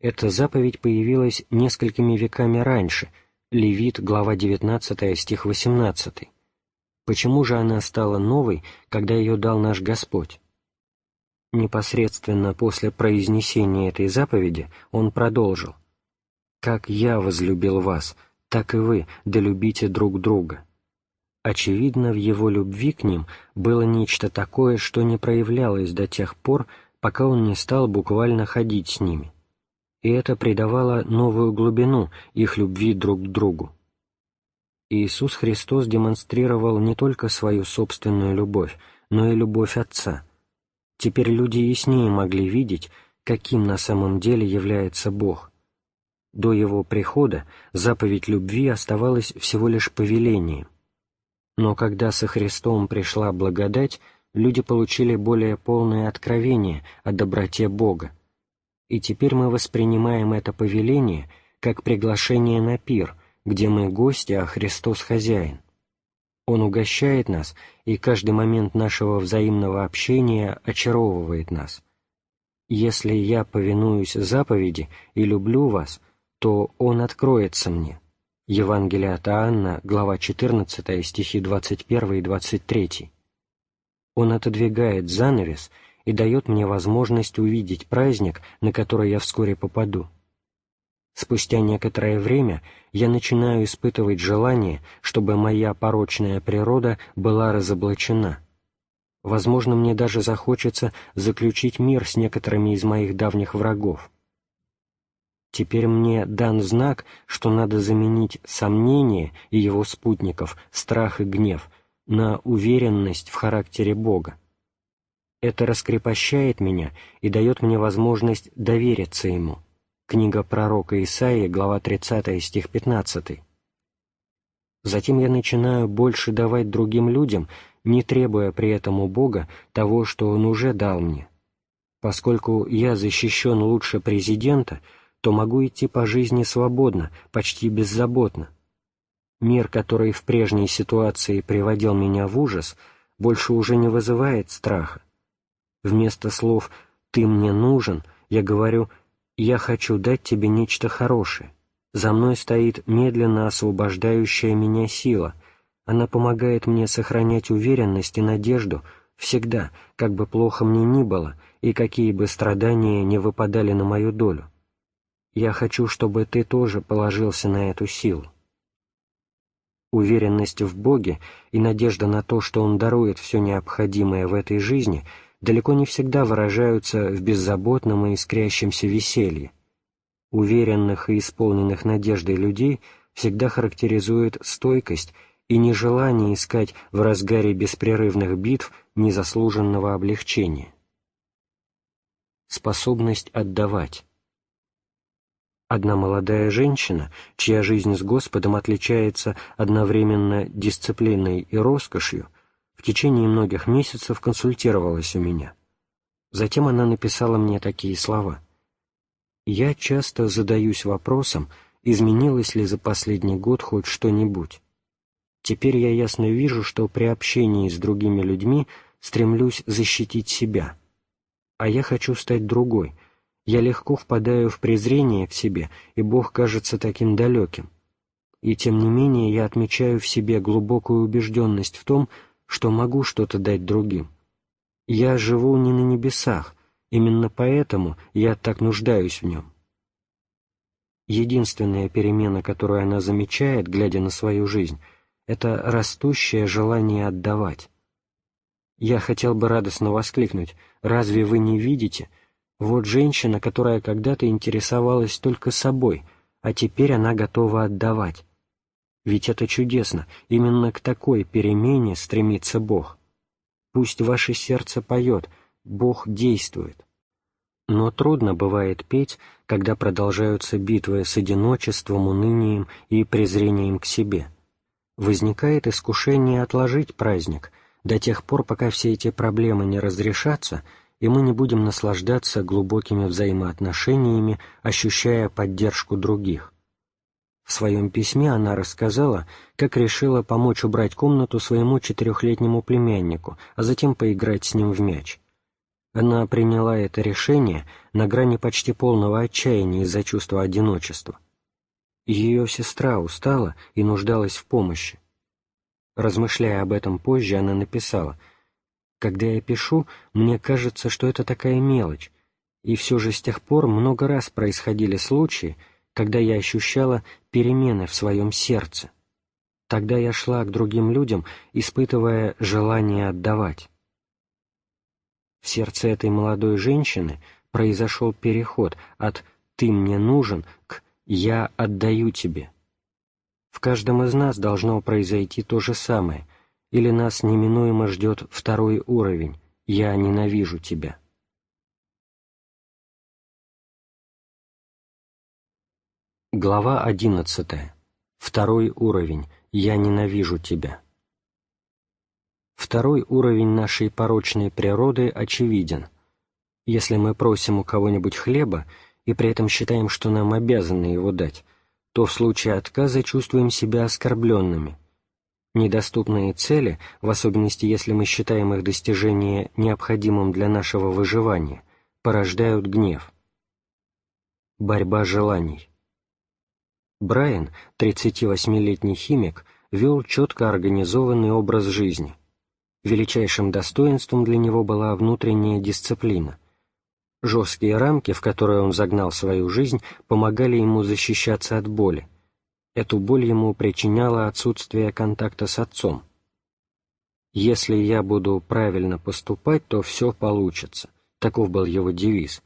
Эта заповедь появилась несколькими веками раньше, Левит, глава 19, стих 18. Почему же она стала новой, когда ее дал наш Господь? Непосредственно после произнесения этой заповеди он продолжил «Как я возлюбил вас, так и вы, да любите друг друга». Очевидно, в его любви к ним было нечто такое, что не проявлялось до тех пор, пока он не стал буквально ходить с ними. И это придавало новую глубину их любви друг к другу. Иисус Христос демонстрировал не только свою собственную любовь, но и любовь Отца. Теперь люди яснее могли видеть, каким на самом деле является Бог. До Его прихода заповедь любви оставалась всего лишь повелением, но когда со Христом пришла благодать, люди получили более полное откровение о доброте Бога. И теперь мы воспринимаем это повеление как приглашение на пир, где мы гости, а Христос хозяин. Он угощает нас, и каждый момент нашего взаимного общения очаровывает нас. Если я повинуюсь заповеди и люблю вас, то Он откроется мне. Евангелие от Иоанна, глава 14, стихи 21 и 23. Он отодвигает занавес и дает мне возможность увидеть праздник, на который я вскоре попаду. Спустя некоторое время я начинаю испытывать желание, чтобы моя порочная природа была разоблачена. Возможно, мне даже захочется заключить мир с некоторыми из моих давних врагов. Теперь мне дан знак, что надо заменить сомнение и его спутников, страх и гнев, на уверенность в характере Бога. Это раскрепощает меня и дает мне возможность довериться Ему. Книга пророка Исаии, глава 30, стих 15. Затем я начинаю больше давать другим людям, не требуя при этом у Бога того, что Он уже дал мне. Поскольку я защищен лучше президента — то могу идти по жизни свободно, почти беззаботно. Мир, который в прежней ситуации приводил меня в ужас, больше уже не вызывает страха. Вместо слов «ты мне нужен» я говорю «я хочу дать тебе нечто хорошее». За мной стоит медленно освобождающая меня сила. Она помогает мне сохранять уверенность и надежду всегда, как бы плохо мне ни было и какие бы страдания не выпадали на мою долю. Я хочу, чтобы ты тоже положился на эту силу. Уверенность в Боге и надежда на то, что Он дарует все необходимое в этой жизни, далеко не всегда выражаются в беззаботном и искрящемся веселье. Уверенных и исполненных надеждой людей всегда характеризует стойкость и нежелание искать в разгаре беспрерывных битв незаслуженного облегчения. Способность отдавать. Одна молодая женщина, чья жизнь с Господом отличается одновременно дисциплиной и роскошью, в течение многих месяцев консультировалась у меня. Затем она написала мне такие слова. «Я часто задаюсь вопросом, изменилось ли за последний год хоть что-нибудь. Теперь я ясно вижу, что при общении с другими людьми стремлюсь защитить себя. А я хочу стать другой, я легко впадаю в презрение к себе, и Бог кажется таким далеким. И тем не менее я отмечаю в себе глубокую убежденность в том, что могу что-то дать другим. Я живу не на небесах, именно поэтому я так нуждаюсь в нем. Единственная перемена, которую она замечает, глядя на свою жизнь, это растущее желание отдавать. Я хотел бы радостно воскликнуть, разве вы не видите? Вот женщина, которая когда-то интересовалась только собой, а теперь она готова отдавать. Ведь это чудесно, именно к такой перемене стремится Бог. Пусть ваше сердце поет, Бог действует. Но трудно бывает петь, когда продолжаются битвы с одиночеством, унынием и презрением к себе. Возникает искушение отложить праздник до тех пор, пока все эти проблемы не разрешатся, и мы не будем наслаждаться глубокими взаимоотношениями, ощущая поддержку других. В своем письме она рассказала, как решила помочь убрать комнату своему четырехлетнему племяннику, а затем поиграть с ним в мяч. Она приняла это решение на грани почти полного отчаяния из-за чувства одиночества. Ее сестра устала и нуждалась в помощи. Размышляя об этом позже, она написала, «Когда я пишу, мне кажется, что это такая мелочь, и все же с тех пор много раз происходили случаи, когда я ощущала перемены в своем сердце. Тогда я шла к другим людям, испытывая желание отдавать. В сердце этой молодой женщины произошел переход от «ты мне нужен» к «я отдаю тебе». В каждом из нас должно произойти то же самое, или нас неминуемо ждет второй уровень «я ненавижу тебя». Глава одиннадцатая. Второй уровень «я ненавижу тебя». Второй уровень нашей порочной природы очевиден. Если мы просим у кого-нибудь хлеба и при этом считаем, что нам обязаны его дать, то в случае отказа чувствуем себя оскорбленными. Недоступные цели, в особенности если мы считаем их достижение необходимым для нашего выживания, порождают гнев. Борьба желаний. Брайан, 38-летний химик, вел четко организованный образ жизни – Величайшим достоинством для него была внутренняя дисциплина. Жесткие рамки, в которые он загнал свою жизнь, помогали ему защищаться от боли. Эту боль ему причиняло отсутствие контакта с отцом. «Если я буду правильно поступать, то все получится», — таков был его девиз.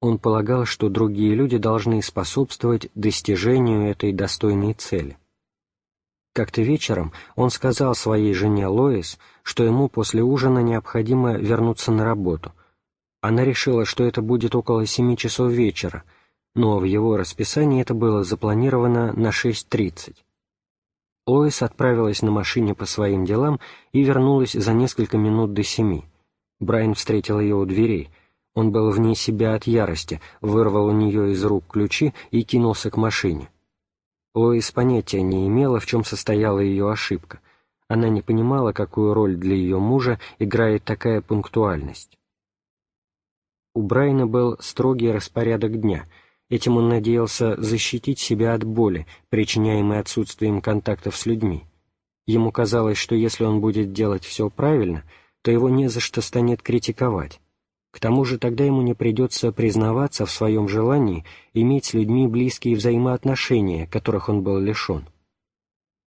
Он полагал, что другие люди должны способствовать достижению этой достойной цели. Как-то вечером он сказал своей жене Лоис, что ему после ужина необходимо вернуться на работу. Она решила, что это будет около семи часов вечера, но в его расписании это было запланировано на 6.30. Лоис отправилась на машине по своим делам и вернулась за несколько минут до семи. Брайан встретил ее у дверей. Он был вне себя от ярости, вырвал у нее из рук ключи и кинулся к машине. Лоис понятия не имела, в чем состояла ее ошибка. Она не понимала, какую роль для ее мужа играет такая пунктуальность. У Брайана был строгий распорядок дня. Этим он надеялся защитить себя от боли, причиняемой отсутствием контактов с людьми. Ему казалось, что если он будет делать все правильно, то его не за что станет критиковать. К тому же тогда ему не придется признаваться в своем желании иметь с людьми близкие взаимоотношения, которых он был лишен.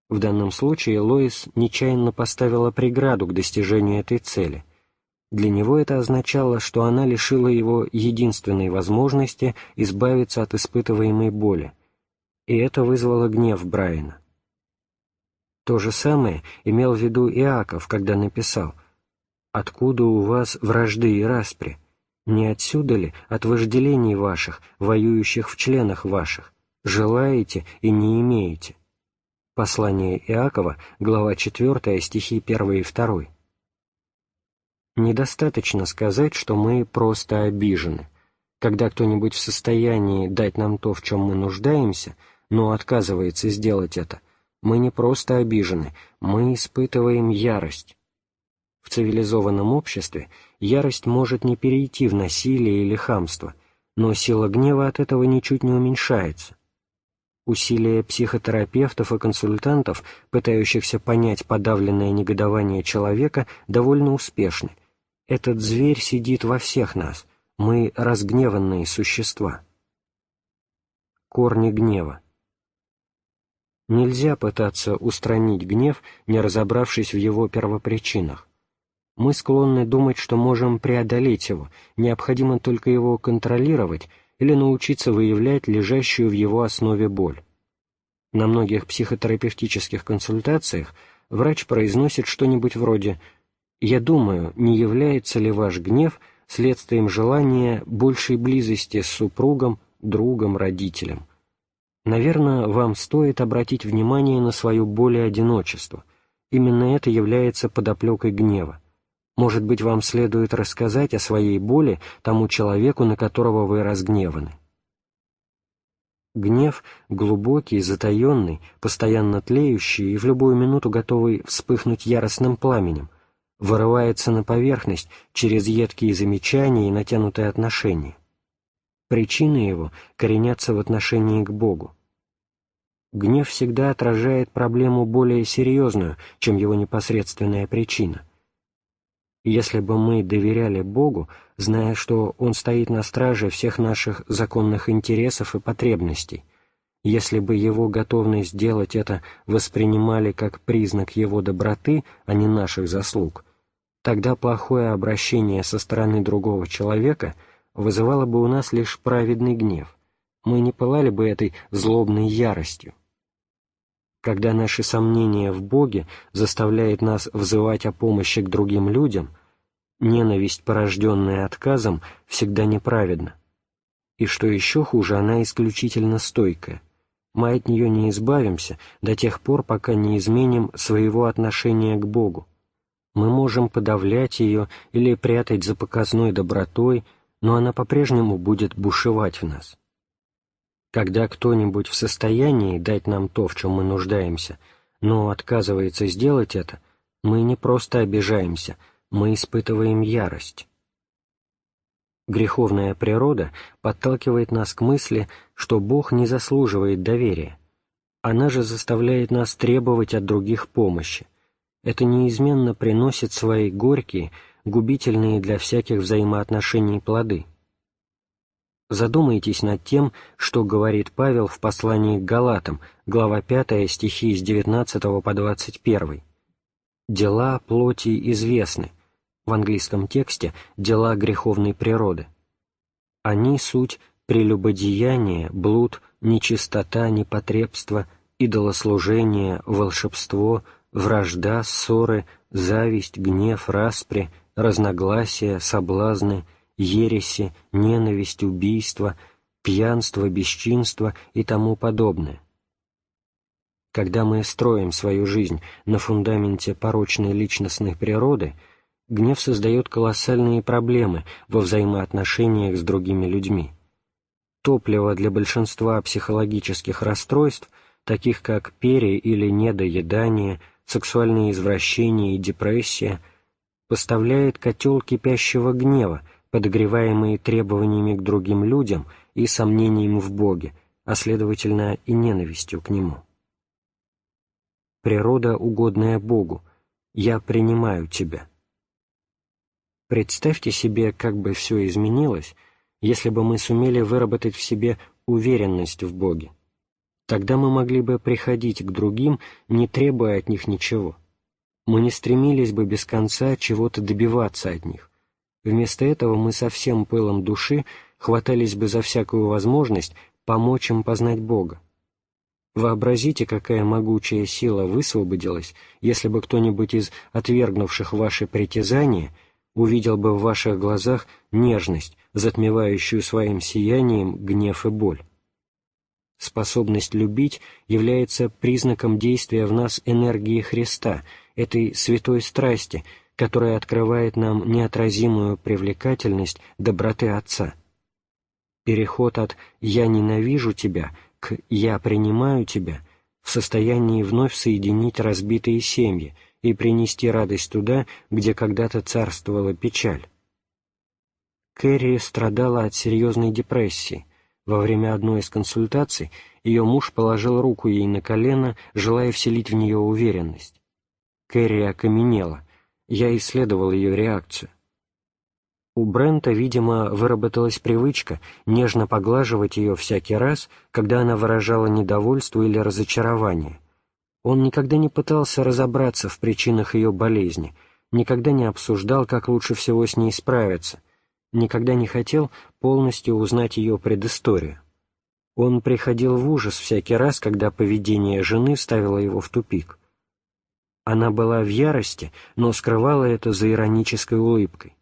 В данном случае Лоис нечаянно поставила преграду к достижению этой цели. Для него это означало, что она лишила его единственной возможности избавиться от испытываемой боли, и это вызвало гнев Брайана. То же самое имел в виду Иаков, когда написал «Откуда у вас вражды и распри? Не отсюда ли, от вожделений ваших, воюющих в членах ваших, желаете и не имеете?» Послание Иакова, глава 4, стихи 1 и 2. Недостаточно сказать, что мы просто обижены. Когда кто-нибудь в состоянии дать нам то, в чем мы нуждаемся, но отказывается сделать это, мы не просто обижены, мы испытываем ярость. В цивилизованном обществе ярость может не перейти в насилие или хамство, но сила гнева от этого ничуть не уменьшается. Усилия психотерапевтов и консультантов, пытающихся понять подавленное негодование человека, довольно успешны. Этот зверь сидит во всех нас, мы разгневанные существа. Корни гнева. Нельзя пытаться устранить гнев, не разобравшись в его первопричинах. Мы склонны думать, что можем преодолеть его, необходимо только его контролировать или научиться выявлять лежащую в его основе боль. На многих психотерапевтических консультациях врач произносит что-нибудь вроде «Я думаю, не является ли ваш гнев следствием желания большей близости с супругом, другом, родителем?» Наверное, вам стоит обратить внимание на свою боль и одиночество. Именно это является подоплекой гнева. Может быть, вам следует рассказать о своей боли тому человеку, на которого вы разгневаны. Гнев, глубокий, затаенный, постоянно тлеющий и в любую минуту готовый вспыхнуть яростным пламенем, вырывается на поверхность через едкие замечания и натянутые отношения. Причины его коренятся в отношении к Богу. Гнев всегда отражает проблему более серьезную, чем его непосредственная причина. Если бы мы доверяли Богу, зная, что Он стоит на страже всех наших законных интересов и потребностей, если бы Его готовность делать это воспринимали как признак Его доброты, а не наших заслуг, тогда плохое обращение со стороны другого человека вызывало бы у нас лишь праведный гнев. Мы не пылали бы этой злобной яростью. Когда наши сомнения в Боге заставляют нас взывать о помощи к другим людям, ненависть, порожденная отказом, всегда неправедна. И что еще хуже, она исключительно стойкая. Мы от нее не избавимся до тех пор, пока не изменим своего отношения к Богу. Мы можем подавлять ее или прятать за показной добротой, но она по-прежнему будет бушевать в нас. Когда кто-нибудь в состоянии дать нам то, в чем мы нуждаемся, но отказывается сделать это, мы не просто обижаемся, мы испытываем ярость. Греховная природа подталкивает нас к мысли, что Бог не заслуживает доверия. Она же заставляет нас требовать от других помощи. Это неизменно приносит свои горькие, губительные для всяких взаимоотношений плоды – Задумайтесь над тем, что говорит Павел в послании к Галатам, глава 5, стихи с 19 по 21. «Дела плоти известны». В английском тексте «дела греховной природы». Они суть прелюбодеяние, блуд, нечистота, непотребство, идолослужение, волшебство, вражда, ссоры, зависть, гнев, распри, разногласия, соблазны – ереси, ненависть, убийство, пьянство, бесчинство и тому подобное. Когда мы строим свою жизнь на фундаменте порочной личностной природы, гнев создает колоссальные проблемы во взаимоотношениях с другими людьми. Топливо для большинства психологических расстройств, таких как пере- или недоедание, сексуальные извращения и депрессия, поставляет котел кипящего гнева, подогреваемые требованиями к другим людям и сомнением в Боге, а следовательно и ненавистью к Нему. Природа, угодная Богу, «Я принимаю тебя». Представьте себе, как бы все изменилось, если бы мы сумели выработать в себе уверенность в Боге. Тогда мы могли бы приходить к другим, не требуя от них ничего. Мы не стремились бы без конца чего-то добиваться от них Вместо этого мы со всем пылом души хватались бы за всякую возможность помочь им познать Бога. Вообразите, какая могучая сила высвободилась, если бы кто-нибудь из отвергнувших ваши притязания увидел бы в ваших глазах нежность, затмевающую своим сиянием гнев и боль. Способность любить является признаком действия в нас энергии Христа, этой святой страсти, которая открывает нам неотразимую привлекательность доброты Отца. Переход от «я ненавижу тебя» к «я принимаю тебя» в состоянии вновь соединить разбитые семьи и принести радость туда, где когда-то царствовала печаль. Кэрри страдала от серьезной депрессии. Во время одной из консультаций ее муж положил руку ей на колено, желая вселить в нее уверенность. Кэрри окаменела, я исследовал ее реакцию. У Брента, видимо, выработалась привычка нежно поглаживать ее всякий раз, когда она выражала недовольство или разочарование. Он никогда не пытался разобраться в причинах ее болезни, никогда не обсуждал, как лучше всего с ней справиться, никогда не хотел полностью узнать ее предысторию. Он приходил в ужас всякий раз, когда поведение жены ставило его в тупик. Она была в ярости, но скрывала это за иронической улыбкой.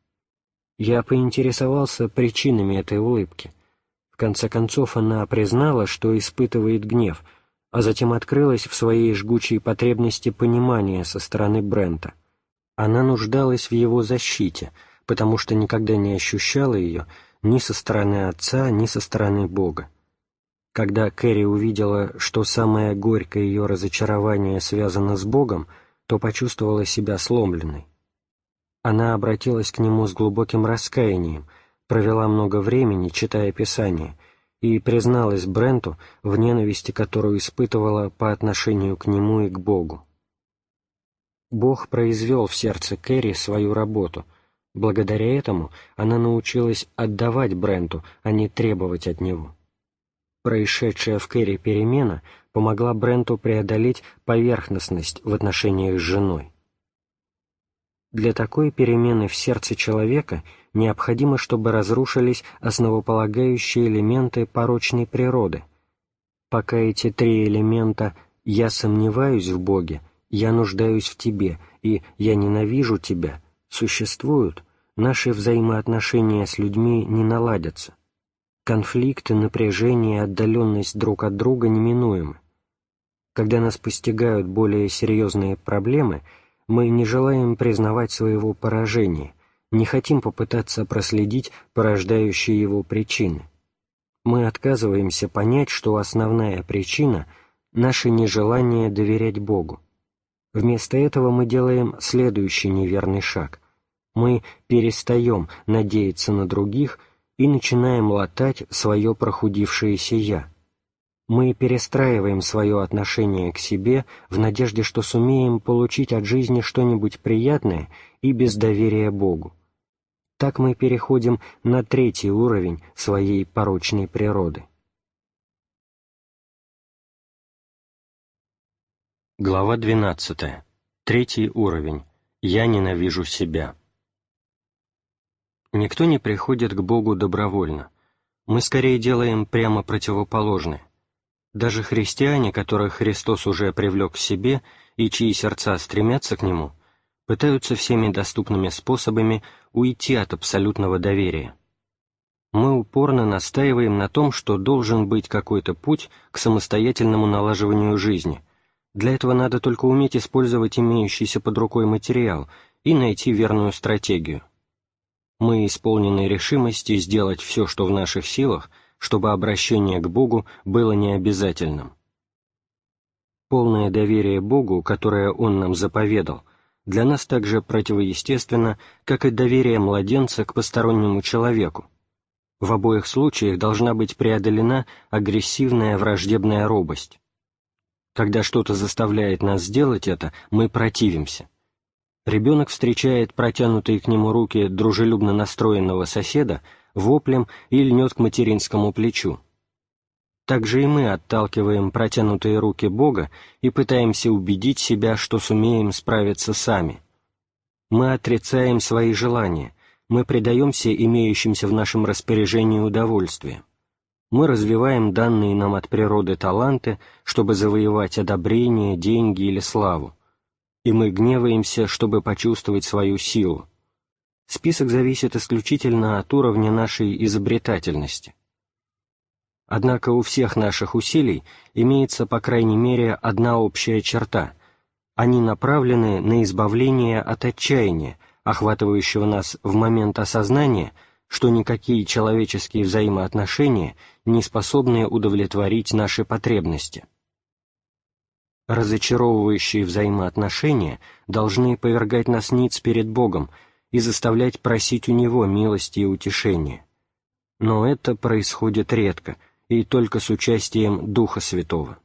Я поинтересовался причинами этой улыбки. В конце концов, она признала, что испытывает гнев, а затем открылась в своей жгучей потребности понимания со стороны Брента. Она нуждалась в его защите, потому что никогда не ощущала ее ни со стороны отца, ни со стороны Бога. Когда Кэрри увидела, что самое горькое ее разочарование связано с Богом, то почувствовала себя сломленной. Она обратилась к нему с глубоким раскаянием, провела много времени, читая Писание, и призналась Бренту в ненависти, которую испытывала по отношению к нему и к Богу. Бог произвел в сердце Кэрри свою работу. Благодаря этому она научилась отдавать Бренту, а не требовать от него. Происшедшая в Кэрри перемена помогла Бренту преодолеть поверхностность в отношениях с женой. Для такой перемены в сердце человека необходимо, чтобы разрушились основополагающие элементы порочной природы. Пока эти три элемента «я сомневаюсь в Боге», «я нуждаюсь в Тебе» и «я ненавижу Тебя» существуют, наши взаимоотношения с людьми не наладятся. Конфликты, напряжение и отдаленность друг от друга неминуемы. Когда нас постигают более серьезные проблемы – мы не желаем признавать своего поражения, не хотим попытаться проследить порождающие его причины. Мы отказываемся понять, что основная причина — наше нежелание доверять Богу. Вместо этого мы делаем следующий неверный шаг. Мы перестаем надеяться на других и начинаем латать свое прохудившееся «я» мы перестраиваем свое отношение к себе в надежде, что сумеем получить от жизни что-нибудь приятное и без доверия Богу. Так мы переходим на третий уровень своей порочной природы. Глава 12. Третий уровень. Я ненавижу себя. Никто не приходит к Богу добровольно. Мы скорее делаем прямо противоположное. Даже христиане, которых Христос уже привлек к себе и чьи сердца стремятся к Нему, пытаются всеми доступными способами уйти от абсолютного доверия. Мы упорно настаиваем на том, что должен быть какой-то путь к самостоятельному налаживанию жизни. Для этого надо только уметь использовать имеющийся под рукой материал и найти верную стратегию. Мы исполнены решимости сделать все, что в наших силах, чтобы обращение к Богу было необязательным. Полное доверие Богу, которое Он нам заповедал, для нас также противоестественно, как и доверие младенца к постороннему человеку. В обоих случаях должна быть преодолена агрессивная враждебная робость. Когда что-то заставляет нас сделать это, мы противимся. Ребенок встречает протянутые к нему руки дружелюбно настроенного соседа воплем и льнет к материнскому плечу. Также и мы отталкиваем протянутые руки Бога и пытаемся убедить себя, что сумеем справиться сами. Мы отрицаем свои желания, мы предаемся имеющимся в нашем распоряжении удовольствиям. Мы развиваем данные нам от природы таланты, чтобы завоевать одобрение, деньги или славу. И мы гневаемся, чтобы почувствовать свою силу. Список зависит исключительно от уровня нашей изобретательности. Однако у всех наших усилий имеется, по крайней мере, одна общая черта. Они направлены на избавление от отчаяния, охватывающего нас в момент осознания, что никакие человеческие взаимоотношения не способны удовлетворить наши потребности. Разочаровывающие взаимоотношения должны повергать нас ниц перед Богом, и заставлять просить у Него милости и утешения. Но это происходит редко и только с участием Духа Святого.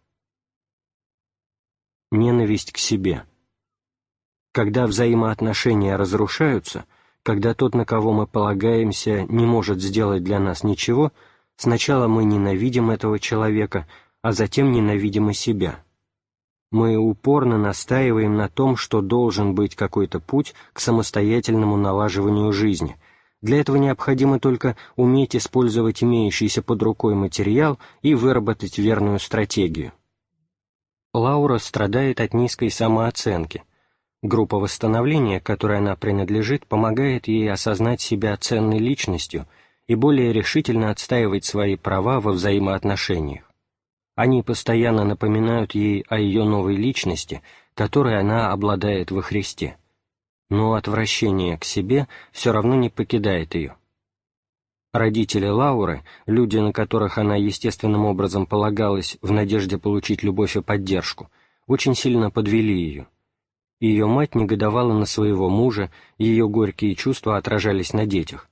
Ненависть к себе. Когда взаимоотношения разрушаются, когда тот, на кого мы полагаемся, не может сделать для нас ничего, сначала мы ненавидим этого человека, а затем ненавидим и себя. Мы упорно настаиваем на том, что должен быть какой-то путь к самостоятельному налаживанию жизни. Для этого необходимо только уметь использовать имеющийся под рукой материал и выработать верную стратегию. Лаура страдает от низкой самооценки. Группа восстановления, которой она принадлежит, помогает ей осознать себя ценной личностью и более решительно отстаивать свои права во взаимоотношениях. Они постоянно напоминают ей о ее новой личности, которой она обладает во Христе. Но отвращение к себе все равно не покидает ее. Родители Лауры, люди, на которых она естественным образом полагалась в надежде получить любовь и поддержку, очень сильно подвели ее. Ее мать негодовала на своего мужа, ее горькие чувства отражались на детях.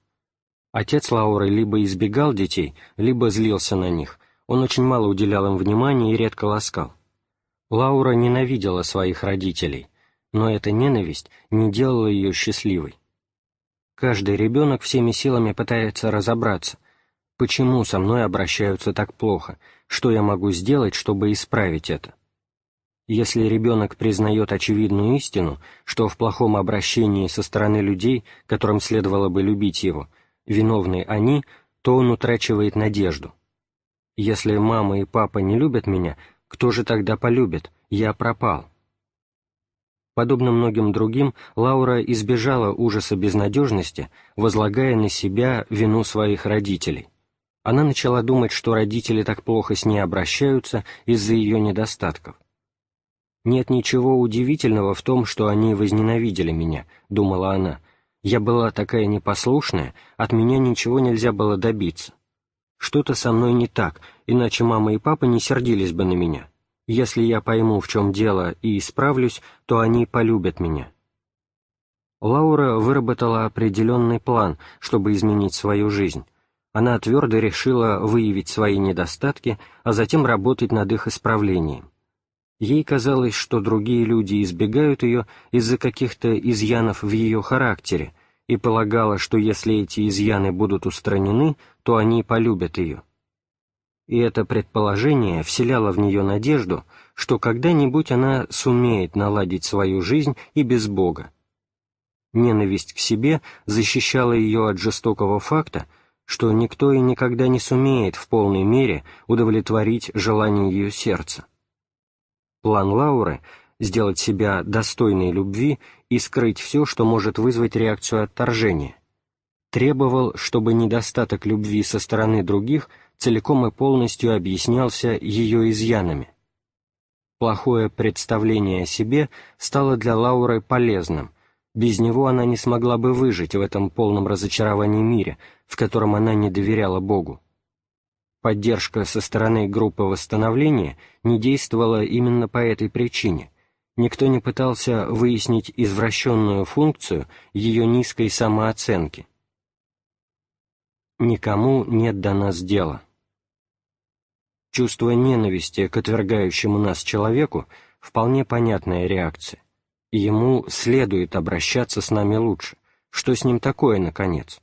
Отец Лауры либо избегал детей, либо злился на них, он очень мало уделял им внимания и редко ласкал. Лаура ненавидела своих родителей, но эта ненависть не делала ее счастливой. Каждый ребенок всеми силами пытается разобраться, почему со мной обращаются так плохо, что я могу сделать, чтобы исправить это. Если ребенок признает очевидную истину, что в плохом обращении со стороны людей, которым следовало бы любить его, виновны они, то он утрачивает надежду. Если мама и папа не любят меня, кто же тогда полюбит? Я пропал. Подобно многим другим, Лаура избежала ужаса безнадежности, возлагая на себя вину своих родителей. Она начала думать, что родители так плохо с ней обращаются из-за ее недостатков. «Нет ничего удивительного в том, что они возненавидели меня», — думала она. «Я была такая непослушная, от меня ничего нельзя было добиться. Что-то со мной не так, иначе мама и папа не сердились бы на меня. Если я пойму, в чем дело, и исправлюсь, то они полюбят меня. Лаура выработала определенный план, чтобы изменить свою жизнь. Она твердо решила выявить свои недостатки, а затем работать над их исправлением. Ей казалось, что другие люди избегают ее из-за каких-то изъянов в ее характере, и полагала, что если эти изъяны будут устранены, то они полюбят ее и это предположение вселяло в нее надежду, что когда-нибудь она сумеет наладить свою жизнь и без Бога. Ненависть к себе защищала ее от жестокого факта, что никто и никогда не сумеет в полной мере удовлетворить желание ее сердца. План Лауры — сделать себя достойной любви и скрыть все, что может вызвать реакцию отторжения — требовал, чтобы недостаток любви со стороны других целиком и полностью объяснялся ее изъянами. Плохое представление о себе стало для Лауры полезным, без него она не смогла бы выжить в этом полном разочаровании мире, в котором она не доверяла Богу. Поддержка со стороны группы восстановления не действовала именно по этой причине. Никто не пытался выяснить извращенную функцию ее низкой самооценки. Никому нет до нас дела. Чувство ненависти к отвергающему нас человеку – вполне понятная реакция. Ему следует обращаться с нами лучше. Что с ним такое, наконец?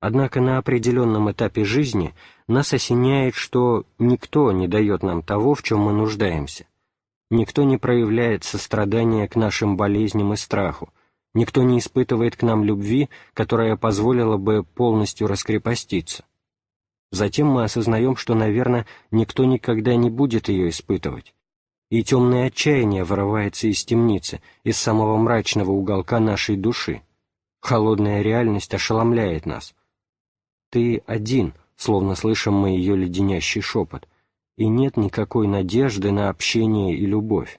Однако на определенном этапе жизни нас осеняет, что никто не дает нам того, в чем мы нуждаемся. Никто не проявляет сострадания к нашим болезням и страху, никто не испытывает к нам любви, которая позволила бы полностью раскрепоститься. Затем мы осознаем, что, наверное, никто никогда не будет ее испытывать. И темное отчаяние вырывается из темницы, из самого мрачного уголка нашей души. Холодная реальность ошеломляет нас. «Ты один», словно слышим мы ее леденящий шепот, и нет никакой надежды на общение и любовь.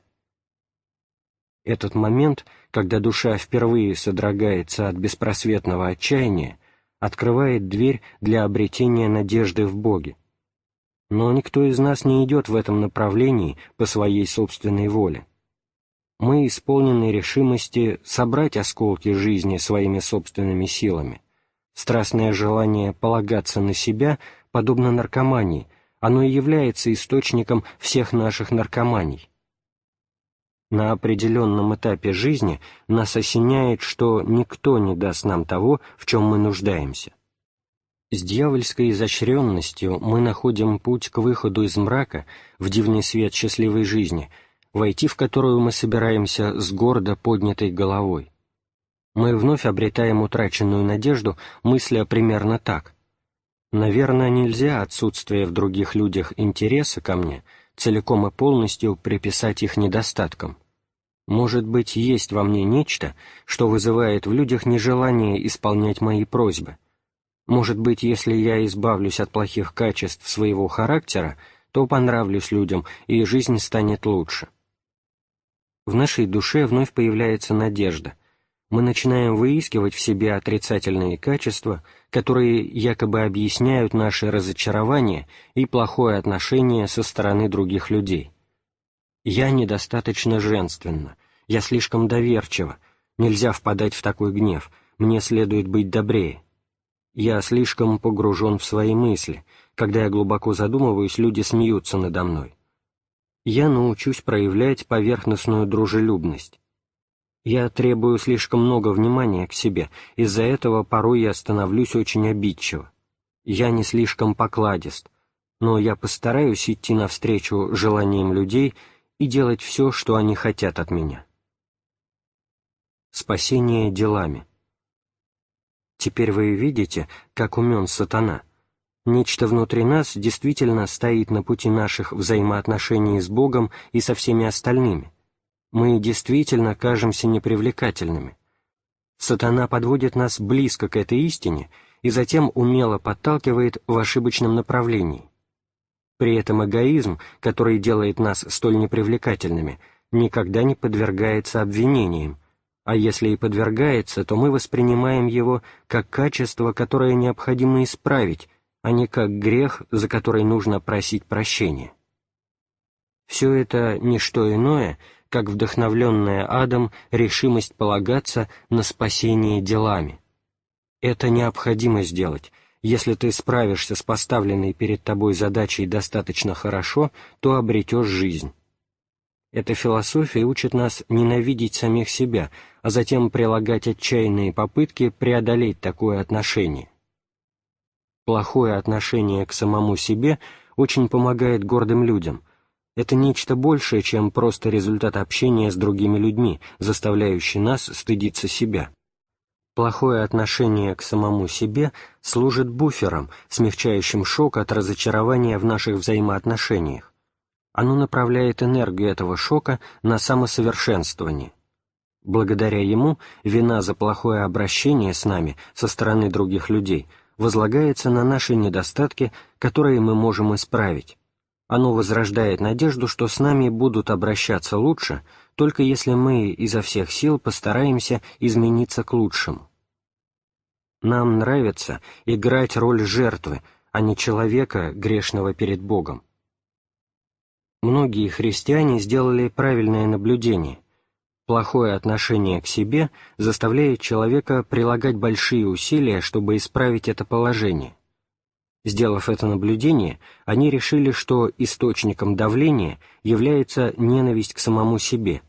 Этот момент, когда душа впервые содрогается от беспросветного отчаяния, открывает дверь для обретения надежды в Боге. Но никто из нас не идет в этом направлении по своей собственной воле. Мы исполнены решимости собрать осколки жизни своими собственными силами. Страстное желание полагаться на себя, подобно наркомании, оно и является источником всех наших наркоманий. На определенном этапе жизни нас осеняет, что никто не даст нам того, в чем мы нуждаемся. С дьявольской изощренностью мы находим путь к выходу из мрака в дивный свет счастливой жизни, войти в которую мы собираемся с гордо поднятой головой. Мы вновь обретаем утраченную надежду, мысля примерно так. Наверное, нельзя отсутствие в других людях интереса ко мне целиком и полностью приписать их недостаткам. Может быть, есть во мне нечто, что вызывает в людях нежелание исполнять мои просьбы. Может быть, если я избавлюсь от плохих качеств своего характера, то понравлюсь людям, и жизнь станет лучше. В нашей душе вновь появляется надежда. Мы начинаем выискивать в себе отрицательные качества, которые якобы объясняют наше разочарование и плохое отношение со стороны других людей. Я недостаточно женственна, я слишком доверчива, нельзя впадать в такой гнев, мне следует быть добрее. Я слишком погружен в свои мысли, когда я глубоко задумываюсь, люди смеются надо мной. Я научусь проявлять поверхностную дружелюбность. Я требую слишком много внимания к себе, из-за этого порой я становлюсь очень обидчиво. Я не слишком покладист, но я постараюсь идти навстречу желаниям людей и делать все, что они хотят от меня. Спасение делами. Теперь вы видите, как умен сатана. Нечто внутри нас действительно стоит на пути наших взаимоотношений с Богом и со всеми остальными. Мы действительно кажемся непривлекательными. Сатана подводит нас близко к этой истине и затем умело подталкивает в ошибочном направлении. При этом эгоизм, который делает нас столь непривлекательными, никогда не подвергается обвинениям, а если и подвергается, то мы воспринимаем его как качество, которое необходимо исправить, а не как грех, за который нужно просить прощения. Все это не что иное, как вдохновленная адом решимость полагаться на спасение делами. Это необходимо сделать. Если ты справишься с поставленной перед тобой задачей достаточно хорошо, то обретешь жизнь. Эта философия учит нас ненавидеть самих себя, а затем прилагать отчаянные попытки преодолеть такое отношение. Плохое отношение к самому себе очень помогает гордым людям. Это нечто большее, чем просто результат общения с другими людьми, заставляющий нас стыдиться себя. Плохое отношение к самому себе служит буфером, смягчающим шок от разочарования в наших взаимоотношениях оно направляет энергию этого шока на самосовершенствование. Благодаря ему вина за плохое обращение с нами со стороны других людей возлагается на наши недостатки, которые мы можем исправить. Оно возрождает надежду, что с нами будут обращаться лучше, только если мы изо всех сил постараемся измениться к лучшему. Нам нравится играть роль жертвы, а не человека, грешного перед Богом. Многие христиане сделали правильное наблюдение. Плохое отношение к себе заставляет человека прилагать большие усилия, чтобы исправить это положение. Сделав это наблюдение, они решили, что источником давления является ненависть к самому себе.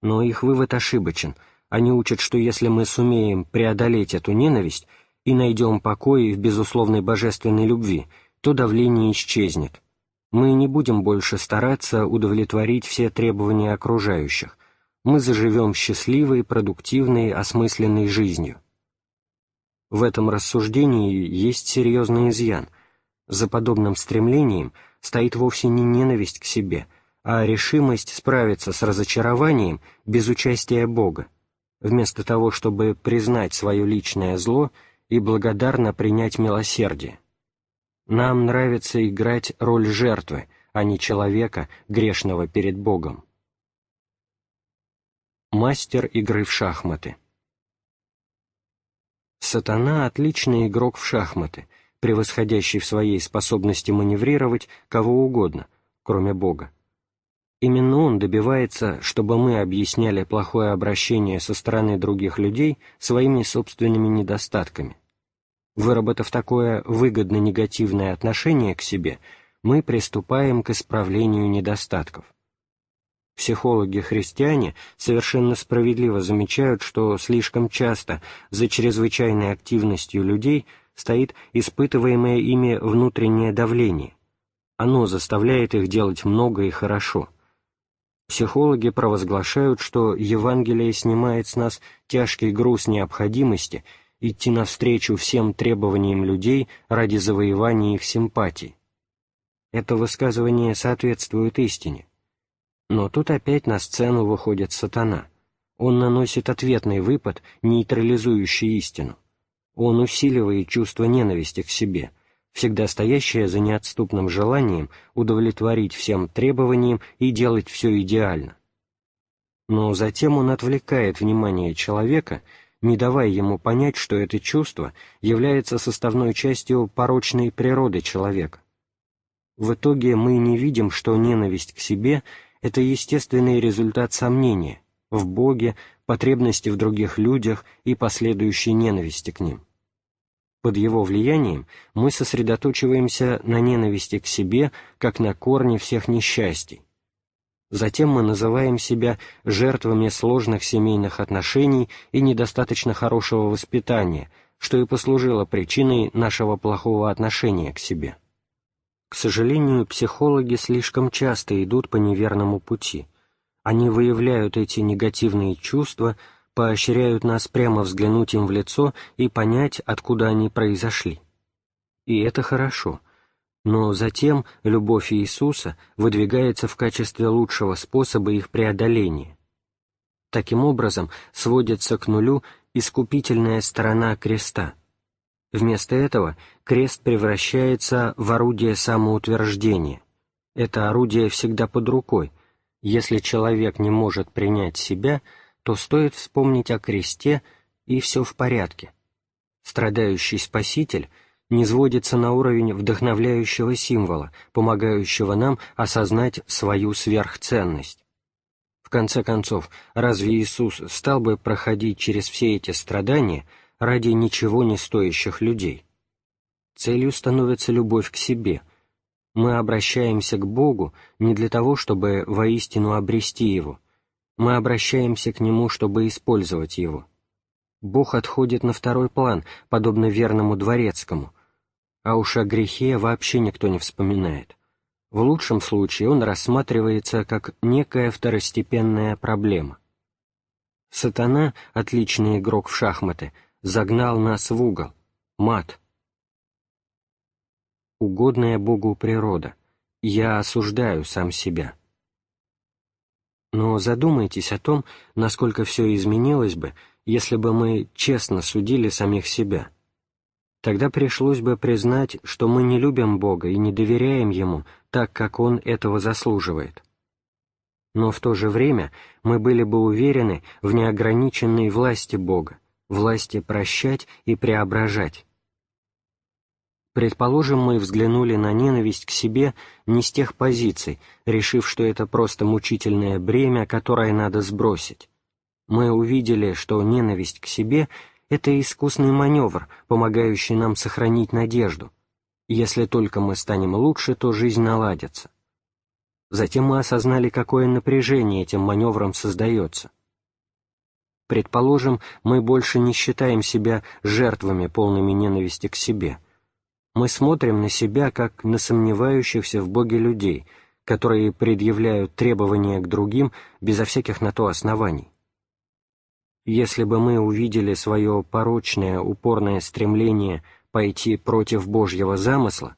Но их вывод ошибочен. Они учат, что если мы сумеем преодолеть эту ненависть и найдем покой в безусловной божественной любви, то давление исчезнет мы не будем больше стараться удовлетворить все требования окружающих, мы заживем счастливой, продуктивной, осмысленной жизнью. В этом рассуждении есть серьезный изъян. За подобным стремлением стоит вовсе не ненависть к себе, а решимость справиться с разочарованием без участия Бога, вместо того, чтобы признать свое личное зло и благодарно принять милосердие. Нам нравится играть роль жертвы, а не человека, грешного перед Богом. Мастер игры в шахматы Сатана — отличный игрок в шахматы, превосходящий в своей способности маневрировать кого угодно, кроме Бога. Именно он добивается, чтобы мы объясняли плохое обращение со стороны других людей своими собственными недостатками. Выработав такое выгодно-негативное отношение к себе, мы приступаем к исправлению недостатков. Психологи-христиане совершенно справедливо замечают, что слишком часто за чрезвычайной активностью людей стоит испытываемое ими внутреннее давление. Оно заставляет их делать много и хорошо. Психологи провозглашают, что Евангелие снимает с нас тяжкий груз необходимости идти навстречу всем требованиям людей ради завоевания их симпатий. Это высказывание соответствует истине. Но тут опять на сцену выходит сатана. Он наносит ответный выпад, нейтрализующий истину. Он усиливает чувство ненависти к себе – всегда стоящая за неотступным желанием удовлетворить всем требованиям и делать все идеально. Но затем он отвлекает внимание человека, не давая ему понять, что это чувство является составной частью порочной природы человека. В итоге мы не видим, что ненависть к себе — это естественный результат сомнения в Боге, потребности в других людях и последующей ненависти к ним. Под его влиянием мы сосредоточиваемся на ненависти к себе, как на корне всех несчастий. Затем мы называем себя жертвами сложных семейных отношений и недостаточно хорошего воспитания, что и послужило причиной нашего плохого отношения к себе. К сожалению, психологи слишком часто идут по неверному пути. Они выявляют эти негативные чувства – поощряют нас прямо взглянуть им в лицо и понять, откуда они произошли. И это хорошо. Но затем любовь Иисуса выдвигается в качестве лучшего способа их преодоления. Таким образом, сводится к нулю искупительная сторона креста. Вместо этого крест превращается в орудие самоутверждения. Это орудие всегда под рукой. Если человек не может принять себя – то стоит вспомнить о кресте, и все в порядке. Страдающий Спаситель не сводится на уровень вдохновляющего символа, помогающего нам осознать свою сверхценность. В конце концов, разве Иисус стал бы проходить через все эти страдания ради ничего не стоящих людей? Целью становится любовь к себе. Мы обращаемся к Богу не для того, чтобы воистину обрести Его, мы обращаемся к Нему, чтобы использовать Его. Бог отходит на второй план, подобно верному дворецкому, а уж о грехе вообще никто не вспоминает. В лучшем случае он рассматривается как некая второстепенная проблема. Сатана, отличный игрок в шахматы, загнал нас в угол. Мат. Угодная Богу природа. Я осуждаю сам себя. Но задумайтесь о том, насколько все изменилось бы, если бы мы честно судили самих себя. Тогда пришлось бы признать, что мы не любим Бога и не доверяем Ему так, как Он этого заслуживает. Но в то же время мы были бы уверены в неограниченной власти Бога, власти прощать и преображать. Предположим, мы взглянули на ненависть к себе не с тех позиций, решив, что это просто мучительное бремя, которое надо сбросить. Мы увидели, что ненависть к себе — это искусный маневр, помогающий нам сохранить надежду. Если только мы станем лучше, то жизнь наладится. Затем мы осознали, какое напряжение этим маневром создается. Предположим, мы больше не считаем себя жертвами полными ненависти к себе — мы смотрим на себя как на сомневающихся в Боге людей, которые предъявляют требования к другим безо всяких на то оснований. Если бы мы увидели свое порочное, упорное стремление пойти против Божьего замысла,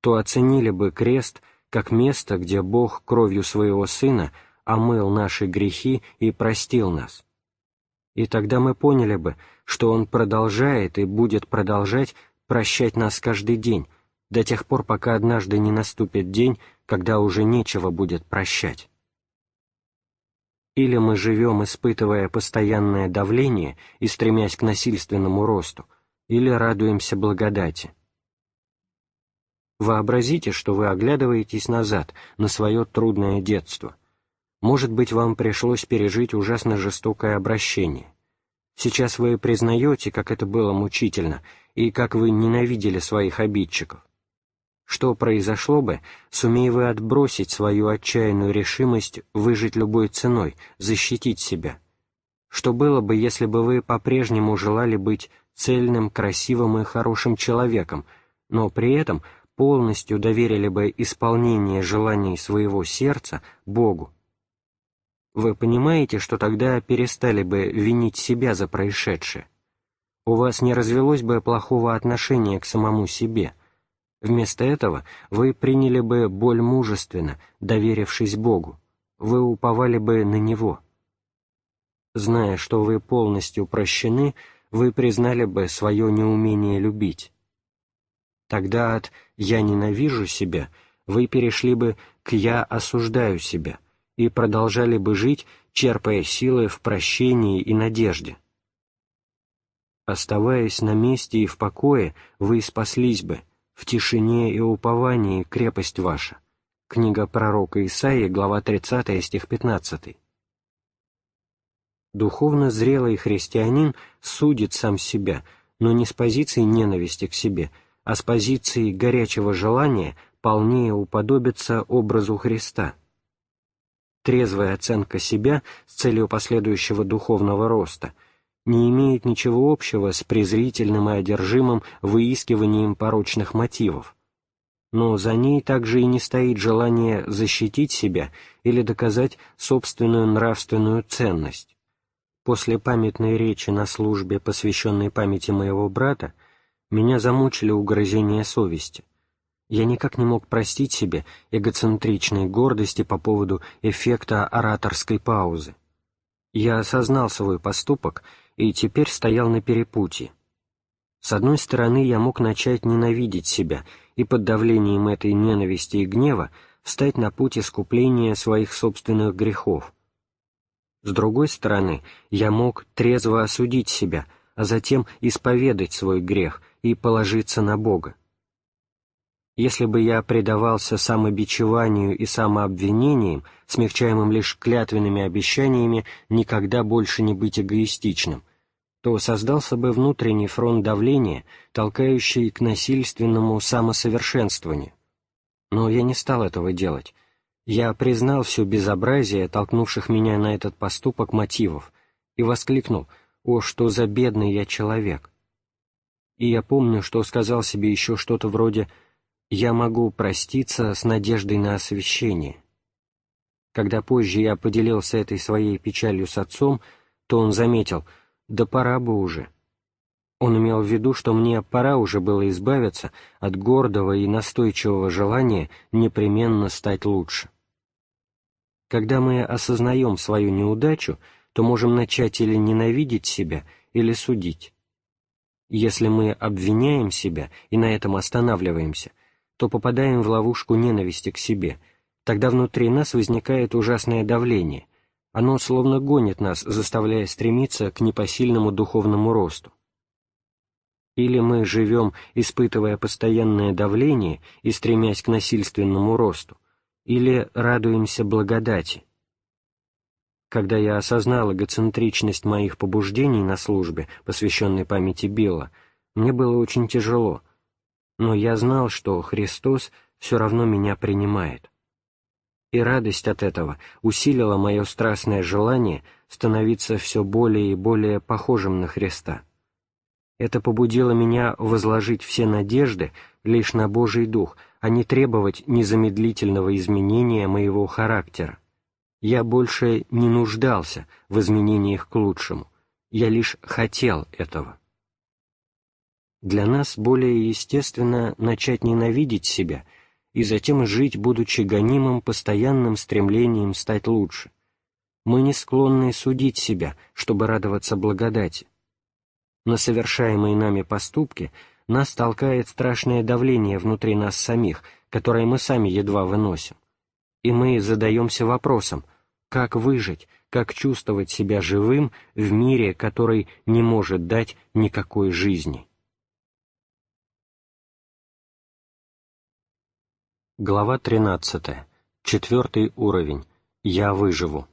то оценили бы крест как место, где Бог кровью своего Сына омыл наши грехи и простил нас. И тогда мы поняли бы, что Он продолжает и будет продолжать прощать нас каждый день, до тех пор, пока однажды не наступит день, когда уже нечего будет прощать. Или мы живем, испытывая постоянное давление и стремясь к насильственному росту, или радуемся благодати. Вообразите, что вы оглядываетесь назад на свое трудное детство. Может быть, вам пришлось пережить ужасно жестокое обращение. Сейчас вы признаете, как это было мучительно, и как вы ненавидели своих обидчиков. Что произошло бы, сумея вы отбросить свою отчаянную решимость выжить любой ценой, защитить себя? Что было бы, если бы вы по-прежнему желали быть цельным, красивым и хорошим человеком, но при этом полностью доверили бы исполнение желаний своего сердца Богу? Вы понимаете, что тогда перестали бы винить себя за происшедшее? У вас не развелось бы плохого отношения к самому себе. Вместо этого вы приняли бы боль мужественно, доверившись Богу. Вы уповали бы на Него. Зная, что вы полностью прощены, вы признали бы свое неумение любить. Тогда от «я ненавижу себя» вы перешли бы к «я осуждаю себя» и продолжали бы жить, черпая силы в прощении и надежде. Оставаясь на месте и в покое, вы спаслись бы, в тишине и уповании крепость ваша. Книга пророка Исаии, глава 30, стих 15. Духовно зрелый христианин судит сам себя, но не с позиции ненависти к себе, а с позиции горячего желания полнее уподобиться образу Христа. Трезвая оценка себя с целью последующего духовного роста не имеет ничего общего с презрительным и одержимым выискиванием порочных мотивов, но за ней также и не стоит желание защитить себя или доказать собственную нравственную ценность. После памятной речи на службе, посвященной памяти моего брата, меня замучили угрызения совести. Я никак не мог простить себе эгоцентричной гордости по поводу эффекта ораторской паузы. Я осознал свой поступок и теперь стоял на перепутье. С одной стороны, я мог начать ненавидеть себя и под давлением этой ненависти и гнева встать на путь искупления своих собственных грехов. С другой стороны, я мог трезво осудить себя, а затем исповедать свой грех и положиться на Бога. Если бы я предавался самобичеванию и самообвинениям, смягчаемым лишь клятвенными обещаниями никогда больше не быть эгоистичным, то создался бы внутренний фронт давления, толкающий к насильственному самосовершенствованию. Но я не стал этого делать. Я признал все безобразие, толкнувших меня на этот поступок мотивов, и воскликнул «О, что за бедный я человек!» И я помню, что сказал себе еще что-то вроде «Я могу проститься с надеждой на освящение. Когда позже я поделился этой своей печалью с отцом, то он заметил, да пора бы уже. Он имел в виду, что мне пора уже было избавиться от гордого и настойчивого желания непременно стать лучше. Когда мы осознаем свою неудачу, то можем начать или ненавидеть себя, или судить. Если мы обвиняем себя и на этом останавливаемся, то попадаем в ловушку ненависти к себе. Тогда внутри нас возникает ужасное давление. Оно словно гонит нас, заставляя стремиться к непосильному духовному росту. Или мы живем, испытывая постоянное давление и стремясь к насильственному росту, или радуемся благодати. Когда я осознал эгоцентричность моих побуждений на службе, посвященной памяти Билла, мне было очень тяжело — но я знал, что Христос все равно меня принимает. И радость от этого усилила мое страстное желание становиться все более и более похожим на Христа. Это побудило меня возложить все надежды лишь на Божий Дух, а не требовать незамедлительного изменения моего характера. Я больше не нуждался в изменениях к лучшему, я лишь хотел этого. Для нас более естественно начать ненавидеть себя и затем жить, будучи гонимым постоянным стремлением стать лучше. Мы не склонны судить себя, чтобы радоваться благодати. На совершаемые нами поступки нас толкает страшное давление внутри нас самих, которое мы сами едва выносим. И мы задаемся вопросом, как выжить, как чувствовать себя живым в мире, который не может дать никакой жизни. Глава 13. Четвертый уровень. Я выживу.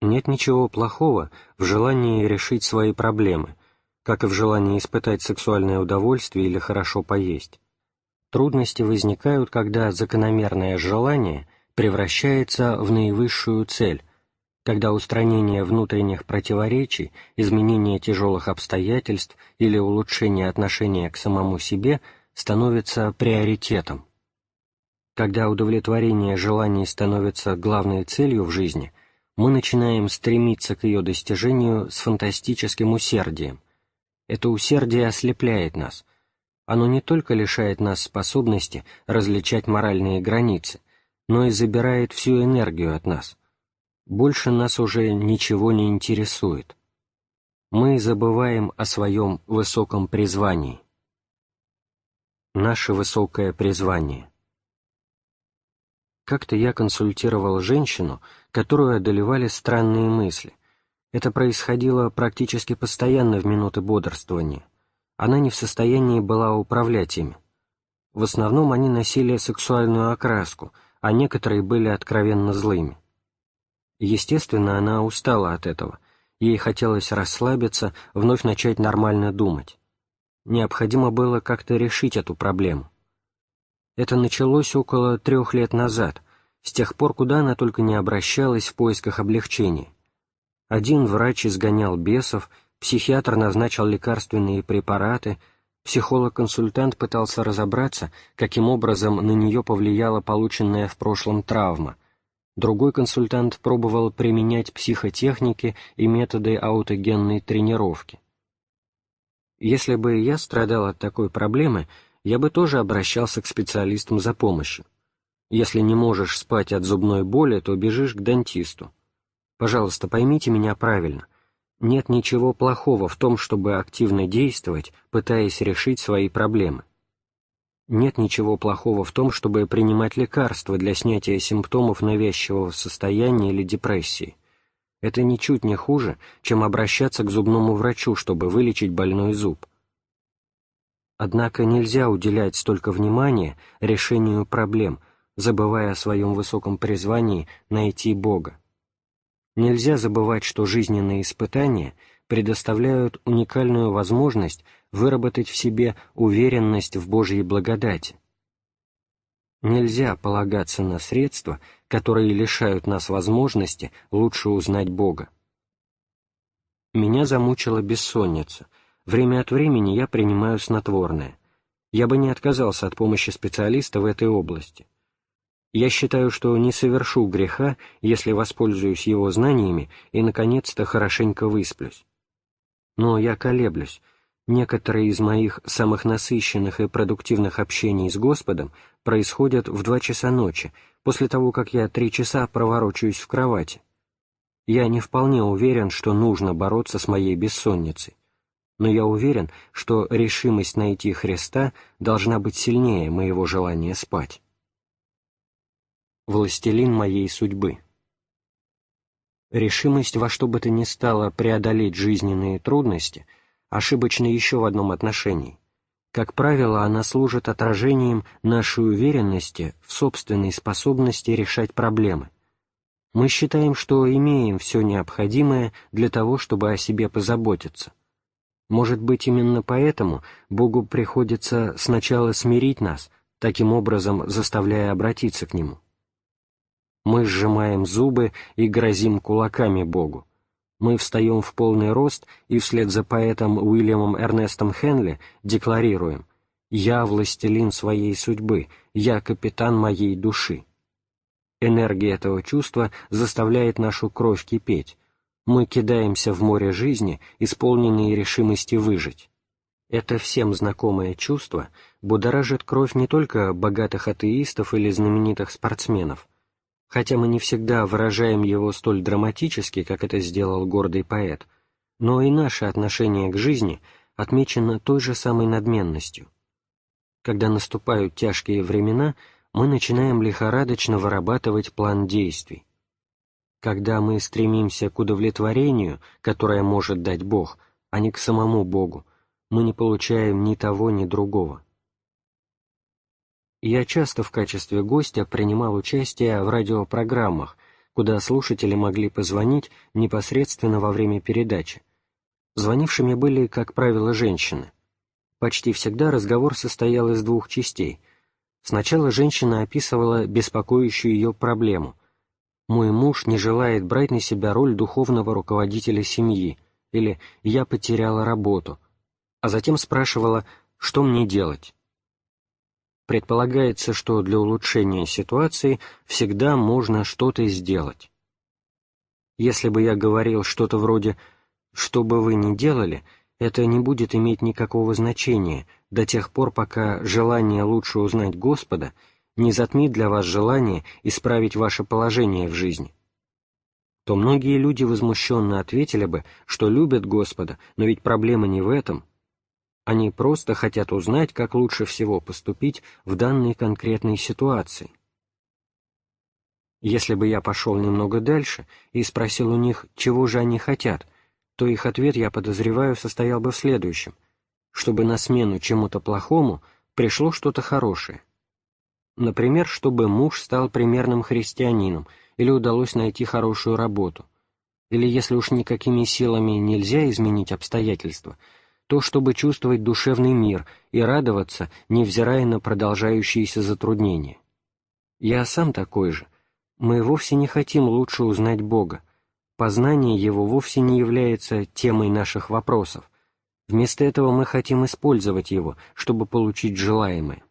Нет ничего плохого в желании решить свои проблемы, как и в желании испытать сексуальное удовольствие или хорошо поесть. Трудности возникают, когда закономерное желание превращается в наивысшую цель, когда устранение внутренних противоречий, изменение тяжелых обстоятельств или улучшение отношения к самому себе – становится приоритетом. Когда удовлетворение желаний становится главной целью в жизни, мы начинаем стремиться к ее достижению с фантастическим усердием. Это усердие ослепляет нас. Оно не только лишает нас способности различать моральные границы, но и забирает всю энергию от нас. Больше нас уже ничего не интересует. Мы забываем о своем высоком призвании. Наше высокое призвание. Как-то я консультировал женщину, которую одолевали странные мысли. Это происходило практически постоянно в минуты бодрствования. Она не в состоянии была управлять ими. В основном они носили сексуальную окраску, а некоторые были откровенно злыми. Естественно, она устала от этого. Ей хотелось расслабиться, вновь начать нормально думать. Необходимо было как-то решить эту проблему. Это началось около трех лет назад, с тех пор, куда она только не обращалась в поисках облегчения. Один врач изгонял бесов, психиатр назначил лекарственные препараты, психолог-консультант пытался разобраться, каким образом на нее повлияла полученная в прошлом травма. Другой консультант пробовал применять психотехники и методы аутогенной тренировки. Если бы я страдал от такой проблемы, я бы тоже обращался к специалистам за помощью. Если не можешь спать от зубной боли, то бежишь к дантисту. Пожалуйста, поймите меня правильно. Нет ничего плохого в том, чтобы активно действовать, пытаясь решить свои проблемы. Нет ничего плохого в том, чтобы принимать лекарства для снятия симптомов навязчивого состояния или депрессии. Это ничуть не хуже, чем обращаться к зубному врачу, чтобы вылечить больной зуб. Однако нельзя уделять столько внимания решению проблем, забывая о своем высоком призвании найти Бога. Нельзя забывать, что жизненные испытания предоставляют уникальную возможность выработать в себе уверенность в Божьей благодати. Нельзя полагаться на средства, которые лишают нас возможности лучше узнать Бога. Меня замучила бессонница — Время от времени я принимаю снотворное. Я бы не отказался от помощи специалиста в этой области. Я считаю, что не совершу греха, если воспользуюсь его знаниями и, наконец-то, хорошенько высплюсь. Но я колеблюсь. Некоторые из моих самых насыщенных и продуктивных общений с Господом происходят в два часа ночи, после того, как я три часа проворочаюсь в кровати. Я не вполне уверен, что нужно бороться с моей бессонницей но я уверен, что решимость найти Христа должна быть сильнее моего желания спать. Властелин моей судьбы Решимость во что бы то ни стало преодолеть жизненные трудности ошибочна еще в одном отношении. Как правило, она служит отражением нашей уверенности в собственной способности решать проблемы. Мы считаем, что имеем все необходимое для того, чтобы о себе позаботиться – может быть, именно поэтому Богу приходится сначала смирить нас, таким образом заставляя обратиться к Нему. Мы сжимаем зубы и грозим кулаками Богу. Мы встаем в полный рост и вслед за поэтом Уильямом Эрнестом Хенли декларируем «Я властелин своей судьбы, я капитан моей души». Энергия этого чувства заставляет нашу кровь кипеть, мы кидаемся в море жизни, исполненные решимости выжить. Это всем знакомое чувство будоражит кровь не только богатых атеистов или знаменитых спортсменов, хотя мы не всегда выражаем его столь драматически, как это сделал гордый поэт, но и наше отношение к жизни отмечено той же самой надменностью. Когда наступают тяжкие времена, мы начинаем лихорадочно вырабатывать план действий. Когда мы стремимся к удовлетворению, которое может дать Бог, а не к самому Богу, мы не получаем ни того, ни другого. Я часто в качестве гостя принимал участие в радиопрограммах, куда слушатели могли позвонить непосредственно во время передачи. Звонившими были, как правило, женщины. Почти всегда разговор состоял из двух частей. Сначала женщина описывала беспокоящую ее проблему, «Мой муж не желает брать на себя роль духовного руководителя семьи» или «Я потеряла работу», а затем спрашивала «Что мне делать?». Предполагается, что для улучшения ситуации всегда можно что-то сделать. Если бы я говорил что-то вроде «что бы вы ни делали», это не будет иметь никакого значения до тех пор, пока желание лучше узнать Господа не затмит для вас желание исправить ваше положение в жизни. То многие люди возмущенно ответили бы, что любят Господа, но ведь проблема не в этом. Они просто хотят узнать, как лучше всего поступить в данной конкретной ситуации. Если бы я пошел немного дальше и спросил у них, чего же они хотят, то их ответ, я подозреваю, состоял бы в следующем. Чтобы на смену чему-то плохому пришло что-то хорошее. Например, чтобы муж стал примерным христианином или удалось найти хорошую работу. Или если уж никакими силами нельзя изменить обстоятельства, то чтобы чувствовать душевный мир и радоваться, невзирая на продолжающиеся затруднения. Я сам такой же. Мы вовсе не хотим лучше узнать Бога, познание его вовсе не является темой наших вопросов. Вместо этого мы хотим использовать его, чтобы получить желаемое.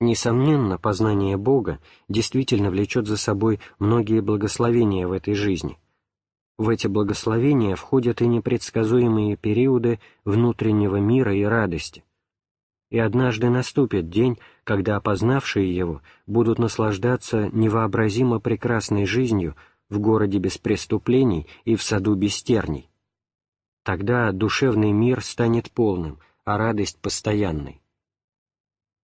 Несомненно, познание Бога действительно влечет за собой многие благословения в этой жизни. В эти благословения входят и непредсказуемые периоды внутреннего мира и радости. И однажды наступит день, когда опознавшие его будут наслаждаться невообразимо прекрасной жизнью в городе без преступлений и в саду без терний. Тогда душевный мир станет полным, а радость постоянной.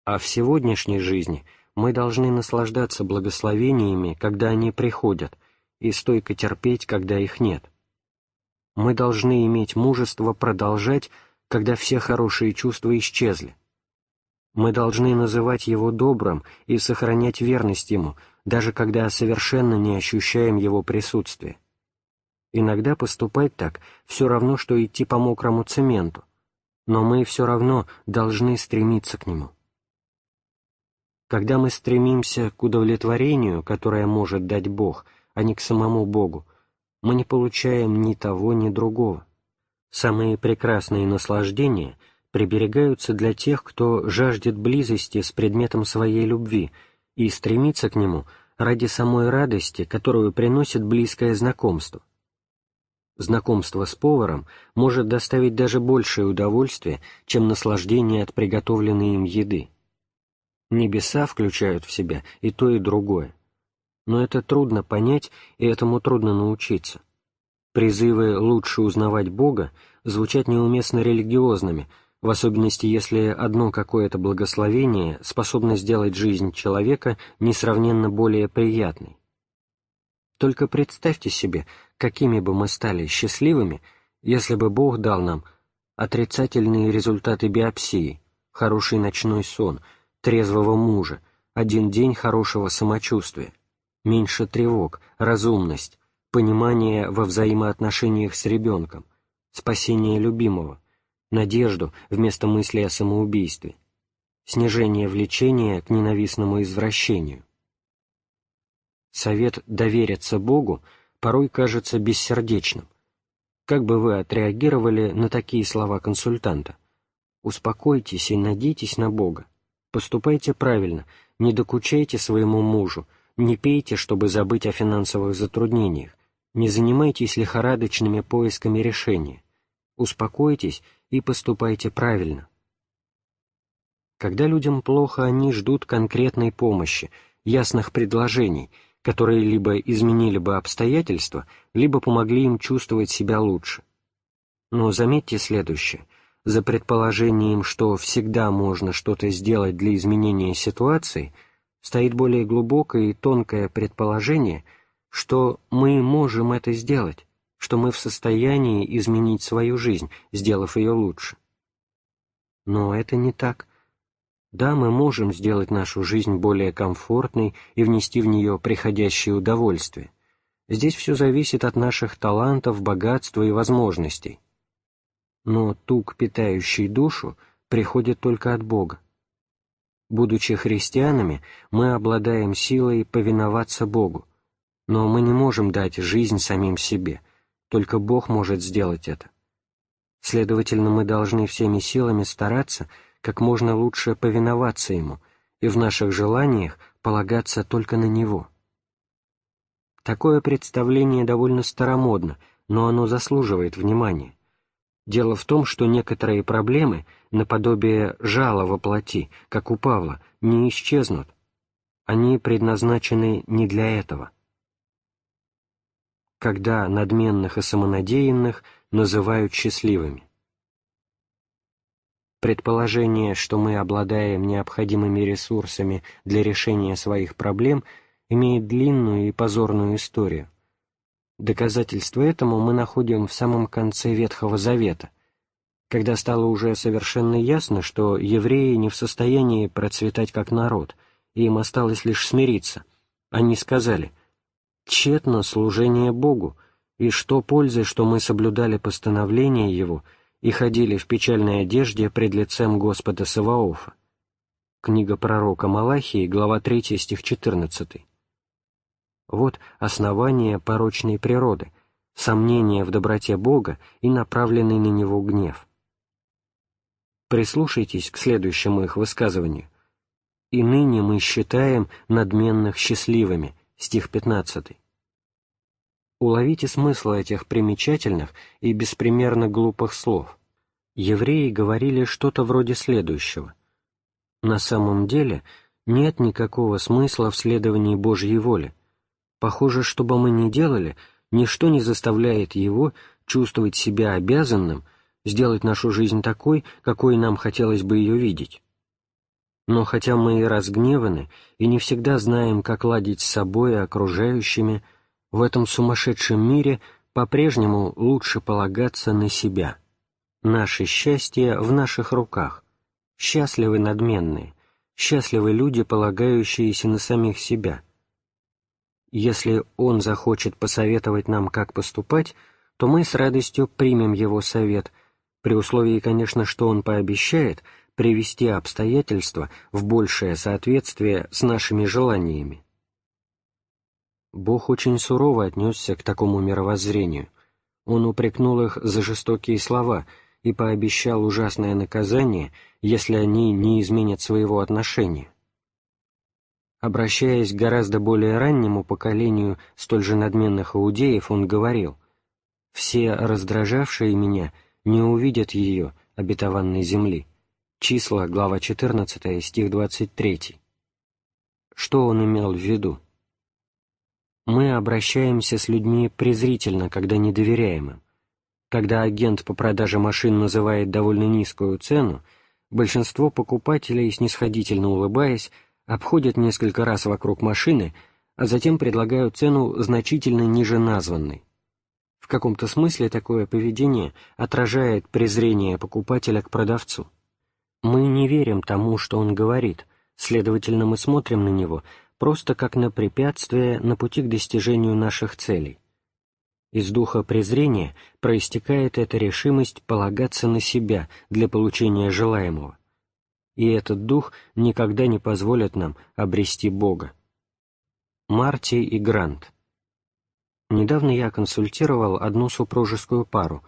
А в сегодняшней жизни мы должны наслаждаться благословениями, когда они приходят, и стойко терпеть, когда их нет. Мы должны иметь мужество продолжать, когда все хорошие чувства исчезли. Мы должны называть его добрым и сохранять верность ему, даже когда совершенно не ощущаем его присутствия. Иногда поступать так все равно, что идти по мокрому цементу, но мы все равно должны стремиться к нему. Когда мы стремимся к удовлетворению, которое может дать Бог, а не к самому Богу, мы не получаем ни того, ни другого. Самые прекрасные наслаждения приберегаются для тех, кто жаждет близости с предметом своей любви — и стремиться к нему ради самой радости, которую приносит близкое знакомство. Знакомство с поваром может доставить даже большее удовольствие, чем наслаждение от приготовленной им еды. Небеса включают в себя и то, и другое. Но это трудно понять, и этому трудно научиться. Призывы лучше узнавать Бога звучат неуместно религиозными, в особенности если одно какое-то благословение способно сделать жизнь человека несравненно более приятной. Только представьте себе, какими бы мы стали счастливыми, если бы Бог дал нам отрицательные результаты биопсии, хороший ночной сон, трезвого мужа, один день хорошего самочувствия, меньше тревог, разумность, понимание во взаимоотношениях с ребенком, спасение любимого, надежду вместо мысли о самоубийстве, снижение влечения к ненавистному извращению. Совет довериться Богу порой кажется бессердечным. Как бы вы отреагировали на такие слова консультанта? Успокойтесь и надейтесь на Бога. Поступайте правильно, не докучайте своему мужу, не пейте, чтобы забыть о финансовых затруднениях, не занимайтесь лихорадочными поисками решения. Успокойтесь и поступайте правильно. Когда людям плохо, они ждут конкретной помощи, ясных предложений, которые либо изменили бы обстоятельства, либо помогли им чувствовать себя лучше. Но заметьте следующее. За предположением, что всегда можно что-то сделать для изменения ситуации, стоит более глубокое и тонкое предположение, что мы можем это сделать, что мы в состоянии изменить свою жизнь, сделав ее лучше. Но это не так. Да, мы можем сделать нашу жизнь более комфортной и внести в нее приходящее удовольствие. Здесь все зависит от наших талантов, богатства и возможностей. Но тук, питающий душу, приходит только от Бога. Будучи христианами, мы обладаем силой повиноваться Богу, но мы не можем дать жизнь самим себе — только Бог может сделать это. Следовательно, мы должны всеми силами стараться как можно лучше повиноваться Ему и в наших желаниях полагаться только на Него. Такое представление довольно старомодно, но оно заслуживает внимания. Дело в том, что некоторые проблемы, наподобие жала во плоти, как у Павла, не исчезнут. Они предназначены не для этого. Когда надменных и самонадеянных называют счастливыми. Предположение, что мы обладаем необходимыми ресурсами для решения своих проблем, имеет длинную и позорную историю. Доказательство этому мы находим в самом конце Ветхого Завета, когда стало уже совершенно ясно, что евреи не в состоянии процветать как народ, и им осталось лишь смириться. Они сказали «Тщетно служение Богу, и что пользы, что мы соблюдали постановления Его — и ходили в печальной одежде пред лицем Господа Саваофа. Книга пророка Малахии, глава 3, стих 14. Вот основание порочной природы, сомнение в доброте Бога и направленный на него гнев. Прислушайтесь к следующему их высказыванию. «И ныне мы считаем надменных счастливыми» стих 15. Уловите смысл этих примечательных и беспримерно глупых слов. Евреи говорили что-то вроде следующего. На самом деле нет никакого смысла в следовании Божьей воли. Похоже, что бы мы ни делали, ничто не заставляет его чувствовать себя обязанным сделать нашу жизнь такой, какой нам хотелось бы ее видеть. Но хотя мы и разгневаны, и не всегда знаем, как ладить с собой и окружающими, в этом сумасшедшем мире по-прежнему лучше полагаться на себя. Наше счастье в наших руках. Счастливы надменные, счастливы люди, полагающиеся на самих себя. Если Он захочет посоветовать нам, как поступать, то мы с радостью примем Его совет, при условии, конечно, что Он пообещает привести обстоятельства в большее соответствие с нашими желаниями. Бог очень сурово отнесся к такому мировоззрению. Он упрекнул их за жестокие слова и пообещал ужасное наказание, если они не изменят своего отношения. Обращаясь к гораздо более раннему поколению столь же надменных иудеев, он говорил, «Все раздражавшие меня не увидят ее, обетованной земли». Числа, глава 14, стих 23. Что он имел в виду? мы обращаемся с людьми презрительно, когда не доверяем им. Когда агент по продаже машин называет довольно низкую цену, большинство покупателей, снисходительно улыбаясь, обходят несколько раз вокруг машины, а затем предлагают цену значительно ниже названной. В каком-то смысле такое поведение отражает презрение покупателя к продавцу. Мы не верим тому, что он говорит, следовательно, мы смотрим на него просто как на препятствие на пути к достижению наших целей. Из духа презрения проистекает эта решимость полагаться на себя для получения желаемого. И этот дух никогда не позволит нам обрести Бога. Марти и Грант Недавно я консультировал одну супружескую пару.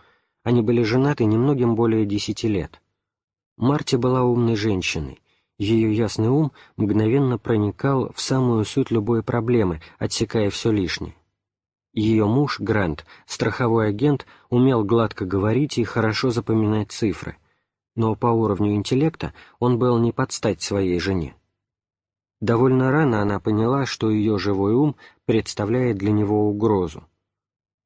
Они были женаты немногим более десяти лет. Марти была умной женщиной, ее ясный ум мгновенно проникал в самую суть любой проблемы, отсекая все лишнее. Ее муж, Грант, страховой агент, умел гладко говорить и хорошо запоминать цифры, но по уровню интеллекта он был не под стать своей жене. Довольно рано она поняла, что ее живой ум представляет для него угрозу.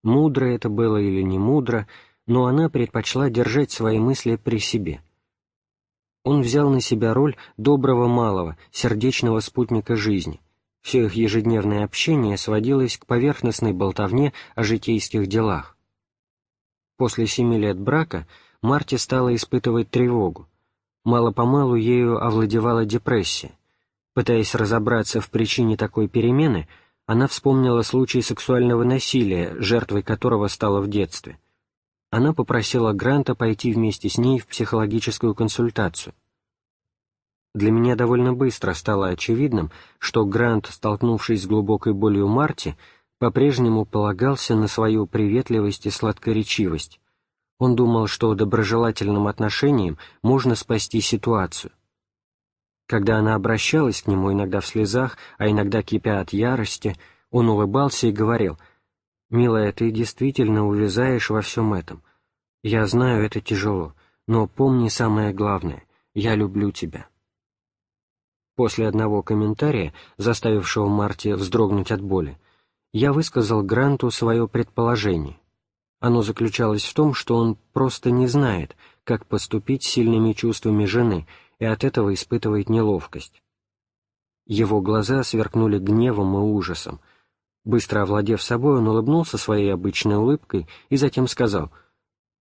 Мудро это было или не мудро, но она предпочла держать свои мысли при себе — он взял на себя роль доброго малого, сердечного спутника жизни. Все их ежедневное общение сводилось к поверхностной болтовне о житейских делах. После семи лет брака Марти стала испытывать тревогу. Мало-помалу ею овладевала депрессия. Пытаясь разобраться в причине такой перемены, она вспомнила случай сексуального насилия, жертвой которого стала в детстве — она попросила Гранта пойти вместе с ней в психологическую консультацию. Для меня довольно быстро стало очевидным, что Грант, столкнувшись с глубокой болью Марти, по-прежнему полагался на свою приветливость и сладкоречивость, Он думал, что доброжелательным отношением можно спасти ситуацию. Когда она обращалась к нему, иногда в слезах, а иногда кипя от ярости, он улыбался и говорил, «Милая, ты действительно увязаешь во всем этом. Я знаю, это тяжело, но помни самое главное — я люблю тебя». После одного комментария, заставившего Марти вздрогнуть от боли, я высказал Гранту свое предположение. Оно заключалось в том, что он просто не знает, как поступить с сильными чувствами жены, и от этого испытывает неловкость. Его глаза сверкнули гневом и ужасом. Быстро овладев собой, он улыбнулся своей обычной улыбкой и затем сказал,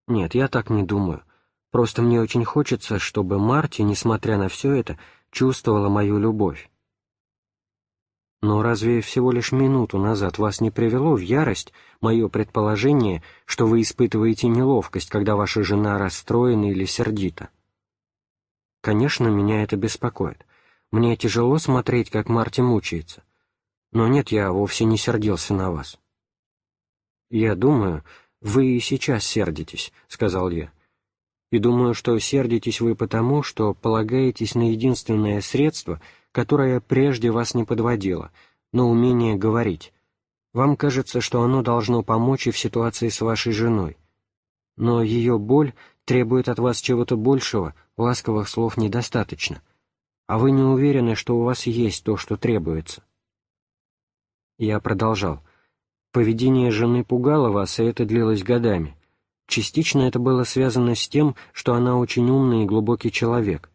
«Нет, я так не думаю. Просто мне очень хочется, чтобы Марти, несмотря на все это, чувствовала мою любовь. Но разве всего лишь минуту назад вас не привело в ярость мое предположение, что вы испытываете неловкость, когда ваша жена расстроена или сердита? Конечно, меня это беспокоит. Мне тяжело смотреть, как Марти мучается. Но нет, я вовсе не сердился на вас. «Я думаю, вы и сейчас сердитесь», — сказал я. «И думаю, что сердитесь вы потому, что полагаетесь на единственное средство — которое прежде вас не подводило, но умение говорить. Вам кажется, что оно должно помочь и в ситуации с вашей женой. Но ее боль требует от вас чего-то большего, ласковых слов недостаточно, а вы не уверены, что у вас есть то, что требуется. Я продолжал. Поведение жены пугало вас, и это длилось годами. Частично это было связано с тем, что она очень умный и глубокий человек,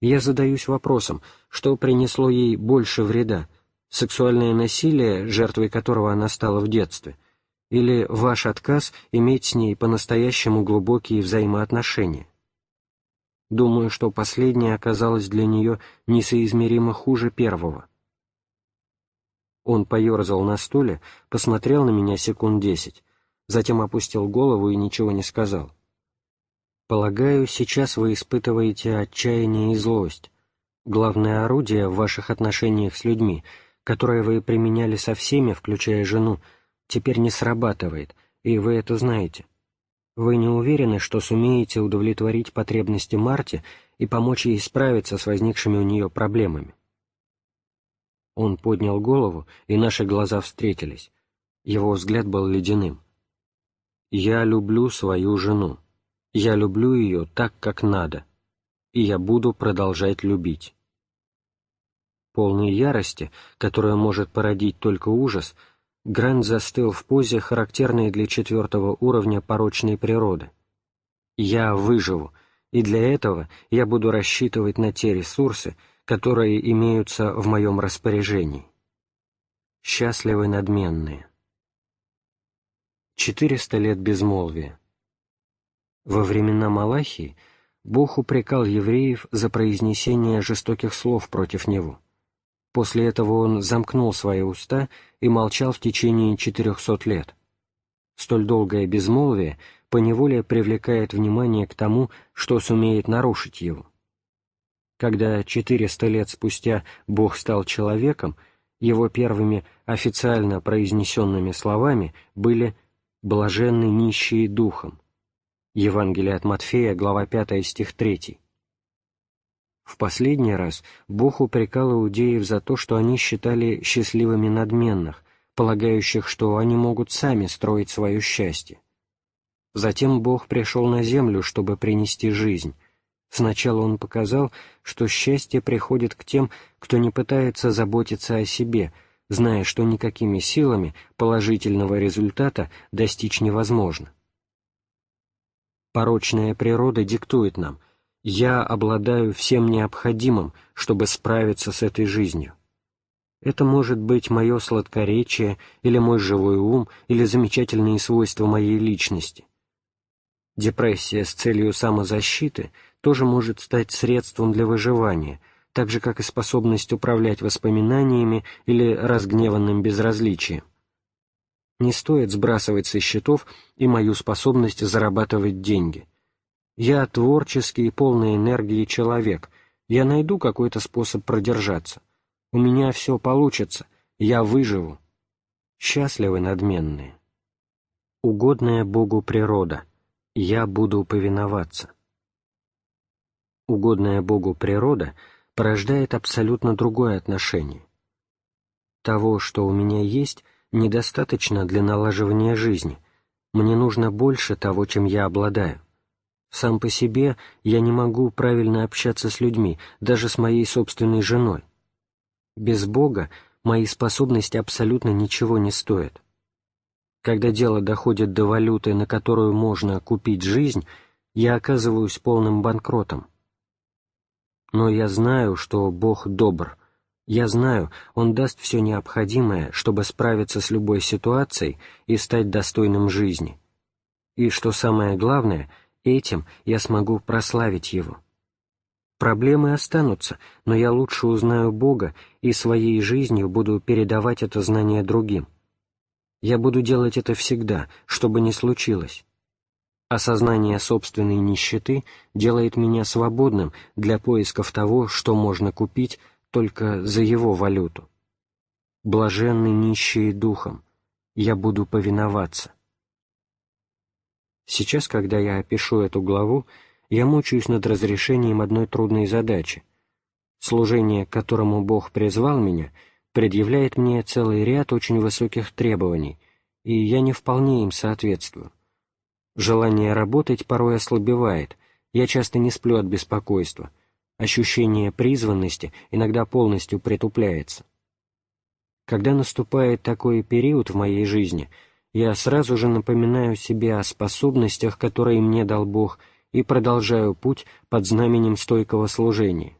я задаюсь вопросом, что принесло ей больше вреда – сексуальное насилие, жертвой которого она стала в детстве, или ваш отказ иметь с ней по-настоящему глубокие взаимоотношения? Думаю, что последнее оказалось для нее несоизмеримо хуже первого. Он поерзал на стуле, посмотрел на меня секунд десять, затем опустил голову и ничего не сказал. Полагаю, сейчас вы испытываете отчаяние и злость. Главное орудие в ваших отношениях с людьми, которое вы применяли со всеми, включая жену, теперь не срабатывает, и вы это знаете. Вы не уверены, что сумеете удовлетворить потребности Марти и помочь ей справиться с возникшими у нее проблемами. Он поднял голову, и наши глаза встретились. Его взгляд был ледяным. «Я люблю свою жену», я люблю ее так, как надо, и я буду продолжать любить. Полной ярости, которая может породить только ужас, Грант застыл в позе, характерной для четвертого уровня порочной природы. «Я выживу, и для этого я буду рассчитывать на те ресурсы, которые имеются в моем распоряжении». Счастливы надменные. Четыреста лет безмолвия. Во времена Малахии Бог упрекал евреев за произнесение жестоких слов против него. После этого он замкнул свои уста и молчал в течение четырехсот лет. Столь долгое безмолвие поневоле привлекает внимание к тому, что сумеет нарушить его. Когда четыреста лет спустя Бог стал человеком, его первыми официально произнесенными словами были «блаженны нищие духом», Евангелие от Матфея, глава 5, стих 3. В последний раз Бог упрекал иудеев за то, что они считали счастливыми надменных, полагающих, что они могут сами строить свое счастье. Затем Бог пришел на землю, чтобы принести жизнь. Сначала Он показал, что счастье приходит к тем, кто не пытается заботиться о себе, зная, что никакими силами положительного результата достичь невозможно. Порочная природа диктует нам «я обладаю всем необходимым, чтобы справиться с этой жизнью». Это может быть мое сладкоречие, или мой живой ум, или замечательные свойства моей личности. Депрессия с целью самозащиты тоже может стать средством для выживания, так же, как и способность управлять воспоминаниями или разгневанным безразличием не стоит сбрасывать со счетов и мою способность зарабатывать деньги. Я творческий и полный энергии человек, я найду какой-то способ продержаться. У меня все получится, я выживу. Счастливы надменные. Угодная Богу природа. Я буду повиноваться. Угодная Богу природа порождает абсолютно другое отношение. Того, что у меня есть, недостаточно для налаживания жизни. Мне нужно больше того, чем я обладаю. Сам по себе я не могу правильно общаться с людьми, даже с моей собственной женой. Без Бога мои способности абсолютно ничего не стоят. Когда дело доходит до валюты, на которую можно купить жизнь, я оказываюсь полным банкротом. Но я знаю, что Бог добр. Я знаю, Он даст все необходимое, чтобы справиться с любой ситуацией и стать достойным жизни. И, что самое главное, этим я смогу прославить Его. Проблемы останутся, но я лучше узнаю Бога и своей жизнью буду передавать это знание другим. Я буду делать это всегда, что бы ни случилось. Осознание собственной нищеты делает меня свободным для поисков того, что можно купить только за его валюту. Блаженны нищие духом, я буду повиноваться. Сейчас, когда я опишу эту главу, я мучаюсь над разрешением одной трудной задачи. Служение, к которому Бог призвал меня, предъявляет мне целый ряд очень высоких требований, и я не вполне им соответствую. Желание работать порой ослабевает, я часто не сплю от беспокойства, ощущение призванности иногда полностью притупляется. Когда наступает такой период в моей жизни, я сразу же напоминаю себе о способностях, которые мне дал Бог, и продолжаю путь под знаменем стойкого служения.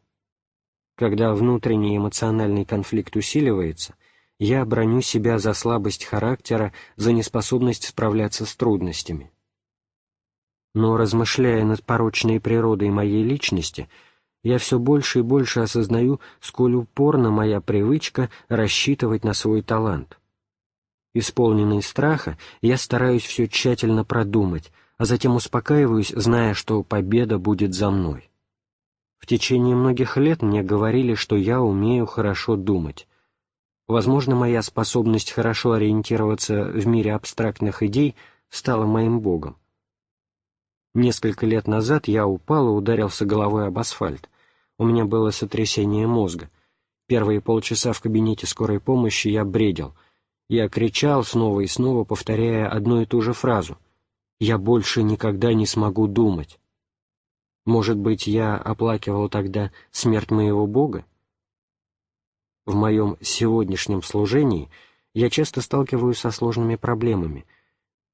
Когда внутренний эмоциональный конфликт усиливается, я броню себя за слабость характера, за неспособность справляться с трудностями. Но, размышляя над порочной природой моей личности, я все больше и больше осознаю, сколь упорна моя привычка рассчитывать на свой талант. Исполненный страха, я стараюсь все тщательно продумать, а затем успокаиваюсь, зная, что победа будет за мной. В течение многих лет мне говорили, что я умею хорошо думать. Возможно, моя способность хорошо ориентироваться в мире абстрактных идей стала моим богом. Несколько лет назад я упал и ударился головой об асфальт. У меня было сотрясение мозга. Первые полчаса в кабинете скорой помощи я бредил. Я кричал снова и снова, повторяя одну и ту же фразу я больше никогда не смогу думать. Может быть, я оплакивал тогда смерть моего Бога? В моем сегодняшнем служении я часто сталкиваюсь со сложными проблемами,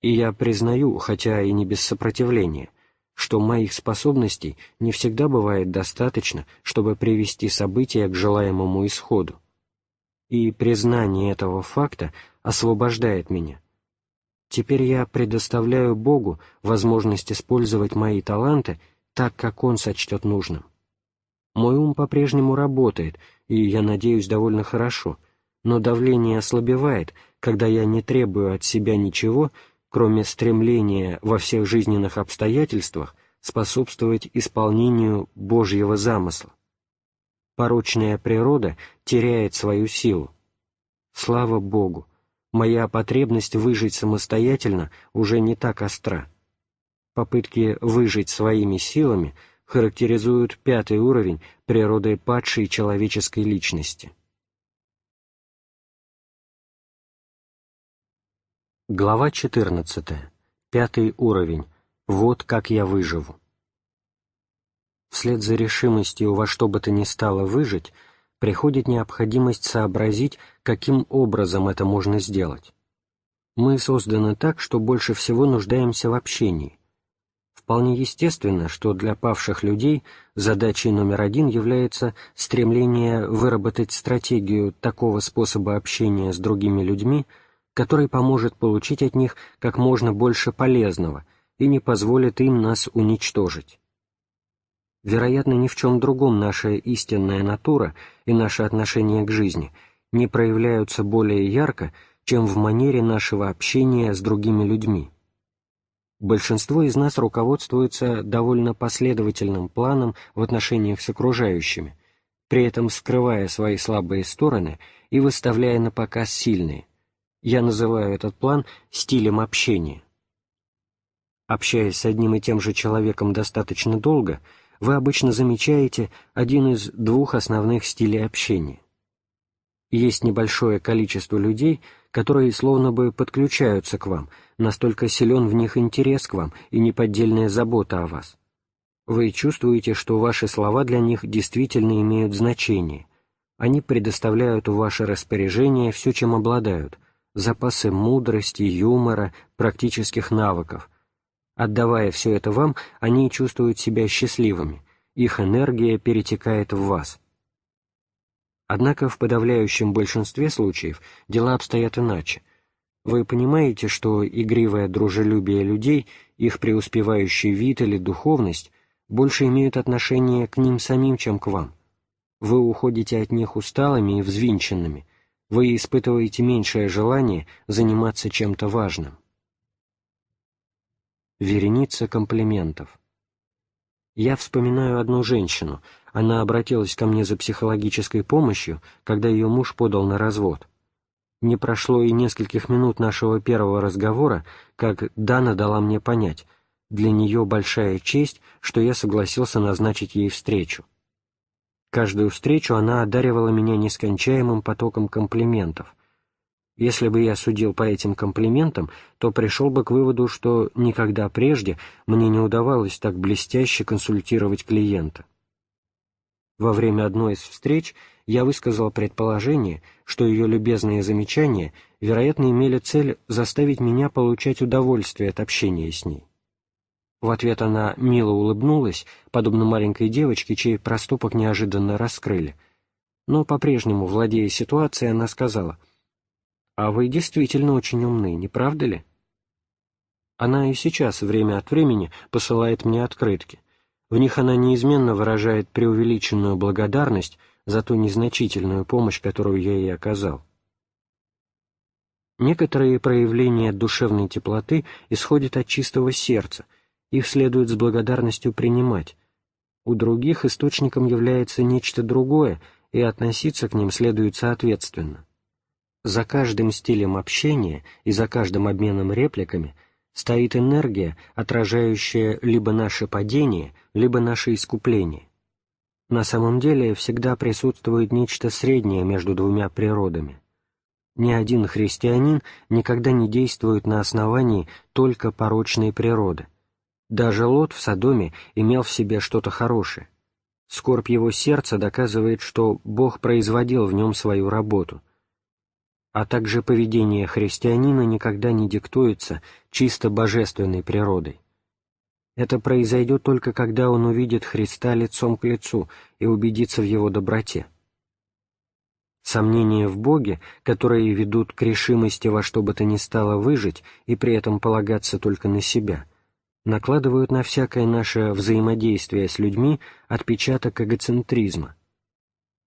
и я признаю, хотя и не без сопротивления, что моих способностей не всегда бывает достаточно, чтобы привести события к желаемому исходу. И признание этого факта освобождает меня, Теперь я предоставляю Богу возможность использовать мои таланты так, как Он сочтет нужным. Мой ум по-прежнему работает, и, я надеюсь, довольно хорошо, но давление ослабевает, когда я не требую от себя ничего, кроме стремления во всех жизненных обстоятельствах способствовать исполнению Божьего замысла. Порочная природа теряет свою силу. Слава Богу! моя потребность выжить самостоятельно уже не так остра. Попытки выжить своими силами характеризуют пятый уровень природы падшей человеческой личности. Глава 14. Пятый уровень. Вот как я выживу. Вслед за решимостью во что бы то ни стало выжить – приходит необходимость сообразить, каким образом это можно сделать. Мы созданы так, что больше всего нуждаемся в общении. Вполне естественно, что для павших людей задачей номер один является стремление выработать стратегию такого способа общения с другими людьми, который поможет получить от них как можно больше полезного и не позволит им нас уничтожить. Вероятно, ни в чем другом наша истинная натура и наше отношение к жизни не проявляются более ярко, чем в манере нашего общения с другими людьми. Большинство из нас руководствуется довольно последовательным планом в отношениях с окружающими, при этом скрывая свои слабые стороны и выставляя на показ сильные. Я называю этот план стилем общения. Общаясь с одним и тем же человеком достаточно долго, вы обычно замечаете один из двух основных стилей общения. Есть небольшое количество людей, которые словно бы подключаются к вам, настолько силен в них интерес к вам и неподдельная забота о вас. Вы чувствуете, что ваши слова для них действительно имеют значение. Они предоставляют в ваше распоряжение все, чем обладают, запасы мудрости, юмора, практических навыков. Отдавая все это вам, они чувствуют себя счастливыми, их энергия перетекает в вас. Однако в подавляющем большинстве случаев дела обстоят иначе. Вы понимаете, что игривое дружелюбие людей, их преуспевающий вид или духовность больше имеют отношение к ним самим, чем к вам. Вы уходите от них усталыми и взвинченными, вы испытываете меньшее желание заниматься чем-то важным. Вереница комплиментов. Я вспоминаю одну женщину. Она обратилась ко мне за психологической помощью, когда ее муж подал на развод. Не прошло и нескольких минут нашего первого разговора, как Дана дала мне понять, для нее большая честь, что я согласился назначить ей встречу. Каждую встречу она одаривала меня нескончаемым потоком комплиментов. Если бы я судил по этим комплиментам, то пришел бы к выводу, что никогда прежде мне не удавалось так блестяще консультировать клиента. Во время одной из встреч я высказал предположение, что ее любезные замечания, вероятно, имели цель заставить меня получать удовольствие от общения с ней. В ответ она мило улыбнулась, подобно маленькой девочке, чей проступок неожиданно раскрыли. Но, по-прежнему, владея ситуацией, она сказала, «А вы действительно очень умны, не правда ли?» Она и сейчас время от времени посылает мне открытки. В них она неизменно выражает преувеличенную благодарность за ту незначительную помощь, которую я ей оказал. Некоторые проявления душевной теплоты исходят от чистого сердца — их следует с благодарностью принимать. У других источником является нечто другое, и относиться к ним следует соответственно. За каждым стилем общения и за каждым обменом репликами стоит энергия, отражающая либо наше падение, либо наше искупление. На самом деле всегда присутствует нечто среднее между двумя природами. Ни один христианин никогда не действует на основании только порочной природы. Даже Лот в Содоме имел в себе что-то хорошее. Скорбь его сердца доказывает, что Бог производил в нем свою работу. А также поведение христианина никогда не диктуется чисто божественной природой. Это произойдет только когда он увидит Христа лицом к лицу и убедится в его доброте. Сомнения в Боге, которые ведут к решимости во что бы то ни стало выжить и при этом полагаться только на себя – накладывают на всякое наше взаимодействие с людьми отпечаток эгоцентризма.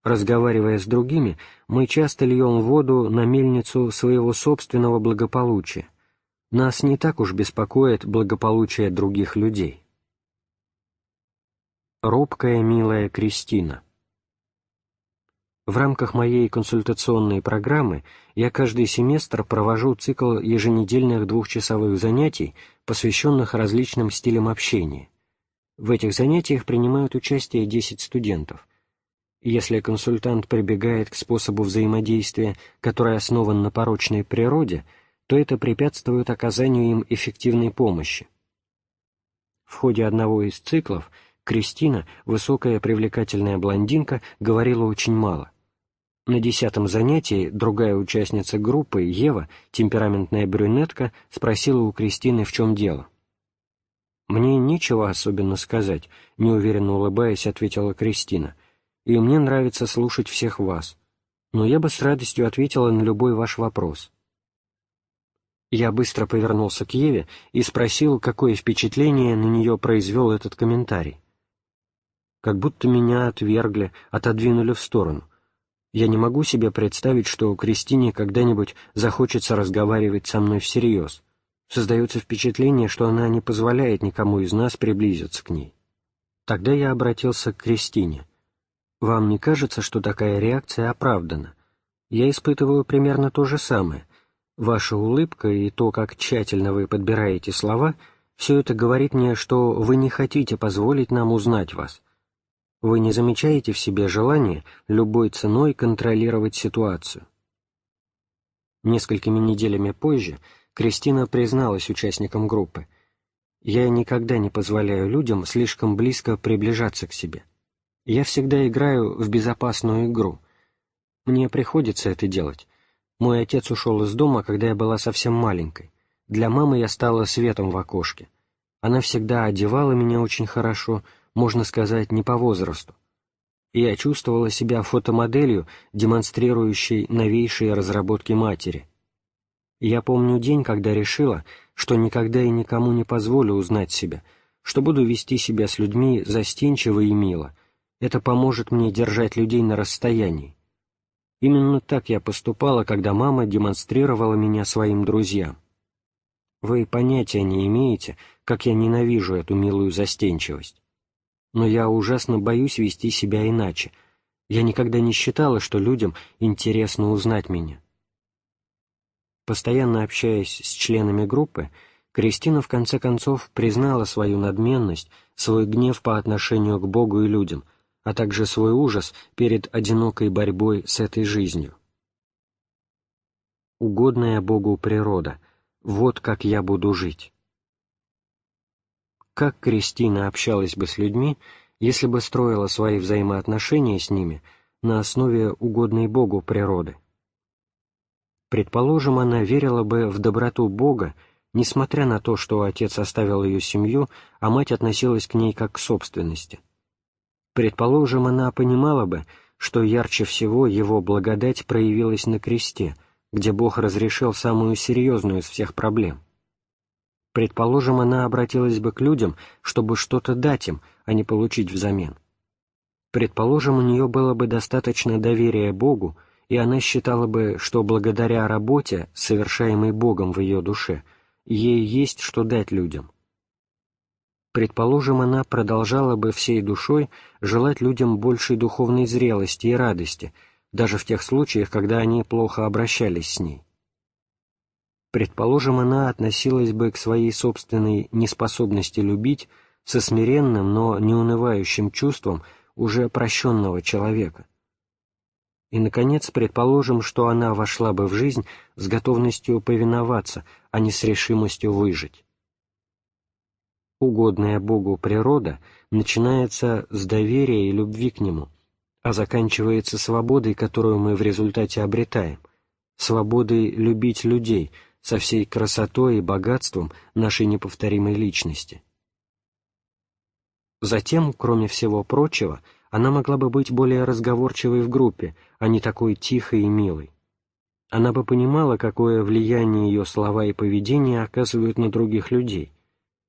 Разговаривая с другими, мы часто льем воду на мельницу своего собственного благополучия. Нас не так уж беспокоит благополучие других людей. Робкая милая Кристина в рамках моей консультационной программы я каждый семестр провожу цикл еженедельных двухчасовых занятий, посвященных различным стилям общения. В этих занятиях принимают участие 10 студентов. Если консультант прибегает к способу взаимодействия, который основан на порочной природе, то это препятствует оказанию им эффективной помощи. В ходе одного из циклов Кристина, высокая привлекательная блондинка, говорила очень мало. На десятом занятии другая участница группы, Ева, темпераментная брюнетка, спросила у Кристины, в чем дело. «Мне нечего особенно сказать», — неуверенно улыбаясь, ответила Кристина. «И мне нравится слушать всех вас. Но я бы с радостью ответила на любой ваш вопрос». Я быстро повернулся к Еве и спросил, какое впечатление на нее произвел этот комментарий. Как будто меня отвергли, отодвинули в сторону — я не могу себе представить, что Кристине когда-нибудь захочется разговаривать со мной всерьез. Создается впечатление, что она не позволяет никому из нас приблизиться к ней. Тогда я обратился к Кристине. «Вам не кажется, что такая реакция оправдана? Я испытываю примерно то же самое. Ваша улыбка и то, как тщательно вы подбираете слова, все это говорит мне, что вы не хотите позволить нам узнать вас. Вы не замечаете в себе желание любой ценой контролировать ситуацию. Несколькими неделями позже Кристина призналась участникам группы. «Я никогда не позволяю людям слишком близко приближаться к себе. Я всегда играю в безопасную игру. Мне приходится это делать. Мой отец ушел из дома, когда я была совсем маленькой. Для мамы я стала светом в окошке. Она всегда одевала меня очень хорошо, можно сказать, не по возрасту. И я чувствовала себя фотомоделью, демонстрирующей новейшие разработки матери. Я помню день, когда решила, что никогда и никому не позволю узнать себя, что буду вести себя с людьми застенчиво и мило. Это поможет мне держать людей на расстоянии. Именно так я поступала, когда мама демонстрировала меня своим друзьям. Вы понятия не имеете, как я ненавижу эту милую застенчивость. Но я ужасно боюсь вести себя иначе. Я никогда не считала, что людям интересно узнать меня. Постоянно общаясь с членами группы, Кристина в конце концов признала свою надменность, свой гнев по отношению к Богу и людям, а также свой ужас перед одинокой борьбой с этой жизнью. Угодная Богу природа — вот как я буду жить. Как Кристина общалась бы с людьми, если бы строила свои взаимоотношения с ними на основе угодной Богу природы? Предположим, она верила бы в доброту Бога, несмотря на то, что отец оставил ее семью, а мать относилась к ней как к собственности. Предположим, она понимала бы, что ярче всего его благодать проявилась на кресте, где Бог разрешил самую серьезную из всех проблем. Предположим, она обратилась бы к людям, чтобы что-то дать им, а не получить взамен. Предположим, у нее было бы достаточно доверия Богу, и она считала бы, что благодаря работе, совершаемой Богом в ее душе, ей есть что дать людям. Предположим, она продолжала бы всей душой желать людям большей духовной зрелости и радости, даже в тех случаях, когда они плохо обращались с ней. Предположим, она относилась бы к своей собственной неспособности любить со смиренным, но неунывающим чувством уже прощенного человека. И, наконец, предположим, что она вошла бы в жизнь с готовностью повиноваться, а не с решимостью выжить. Угодная Богу природа начинается с доверия и любви к Нему, а заканчивается свободой, которую мы в результате обретаем, свободой любить людей со всей красотой и богатством нашей неповторимой личности. Затем, кроме всего прочего, она могла бы быть более разговорчивой в группе, а не такой тихой и милой. Она бы понимала, какое влияние ее слова и поведение оказывают на других людей,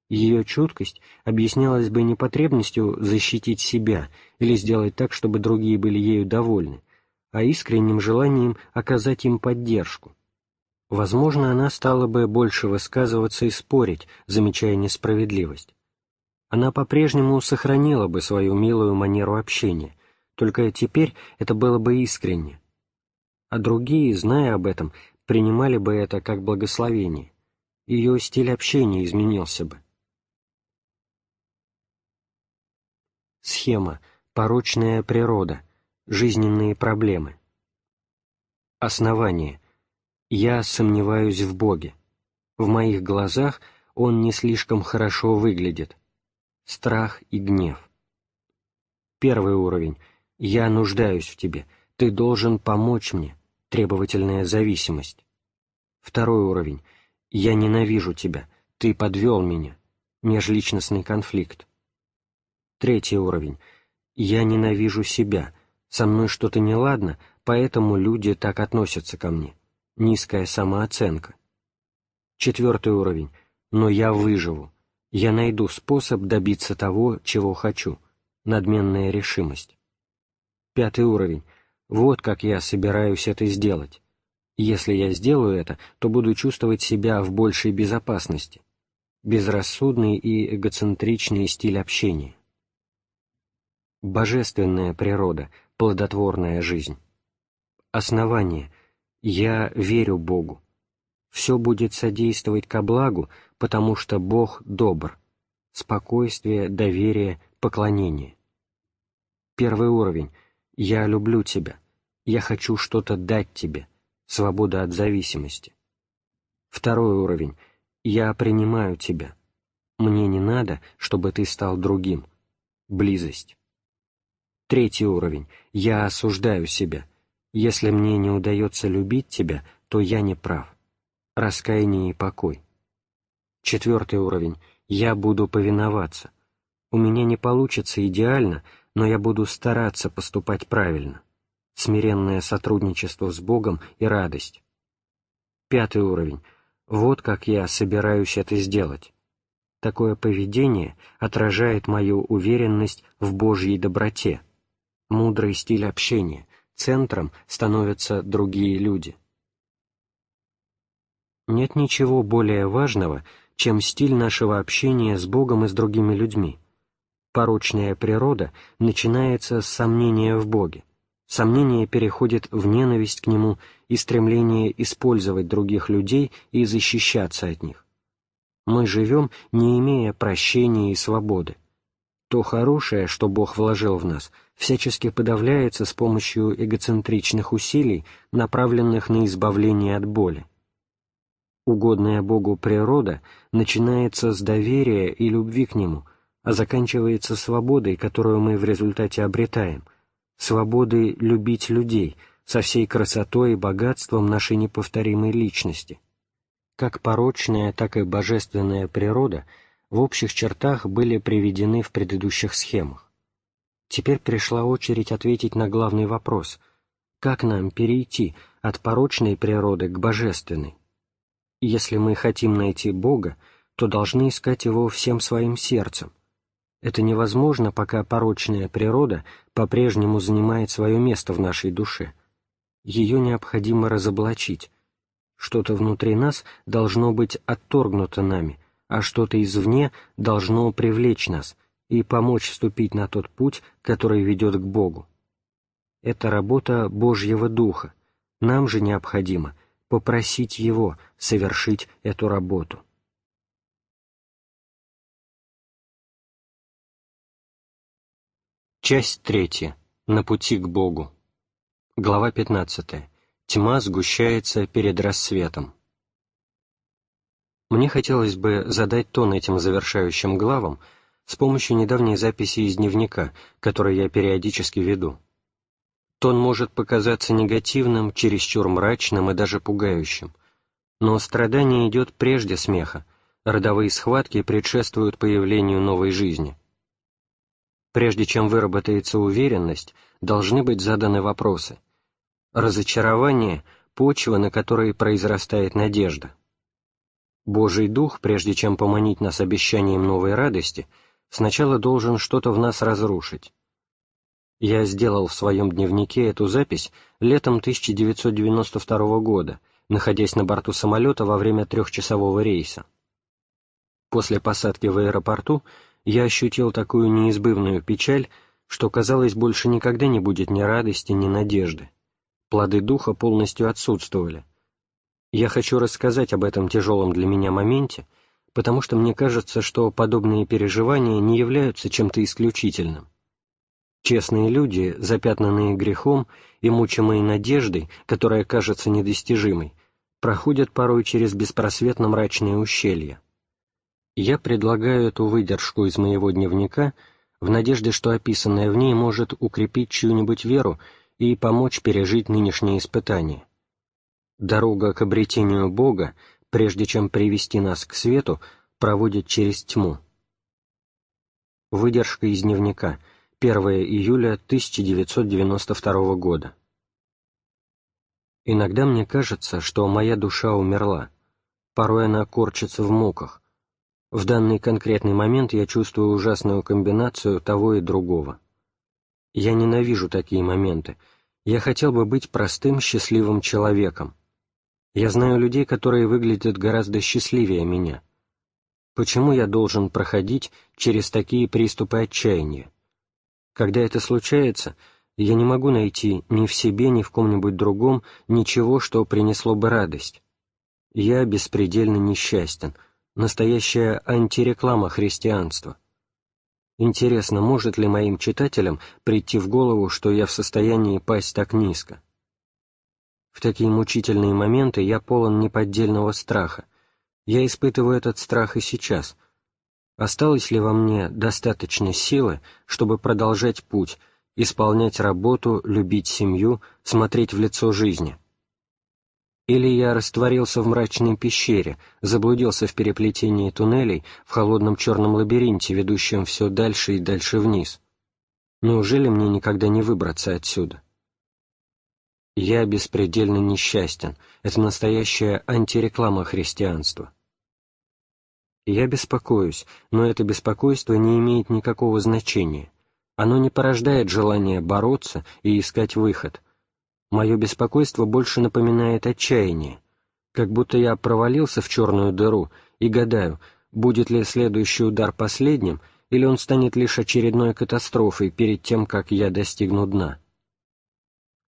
ее чуткость объяснялась бы не потребностью защитить себя или сделать так, чтобы другие были ею довольны, а искренним желанием оказать им поддержку. Возможно, она стала бы больше высказываться и спорить, замечая несправедливость. Она по-прежнему сохранила бы свою милую манеру общения, только теперь это было бы искренне. А другие, зная об этом, принимали бы это как благословение. Ее стиль общения изменился бы. Схема. Порочная природа. Жизненные проблемы. Основание. Я сомневаюсь в Боге. В моих глазах Он не слишком хорошо выглядит. Страх и гнев. Первый уровень. Я нуждаюсь в тебе. Ты должен помочь мне. Требовательная зависимость. Второй уровень. Я ненавижу тебя. Ты подвел меня. Межличностный конфликт. Третий уровень. Я ненавижу себя. Со мной что-то неладно, поэтому люди так относятся ко мне. Низкая самооценка. Четвертый уровень. Но я выживу. Я найду способ добиться того, чего хочу. Надменная решимость. Пятый уровень. Вот как я собираюсь это сделать. Если я сделаю это, то буду чувствовать себя в большей безопасности. Безрассудный и эгоцентричный стиль общения божественная природа, плодотворная жизнь. Основание. Я верю Богу. Все будет содействовать ко благу, потому что Бог добр. Спокойствие, доверие, поклонение. Первый уровень — «Я люблю тебя», «Я хочу что-то дать тебе», свобода от зависимости. Второй уровень «Я принимаю тебя», «Мне не надо, чтобы ты стал другим», близость. Третий уровень «Я осуждаю себя», «Если мне не удается любить тебя, то я не прав», раскаяние и покой. Четвертый уровень «Я буду повиноваться», у меня не получится идеально, но я буду стараться поступать правильно. Смиренное сотрудничество с Богом и радость. Пятый уровень. Вот как я собираюсь это сделать. Такое поведение отражает мою уверенность в Божьей доброте. Мудрый стиль общения. Центром становятся другие люди. Нет ничего более важного, чем стиль нашего общения с Богом и с другими людьми порочная природа начинается с сомнения в Боге. Сомнение переходит в ненависть к Нему и стремление использовать других людей и защищаться от них. Мы живем, не имея прощения и свободы. То хорошее, что Бог вложил в нас, всячески подавляется с помощью эгоцентричных усилий, направленных на избавление от боли. Угодная Богу природа начинается с доверия и любви к Нему – а заканчивается свободой, которую мы в результате обретаем, свободой любить людей со всей красотой и богатством нашей неповторимой личности. Как порочная, так и божественная природа в общих чертах были приведены в предыдущих схемах. Теперь пришла очередь ответить на главный вопрос – как нам перейти от порочной природы к божественной? Если мы хотим найти Бога, то должны искать Его всем своим сердцем, это невозможно, пока порочная природа по-прежнему занимает свое место в нашей душе. Ее необходимо разоблачить. Что-то внутри нас должно быть отторгнуто нами, а что-то извне должно привлечь нас и помочь вступить на тот путь, который ведет к Богу. Это работа Божьего Духа. Нам же необходимо попросить Его совершить эту работу. Часть третья. На пути к Богу. Глава 15. Тьма сгущается перед рассветом. Мне хотелось бы задать тон этим завершающим главам с помощью недавней записи из дневника, который я периодически веду. Тон может показаться негативным, чересчур мрачным и даже пугающим, но страдание идет прежде смеха, родовые схватки предшествуют появлению новой жизни — Прежде чем выработается уверенность, должны быть заданы вопросы. Разочарование – почва, на которой произрастает надежда. Божий Дух, прежде чем поманить нас обещанием новой радости, сначала должен что-то в нас разрушить. Я сделал в своем дневнике эту запись летом 1992 года, находясь на борту самолета во время трехчасового рейса. После посадки в аэропорту я ощутил такую неизбывную печаль, что, казалось, больше никогда не будет ни радости, ни надежды. Плоды духа полностью отсутствовали. Я хочу рассказать об этом тяжелом для меня моменте, потому что мне кажется, что подобные переживания не являются чем-то исключительным. Честные люди, запятнанные грехом и мучимые надеждой, которая кажется недостижимой, проходят порой через беспросветно мрачные ущелья. Я предлагаю эту выдержку из моего дневника в надежде, что описанное в ней может укрепить чью-нибудь веру и помочь пережить нынешние испытания. Дорога к обретению Бога, прежде чем привести нас к свету, проводит через тьму. Выдержка из дневника. 1 июля 1992 года. Иногда мне кажется, что моя душа умерла. Порой она корчится в муках, в данный конкретный момент я чувствую ужасную комбинацию того и другого. Я ненавижу такие моменты. Я хотел бы быть простым, счастливым человеком. Я знаю людей, которые выглядят гораздо счастливее меня. Почему я должен проходить через такие приступы отчаяния? Когда это случается, я не могу найти ни в себе, ни в ком-нибудь другом ничего, что принесло бы радость. Я беспредельно несчастен — Настоящая антиреклама христианства. Интересно, может ли моим читателям прийти в голову, что я в состоянии пасть так низко? В такие мучительные моменты я полон неподдельного страха. Я испытываю этот страх и сейчас. Осталось ли во мне достаточно силы, чтобы продолжать путь, исполнять работу, любить семью, смотреть в лицо жизни? Или я растворился в мрачной пещере, заблудился в переплетении туннелей в холодном черном лабиринте, ведущем все дальше и дальше вниз. Неужели мне никогда не выбраться отсюда? Я беспредельно несчастен. Это настоящая антиреклама христианства. Я беспокоюсь, но это беспокойство не имеет никакого значения. Оно не порождает желания бороться и искать выход. Мое беспокойство больше напоминает отчаяние, как будто я провалился в черную дыру и гадаю, будет ли следующий удар последним, или он станет лишь очередной катастрофой перед тем, как я достигну дна.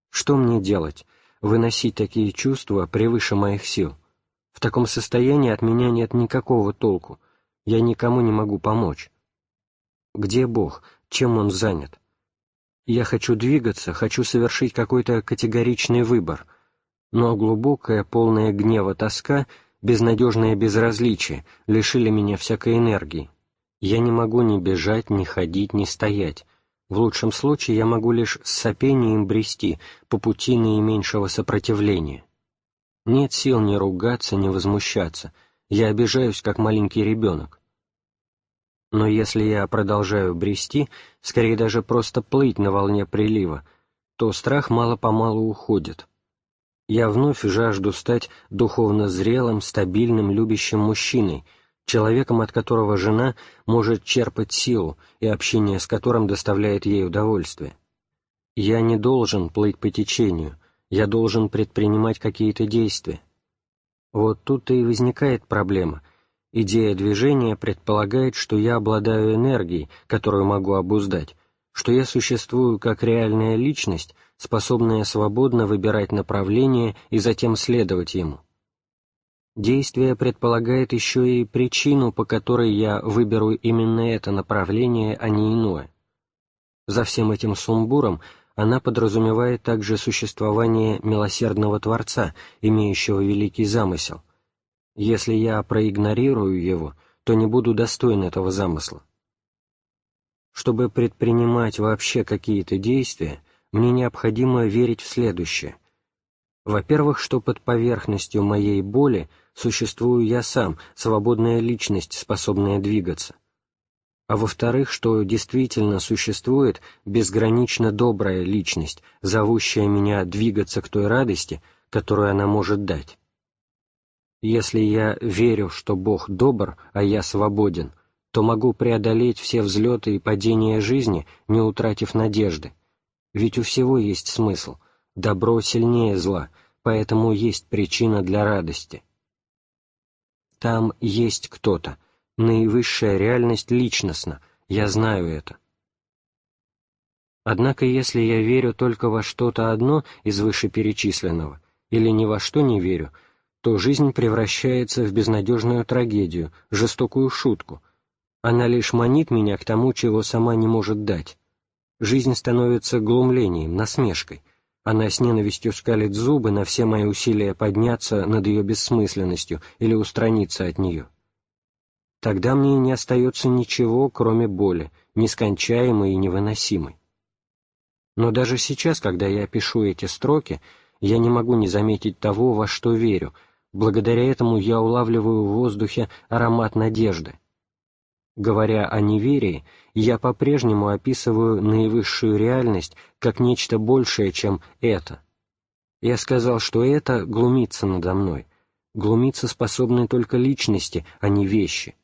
Что мне делать? Выносить такие чувства превыше моих сил? В таком состоянии от меня нет никакого толку. Я никому не могу помочь. Где Бог? Чем Он занят? Я хочу двигаться, хочу совершить какой-то категоричный выбор, но глубокая, полная гнева тоска, безнадежное безразличие лишили меня всякой энергии. Я не могу ни бежать, ни ходить, ни стоять. В лучшем случае я могу лишь с сопением брести по пути наименьшего сопротивления. Нет сил ни ругаться, ни возмущаться. Я обижаюсь, как маленький ребенок. Но если я продолжаю брести, скорее даже просто плыть на волне прилива, то страх мало-помалу уходит. Я вновь жажду стать духовно зрелым, стабильным, любящим мужчиной, человеком, от которого жена может черпать силу и общение с которым доставляет ей удовольствие. Я не должен плыть по течению, я должен предпринимать какие-то действия. Вот тут-то и возникает проблема — Идея движения предполагает, что я обладаю энергией, которую могу обуздать, что я существую как реальная личность, способная свободно выбирать направление и затем следовать ему. Действие предполагает еще и причину, по которой я выберу именно это направление, а не иное. За всем этим сумбуром она подразумевает также существование милосердного Творца, имеющего великий замысел, если я проигнорирую его, то не буду достоин этого замысла. Чтобы предпринимать вообще какие-то действия, мне необходимо верить в следующее. Во-первых, что под поверхностью моей боли существую я сам, свободная личность, способная двигаться. А во-вторых, что действительно существует безгранично добрая личность, зовущая меня двигаться к той радости, которую она может дать. Если я верю, что Бог добр, а я свободен, то могу преодолеть все взлеты и падения жизни, не утратив надежды. Ведь у всего есть смысл. Добро сильнее зла, поэтому есть причина для радости. Там есть кто-то. Наивысшая реальность личностна, я знаю это. Однако если я верю только во что-то одно из вышеперечисленного, или ни во что не верю — то жизнь превращается в безнадежную трагедию, жестокую шутку. Она лишь манит меня к тому, чего сама не может дать. Жизнь становится глумлением, насмешкой. Она с ненавистью скалит зубы на все мои усилия подняться над ее бессмысленностью или устраниться от нее. Тогда мне не остается ничего, кроме боли, нескончаемой и невыносимой. Но даже сейчас, когда я пишу эти строки, я не могу не заметить того, во что верю — Благодаря этому я улавливаю в воздухе аромат надежды. Говоря о неверии, я по-прежнему описываю наивысшую реальность как нечто большее, чем это. Я сказал, что это глумится надо мной. Глумиться способны только личности, а не вещи.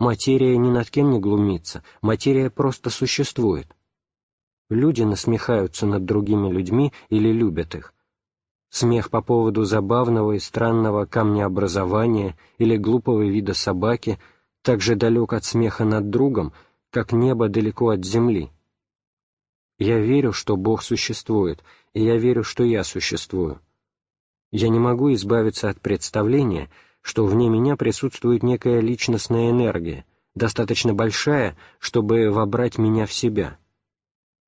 Материя ни над кем не глумится, материя просто существует. Люди насмехаются над другими людьми или любят их, смех по поводу забавного и странного камнеобразования или глупого вида собаки так же далек от смеха над другом, как небо далеко от земли. Я верю, что Бог существует, и я верю, что я существую. Я не могу избавиться от представления, что вне меня присутствует некая личностная энергия, достаточно большая, чтобы вобрать меня в себя.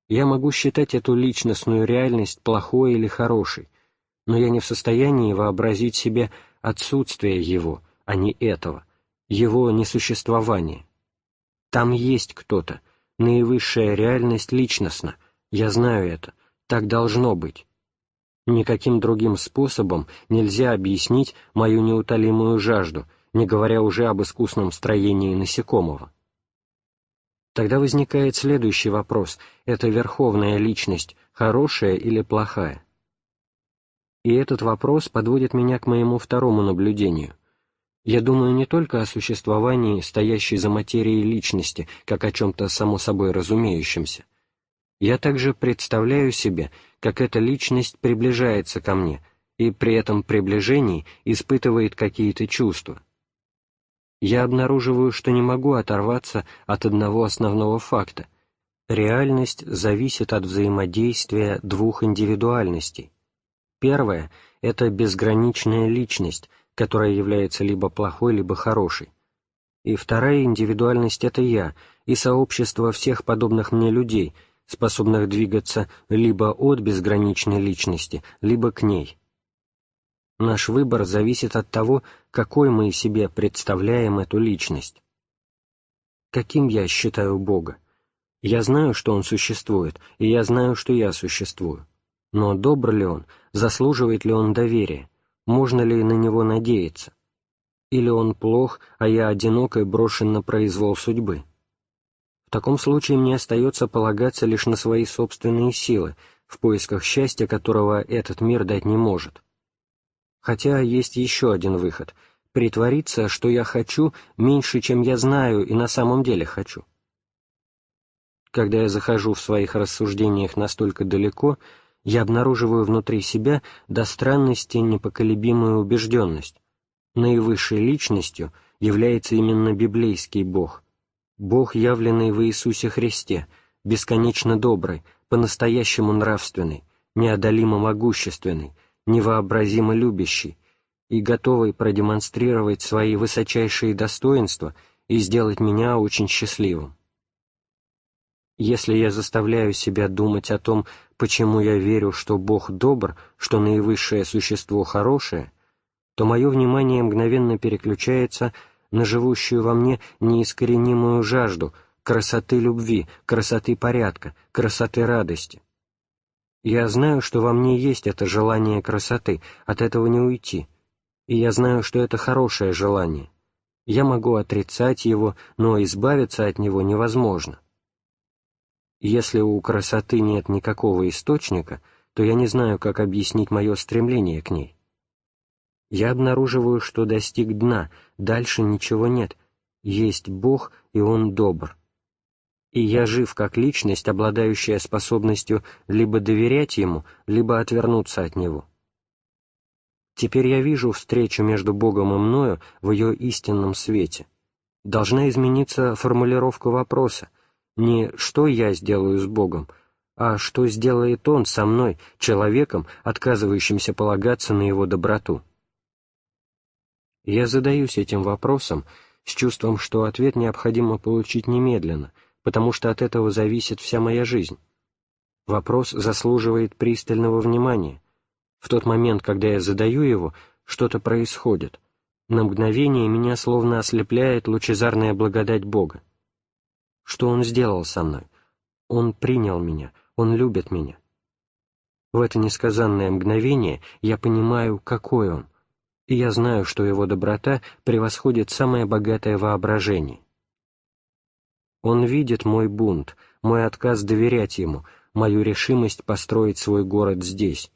Я могу считать эту личностную реальность плохой или хорошей, но я не в состоянии вообразить себе отсутствие его, а не этого, его несуществование. Там есть кто-то, наивысшая реальность личностна, я знаю это, так должно быть. Никаким другим способом нельзя объяснить мою неутолимую жажду, не говоря уже об искусном строении насекомого. Тогда возникает следующий вопрос – это верховная личность, хорошая или плохая? И этот вопрос подводит меня к моему второму наблюдению. Я думаю не только о существовании, стоящей за материей личности, как о чем-то само собой разумеющемся. Я также представляю себе, как эта личность приближается ко мне, и при этом приближении испытывает какие-то чувства я обнаруживаю, что не могу оторваться от одного основного факта. Реальность зависит от взаимодействия двух индивидуальностей. Первая — это безграничная личность, которая является либо плохой, либо хорошей. И вторая индивидуальность — это я и сообщество всех подобных мне людей, способных двигаться либо от безграничной личности, либо к ней. Наш выбор зависит от того, какой мы себе представляем эту личность. Каким я считаю Бога? Я знаю, что Он существует, и я знаю, что я существую. Но добр ли Он, заслуживает ли Он доверия, можно ли на Него надеяться? Или Он плох, а я одинок и брошен на произвол судьбы? В таком случае мне остается полагаться лишь на свои собственные силы, в поисках счастья которого этот мир дать не может. Хотя есть еще один выход — притвориться, что я хочу меньше, чем я знаю и на самом деле хочу. Когда я захожу в своих рассуждениях настолько далеко, я обнаруживаю внутри себя до странности непоколебимую убежденность. Наивысшей личностью является именно библейский Бог, Бог, явленный в Иисусе Христе, бесконечно добрый, по-настоящему нравственный, неодолимо могущественный, невообразимо любящий и готовый продемонстрировать свои высочайшие достоинства и сделать меня очень счастливым. Если я заставляю себя думать о том, почему я верю, что Бог добр, что наивысшее существо хорошее, то мое внимание мгновенно переключается на живущую во мне неискоренимую жажду красоты любви, красоты порядка, красоты радости. Я знаю, что во мне есть это желание красоты, от этого не уйти. И я знаю, что это хорошее желание. Я могу отрицать его, но избавиться от него невозможно. Если у красоты нет никакого источника, то я не знаю, как объяснить мое стремление к ней. Я обнаруживаю, что достиг дна, дальше ничего нет. Есть Бог, и Он добр и я жив как личность, обладающая способностью либо доверять ему, либо отвернуться от него. Теперь я вижу встречу между Богом и мною в ее истинном свете. Должна измениться формулировка вопроса, не «что я сделаю с Богом», а «что сделает Он со мной, человеком, отказывающимся полагаться на Его доброту». Я задаюсь этим вопросом с чувством, что ответ необходимо получить немедленно — потому что от этого зависит вся моя жизнь. Вопрос заслуживает пристального внимания. В тот момент, когда я задаю его, что-то происходит. На мгновение меня словно ослепляет лучезарная благодать Бога. Что Он сделал со мной? Он принял меня, Он любит меня. В это несказанное мгновение я понимаю, какой Он, и я знаю, что Его доброта превосходит самое богатое воображение. Он видит мой бунт, мой отказ доверять ему, мою решимость построить свой город здесь.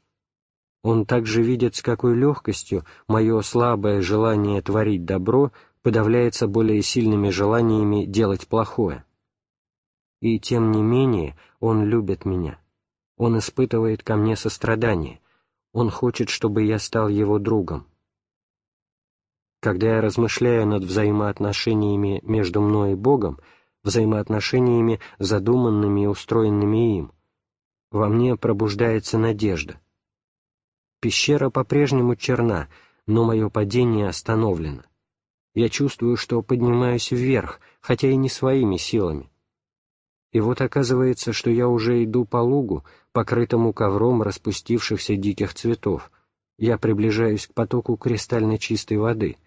Он также видит, с какой легкостью мое слабое желание творить добро подавляется более сильными желаниями делать плохое. И тем не менее он любит меня. Он испытывает ко мне сострадание. Он хочет, чтобы я стал его другом. Когда я размышляю над взаимоотношениями между мной и Богом, взаимоотношениями, задуманными и устроенными им. Во мне пробуждается надежда. Пещера по-прежнему черна, но мое падение остановлено. Я чувствую, что поднимаюсь вверх, хотя и не своими силами. И вот оказывается, что я уже иду по лугу, покрытому ковром распустившихся диких цветов. Я приближаюсь к потоку кристально чистой воды,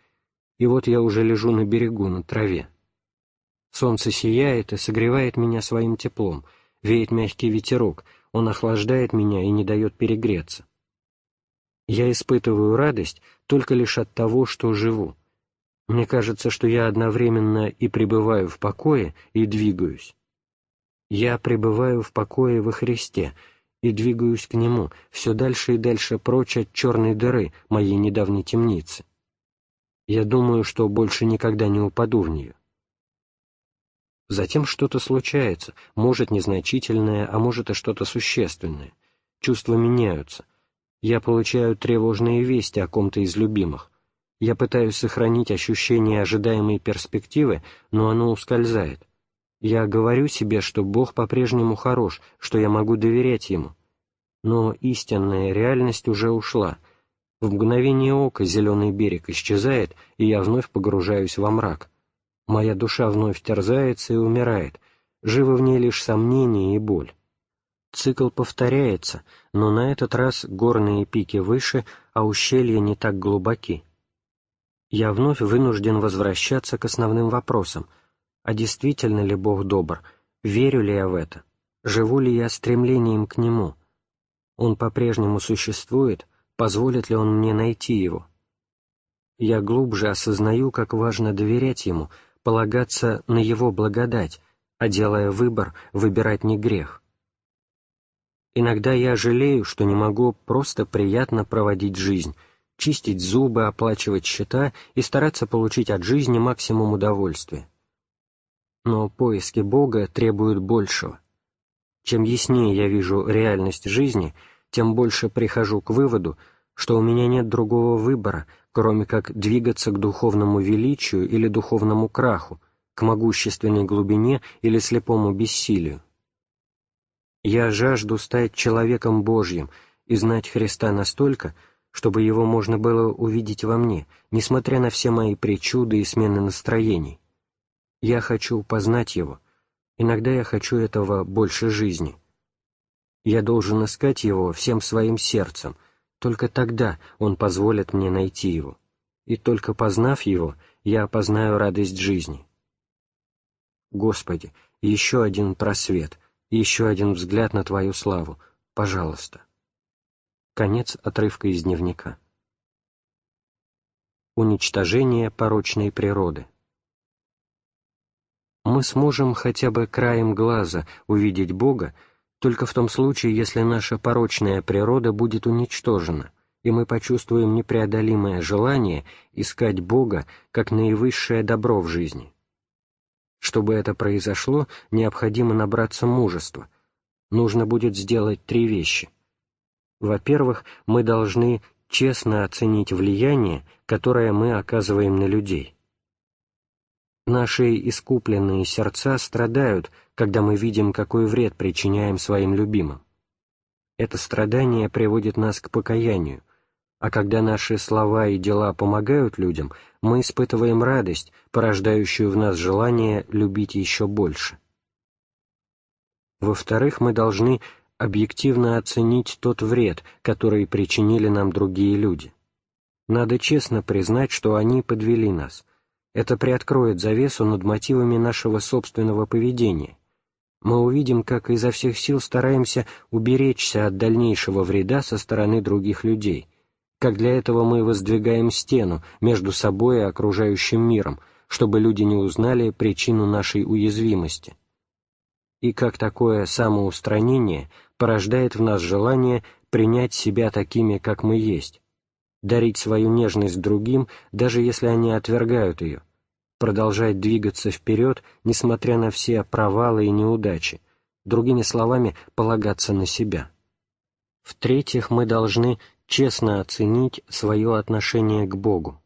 и вот я уже лежу на берегу, на траве. Солнце сияет и согревает меня своим теплом, веет мягкий ветерок, он охлаждает меня и не дает перегреться. Я испытываю радость только лишь от того, что живу. Мне кажется, что я одновременно и пребываю в покое, и двигаюсь. Я пребываю в покое во Христе и двигаюсь к Нему все дальше и дальше прочь от черной дыры моей недавней темницы. Я думаю, что больше никогда не упаду в нее. Затем что-то случается, может незначительное, а может и что-то существенное. Чувства меняются. Я получаю тревожные вести о ком-то из любимых. Я пытаюсь сохранить ощущение ожидаемой перспективы, но оно ускользает. Я говорю себе, что Бог по-прежнему хорош, что я могу доверять Ему. Но истинная реальность уже ушла. В мгновение ока зеленый берег исчезает, и я вновь погружаюсь во мрак. Моя душа вновь терзается и умирает, живы в ней лишь сомнения и боль. Цикл повторяется, но на этот раз горные пики выше, а ущелья не так глубоки. Я вновь вынужден возвращаться к основным вопросам — а действительно ли Бог добр, верю ли я в это, живу ли я стремлением к Нему, Он по-прежнему существует, позволит ли Он мне найти Его. Я глубже осознаю, как важно доверять Ему, полагаться на Его благодать, а делая выбор, выбирать не грех. Иногда я жалею, что не могу просто приятно проводить жизнь, чистить зубы, оплачивать счета и стараться получить от жизни максимум удовольствия но поиски Бога требуют большего. Чем яснее я вижу реальность жизни, тем больше прихожу к выводу, что у меня нет другого выбора, кроме как двигаться к духовному величию или духовному краху, к могущественной глубине или слепому бессилию. Я жажду стать человеком Божьим и знать Христа настолько, чтобы Его можно было увидеть во мне, несмотря на все мои причуды и смены настроений. Я хочу познать Его. Иногда я хочу этого больше жизни. Я должен искать Его всем своим сердцем. Только тогда Он позволит мне найти Его. И только познав Его, я познаю радость жизни. Господи, еще один просвет, еще один взгляд на Твою славу. Пожалуйста. Конец отрывка из дневника. Уничтожение порочной природы мы сможем хотя бы краем глаза увидеть Бога только в том случае, если наша порочная природа будет уничтожена, и мы почувствуем непреодолимое желание искать Бога как наивысшее добро в жизни. Чтобы это произошло, необходимо набраться мужества. Нужно будет сделать три вещи. Во-первых, мы должны честно оценить влияние, которое мы оказываем на людей. Наши искупленные сердца страдают, когда мы видим, какой вред причиняем своим любимым. Это страдание приводит нас к покаянию, а когда наши слова и дела помогают людям, мы испытываем радость, порождающую в нас желание любить еще больше. Во-вторых, мы должны объективно оценить тот вред, который причинили нам другие люди. Надо честно признать, что они подвели нас – это приоткроет завесу над мотивами нашего собственного поведения. Мы увидим, как изо всех сил стараемся уберечься от дальнейшего вреда со стороны других людей, как для этого мы воздвигаем стену между собой и окружающим миром, чтобы люди не узнали причину нашей уязвимости. И как такое самоустранение порождает в нас желание принять себя такими, как мы есть, дарить свою нежность другим, даже если они отвергают ее, продолжать двигаться вперед, несмотря на все провалы и неудачи, другими словами, полагаться на себя. В-третьих, мы должны честно оценить свое отношение к Богу.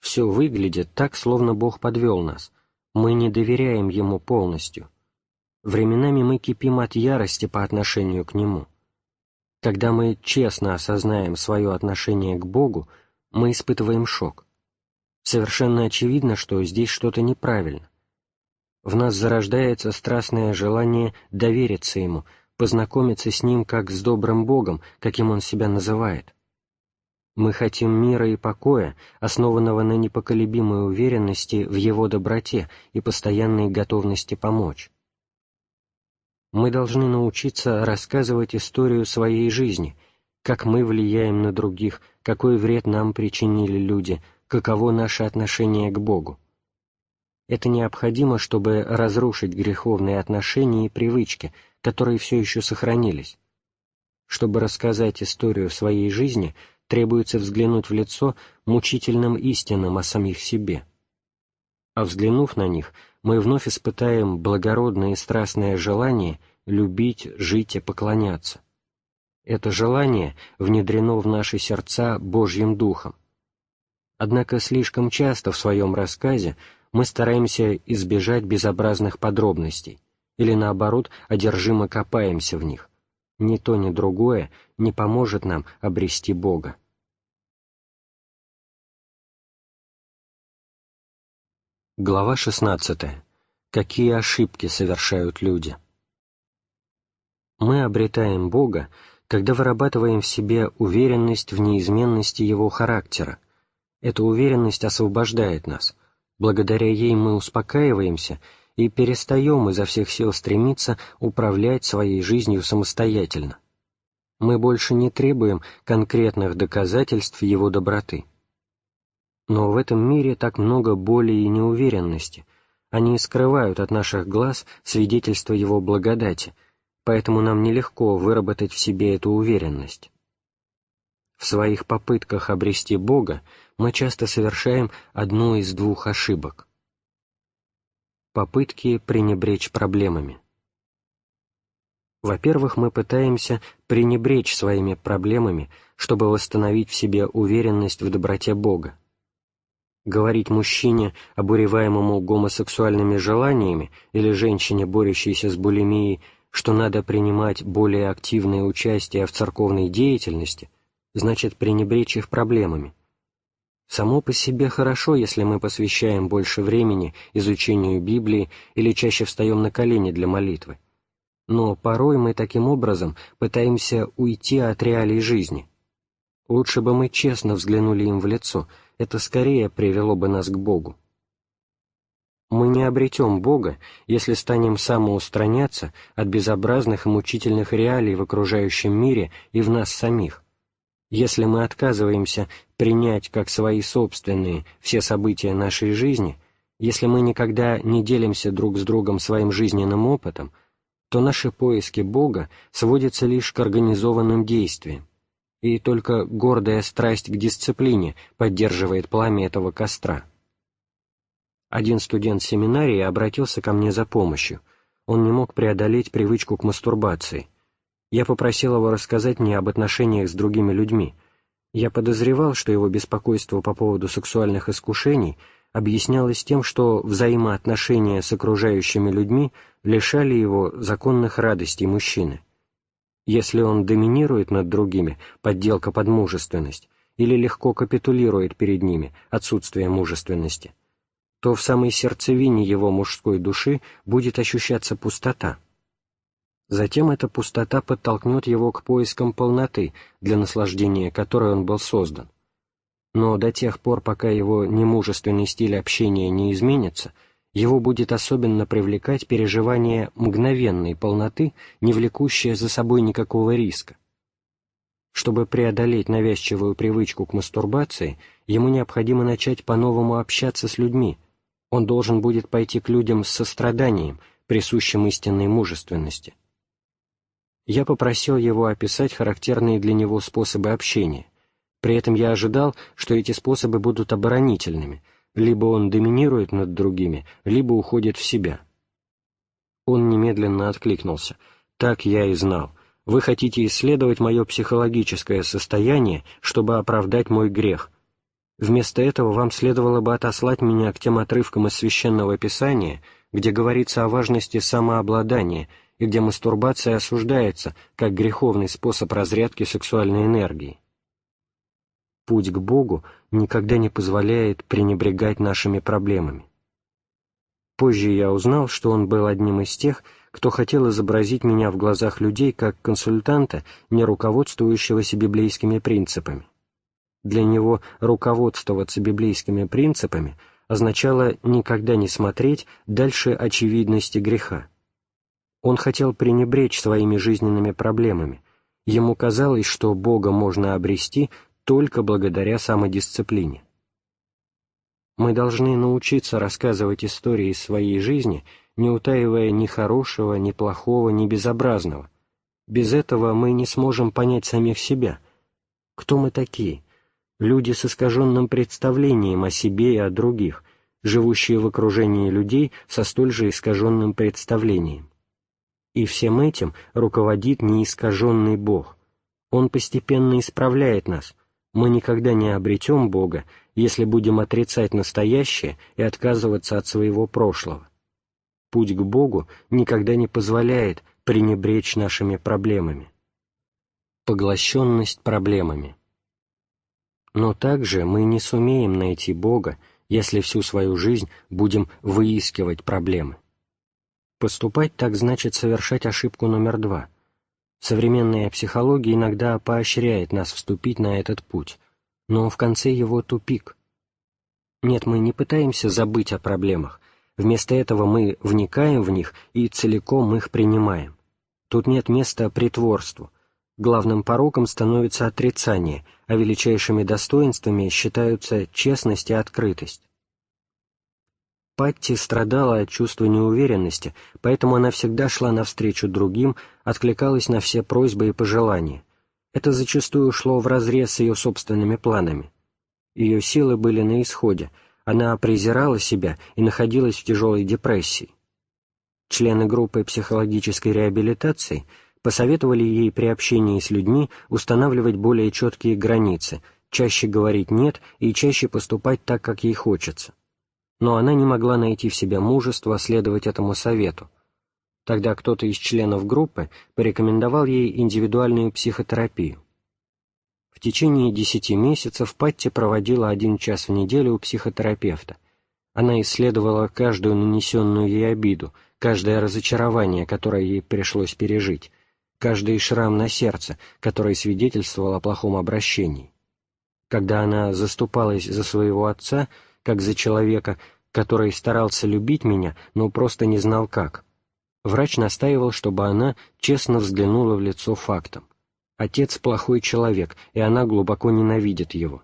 Все выглядит так, словно Бог подвел нас. Мы не доверяем Ему полностью. Временами мы кипим от ярости по отношению к Нему. Когда мы честно осознаем свое отношение к Богу, мы испытываем шок. Совершенно очевидно, что здесь что-то неправильно. В нас зарождается страстное желание довериться Ему, познакомиться с Ним как с добрым Богом, каким Он себя называет. Мы хотим мира и покоя, основанного на непоколебимой уверенности в Его доброте и постоянной готовности помочь. Мы должны научиться рассказывать историю своей жизни, как мы влияем на других, какой вред нам причинили люди, каково наше отношение к Богу. Это необходимо, чтобы разрушить греховные отношения и привычки, которые все еще сохранились. Чтобы рассказать историю своей жизни, требуется взглянуть в лицо мучительным истинам о самих себе. А взглянув на них, мы вновь испытаем благородное и страстное желание любить, жить и поклоняться. Это желание внедрено в наши сердца Божьим Духом. Однако слишком часто в своем рассказе мы стараемся избежать безобразных подробностей или, наоборот, одержимо копаемся в них. Ни то, ни другое не поможет нам обрести Бога. Глава 16. Какие ошибки совершают люди? Мы обретаем Бога, когда вырабатываем в себе уверенность в неизменности Его характера. Эта уверенность освобождает нас. Благодаря ей мы успокаиваемся и перестаем изо всех сил стремиться управлять своей жизнью самостоятельно. Мы больше не требуем конкретных доказательств Его доброты. Но в этом мире так много боли и неуверенности. Они скрывают от наших глаз свидетельство Его благодати — поэтому нам нелегко выработать в себе эту уверенность. В своих попытках обрести Бога мы часто совершаем одну из двух ошибок. Попытки пренебречь проблемами. Во-первых, мы пытаемся пренебречь своими проблемами, чтобы восстановить в себе уверенность в доброте Бога. Говорить мужчине, обуреваемому гомосексуальными желаниями, или женщине, борющейся с булимией, что надо принимать более активное участие в церковной деятельности, значит пренебречь их проблемами. Само по себе хорошо, если мы посвящаем больше времени изучению Библии или чаще встаем на колени для молитвы. Но порой мы таким образом пытаемся уйти от реалий жизни. Лучше бы мы честно взглянули им в лицо, это скорее привело бы нас к Богу. Мы не обретем Бога, если станем самоустраняться от безобразных и мучительных реалий в окружающем мире и в нас самих. Если мы отказываемся принять как свои собственные все события нашей жизни, если мы никогда не делимся друг с другом своим жизненным опытом, то наши поиски Бога сводятся лишь к организованным действиям, и только гордая страсть к дисциплине поддерживает пламя этого костра. Один студент семинарии обратился ко мне за помощью. Он не мог преодолеть привычку к мастурбации. Я попросил его рассказать мне об отношениях с другими людьми. Я подозревал, что его беспокойство по поводу сексуальных искушений объяснялось тем, что взаимоотношения с окружающими людьми лишали его законных радостей мужчины. Если он доминирует над другими, подделка под мужественность, или легко капитулирует перед ними, отсутствие мужественности, то в самой сердцевине его мужской души будет ощущаться пустота. Затем эта пустота подтолкнет его к поискам полноты, для наслаждения которой он был создан. Но до тех пор, пока его немужественный стиль общения не изменится, его будет особенно привлекать переживание мгновенной полноты, не влекущее за собой никакого риска. Чтобы преодолеть навязчивую привычку к мастурбации, ему необходимо начать по-новому общаться с людьми, он должен будет пойти к людям с состраданием, присущим истинной мужественности. Я попросил его описать характерные для него способы общения. При этом я ожидал, что эти способы будут оборонительными, либо он доминирует над другими, либо уходит в себя. Он немедленно откликнулся. «Так я и знал. Вы хотите исследовать мое психологическое состояние, чтобы оправдать мой грех, Вместо этого вам следовало бы отослать меня к тем отрывкам из Священного Писания, где говорится о важности самообладания и где мастурбация осуждается как греховный способ разрядки сексуальной энергии. Путь к Богу никогда не позволяет пренебрегать нашими проблемами. Позже я узнал, что он был одним из тех, кто хотел изобразить меня в глазах людей как консультанта, не руководствующегося библейскими принципами. Для него руководствоваться библейскими принципами означало никогда не смотреть дальше очевидности греха. Он хотел пренебречь своими жизненными проблемами. Ему казалось, что Бога можно обрести только благодаря самодисциплине. Мы должны научиться рассказывать истории своей жизни, не утаивая ни хорошего, ни плохого, ни безобразного. Без этого мы не сможем понять самих себя. Кто мы такие? Люди с искаженным представлением о себе и о других, живущие в окружении людей со столь же искаженным представлением. И всем этим руководит неискаженный Бог. Он постепенно исправляет нас. Мы никогда не обретем Бога, если будем отрицать настоящее и отказываться от своего прошлого. Путь к Богу никогда не позволяет пренебречь нашими проблемами. Поглощенность проблемами. Но также мы не сумеем найти Бога, если всю свою жизнь будем выискивать проблемы. Поступать так значит совершать ошибку номер два. Современная психология иногда поощряет нас вступить на этот путь, но в конце его тупик. Нет, мы не пытаемся забыть о проблемах, вместо этого мы вникаем в них и целиком их принимаем. Тут нет места притворству. Главным пороком становится отрицание, а величайшими достоинствами считаются честность и открытость. Патти страдала от чувства неуверенности, поэтому она всегда шла навстречу другим, откликалась на все просьбы и пожелания. Это зачастую шло вразрез с ее собственными планами. Ее силы были на исходе, она презирала себя и находилась в тяжелой депрессии. Члены группы психологической реабилитации посоветовали ей при общении с людьми устанавливать более четкие границы, чаще говорить «нет» и чаще поступать так, как ей хочется но она не могла найти в себе мужества следовать этому совету. Тогда кто-то из членов группы порекомендовал ей индивидуальную психотерапию. В течение десяти месяцев Патти проводила один час в неделю у психотерапевта. Она исследовала каждую нанесенную ей обиду, каждое разочарование, которое ей пришлось пережить, каждый шрам на сердце, который свидетельствовал о плохом обращении. Когда она заступалась за своего отца, как за человека, который старался любить меня, но просто не знал как. Врач настаивал, чтобы она честно взглянула в лицо фактом. Отец плохой человек, и она глубоко ненавидит его.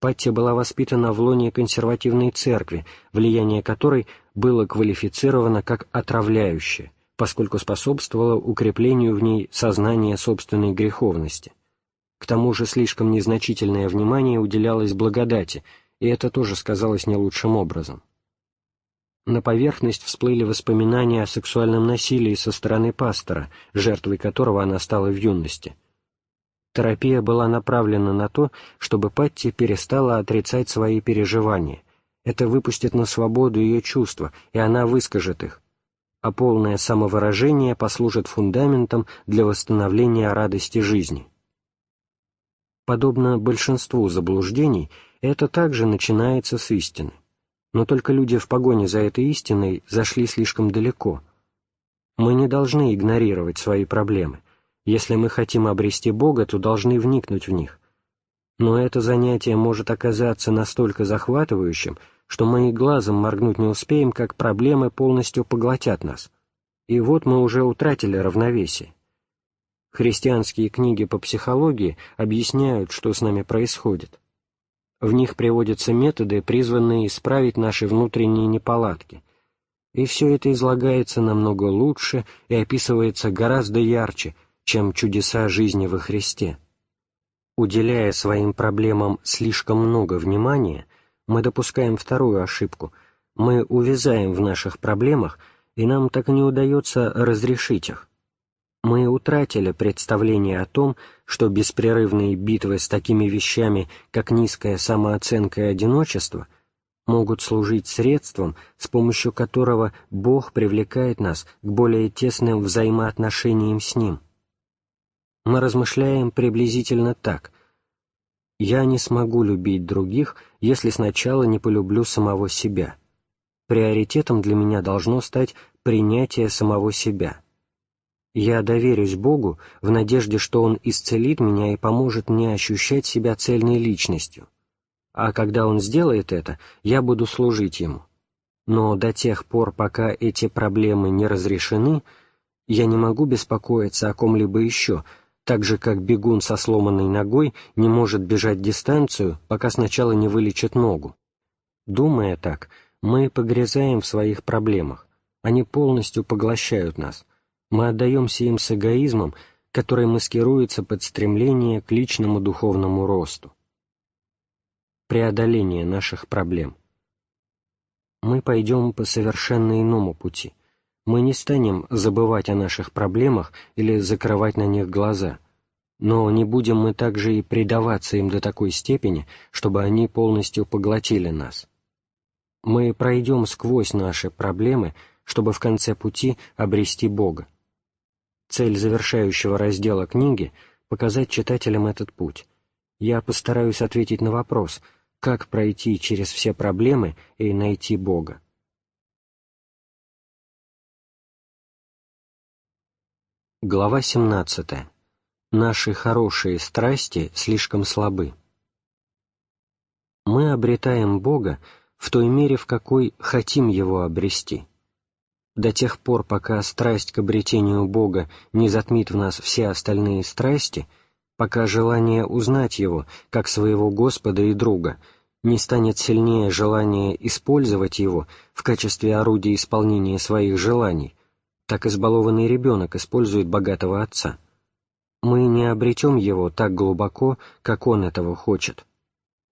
Патти была воспитана в лоне консервативной церкви, влияние которой было квалифицировано как отравляющее, поскольку способствовало укреплению в ней сознания собственной греховности. К тому же слишком незначительное внимание уделялось благодати – и это тоже сказалось не лучшим образом. На поверхность всплыли воспоминания о сексуальном насилии со стороны пастора, жертвой которого она стала в юности. Терапия была направлена на то, чтобы Патти перестала отрицать свои переживания. Это выпустит на свободу ее чувства, и она выскажет их. А полное самовыражение послужит фундаментом для восстановления радости жизни. Подобно большинству заблуждений, это также начинается с истины. Но только люди в погоне за этой истиной зашли слишком далеко. Мы не должны игнорировать свои проблемы. Если мы хотим обрести Бога, то должны вникнуть в них. Но это занятие может оказаться настолько захватывающим, что мы и глазом моргнуть не успеем, как проблемы полностью поглотят нас. И вот мы уже утратили равновесие. Христианские книги по психологии объясняют, что с нами происходит. В них приводятся методы, призванные исправить наши внутренние неполадки. И все это излагается намного лучше и описывается гораздо ярче, чем чудеса жизни во Христе. Уделяя своим проблемам слишком много внимания, мы допускаем вторую ошибку. Мы увязаем в наших проблемах, и нам так и не удается разрешить их мы утратили представление о том, что беспрерывные битвы с такими вещами, как низкая самооценка и одиночество, могут служить средством, с помощью которого Бог привлекает нас к более тесным взаимоотношениям с Ним. Мы размышляем приблизительно так. Я не смогу любить других, если сначала не полюблю самого себя. Приоритетом для меня должно стать принятие самого себя. Я доверюсь Богу в надежде, что Он исцелит меня и поможет мне ощущать себя цельной личностью. А когда Он сделает это, я буду служить Ему. Но до тех пор, пока эти проблемы не разрешены, я не могу беспокоиться о ком-либо еще, так же, как бегун со сломанной ногой не может бежать дистанцию, пока сначала не вылечит ногу. Думая так, мы погрязаем в своих проблемах, они полностью поглощают нас — мы отдаемся им с эгоизмом, который маскируется под стремление к личному духовному росту. Преодоление наших проблем. Мы пойдем по совершенно иному пути. Мы не станем забывать о наших проблемах или закрывать на них глаза, но не будем мы также и предаваться им до такой степени, чтобы они полностью поглотили нас. Мы пройдем сквозь наши проблемы, чтобы в конце пути обрести Бога. Цель завершающего раздела книги — показать читателям этот путь. Я постараюсь ответить на вопрос, как пройти через все проблемы и найти Бога. Глава 17. Наши хорошие страсти слишком слабы. Мы обретаем Бога в той мере, в какой хотим Его обрести до тех пор, пока страсть к обретению Бога не затмит в нас все остальные страсти, пока желание узнать Его как своего Господа и друга не станет сильнее желания использовать Его в качестве орудия исполнения своих желаний, так избалованный ребенок использует богатого отца. Мы не обретем Его так глубоко, как Он этого хочет.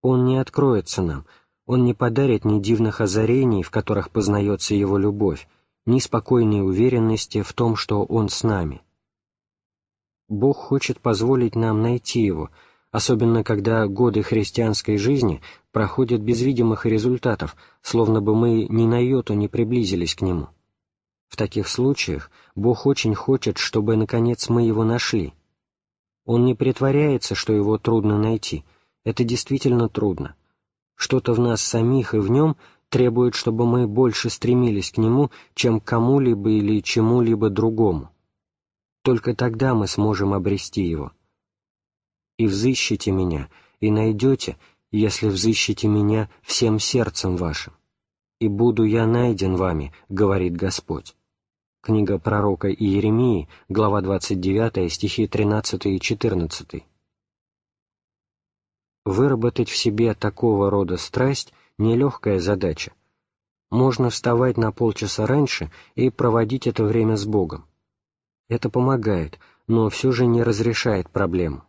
Он не откроется нам, Он не подарит ни дивных озарений, в которых познается Его любовь, ни спокойной уверенности в том, что Он с нами. Бог хочет позволить нам найти Его, особенно когда годы христианской жизни проходят без видимых результатов, словно бы мы ни на йоту не приблизились к Нему. В таких случаях Бог очень хочет, чтобы, наконец, мы Его нашли. Он не притворяется, что Его трудно найти. Это действительно трудно. Что-то в нас самих и в Нем — требует, чтобы мы больше стремились к Нему, чем к кому-либо или чему-либо другому. Только тогда мы сможем обрести Его. «И взыщите Меня, и найдете, если взыщите Меня всем сердцем вашим. И буду я найден вами, — говорит Господь». Книга пророка Иеремии, глава 29, стихи 13 и 14. Выработать в себе такого рода страсть — нелегкая задача. Можно вставать на полчаса раньше и проводить это время с Богом. Это помогает, но все же не разрешает проблему.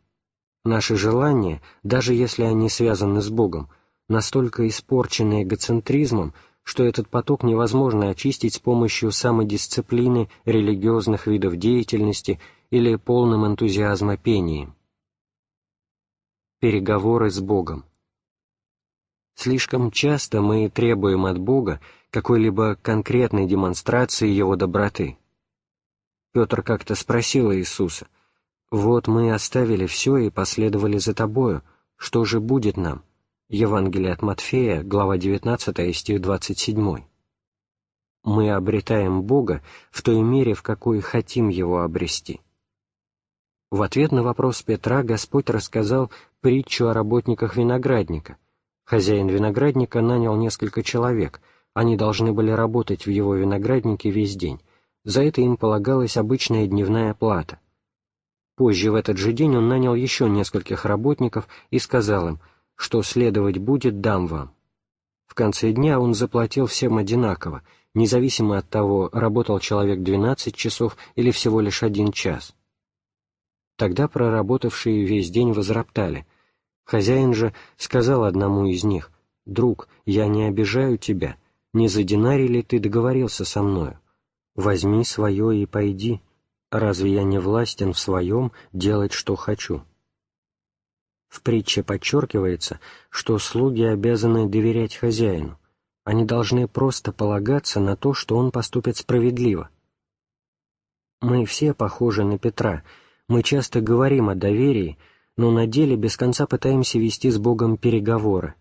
Наши желания, даже если они связаны с Богом, настолько испорчены эгоцентризмом, что этот поток невозможно очистить с помощью самодисциплины религиозных видов деятельности или полным энтузиазма пением. Переговоры с Богом. Слишком часто мы требуем от Бога какой-либо конкретной демонстрации Его доброты. Петр как-то спросил Иисуса, «Вот мы оставили все и последовали за Тобою, что же будет нам?» Евангелие от Матфея, глава 19, стих 27. Мы обретаем Бога в той мере, в какой хотим Его обрести. В ответ на вопрос Петра Господь рассказал притчу о работниках виноградника, Хозяин виноградника нанял несколько человек, они должны были работать в его винограднике весь день, за это им полагалась обычная дневная плата. Позже в этот же день он нанял еще нескольких работников и сказал им, что следовать будет, дам вам. В конце дня он заплатил всем одинаково, независимо от того, работал человек 12 часов или всего лишь один час. Тогда проработавшие весь день возроптали — Хозяин же сказал одному из них, «Друг, я не обижаю тебя, не за динарий ли ты договорился со мною? Возьми свое и пойди. Разве я не властен в своем делать, что хочу?» В притче подчеркивается, что слуги обязаны доверять хозяину, они должны просто полагаться на то, что он поступит справедливо. Мы все похожи на Петра, мы часто говорим о доверии, но на деле без конца пытаемся вести с Богом переговоры.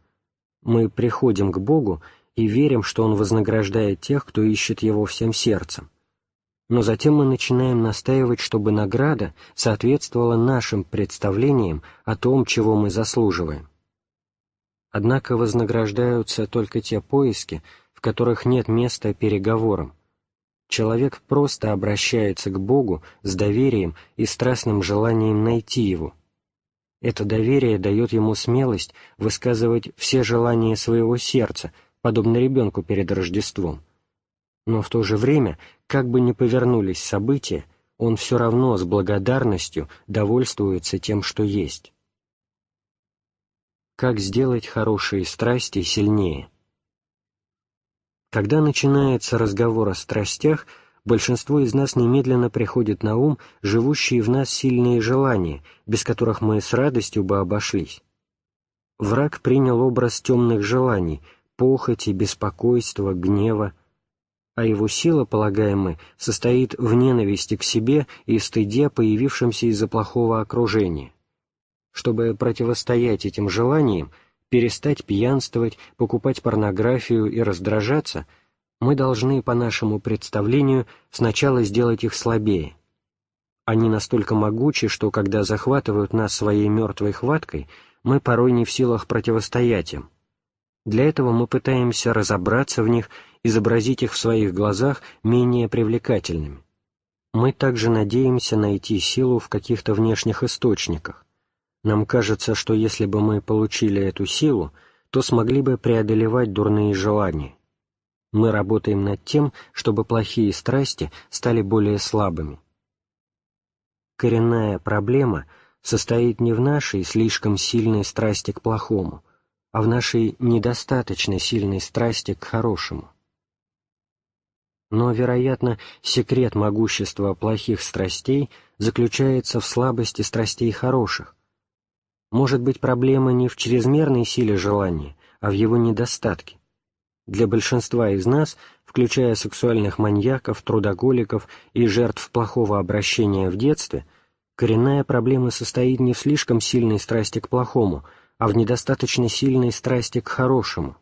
Мы приходим к Богу и верим, что Он вознаграждает тех, кто ищет Его всем сердцем. Но затем мы начинаем настаивать, чтобы награда соответствовала нашим представлениям о том, чего мы заслуживаем. Однако вознаграждаются только те поиски, в которых нет места переговорам. Человек просто обращается к Богу с доверием и страстным желанием найти Его. Это доверие дает ему смелость высказывать все желания своего сердца, подобно ребенку перед Рождеством. Но в то же время, как бы ни повернулись события, он все равно с благодарностью довольствуется тем, что есть. Как сделать хорошие страсти сильнее? Когда начинается разговор о страстях, большинство из нас немедленно приходит на ум живущие в нас сильные желания, без которых мы с радостью бы обошлись. Враг принял образ темных желаний, похоти, беспокойства, гнева, а его сила, полагаем мы, состоит в ненависти к себе и стыде, появившемся из-за плохого окружения. Чтобы противостоять этим желаниям, перестать пьянствовать, покупать порнографию и раздражаться, мы должны, по нашему представлению, сначала сделать их слабее. Они настолько могучи, что когда захватывают нас своей мертвой хваткой, мы порой не в силах противостоять им. Для этого мы пытаемся разобраться в них, изобразить их в своих глазах менее привлекательными. Мы также надеемся найти силу в каких-то внешних источниках. Нам кажется, что если бы мы получили эту силу, то смогли бы преодолевать дурные желания. Мы работаем над тем, чтобы плохие страсти стали более слабыми. Коренная проблема состоит не в нашей слишком сильной страсти к плохому, а в нашей недостаточно сильной страсти к хорошему. Но, вероятно, секрет могущества плохих страстей заключается в слабости страстей хороших, может быть проблема не в чрезмерной силе желания, а в его недостатке. Для большинства из нас, включая сексуальных маньяков, трудоголиков и жертв плохого обращения в детстве, коренная проблема состоит не в слишком сильной страсти к плохому, а в недостаточно сильной страсти к хорошему.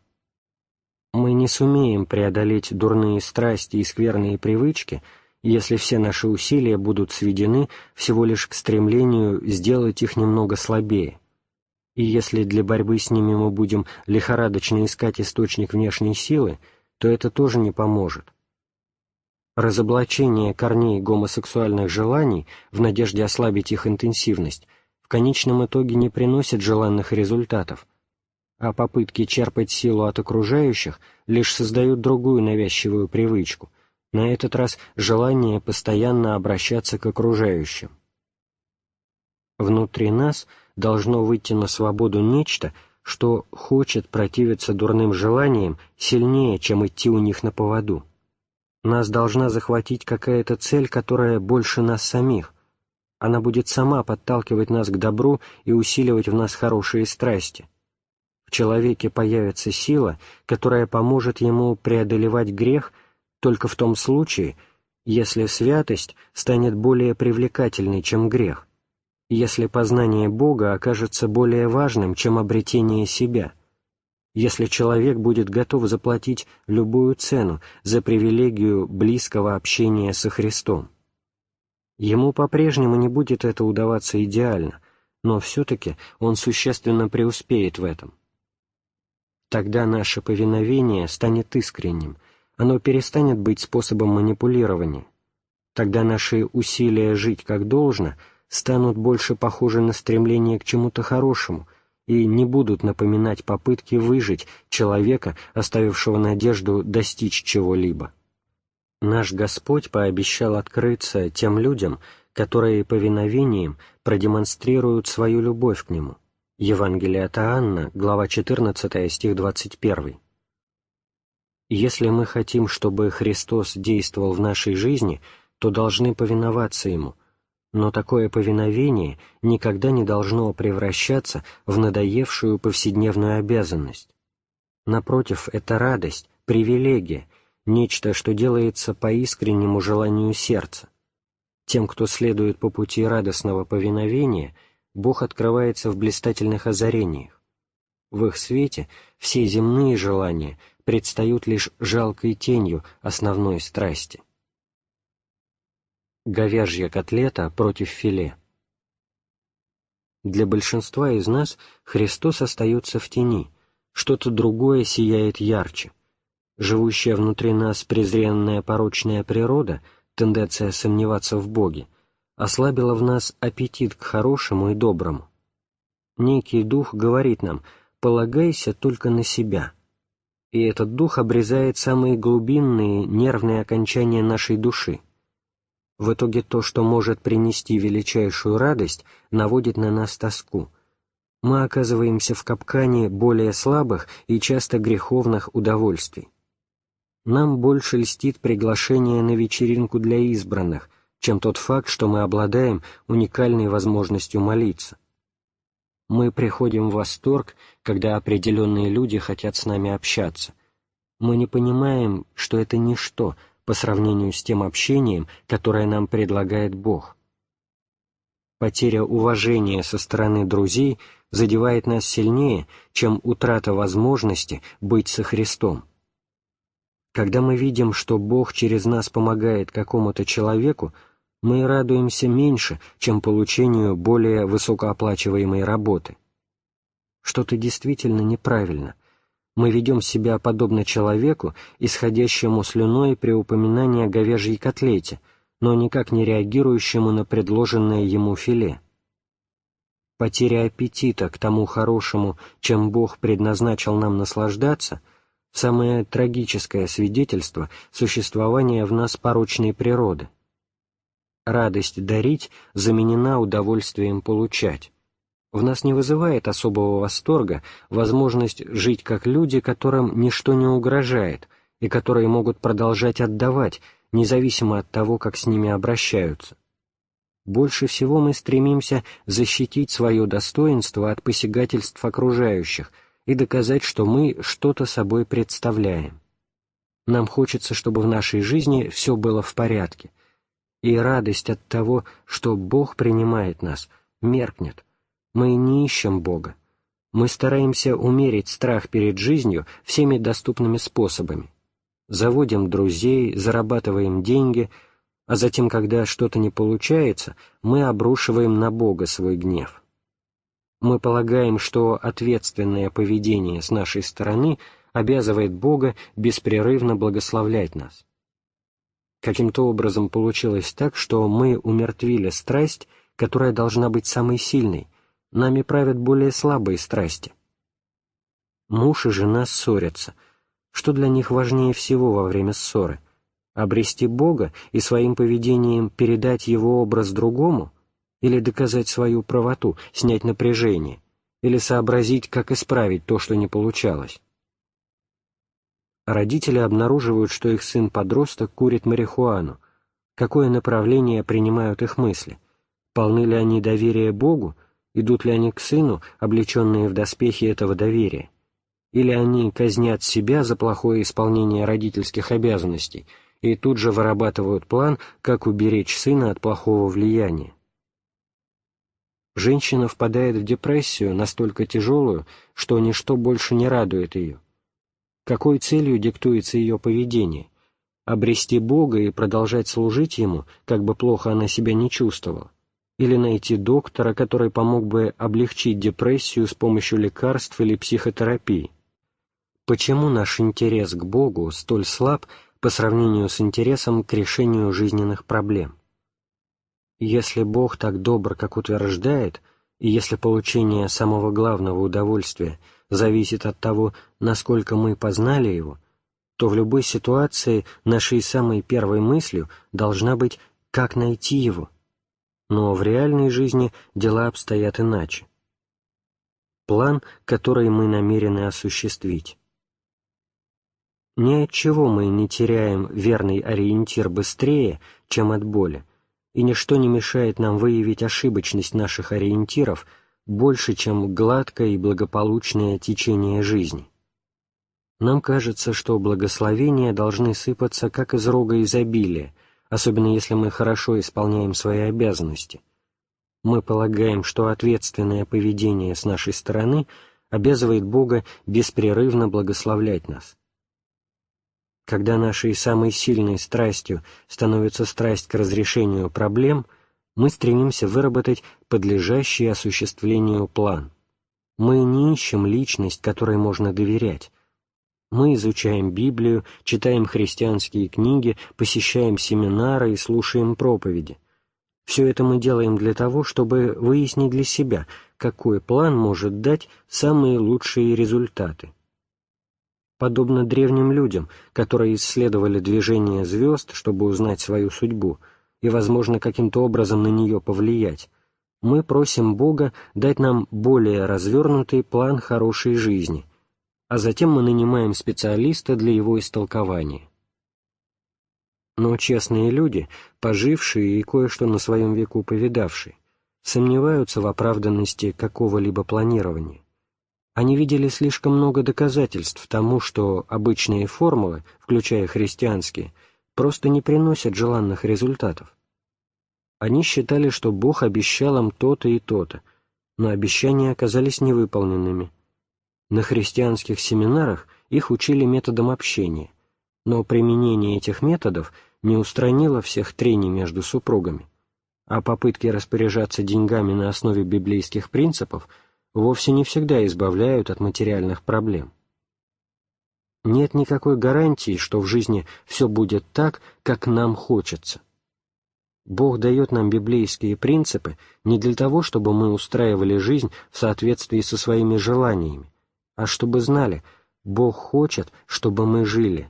Мы не сумеем преодолеть дурные страсти и скверные привычки, если все наши усилия будут сведены всего лишь к стремлению сделать их немного слабее и если для борьбы с ними мы будем лихорадочно искать источник внешней силы, то это тоже не поможет. Разоблачение корней гомосексуальных желаний в надежде ослабить их интенсивность в конечном итоге не приносит желанных результатов, а попытки черпать силу от окружающих лишь создают другую навязчивую привычку, на этот раз желание постоянно обращаться к окружающим. Внутри нас – должно выйти на свободу нечто, что хочет противиться дурным желаниям сильнее, чем идти у них на поводу. Нас должна захватить какая-то цель, которая больше нас самих. Она будет сама подталкивать нас к добру и усиливать в нас хорошие страсти. В человеке появится сила, которая поможет ему преодолевать грех только в том случае, если святость станет более привлекательной, чем грех, если познание Бога окажется более важным, чем обретение себя, если человек будет готов заплатить любую цену за привилегию близкого общения со Христом. Ему по-прежнему не будет это удаваться идеально, но все-таки он существенно преуспеет в этом. Тогда наше повиновение станет искренним, оно перестанет быть способом манипулирования. Тогда наши усилия жить как должно – станут больше похожи на стремление к чему-то хорошему и не будут напоминать попытки выжить человека, оставившего надежду достичь чего-либо. Наш Господь пообещал открыться тем людям, которые повиновением продемонстрируют свою любовь к Нему. Евангелие от Иоанна, глава 14, стих 21. Если мы хотим, чтобы Христос действовал в нашей жизни, то должны повиноваться Ему – но такое повиновение никогда не должно превращаться в надоевшую повседневную обязанность. Напротив, это радость, привилегия, нечто, что делается по искреннему желанию сердца. Тем, кто следует по пути радостного повиновения, Бог открывается в блистательных озарениях. В их свете все земные желания предстают лишь жалкой тенью основной страсти. Говяжья котлета против филе Для большинства из нас Христос остается в тени, что-то другое сияет ярче. Живущая внутри нас презренная порочная природа, тенденция сомневаться в Боге, ослабила в нас аппетит к хорошему и доброму. Некий дух говорит нам «полагайся только на себя», и этот дух обрезает самые глубинные нервные окончания нашей души. В итоге то, что может принести величайшую радость, наводит на нас тоску. Мы оказываемся в капкане более слабых и часто греховных удовольствий. Нам больше льстит приглашение на вечеринку для избранных, чем тот факт, что мы обладаем уникальной возможностью молиться. Мы приходим в восторг, когда определенные люди хотят с нами общаться. Мы не понимаем, что это ничто по сравнению с тем общением, которое нам предлагает Бог. Потеря уважения со стороны друзей задевает нас сильнее, чем утрата возможности быть со Христом. Когда мы видим, что Бог через нас помогает какому-то человеку, мы радуемся меньше, чем получению более высокооплачиваемой работы. Что-то действительно неправильно. Мы ведем себя подобно человеку, исходящему слюной при упоминании о говяжьей котлете, но никак не реагирующему на предложенное ему филе. Потеря аппетита к тому хорошему, чем Бог предназначил нам наслаждаться — самое трагическое свидетельство существования в нас порочной природы — радость дарить заменена удовольствием получать. В нас не вызывает особого восторга возможность жить как люди, которым ничто не угрожает, и которые могут продолжать отдавать, независимо от того, как с ними обращаются. Больше всего мы стремимся защитить свое достоинство от посягательств окружающих и доказать, что мы что-то собой представляем. Нам хочется, чтобы в нашей жизни все было в порядке — и радость от того, что Бог принимает нас, меркнет. Мы не ищем Бога. Мы стараемся умерить страх перед жизнью всеми доступными способами. Заводим друзей, зарабатываем деньги, а затем, когда что-то не получается, мы обрушиваем на Бога свой гнев. Мы полагаем, что ответственное поведение с нашей стороны обязывает Бога беспрерывно благословлять нас. Каким-то образом получилось так, что мы умертвили страсть, которая должна быть самой сильной, нами правят более слабые страсти. Муж и жена ссорятся. Что для них важнее всего во время ссоры? Обрести Бога и своим поведением передать Его образ другому? Или доказать свою правоту, снять напряжение? Или сообразить, как исправить то, что не получалось? Родители обнаруживают, что их сын-подросток курит марихуану. Какое направление принимают их мысли? Полны ли они доверия Богу? Идут ли они к сыну, облеченные в доспехи этого доверия? Или они казнят себя за плохое исполнение родительских обязанностей и тут же вырабатывают план, как уберечь сына от плохого влияния? Женщина впадает в депрессию настолько тяжелую, что ничто больше не радует ее. Какой целью диктуется ее поведение? Обрести Бога и продолжать служить Ему, как бы плохо она себя не чувствовала? Или найти доктора, который помог бы облегчить депрессию с помощью лекарств или психотерапии? Почему наш интерес к Богу столь слаб по сравнению с интересом к решению жизненных проблем? Если Бог так добр, как утверждает, и если получение самого главного удовольствия – зависит от того, насколько мы познали его, то в любой ситуации нашей самой первой мыслью должна быть «как найти его?». Но в реальной жизни дела обстоят иначе. План, который мы намерены осуществить. Ни от чего мы не теряем верный ориентир быстрее, чем от боли, и ничто не мешает нам выявить ошибочность наших ориентиров – больше, чем гладкое и благополучное течение жизни. Нам кажется, что благословения должны сыпаться как из рога изобилия, особенно если мы хорошо исполняем свои обязанности. Мы полагаем, что ответственное поведение с нашей стороны обязывает Бога беспрерывно благословлять нас. Когда нашей самой сильной страстью становится страсть к разрешению проблем, мы стремимся выработать подлежащий осуществлению план. Мы не ищем личность, которой можно доверять. Мы изучаем Библию, читаем христианские книги, посещаем семинары и слушаем проповеди. Все это мы делаем для того, чтобы выяснить для себя, какой план может дать самые лучшие результаты. Подобно древним людям, которые исследовали движение звезд, чтобы узнать свою судьбу и, возможно, каким-то образом на нее повлиять, мы просим Бога дать нам более развернутый план хорошей жизни, а затем мы нанимаем специалиста для его истолкования. Но честные люди, пожившие и кое-что на своем веку повидавшие, сомневаются в оправданности какого-либо планирования. Они видели слишком много доказательств тому, что обычные формулы, включая христианские, просто не приносят желанных результатов. Они считали, что Бог обещал им то-то и то-то, но обещания оказались невыполненными. На христианских семинарах их учили методом общения, но применение этих методов не устранило всех трений между супругами, а попытки распоряжаться деньгами на основе библейских принципов вовсе не всегда избавляют от материальных проблем. Нет никакой гарантии, что в жизни все будет так, как нам хочется – Бог дает нам библейские принципы не для того, чтобы мы устраивали жизнь в соответствии со своими желаниями, а чтобы знали, Бог хочет, чтобы мы жили.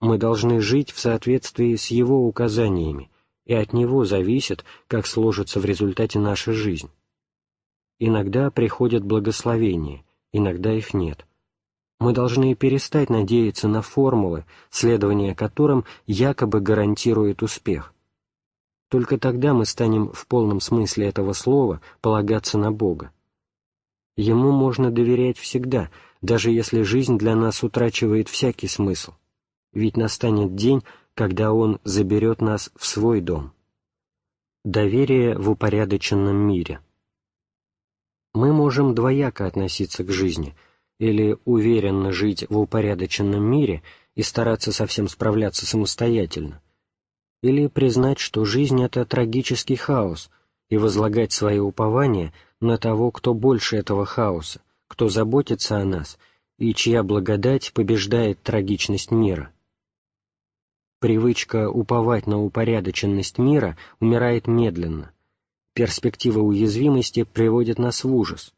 Мы должны жить в соответствии с Его указаниями, и от Него зависит, как сложится в результате наша жизнь. Иногда приходят благословения, иногда их нет. Мы должны перестать надеяться на формулы, следование которым якобы гарантирует успех только тогда мы станем в полном смысле этого слова полагаться на Бога. Ему можно доверять всегда, даже если жизнь для нас утрачивает всякий смысл, ведь настанет день, когда Он заберет нас в свой дом. Доверие в упорядоченном мире. Мы можем двояко относиться к жизни, или уверенно жить в упорядоченном мире и стараться совсем справляться самостоятельно, или признать, что жизнь — это трагический хаос, и возлагать свои упования на того, кто больше этого хаоса, кто заботится о нас и чья благодать побеждает трагичность мира. Привычка уповать на упорядоченность мира умирает медленно. Перспектива уязвимости приводит нас в ужас.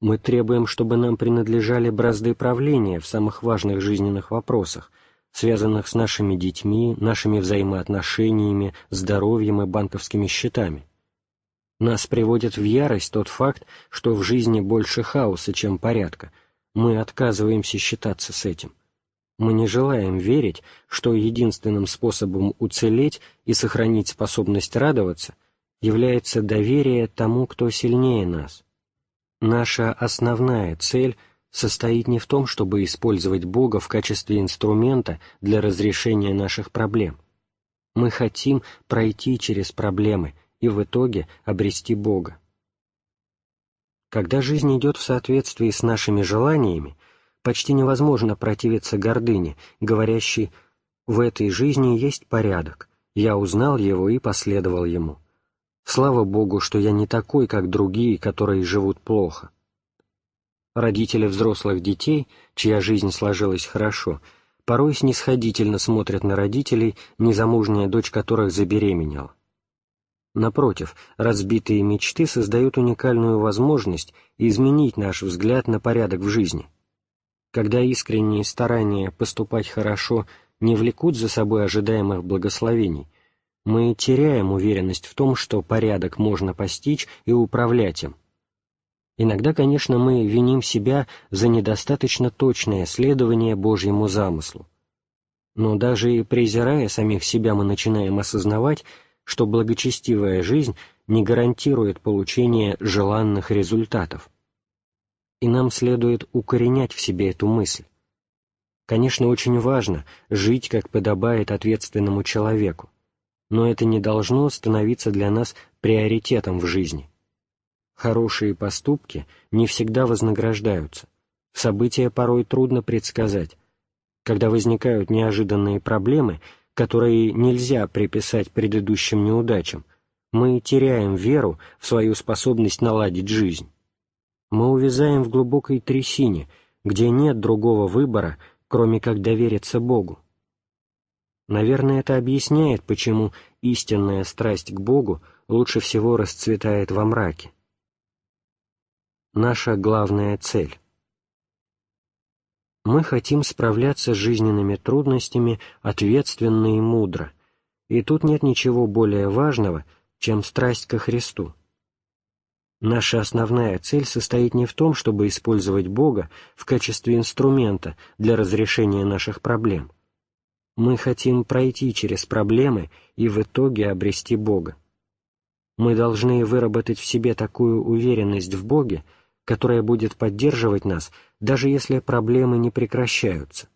Мы требуем, чтобы нам принадлежали бразды правления в самых важных жизненных вопросах, связанных с нашими детьми, нашими взаимоотношениями, здоровьем и банковскими счетами. Нас приводит в ярость тот факт, что в жизни больше хаоса, чем порядка. Мы отказываемся считаться с этим. Мы не желаем верить, что единственным способом уцелеть и сохранить способность радоваться является доверие тому, кто сильнее нас. Наша основная цель — состоит не в том, чтобы использовать Бога в качестве инструмента для разрешения наших проблем. Мы хотим пройти через проблемы и в итоге обрести Бога. Когда жизнь идет в соответствии с нашими желаниями, почти невозможно противиться гордыне, говорящей «в этой жизни есть порядок, я узнал его и последовал ему». Слава Богу, что я не такой, как другие, которые живут плохо. Родители взрослых детей, чья жизнь сложилась хорошо, порой снисходительно смотрят на родителей, незамужняя дочь которых забеременела. Напротив, разбитые мечты создают уникальную возможность изменить наш взгляд на порядок в жизни. Когда искренние старания поступать хорошо не влекут за собой ожидаемых благословений, мы теряем уверенность в том, что порядок можно постичь и управлять им – Иногда, конечно, мы виним себя за недостаточно точное следование Божьему замыслу. Но даже и презирая самих себя, мы начинаем осознавать, что благочестивая жизнь не гарантирует получение желанных результатов. И нам следует укоренять в себе эту мысль. Конечно, очень важно жить, как подобает ответственному человеку, но это не должно становиться для нас приоритетом в жизни. Хорошие поступки не всегда вознаграждаются. События порой трудно предсказать. Когда возникают неожиданные проблемы, которые нельзя приписать предыдущим неудачам, мы теряем веру в свою способность наладить жизнь. Мы увязаем в глубокой трясине, где нет другого выбора, кроме как довериться Богу. Наверное, это объясняет, почему истинная страсть к Богу лучше всего расцветает во мраке. Наша главная цель. Мы хотим справляться с жизненными трудностями ответственно и мудро, и тут нет ничего более важного, чем страсть ко Христу. Наша основная цель состоит не в том, чтобы использовать Бога в качестве инструмента для разрешения наших проблем. Мы хотим пройти через проблемы и в итоге обрести Бога. Мы должны выработать в себе такую уверенность в Боге, которая будет поддерживать нас, даже если проблемы не прекращаются.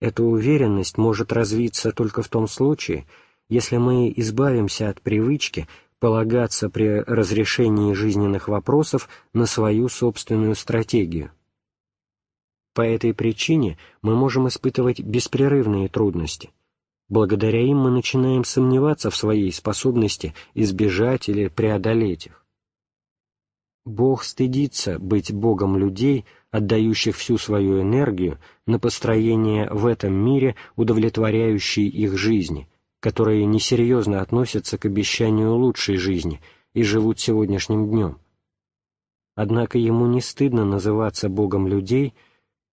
Эта уверенность может развиться только в том случае, если мы избавимся от привычки полагаться при разрешении жизненных вопросов на свою собственную стратегию. По этой причине мы можем испытывать беспрерывные трудности. Благодаря им мы начинаем сомневаться в своей способности избежать или преодолеть их. Бог стыдится быть Богом людей, отдающих всю свою энергию на построение в этом мире удовлетворяющей их жизни, которые несерьезно относятся к обещанию лучшей жизни и живут сегодняшним днем. Однако ему не стыдно называться Богом людей,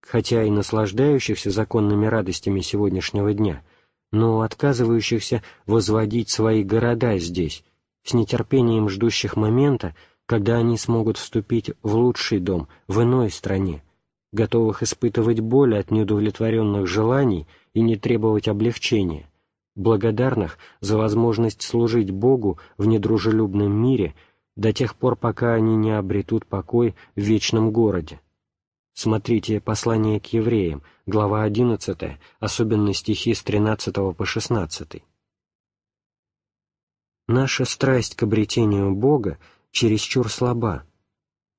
хотя и наслаждающихся законными радостями сегодняшнего дня, но отказывающихся возводить свои города здесь, с нетерпением ждущих момента, когда они смогут вступить в лучший дом в иной стране, готовых испытывать боль от неудовлетворенных желаний и не требовать облегчения, благодарных за возможность служить Богу в недружелюбном мире до тех пор, пока они не обретут покой в вечном городе. Смотрите послание к евреям, глава 11, особенно стихи с 13 по 16. Наша страсть к обретению Бога чересчур слаба.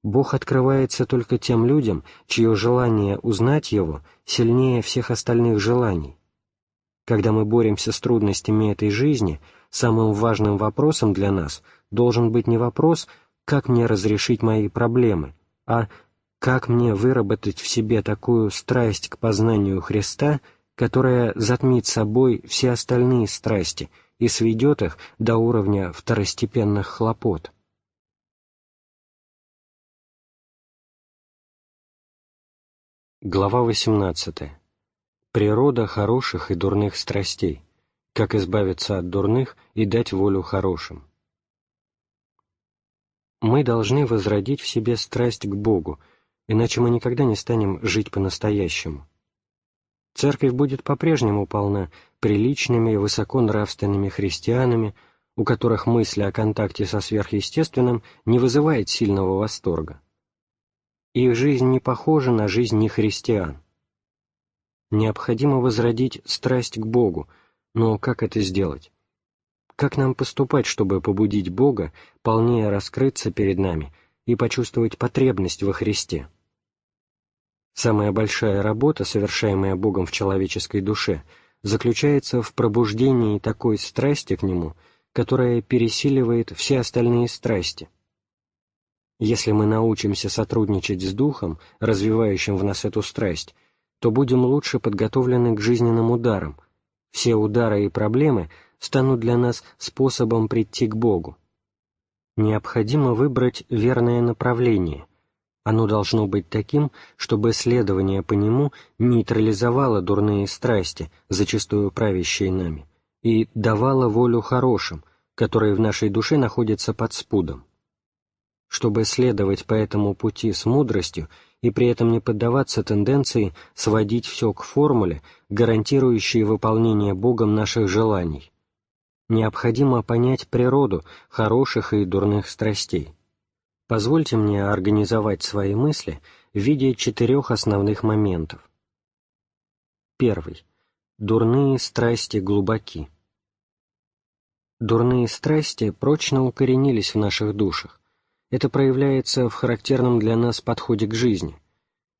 Бог открывается только тем людям, чье желание узнать Его сильнее всех остальных желаний. Когда мы боремся с трудностями этой жизни, самым важным вопросом для нас должен быть не вопрос «как мне разрешить мои проблемы», а «как мне выработать в себе такую страсть к познанию Христа, которая затмит собой все остальные страсти и сведет их до уровня второстепенных хлопот». Глава 18. Природа хороших и дурных страстей. Как избавиться от дурных и дать волю хорошим. Мы должны возродить в себе страсть к Богу, иначе мы никогда не станем жить по-настоящему. Церковь будет по-прежнему полна приличными и высоконравственными христианами, у которых мысль о контакте со сверхъестественным не вызывает сильного восторга. Их жизнь не похожа на жизнь нехристиан. Необходимо возродить страсть к Богу, но как это сделать? Как нам поступать, чтобы побудить Бога полнее раскрыться перед нами и почувствовать потребность во Христе? Самая большая работа, совершаемая Богом в человеческой душе, заключается в пробуждении такой страсти к Нему, которая пересиливает все остальные страсти. Если мы научимся сотрудничать с Духом, развивающим в нас эту страсть, то будем лучше подготовлены к жизненным ударам. Все удары и проблемы станут для нас способом прийти к Богу. Необходимо выбрать верное направление. Оно должно быть таким, чтобы следование по нему нейтрализовало дурные страсти, зачастую правящие нами, и давало волю хорошим, которые в нашей душе находятся под спудом. Чтобы следовать по этому пути с мудростью и при этом не поддаваться тенденции сводить все к формуле, гарантирующей выполнение Богом наших желаний. Необходимо понять природу хороших и дурных страстей. Позвольте мне организовать свои мысли в виде четырех основных моментов. Первый. Дурные страсти глубоки. Дурные страсти прочно укоренились в наших душах. Это проявляется в характерном для нас подходе к жизни.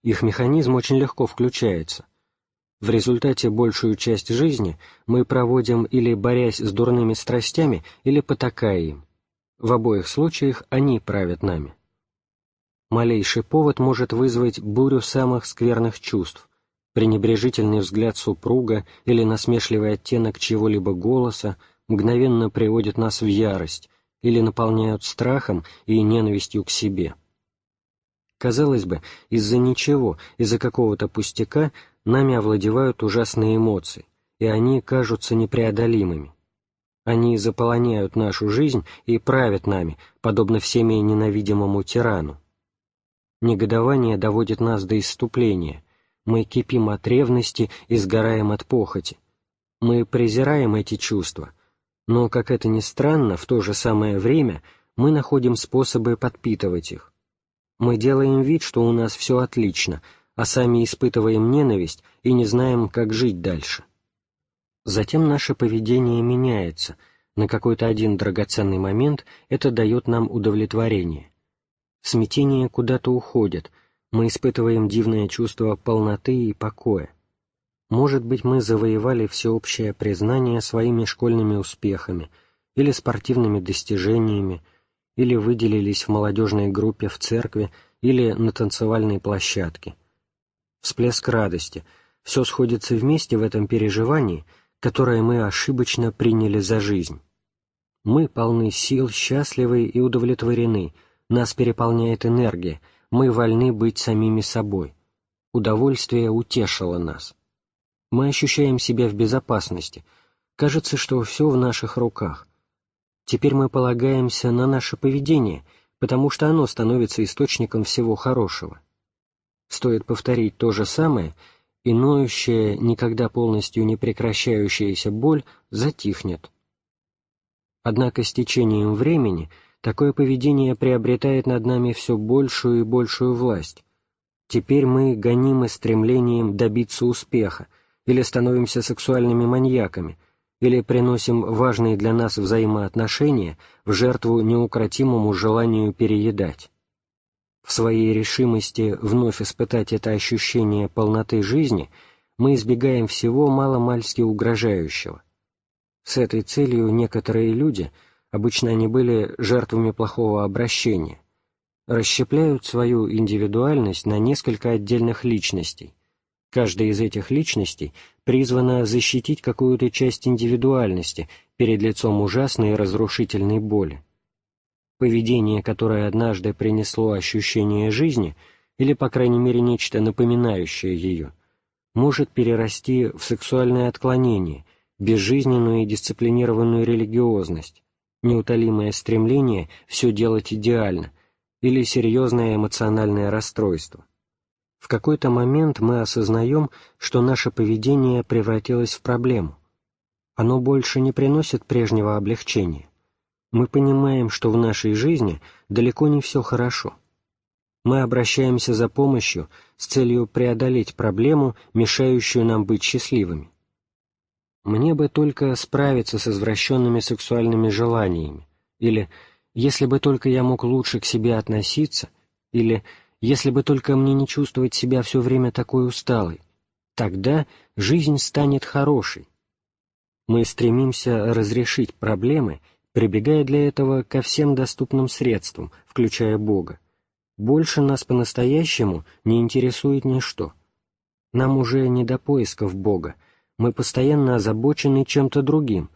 Их механизм очень легко включается. В результате большую часть жизни мы проводим или борясь с дурными страстями, или потакая им. В обоих случаях они правят нами. Малейший повод может вызвать бурю самых скверных чувств, пренебрежительный взгляд супруга или насмешливый оттенок чего-либо голоса мгновенно приводят нас в ярость или наполняют страхом и ненавистью к себе. Казалось бы, из-за ничего, из-за какого-то пустяка нами овладевают ужасные эмоции, и они кажутся непреодолимыми. Они заполоняют нашу жизнь и правят нами, подобно всеми ненавидимому тирану. Негодование доводит нас до исступления. Мы кипим от ревности и сгораем от похоти. Мы презираем эти чувства, но, как это ни странно, в то же самое время мы находим способы подпитывать их. Мы делаем вид, что у нас все отлично, а сами испытываем ненависть и не знаем, как жить дальше. Затем наше поведение меняется, на какой-то один драгоценный момент это дает нам удовлетворение. Смятение куда-то уходит, мы испытываем дивное чувство полноты и покоя. Может быть, мы завоевали всеобщее признание своими школьными успехами или спортивными достижениями, или выделились в молодежной группе в церкви или на танцевальной площадке. Всплеск радости — все сходится вместе в этом переживании — которое мы ошибочно приняли за жизнь. Мы полны сил, счастливы и удовлетворены, нас переполняет энергия, мы вольны быть самими собой. Удовольствие утешило нас. Мы ощущаем себя в безопасности, кажется, что все в наших руках. Теперь мы полагаемся на наше поведение, потому что оно становится источником всего хорошего. Стоит повторить то же самое — и ноющая, никогда полностью не прекращающаяся боль затихнет. Однако с течением времени такое поведение приобретает над нами все большую и большую власть. Теперь мы гонимы стремлением добиться успеха, или становимся сексуальными маньяками, или приносим важные для нас взаимоотношения в жертву неукротимому желанию переедать в своей решимости вновь испытать это ощущение полноты жизни, мы избегаем всего маломальски угрожающего. С этой целью некоторые люди, обычно они были жертвами плохого обращения, расщепляют свою индивидуальность на несколько отдельных личностей. Каждая из этих личностей призвана защитить какую-то часть индивидуальности перед лицом ужасной и разрушительной боли. Поведение, которое однажды принесло ощущение жизни, или, по крайней мере, нечто напоминающее ее, может перерасти в сексуальное отклонение, безжизненную и дисциплинированную религиозность, неутолимое стремление все делать идеально или серьезное эмоциональное расстройство. В какой-то момент мы осознаем, что наше поведение превратилось в проблему. Оно больше не приносит прежнего облегчения мы понимаем, что в нашей жизни далеко не все хорошо. Мы обращаемся за помощью с целью преодолеть проблему, мешающую нам быть счастливыми. Мне бы только справиться с извращенными сексуальными желаниями, или «если бы только я мог лучше к себе относиться», или «если бы только мне не чувствовать себя все время такой усталой», тогда жизнь станет хорошей. Мы стремимся разрешить проблемы прибегая для этого ко всем доступным средствам, включая Бога. Больше нас по-настоящему не интересует ничто. Нам уже не до поисков Бога, мы постоянно озабочены чем-то другим.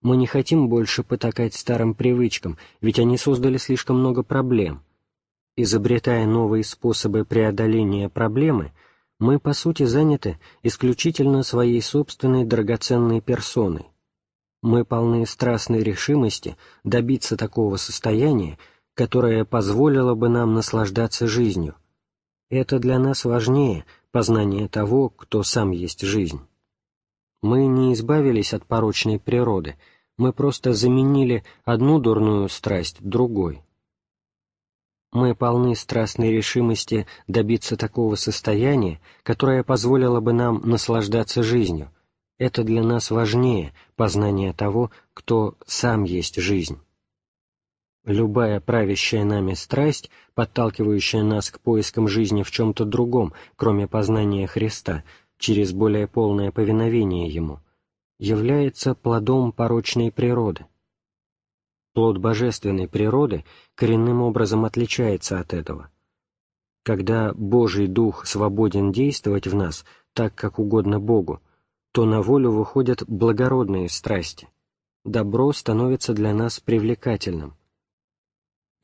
Мы не хотим больше потакать старым привычкам, ведь они создали слишком много проблем. Изобретая новые способы преодоления проблемы, мы, по сути, заняты исключительно своей собственной драгоценной персоной. Мы полны страстной решимости добиться такого состояния, которое позволило бы нам наслаждаться жизнью. Это для нас важнее познания того, кто сам есть жизнь. Мы не избавились от порочной природы, мы просто заменили одну дурную страсть другой. Мы полны страстной решимости добиться такого состояния, которое позволило бы нам наслаждаться жизнью, Это для нас важнее познания того, кто сам есть жизнь. Любая правящая нами страсть, подталкивающая нас к поискам жизни в чем-то другом, кроме познания Христа, через более полное повиновение Ему, является плодом порочной природы. Плод божественной природы коренным образом отличается от этого. Когда Божий Дух свободен действовать в нас так, как угодно Богу, то на волю выходят благородные страсти. Добро становится для нас привлекательным,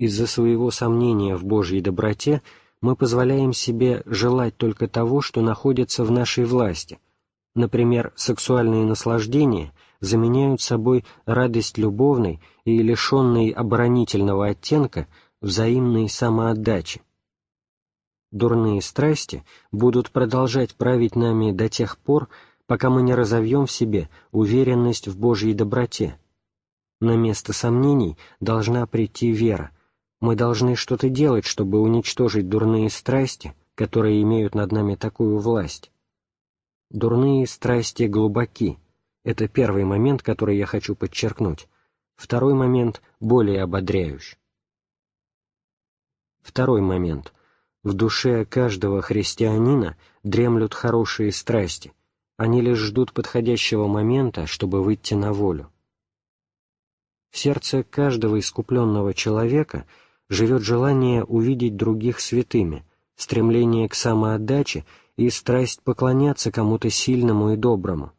из-за своего сомнения в Божьей доброте мы позволяем себе желать только того, что находится в нашей власти. Например, сексуальные наслаждения заменяют собой радость любовной и лишенной оборонительного оттенка взаимной самоотдачи. Дурные страсти будут продолжать править нами до тех пор, пока мы не разовьем в себе уверенность в Божьей доброте. На место сомнений должна прийти вера, мы должны что-то делать, чтобы уничтожить дурные страсти, которые имеют над нами такую власть. Дурные страсти глубоки. Это первый момент, который я хочу подчеркнуть. Второй момент более ободряющий. Второй момент. В душе каждого христианина дремлют хорошие страсти. Они лишь ждут подходящего момента, чтобы выйти на волю. В сердце каждого искупленного человека – живет желание увидеть других святыми, стремление к самоотдаче и страсть поклоняться кому-то сильному и доброму.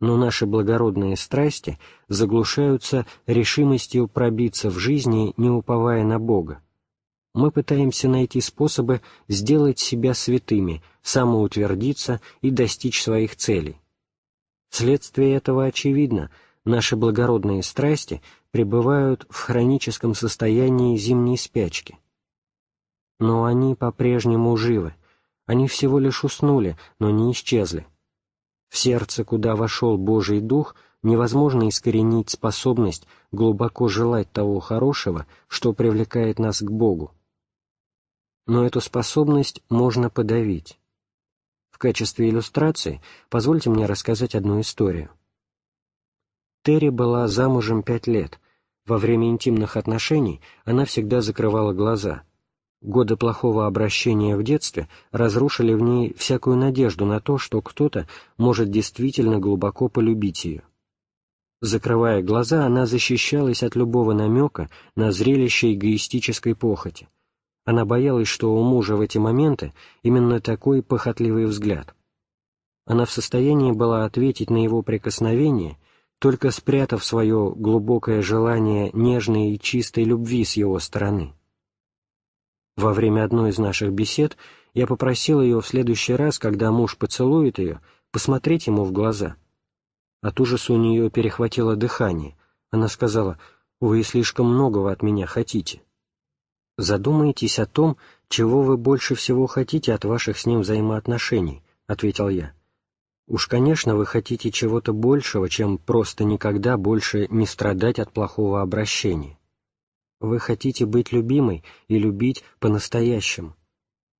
Но наши благородные страсти заглушаются решимостью пробиться в жизни, не уповая на Бога. Мы пытаемся найти способы сделать себя святыми, самоутвердиться и достичь своих целей. Вследствие этого очевидно, наши благородные страсти пребывают в хроническом состоянии зимней спячки. Но они по-прежнему живы, они всего лишь уснули, но не исчезли. В сердце, куда вошел Божий Дух, невозможно искоренить способность глубоко желать того хорошего, что привлекает нас к Богу. Но эту способность можно подавить. В качестве иллюстрации позвольте мне рассказать одну историю. Терри была замужем пять лет. Во время интимных отношений она всегда закрывала глаза. Годы плохого обращения в детстве разрушили в ней всякую надежду на то, что кто-то может действительно глубоко полюбить ее. Закрывая глаза, она защищалась от любого намека на зрелище эгоистической похоти. Она боялась, что у мужа в эти моменты именно такой похотливый взгляд. Она в состоянии была ответить на его прикосновение — только спрятав свое глубокое желание нежной и чистой любви с его стороны. Во время одной из наших бесед я попросил ее в следующий раз, когда муж поцелует ее, посмотреть ему в глаза. От ужаса у нее перехватило дыхание. Она сказала, «Вы слишком многого от меня хотите». «Задумайтесь о том, чего вы больше всего хотите от ваших с ним взаимоотношений», — ответил я. Уж, конечно, вы хотите чего-то большего, чем просто никогда больше не страдать от плохого обращения. Вы хотите быть любимой и любить по-настоящему.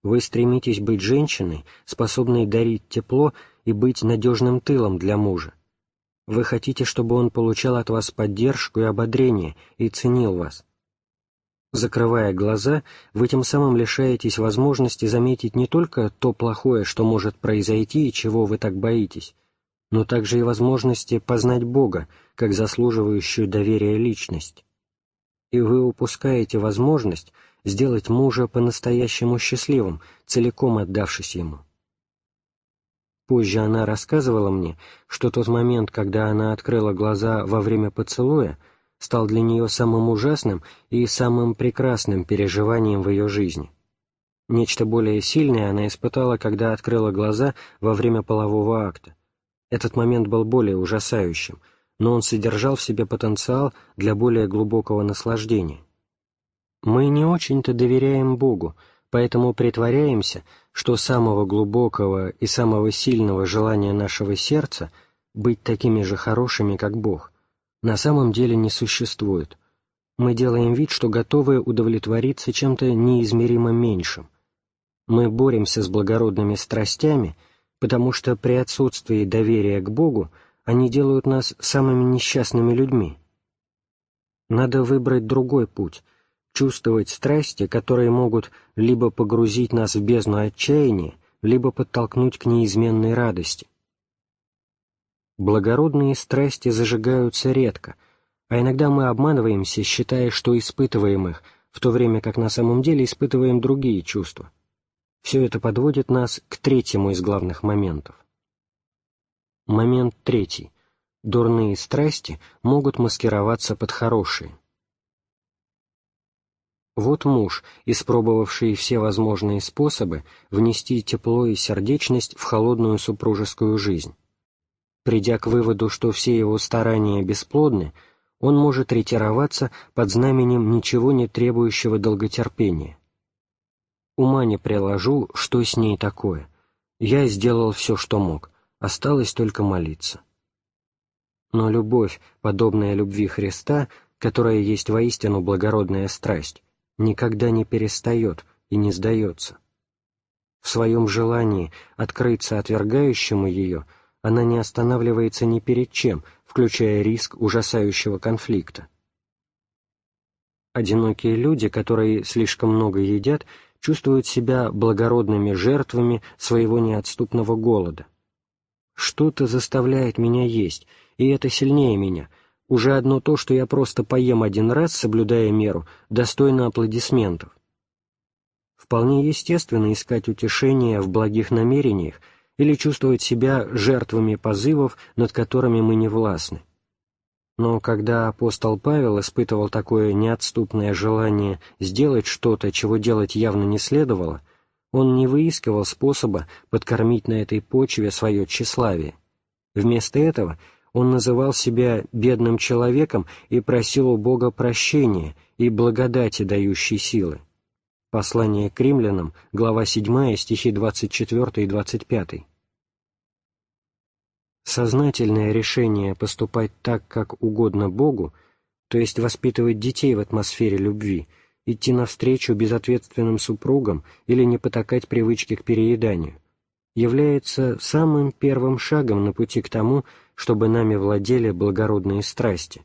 Вы стремитесь быть женщиной, способной дарить тепло и быть надежным тылом для мужа. Вы хотите, чтобы он получал от вас поддержку и ободрение и ценил вас. Закрывая глаза, вы тем самым лишаетесь возможности заметить не только то плохое, что может произойти и чего вы так боитесь, но также и возможности познать Бога, как заслуживающую доверия личность. И вы упускаете возможность сделать мужа по-настоящему счастливым, целиком отдавшись ему. Позже она рассказывала мне, что тот момент, когда она открыла глаза во время поцелуя — стал для нее самым ужасным и самым прекрасным переживанием в ее жизни. Нечто более сильное она испытала, когда открыла глаза во время полового акта. Этот момент был более ужасающим, но он содержал в себе потенциал для более глубокого наслаждения. Мы не очень-то доверяем Богу, поэтому притворяемся, что самого глубокого и самого сильного желания нашего сердца быть такими же хорошими, как Бог, на самом деле не существует. Мы делаем вид, что готовы удовлетвориться чем-то неизмеримо меньшим. Мы боремся с благородными страстями, потому что при отсутствии доверия к Богу они делают нас самыми несчастными людьми. Надо выбрать другой путь, чувствовать страсти, которые могут либо погрузить нас в бездну отчаяния, либо подтолкнуть к неизменной радости. Благородные страсти зажигаются редко, а иногда мы обманываемся, считая, что испытываем их, в то время как на самом деле испытываем другие чувства. Все это подводит нас к третьему из главных моментов. Момент третий. Дурные страсти могут маскироваться под хорошие. Вот муж, испробовавший все возможные способы внести тепло и сердечность в холодную супружескую жизнь. Придя к выводу, что все его старания бесплодны, он может ретироваться под знаменем ничего не требующего долготерпения. Ума не приложу, что с ней такое. Я сделал все, что мог, осталось только молиться. Но любовь, подобная любви Христа, которая есть воистину благородная страсть, никогда не перестает и не сдается. В своем желании открыться отвергающему ее она не останавливается ни перед чем, включая риск ужасающего конфликта. Одинокие люди, которые слишком много едят, чувствуют себя благородными жертвами своего неотступного голода. Что-то заставляет меня есть, и это сильнее меня — уже одно то, что я просто поем один раз, соблюдая меру, достойно аплодисментов. Вполне естественно искать утешение в благих намерениях или чувствовать себя жертвами позывов, над которыми мы не властны. Но когда апостол Павел испытывал такое неотступное желание сделать что-то, чего делать явно не следовало, он не выискивал способа подкормить на этой почве свое тщеславие. Вместо этого — он называл себя бедным человеком и просил у Бога прощения и благодати, дающей силы. Послание к римлянам, глава 7, стихи 24 и 25. Сознательное решение поступать так, как угодно Богу, то есть воспитывать детей в атмосфере любви, идти навстречу безответственным супругам или не потакать привычке к перееданию, является самым первым шагом на пути к тому, чтобы нами владели благородные страсти,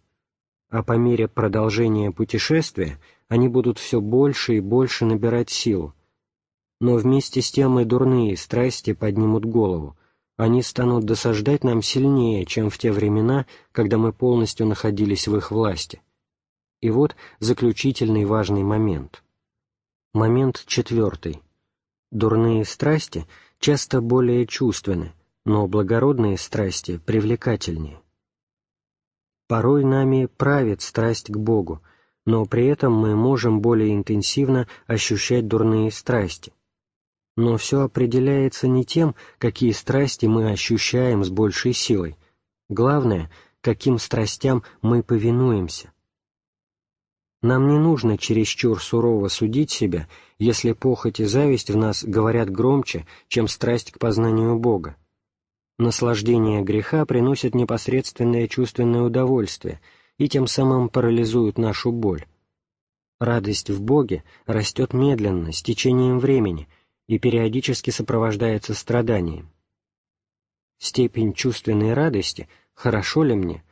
а по мере продолжения путешествия они будут все больше и больше набирать силу. Но вместе с тем и дурные страсти поднимут голову, они станут досаждать нам сильнее, чем в те времена, когда мы полностью находились в их власти. И вот заключительный важный момент. Момент четвертый. Дурные страсти часто более чувственны, но благородные страсти привлекательнее. Порой нами правит страсть к Богу, но при этом мы можем более интенсивно ощущать дурные страсти. Но все определяется не тем, какие страсти мы ощущаем с большей силой. Главное, каким страстям мы повинуемся. Нам не нужно чересчур сурово судить себя, если похоть и зависть в нас говорят громче, чем страсть к познанию Бога. Наслаждение греха приносит непосредственное чувственное удовольствие и тем самым парализует нашу боль. Радость в Боге растет медленно, с течением времени, и периодически сопровождается страданием. Степень чувственной радости «хорошо ли мне»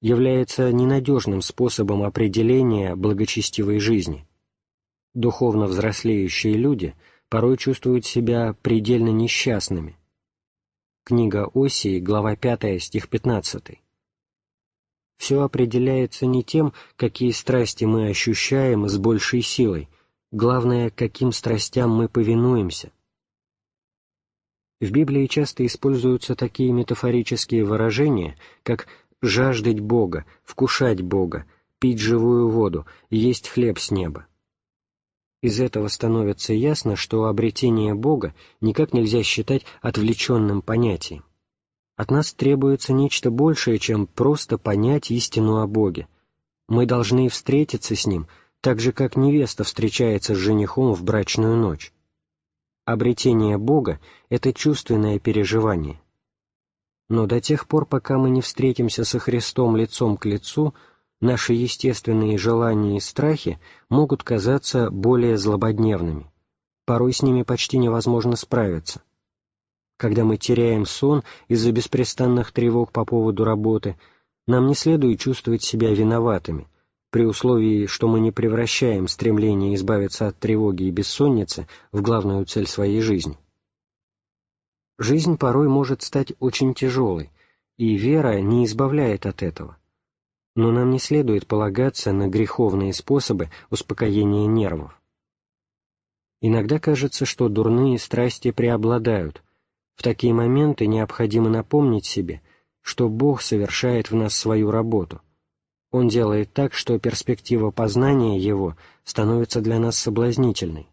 является ненадежным способом определения благочестивой жизни. Духовно взрослеющие люди порой чувствуют себя предельно несчастными, Книга Осии, глава 5, стих 15. Все определяется не тем, какие страсти мы ощущаем с большей силой, главное, каким страстям мы повинуемся. В Библии часто используются такие метафорические выражения, как «жаждать Бога», «вкушать Бога», «пить живую воду», «есть хлеб с неба». Из этого становится ясно, что обретение Бога никак нельзя считать отвлеченным понятием. От нас требуется нечто большее, чем просто понять истину о Боге. Мы должны встретиться с Ним, так же, как невеста встречается с женихом в брачную ночь. Обретение Бога — это чувственное переживание. Но до тех пор, пока мы не встретимся со Христом лицом к лицу — наши естественные желания и страхи могут казаться более злободневными. Порой с ними почти невозможно справиться. когда мы теряем сон из-за беспрестанных тревог по поводу работы, нам не следует чувствовать себя виноватыми, при условии, что мы не превращаем стремление избавиться от тревоги и бессонницы в главную цель своей жизни. Жизнь порой может стать очень тяжелой, и вера не избавляет от этого. Но нам не следует полагаться на греховные способы успокоения нервов. Иногда кажется, что дурные страсти преобладают, в такие моменты необходимо напомнить себе, что Бог совершает в нас свою работу. Он делает так, что перспектива познания Его становится для нас соблазнительной.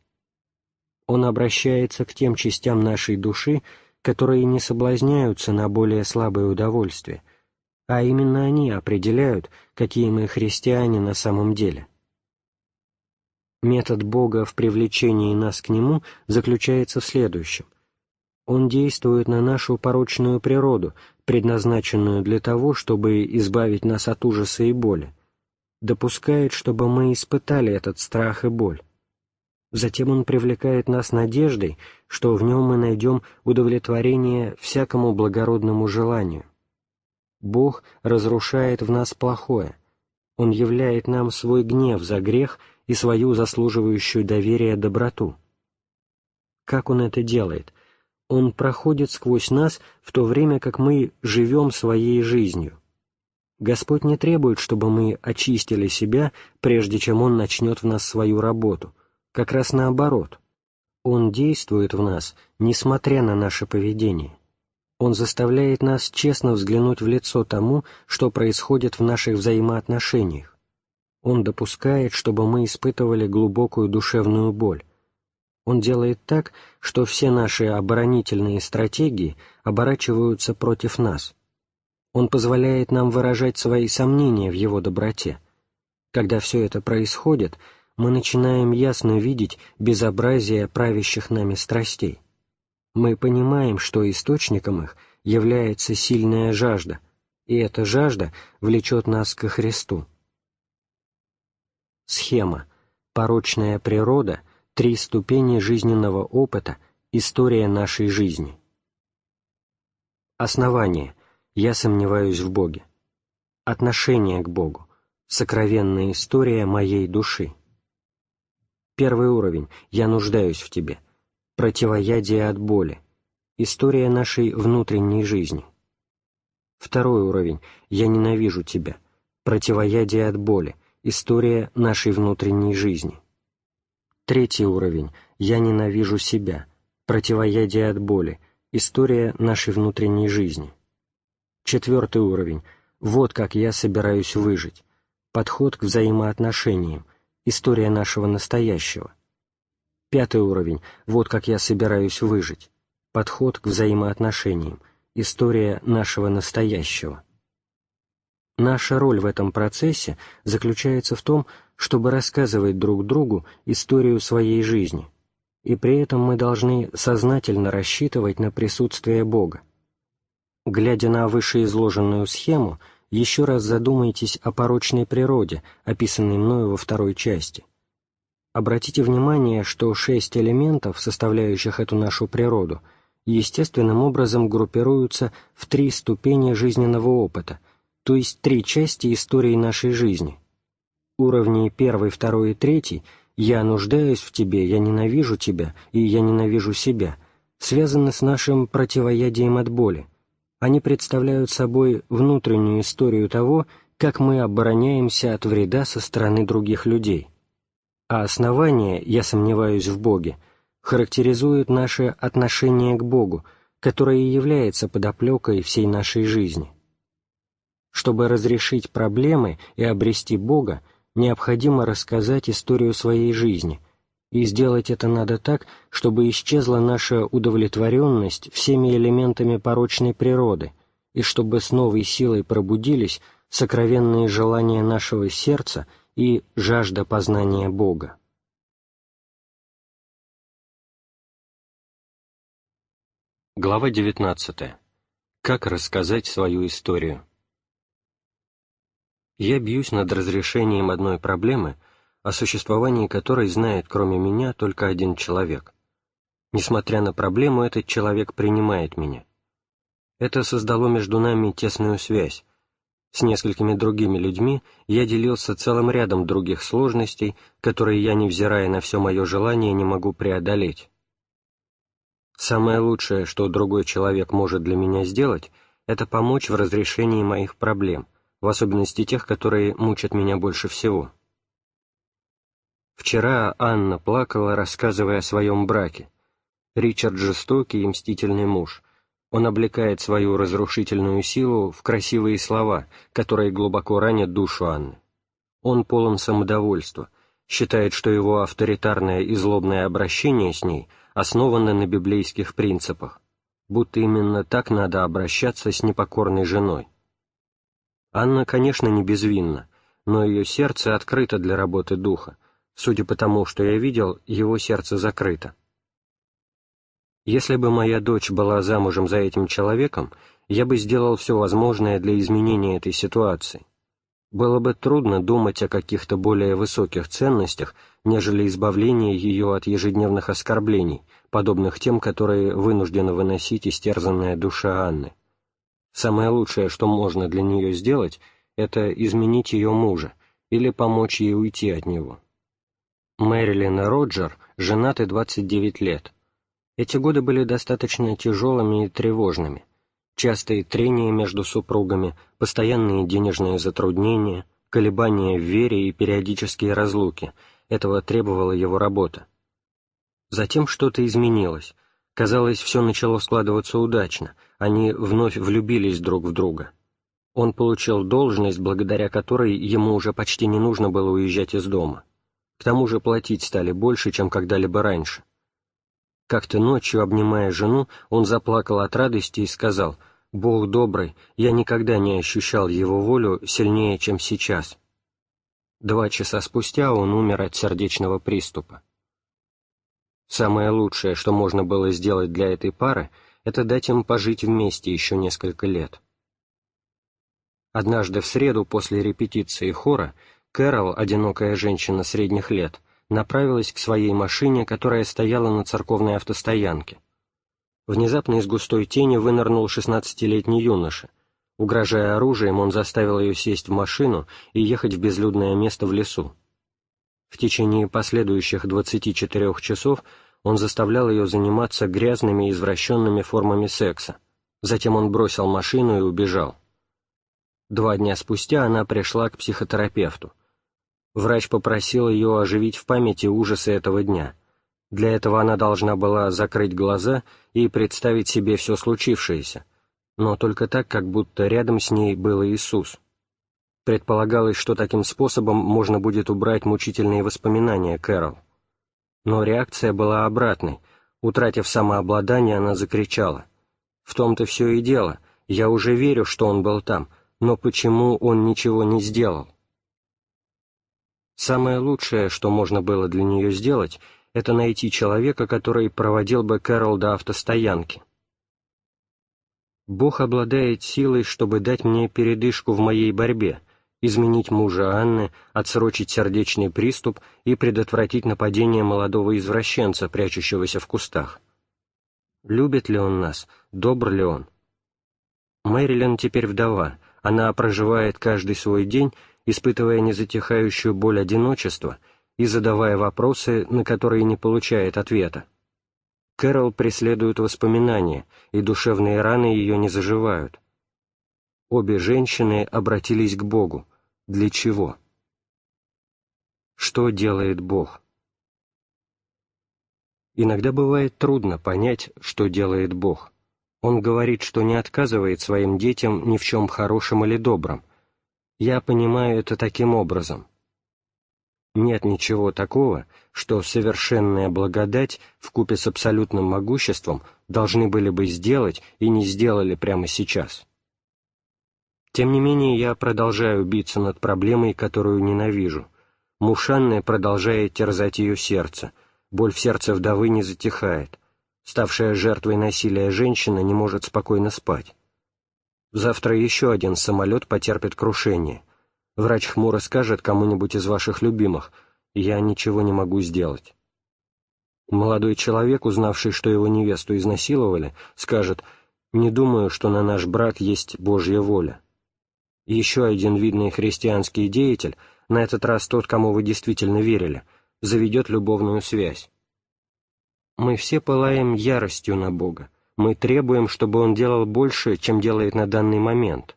Он обращается к тем частям нашей души, которые не соблазняются на более слабое удовольствие, а именно они определяют, какие мы христиане на самом деле. Метод Бога в привлечении нас к Нему заключается в следующем. Он действует на нашу порочную природу, предназначенную для того, чтобы избавить нас от ужаса и боли, допускает, чтобы мы испытали этот страх и боль. Затем он привлекает нас надеждой, что в нем мы найдем удовлетворение всякому благородному желанию. Бог разрушает в нас плохое. Он являет нам свой гнев за грех и свою заслуживающую доверия доброту. Как он это делает? Он проходит сквозь нас в то время, как мы живем своей жизнью. Господь не требует, чтобы мы очистили себя, прежде чем Он начнет в нас свою работу. Как раз наоборот. Он действует в нас, несмотря на наше поведение. Он заставляет нас честно взглянуть в лицо тому, что происходит в наших взаимоотношениях. Он допускает, чтобы мы испытывали глубокую душевную боль. Он делает так, что все наши оборонительные стратегии оборачиваются против нас. Он позволяет нам выражать свои сомнения в его доброте. Когда все это происходит, мы начинаем ясно видеть безобразие правящих нами страстей. Мы понимаем, что источником их является сильная жажда, и эта жажда влечет нас ко Христу. Схема «Порочная природа» Три ступени жизненного опыта. История нашей жизни. Основание. Я сомневаюсь в Боге. Отношение к Богу. Сокровенная история моей души. Первый уровень. Я нуждаюсь в Тебе. Противоядие от боли. История нашей внутренней жизни. Второй уровень. Я ненавижу Тебя. Противоядие от боли. История нашей внутренней жизни. Третий уровень «Я ненавижу себя», противоядие от боли, история нашей внутренней жизни. Четвертый уровень «Вот как я собираюсь выжить», подход к взаимоотношениям, история нашего настоящего. Пятый уровень «Вот как я собираюсь выжить», подход к взаимоотношениям, история нашего настоящего. Наша роль в этом процессе заключается в том, чтобы рассказывать друг другу историю своей жизни, и при этом мы должны сознательно рассчитывать на присутствие Бога. Глядя на вышеизложенную схему, еще раз задумайтесь о порочной природе, описанной мною во второй части. Обратите внимание, что шесть элементов, составляющих эту нашу природу, естественным образом группируются в три ступени жизненного опыта, то есть три части истории нашей жизни – уровни первый, второй и третий «я нуждаюсь в тебе», «я ненавижу тебя» и «я ненавижу себя» связаны с нашим противоядием от боли. Они представляют собой внутреннюю историю того, как мы обороняемся от вреда со стороны других людей. А основание «я сомневаюсь в Боге» характеризует наше отношение к Богу, которое и является подоплекой всей нашей жизни. Чтобы разрешить проблемы и обрести Бога, необходимо рассказать историю своей жизни, и сделать это надо так, чтобы исчезла наша удовлетворенность всеми элементами порочной природы, и чтобы с новой силой пробудились сокровенные желания нашего сердца и жажда познания Бога. Глава 19. Как рассказать свою историю? я бьюсь над разрешением одной проблемы, о существовании которой знает кроме меня только один человек. Несмотря на проблему, этот человек принимает меня. Это создало между нами тесную связь. С несколькими другими людьми я делился целым рядом других сложностей, которые я, невзирая на все мое желание, не могу преодолеть. Самое лучшее, что другой человек может для меня сделать, это помочь в разрешении моих проблем, в особенности тех, которые мучат меня больше всего. Вчера Анна плакала, рассказывая о своем браке. Ричард жестокий и мстительный муж. Он облекает свою разрушительную силу в красивые слова, которые глубоко ранят душу Анны. Он полон самодовольства, считает, что его авторитарное и злобное обращение с ней основано на библейских принципах, будто именно так надо обращаться с непокорной женой. Анна, конечно, не безвинна, но ее сердце открыто для работы духа, судя по тому, что я видел, его сердце закрыто. Если бы моя дочь была замужем за этим человеком, я бы сделал все возможное для изменения этой ситуации. Было бы трудно думать о каких-то более высоких ценностях, нежели избавление ее от ежедневных оскорблений, подобных тем, которые вынуждена выносить истерзанная душа Анны. Самое лучшее, что можно для нее сделать, это изменить ее мужа или помочь ей уйти от него. Мэрилин и Роджер женаты 29 лет. Эти годы были достаточно тяжелыми и тревожными. Частые трения между супругами, постоянные денежные затруднения, колебания в вере и периодические разлуки — этого требовала его работа. Затем что-то изменилось. Казалось, все начало складываться удачно, они вновь влюбились друг в друга. Он получил должность, благодаря которой ему уже почти не нужно было уезжать из дома. К тому же платить стали больше, чем когда-либо раньше. Как-то ночью, обнимая жену, он заплакал от радости и сказал, «Бог добрый, я никогда не ощущал его волю сильнее, чем сейчас». Два часа спустя он умер от сердечного приступа. Самое лучшее, что можно было сделать для этой пары, это дать им пожить вместе еще несколько лет. Однажды в среду после репетиции хора Кэрол, одинокая женщина средних лет, направилась к своей машине, которая стояла на церковной автостоянке. Внезапно из густой тени вынырнул шестнадцатилетний юноша. Угрожая оружием, он заставил ее сесть в машину и ехать в безлюдное место в лесу. В течение последующих 24 часов он заставлял ее заниматься грязными и извращенными формами секса. Затем он бросил машину и убежал. Два дня спустя она пришла к психотерапевту. Врач попросил ее оживить в памяти ужасы этого дня. Для этого она должна была закрыть глаза и представить себе все случившееся, но только так, как будто рядом с ней был Иисус. Предполагалось, что таким способом можно будет убрать мучительные воспоминания Кэрол. Но реакция была обратной. Утратив самообладание, она закричала. «В том-то все и дело. Я уже верю, что он был там, но почему он ничего не сделал?» Самое лучшее, что можно было для нее сделать, это найти человека, который проводил бы Кэрол до автостоянки. Бог обладает силой, чтобы дать мне передышку в моей борьбе, изменить мужа Анны, отсрочить сердечный приступ и предотвратить нападение молодого извращенца, прячущегося в кустах. Любит ли он нас? Добр ли он? Мэрилин теперь вдова, она проживает каждый свой день испытывая незатихающую боль одиночества и задавая вопросы, на которые не получает ответа. Кэрол преследует воспоминания, и душевные раны ее не заживают. Обе женщины обратились к Богу. Для чего? Что делает Бог? Иногда бывает трудно понять, что делает Бог. Он говорит, что не отказывает своим детям ни в чем хорошем или добром, я понимаю это таким образом. Нет ничего такого, что совершенная благодать в купе с абсолютным могуществом должны были бы сделать и не сделали прямо сейчас. Тем не менее, я продолжаю биться над проблемой, которую ненавижу. Мушанная продолжает терзать ее сердце, боль в сердце вдовы не затихает. Ставшая жертвой насилия женщина не может спокойно спать. Завтра еще один самолет потерпит крушение. Врач хмуро скажет кому-нибудь из ваших любимых, я ничего не могу сделать. Молодой человек, узнавший, что его невесту изнасиловали, скажет «Не думаю, что на наш брак есть Божья воля». Еще один видный христианский деятель, на этот раз тот, кому вы действительно верили, заведет любовную связь. Мы все пылаем яростью на Бога. Мы требуем, чтобы Он делал больше, чем делает на данный момент.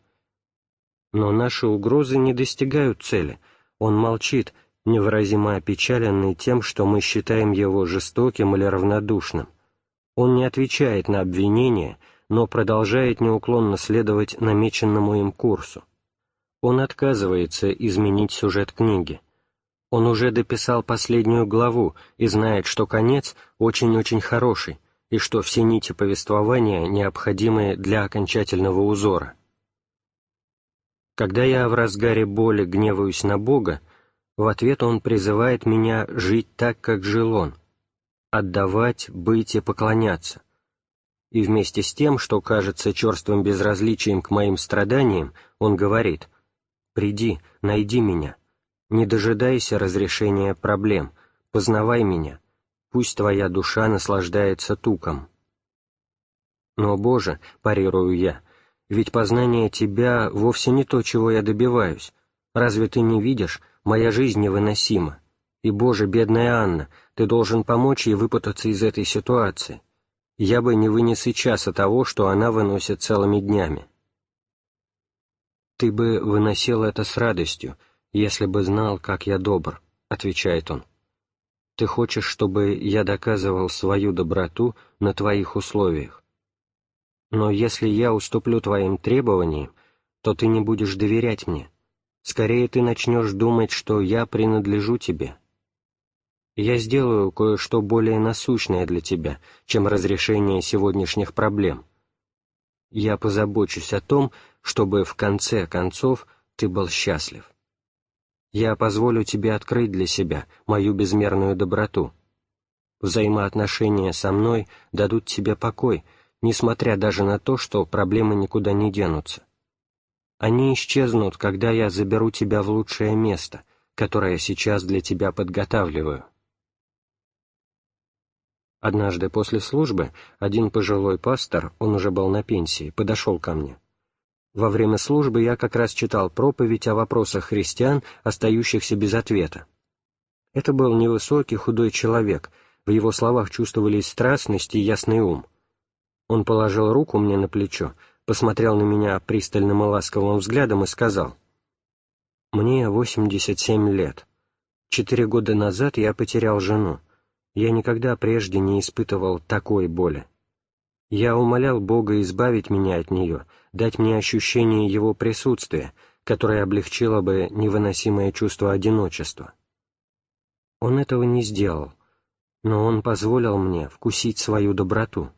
Но наши угрозы не достигают цели. Он молчит, невыразимо опечаленный тем, что мы считаем его жестоким или равнодушным. Он не отвечает на обвинения, но продолжает неуклонно следовать намеченному им курсу. Он отказывается изменить сюжет книги. Он уже дописал последнюю главу и знает, что конец очень-очень хороший, и что все нити повествования необходимы для окончательного узора. Когда я в разгаре боли гневаюсь на Бога, в ответ он призывает меня жить так, как жил он, отдавать, быть и поклоняться. И вместе с тем, что кажется черствым безразличием к моим страданиям, он говорит «Приди, найди меня, не дожидайся разрешения проблем, познавай меня, пусть твоя душа наслаждается туком». Но, Боже, парирую я, ведь познание Тебя вовсе не то, чего я добиваюсь. Разве Ты не видишь, Моя жизнь невыносима. И, Боже, бедная Анна, Ты должен помочь ей выпутаться из этой ситуации. Я бы не вынес и часа того, что она выносит целыми днями. «Ты бы выносил это с радостью, если бы знал, как я добр», — отвечает он. «Ты хочешь, чтобы я доказывал свою доброту на твоих условиях. Но если я уступлю твоим требованиям, то ты не будешь доверять мне, Скорее ты начнешь думать, что я принадлежу тебе. Я сделаю кое-что более насущное для тебя, чем разрешение сегодняшних проблем. Я позабочусь о том, чтобы в конце концов ты был счастлив. Я позволю тебе открыть для себя мою безмерную доброту. Взаимоотношения со мной дадут тебе покой, несмотря даже на то, что проблемы никуда не денутся. Они исчезнут, когда я заберу тебя в лучшее место, которое сейчас для тебя подготавливаю. Однажды после службы один пожилой пастор, он уже был на пенсии, подошел ко мне. Во время службы я как раз читал проповедь о вопросах христиан, остающихся без ответа. Это был невысокий, худой человек, в его словах чувствовались страстность и ясный ум. Он положил руку мне на плечо, посмотрел на меня пристальным и ласковым взглядом и сказал, «Мне 87 лет. Четыре года назад я потерял жену. Я никогда прежде не испытывал такой боли. Я умолял Бога избавить меня от нее, дать мне ощущение Его присутствия, которое облегчило бы невыносимое чувство одиночества. Он этого не сделал, но Он позволил мне вкусить свою доброту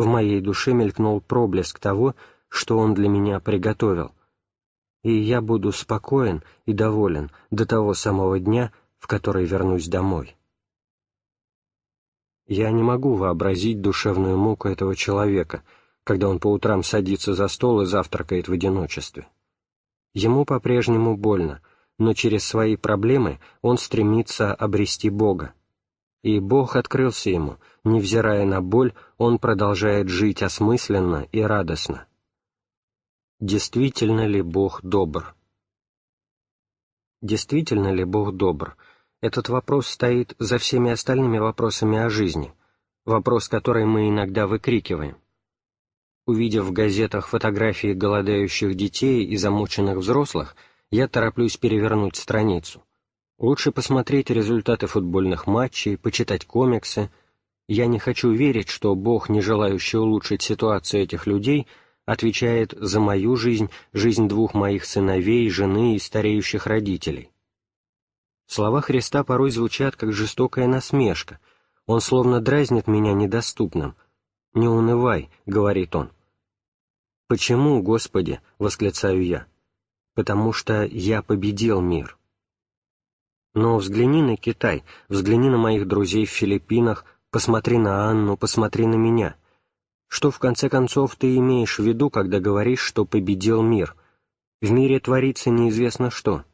в моей душе мелькнул проблеск того, что он для меня приготовил, и я буду спокоен и доволен до того самого дня, в который вернусь домой. Я не могу вообразить душевную муку этого человека, когда он по утрам садится за стол и завтракает в одиночестве. Ему по-прежнему больно, но через свои проблемы он стремится обрести Бога. И Бог открылся ему, невзирая на боль, он продолжает жить осмысленно и радостно. Действительно ли Бог добр? Действительно ли Бог добр? Этот вопрос стоит за всеми остальными вопросами о жизни, вопрос, который мы иногда выкрикиваем. Увидев в газетах фотографии голодающих детей и замученных взрослых, я тороплюсь перевернуть страницу. Лучше посмотреть результаты футбольных матчей, почитать комиксы. Я не хочу верить, что Бог, не желающий улучшить ситуацию этих людей, отвечает за мою жизнь, жизнь двух моих сыновей, жены и стареющих родителей. Слова Христа порой звучат как жестокая насмешка. Он словно дразнит меня недоступным. «Не унывай», — говорит он. «Почему, Господи?» — восклицаю я. «Потому что я победил мир». Но взгляни на Китай, взгляни на моих друзей в Филиппинах, посмотри на Анну, посмотри на меня. Что в конце концов ты имеешь в виду, когда говоришь, что победил мир? В мире творится неизвестно что.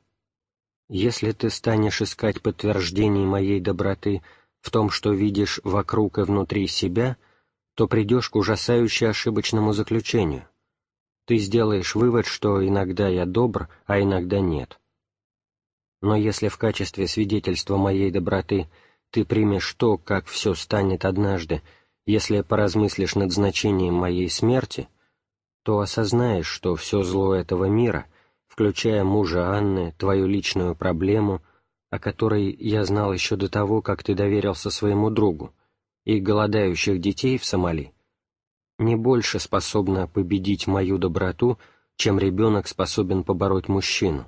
Если ты станешь искать подтверждений моей доброты в том, что видишь вокруг и внутри себя, то придешь к ужасающе ошибочному заключению. Ты сделаешь вывод, что иногда я добр, а иногда нет. Но если в качестве свидетельства моей доброты ты примешь то, как все станет однажды, если поразмыслишь над значением моей смерти, то осознаешь, что все зло этого мира, включая мужа Анны, твою личную проблему — о которой я знал еще до того, как ты доверился своему другу, и голодающих детей в Сомали, не больше способна победить мою доброту, чем ребенок способен побороть мужчину.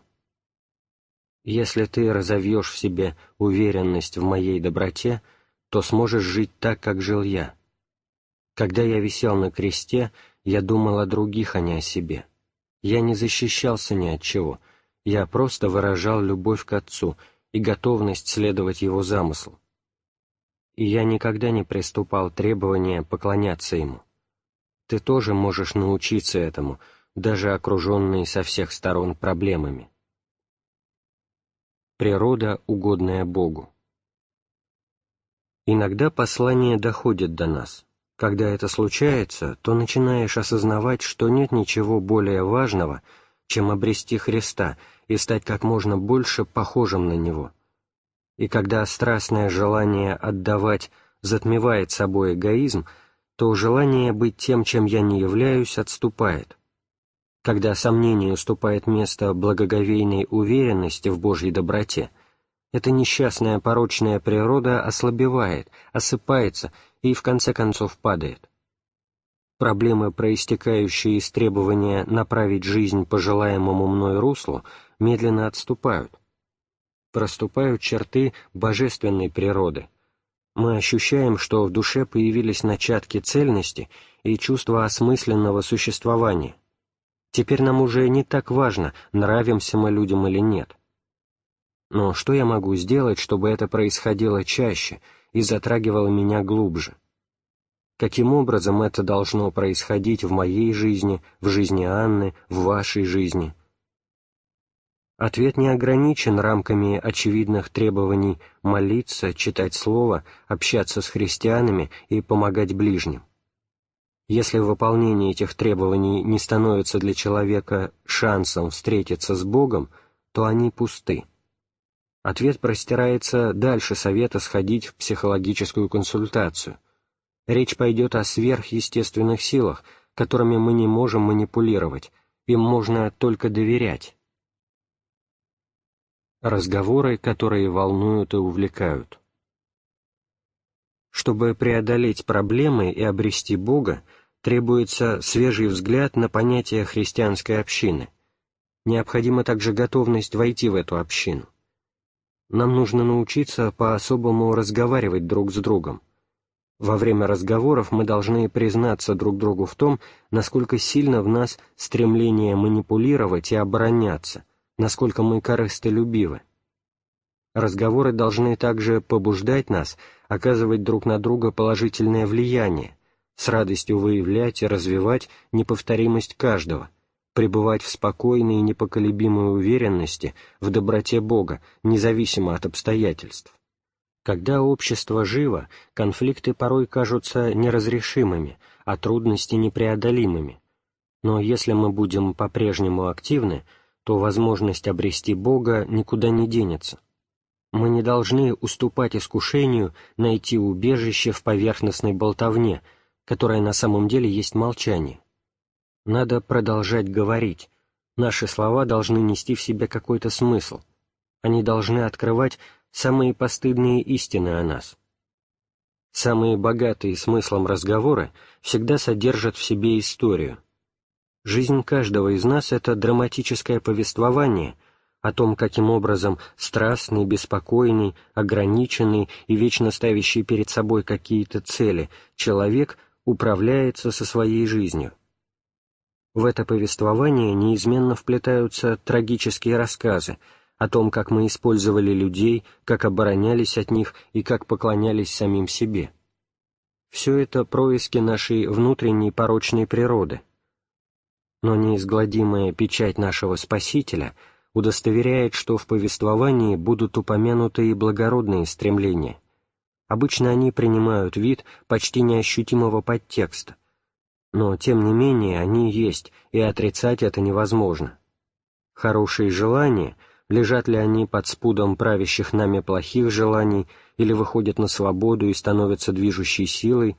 Если ты разовьешь в себе уверенность в моей доброте, то сможешь жить так, как жил я. Когда я висел на кресте, я думал о других, а не о себе. Я не защищался ни от чего, я просто выражал любовь к Отцу — и готовность следовать его замыслу. И я никогда не приступал требования поклоняться ему. Ты тоже можешь научиться этому, даже окруженный со всех сторон проблемами. Природа, угодная Богу. Иногда послание доходит до нас. Когда это случается, то начинаешь осознавать, что нет ничего более важного, чем обрести Христа и стать как можно больше похожим на Него. И когда страстное желание отдавать затмевает собой эгоизм, то желание быть тем, чем я не являюсь, отступает. Когда сомнение уступает место благоговейной уверенности в Божьей доброте, эта несчастная порочная природа ослабевает, осыпается и в конце концов падает. Проблемы, проистекающие из требования направить жизнь по желаемому мной руслу, медленно отступают. Проступают черты божественной природы. Мы ощущаем, что в душе появились начатки цельности и чувства осмысленного существования. Теперь нам уже не так важно, нравимся мы людям или нет. Но что я могу сделать, чтобы это происходило чаще и затрагивало меня глубже? Каким образом это должно происходить в моей жизни, в жизни Анны, в вашей жизни? Ответ не ограничен рамками очевидных требований молиться, читать Слово, общаться с христианами и помогать ближним. Если выполнение этих требований не становится для человека шансом встретиться с Богом, то они пусты. Ответ простирается дальше совета сходить в психологическую консультацию. Речь пойдет о сверхъестественных силах, которыми мы не можем манипулировать, им можно только доверять. Разговоры, которые волнуют и увлекают. Чтобы преодолеть проблемы и обрести Бога, требуется свежий взгляд на понятие христианской общины. Необходима также готовность войти в эту общину. Нам нужно научиться по-особому разговаривать друг с другом. Во время разговоров мы должны признаться друг другу в том, насколько сильно в нас стремление манипулировать и обороняться, насколько мы корыстолюбивы. Разговоры должны также побуждать нас оказывать друг на друга положительное влияние, с радостью выявлять и развивать неповторимость каждого, пребывать в спокойной и непоколебимой уверенности в доброте Бога, независимо от обстоятельств. Когда общество живо, конфликты порой кажутся неразрешимыми, а трудности непреодолимыми. Но если мы будем по-прежнему активны, то возможность обрести Бога никуда не денется. Мы не должны уступать искушению найти убежище в поверхностной болтовне, которая на самом деле есть молчание. Надо продолжать говорить. Наши слова должны нести в себе какой-то смысл. Они должны открывать самые постыдные истины о нас. Самые богатые смыслом разговоры всегда содержат в себе историю — Жизнь каждого из нас — это драматическое повествование о том, каким образом страстный, беспокойный, ограниченный и вечно ставящий перед собой какие-то цели человек управляется со своей жизнью. В это повествование неизменно вплетаются трагические рассказы о том, как мы использовали людей, как оборонялись от них и как поклонялись самим себе. Все это происки нашей внутренней порочной природы, но неизгладимая печать нашего Спасителя удостоверяет, что в повествовании будут упомянуты и благородные стремления. Обычно они принимают вид почти неощутимого подтекста, но тем не менее они есть, и отрицать это невозможно. Хорошие желания, лежат ли они под спудом правящих нами плохих желаний или выходят на свободу и становятся движущей силой,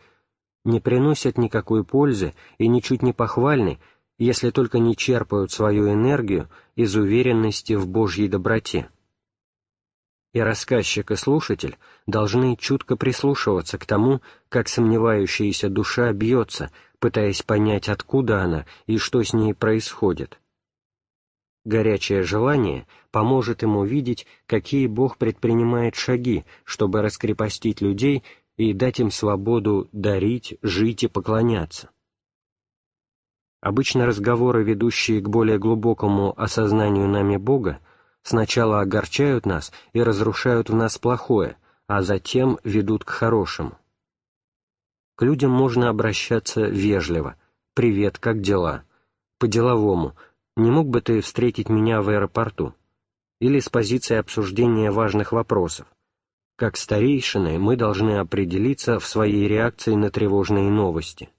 не приносят никакой пользы и ничуть не похвальны, если только не черпают свою энергию из уверенности в Божьей доброте. И рассказчик и слушатель должны чутко прислушиваться к тому, как сомневающаяся душа бьется, пытаясь понять, откуда она и что с ней происходит. Горячее желание поможет ему видеть, какие Бог предпринимает шаги, чтобы раскрепостить людей и дать им свободу дарить, жить и поклоняться. Обычно разговоры, ведущие к более глубокому осознанию нами Бога, сначала огорчают нас и разрушают в нас плохое, а затем ведут к хорошему. К людям можно обращаться вежливо. «Привет, как дела?» По-деловому. «Не мог бы ты встретить меня в аэропорту?» Или с позиции обсуждения важных вопросов. Как старейшины мы должны определиться в своей реакции на тревожные новости.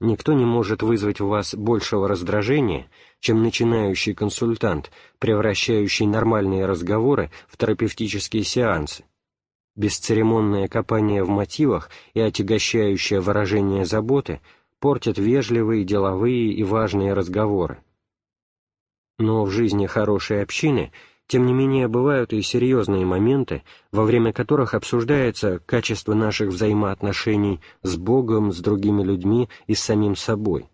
Никто не может вызвать в вас большего раздражения, чем начинающий консультант, превращающий нормальные разговоры в терапевтические сеансы, Бесцеремонное копание в мотивах и отягощающее выражение заботы портят вежливые, деловые и важные разговоры. Но в жизни хорошей общины, тем не менее, бывают и серьезные моменты, во время которых обсуждается качество наших взаимоотношений с Богом, с другими людьми и с самим собой.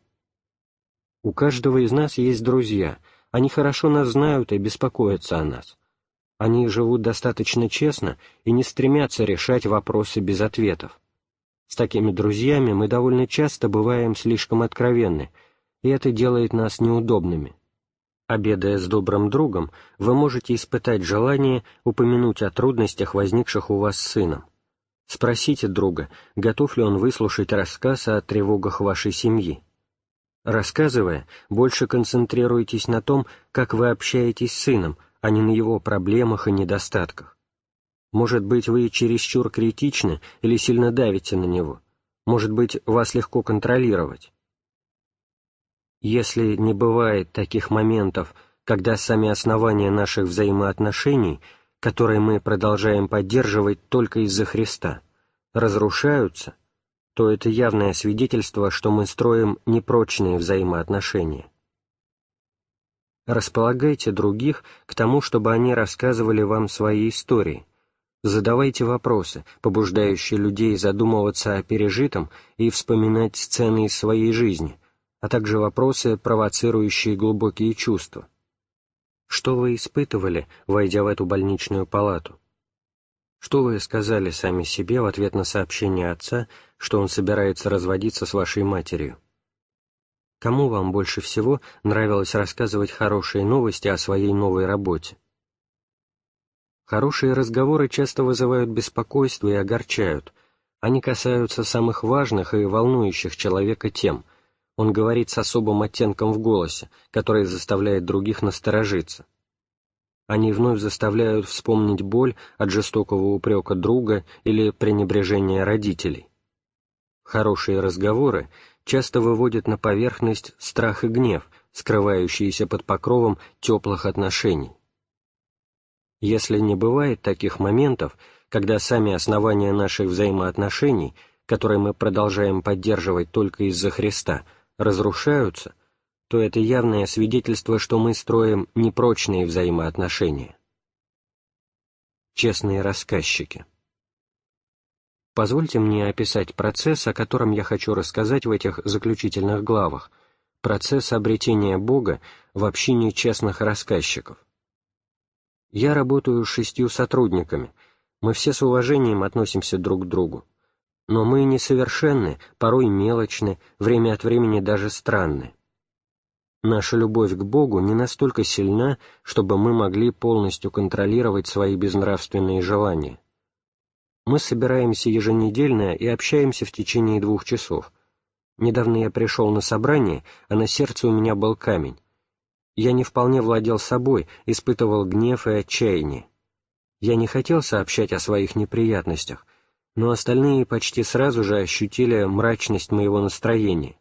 У каждого из нас есть друзья, они хорошо нас знают и беспокоятся о нас. Они живут достаточно честно и не стремятся решать вопросы без ответов. С такими друзьями мы довольно часто бываем слишком откровенны, и это делает нас неудобными. Обедая с добрым другом, вы можете испытать желание упомянуть о трудностях, возникших у вас с сыном. Спросите друга, готов ли он выслушать рассказ о тревогах вашей семьи. Рассказывая, больше концентрируйтесь на том, как вы общаетесь с сыном, а не на его проблемах и недостатках. Может быть, вы чересчур критичны или сильно давите на него. Может быть, вас легко контролировать. Если не бывает таких моментов, когда сами основания наших взаимоотношений, которые мы продолжаем поддерживать только из-за Христа, разрушаются, то это явное свидетельство, что мы строим непрочные взаимоотношения располагайте других к тому, чтобы они рассказывали вам свои истории. Задавайте вопросы, побуждающие людей задумываться о пережитом и вспоминать сцены из своей жизни, а также вопросы, провоцирующие глубокие чувства. Что вы испытывали, войдя в эту больничную палату? Что вы сказали сами себе в ответ на сообщение отца, что он собирается разводиться с вашей матерью? Кому вам больше всего нравилось рассказывать хорошие новости о своей новой работе? Хорошие разговоры часто вызывают беспокойство и огорчают. Они касаются самых важных и волнующих человека тем. Он говорит с особым оттенком в голосе, который заставляет других насторожиться. Они вновь заставляют вспомнить боль от жестокого упрека друга или пренебрежения родителей. Хорошие разговоры часто выводят на поверхность страх и гнев, скрывающиеся под покровом теплых отношений. Если не бывает таких моментов, когда сами основания наших взаимоотношений, которые мы продолжаем поддерживать только из-за Христа, разрушаются, то это явное свидетельство, что мы строим непрочные взаимоотношения. Честные рассказчики Позвольте мне описать процесс, о котором я хочу рассказать в этих заключительных главах, процесс обретения Бога в общине честных рассказчиков. Я работаю с шестью сотрудниками, мы все с уважением относимся друг к другу. Но мы несовершенны, порой мелочны, время от времени даже странны. Наша любовь к Богу не настолько сильна, чтобы мы могли полностью контролировать свои безнравственные желания. Мы собираемся еженедельно и общаемся в течение двух часов. Недавно я пришел на собрание, а на сердце у меня был камень. Я не вполне владел собой, испытывал гнев и отчаяние. Я не хотел сообщать о своих неприятностях, но остальные почти сразу же ощутили мрачность моего настроения.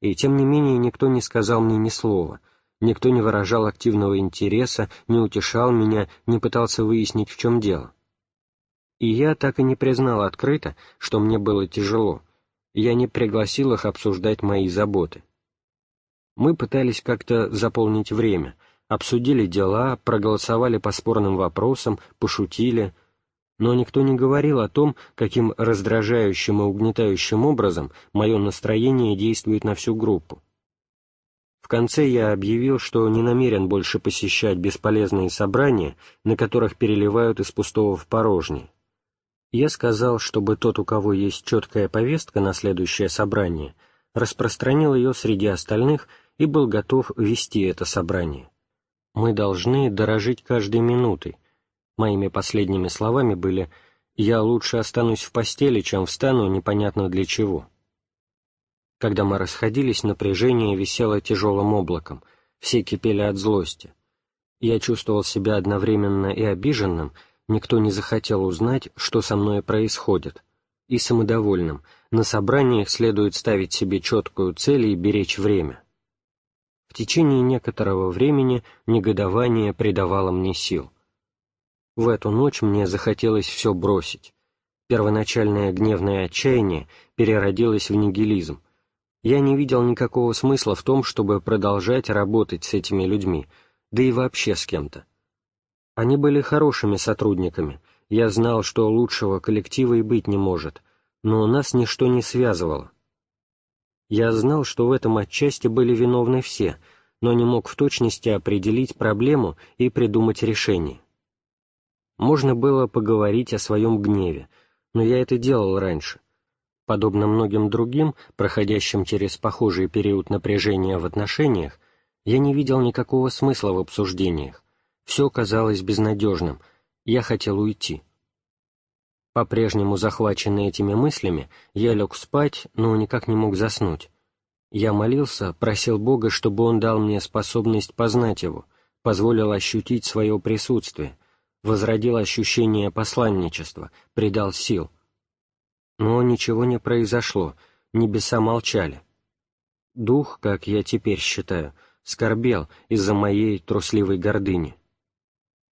И тем не менее никто не сказал мне ни слова, никто не выражал активного интереса, не утешал меня, не пытался выяснить, в чем дело. И я так и не признал открыто, что мне было тяжело. Я не пригласил их обсуждать мои заботы. Мы пытались как-то заполнить время, обсудили дела, проголосовали по спорным вопросам, пошутили — но никто не говорил о том, каким раздражающим и угнетающим образом мое настроение действует на всю группу. В конце я объявил, что не намерен больше посещать бесполезные собрания, на которых переливают из пустого в порожнее. Я сказал, чтобы тот, у кого есть четкая повестка на следующее собрание, распространил ее среди остальных и был готов вести это собрание. Мы должны дорожить каждой минутой, Моими последними словами были «Я лучше останусь в постели, чем встану непонятно для чего». Когда мы расходились, напряжение висело тяжелым облаком, все кипели от злости. Я чувствовал себя одновременно и обиженным, никто не захотел узнать, что со мной происходит, и самодовольным, на собраниях следует ставить себе четкую цель и беречь время. В течение некоторого времени негодование придавало мне сил — в эту ночь мне захотелось все бросить. Первоначальное гневное отчаяние переродилось в нигилизм. Я не видел никакого смысла в том, чтобы продолжать работать с этими людьми, да и вообще с кем-то. Они были хорошими сотрудниками, я знал, что лучшего коллектива и быть не может, но нас ничто не связывало. Я знал, что в этом отчасти были виновны все, но не мог в точности определить проблему и придумать решение. Можно было поговорить о своем гневе, но я это делал раньше. Подобно многим другим, проходящим через похожий период напряжения в отношениях, я не видел никакого смысла в обсуждениях. Все казалось безнадежным. Я хотел уйти. По-прежнему захваченный этими мыслями, я лег спать, но никак не мог заснуть. Я молился, просил Бога, чтобы Он дал мне способность познать Его, позволил ощутить свое присутствие — возродил ощущение посланничества, придал сил. Но ничего не произошло, небеса молчали. Дух, как я теперь считаю, скорбел из-за моей трусливой гордыни.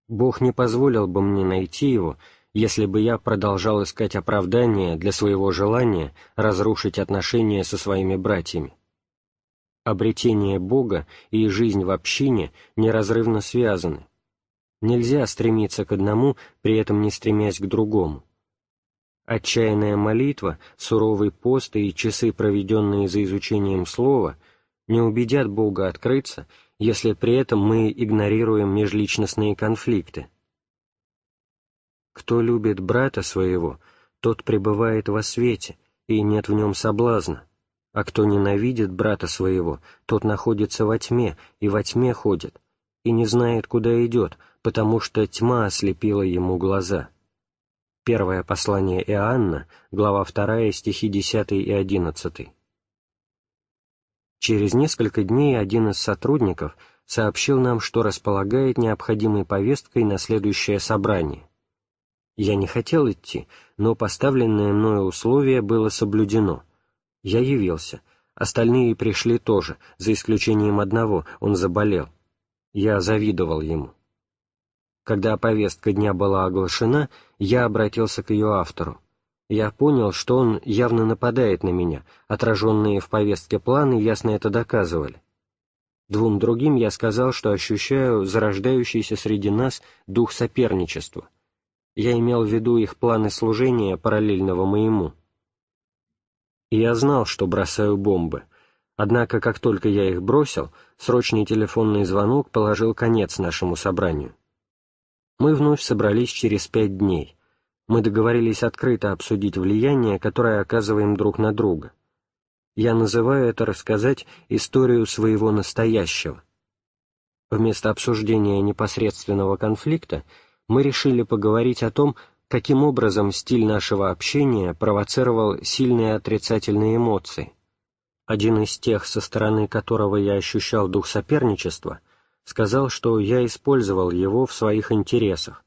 Бог не позволил бы мне найти его, если бы я продолжал искать оправдание для своего желания разрушить отношения со своими братьями. Обретение Бога и жизнь в общине неразрывно связаны, Нельзя стремиться к одному, при этом не стремясь к другому. Отчаянная молитва, суровый пост и часы, проведенные за изучением слова, не убедят Бога открыться, если при этом мы игнорируем межличностные конфликты. Кто любит брата своего, тот пребывает во свете, и нет в нем соблазна, а кто ненавидит брата своего, тот находится во тьме, и во тьме ходит, и не знает, куда идет, потому что тьма ослепила ему глаза. Первое послание Иоанна, глава 2, стихи 10 и 11. Через несколько дней один из сотрудников сообщил нам, что располагает необходимой повесткой на следующее собрание. Я не хотел идти, но поставленное мною условие было соблюдено. Я явился, остальные пришли тоже, за исключением одного, он заболел. Я завидовал ему. Когда повестка дня была оглашена, я обратился к ее автору. Я понял, что он явно нападает на меня, отраженные в повестке планы ясно это доказывали. Двум другим я сказал, что ощущаю зарождающийся среди нас дух соперничества. Я имел в виду их планы служения, параллельного моему. И я знал, что бросаю бомбы. Однако, как только я их бросил, срочный телефонный звонок положил конец нашему собранию. Мы вновь собрались через пять дней. Мы договорились открыто обсудить влияние, которое оказываем друг на друга. Я называю это рассказать историю своего настоящего. Вместо обсуждения непосредственного конфликта мы решили поговорить о том, каким образом стиль нашего общения провоцировал сильные отрицательные эмоции. Один из тех, со стороны которого я ощущал дух соперничества — сказал, что я использовал его в своих интересах.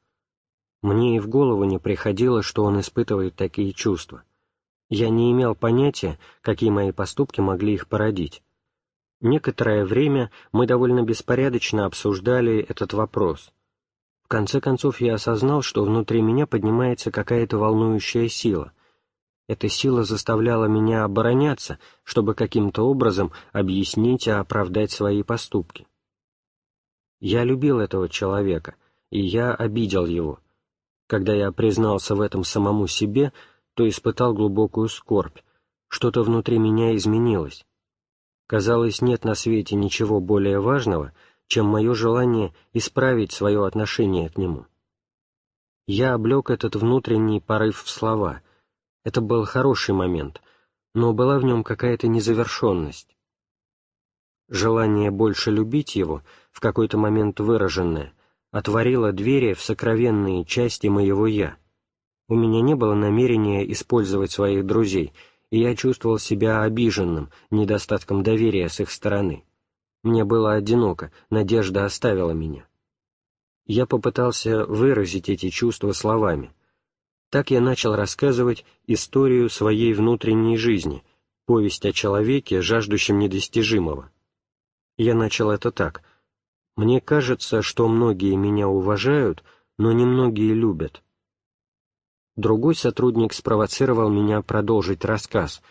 Мне и в голову не приходило, что он испытывает такие чувства. Я не имел понятия, какие мои поступки могли их породить. Некоторое время мы довольно беспорядочно обсуждали этот вопрос. В конце концов я осознал, что внутри меня поднимается какая-то волнующая сила. Эта сила заставляла меня обороняться, чтобы каким-то образом объяснить и оправдать свои поступки. Я любил этого человека, и я обидел его. Когда я признался в этом самому себе, то испытал глубокую скорбь. Что-то внутри меня изменилось. Казалось, нет на свете ничего более важного, чем мое желание исправить свое отношение к нему. Я облег этот внутренний порыв в слова. Это был хороший момент, но была в нем какая-то незавершенность. Желание больше любить его, в какой-то момент выраженное, отворило двери в сокровенные части моего «я». У меня не было намерения использовать своих друзей — и я чувствовал себя обиженным недостатком доверия с их стороны. Мне было одиноко, надежда оставила меня. Я попытался выразить эти чувства словами. Так я начал рассказывать историю своей внутренней жизни, повесть о человеке, жаждущем недостижимого. Я начал это так. «Мне кажется, что многие меня уважают, но немногие любят. Другой сотрудник спровоцировал меня продолжить рассказ.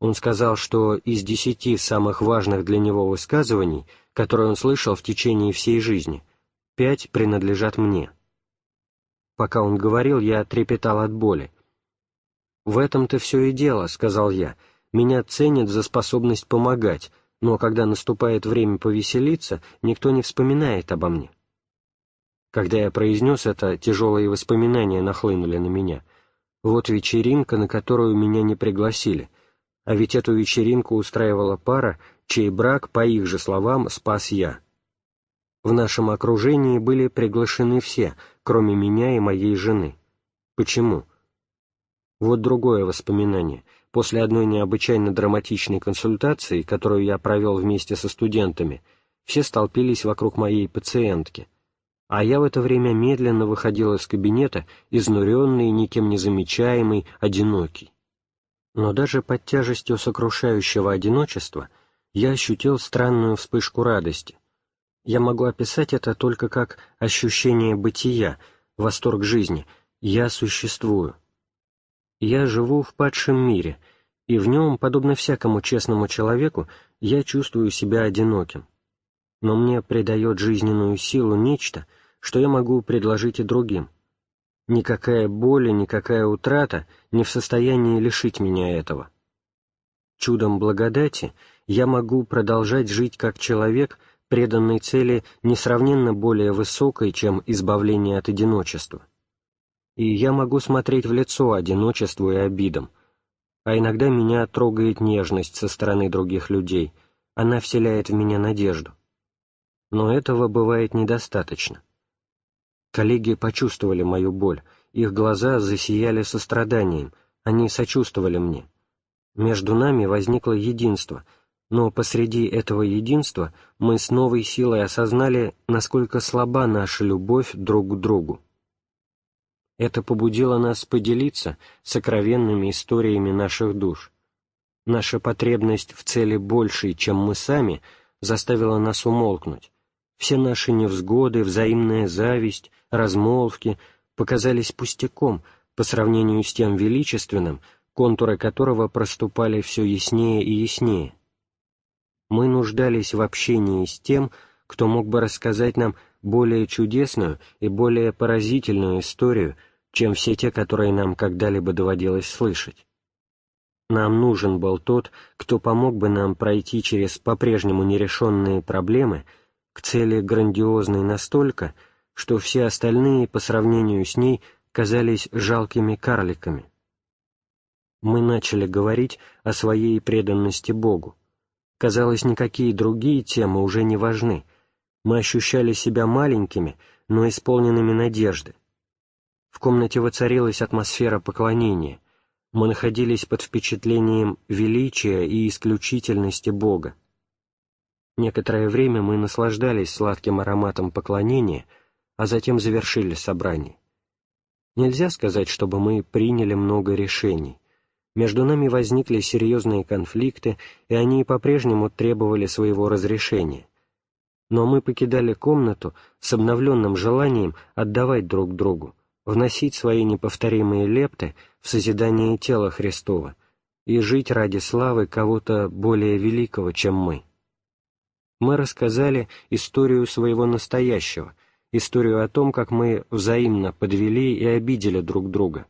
Он сказал, что из десяти самых важных для него высказываний, которые он слышал в течение всей жизни, пять принадлежат мне. Пока он говорил, я трепетал от боли. «В этом-то все и дело», — сказал я. «Меня ценят за способность помогать, но когда наступает время повеселиться, никто не вспоминает обо мне». Когда я произнес это, тяжелые воспоминания нахлынули на меня — вот вечеринка, на которую меня не пригласили, а ведь эту вечеринку устраивала пара, чей брак, по их же словам, спас я. В нашем окружении были приглашены все, кроме меня и моей жены. Почему? Вот другое воспоминание. После одной необычайно драматичной консультации, которую я провел вместе со студентами, все столпились вокруг моей пациентки а я в это время медленно выходил из кабинета, изнуренный, никем не замечаемый, одинокий. Но даже под тяжестью сокрушающего одиночества я ощутил странную вспышку радости. Я могу описать это только как ощущение бытия, восторг жизни, я существую. Я живу в падшем мире, и в нем, подобно всякому честному человеку, я чувствую себя одиноким но мне придает жизненную силу нечто, что я могу предложить и другим. Никакая боль и никакая утрата не в состоянии лишить меня этого. Чудом благодати я могу продолжать жить как человек, преданный цели несравненно более высокой, чем избавление от одиночества. И я могу смотреть в лицо одиночеству и обидам, а иногда меня трогает нежность со стороны других людей, она вселяет в меня надежду но этого бывает недостаточно. Коллеги почувствовали мою боль, их глаза засияли состраданием, они сочувствовали мне. Между нами возникло единство, но посреди этого единства мы с новой силой осознали, насколько слаба наша любовь друг к другу. Это побудило нас поделиться сокровенными историями наших душ. Наша потребность в цели большей, чем мы сами, заставила нас умолкнуть, все наши невзгоды, взаимная зависть, размолвки показались пустяком по сравнению с тем величественным, контуры которого проступали все яснее и яснее. Мы нуждались в общении с тем, кто мог бы рассказать нам более чудесную и более поразительную историю, чем все те, которые нам когда-либо доводилось слышать. Нам нужен был тот, кто помог бы нам пройти через по-прежнему нерешенные проблемы — к цели грандиозной настолько, что все остальные по сравнению с ней казались жалкими карликами. Мы начали говорить о своей преданности Богу. Казалось, никакие другие темы уже не важны. Мы ощущали себя маленькими, но исполненными надежды. В комнате воцарилась атмосфера поклонения. Мы находились под впечатлением величия и исключительности Бога. Некоторое время мы наслаждались сладким ароматом поклонения, а затем завершили собрание. Нельзя сказать, чтобы мы приняли много решений. Между нами возникли серьезные конфликты, и они по-прежнему требовали своего разрешения. Но мы покидали комнату с обновленным желанием отдавать друг другу, вносить свои неповторимые лепты в созидание тела Христова и жить ради славы кого-то более великого, чем мы. Мы рассказали историю своего настоящего — историю о том, как мы взаимно подвели и обидели друг друга.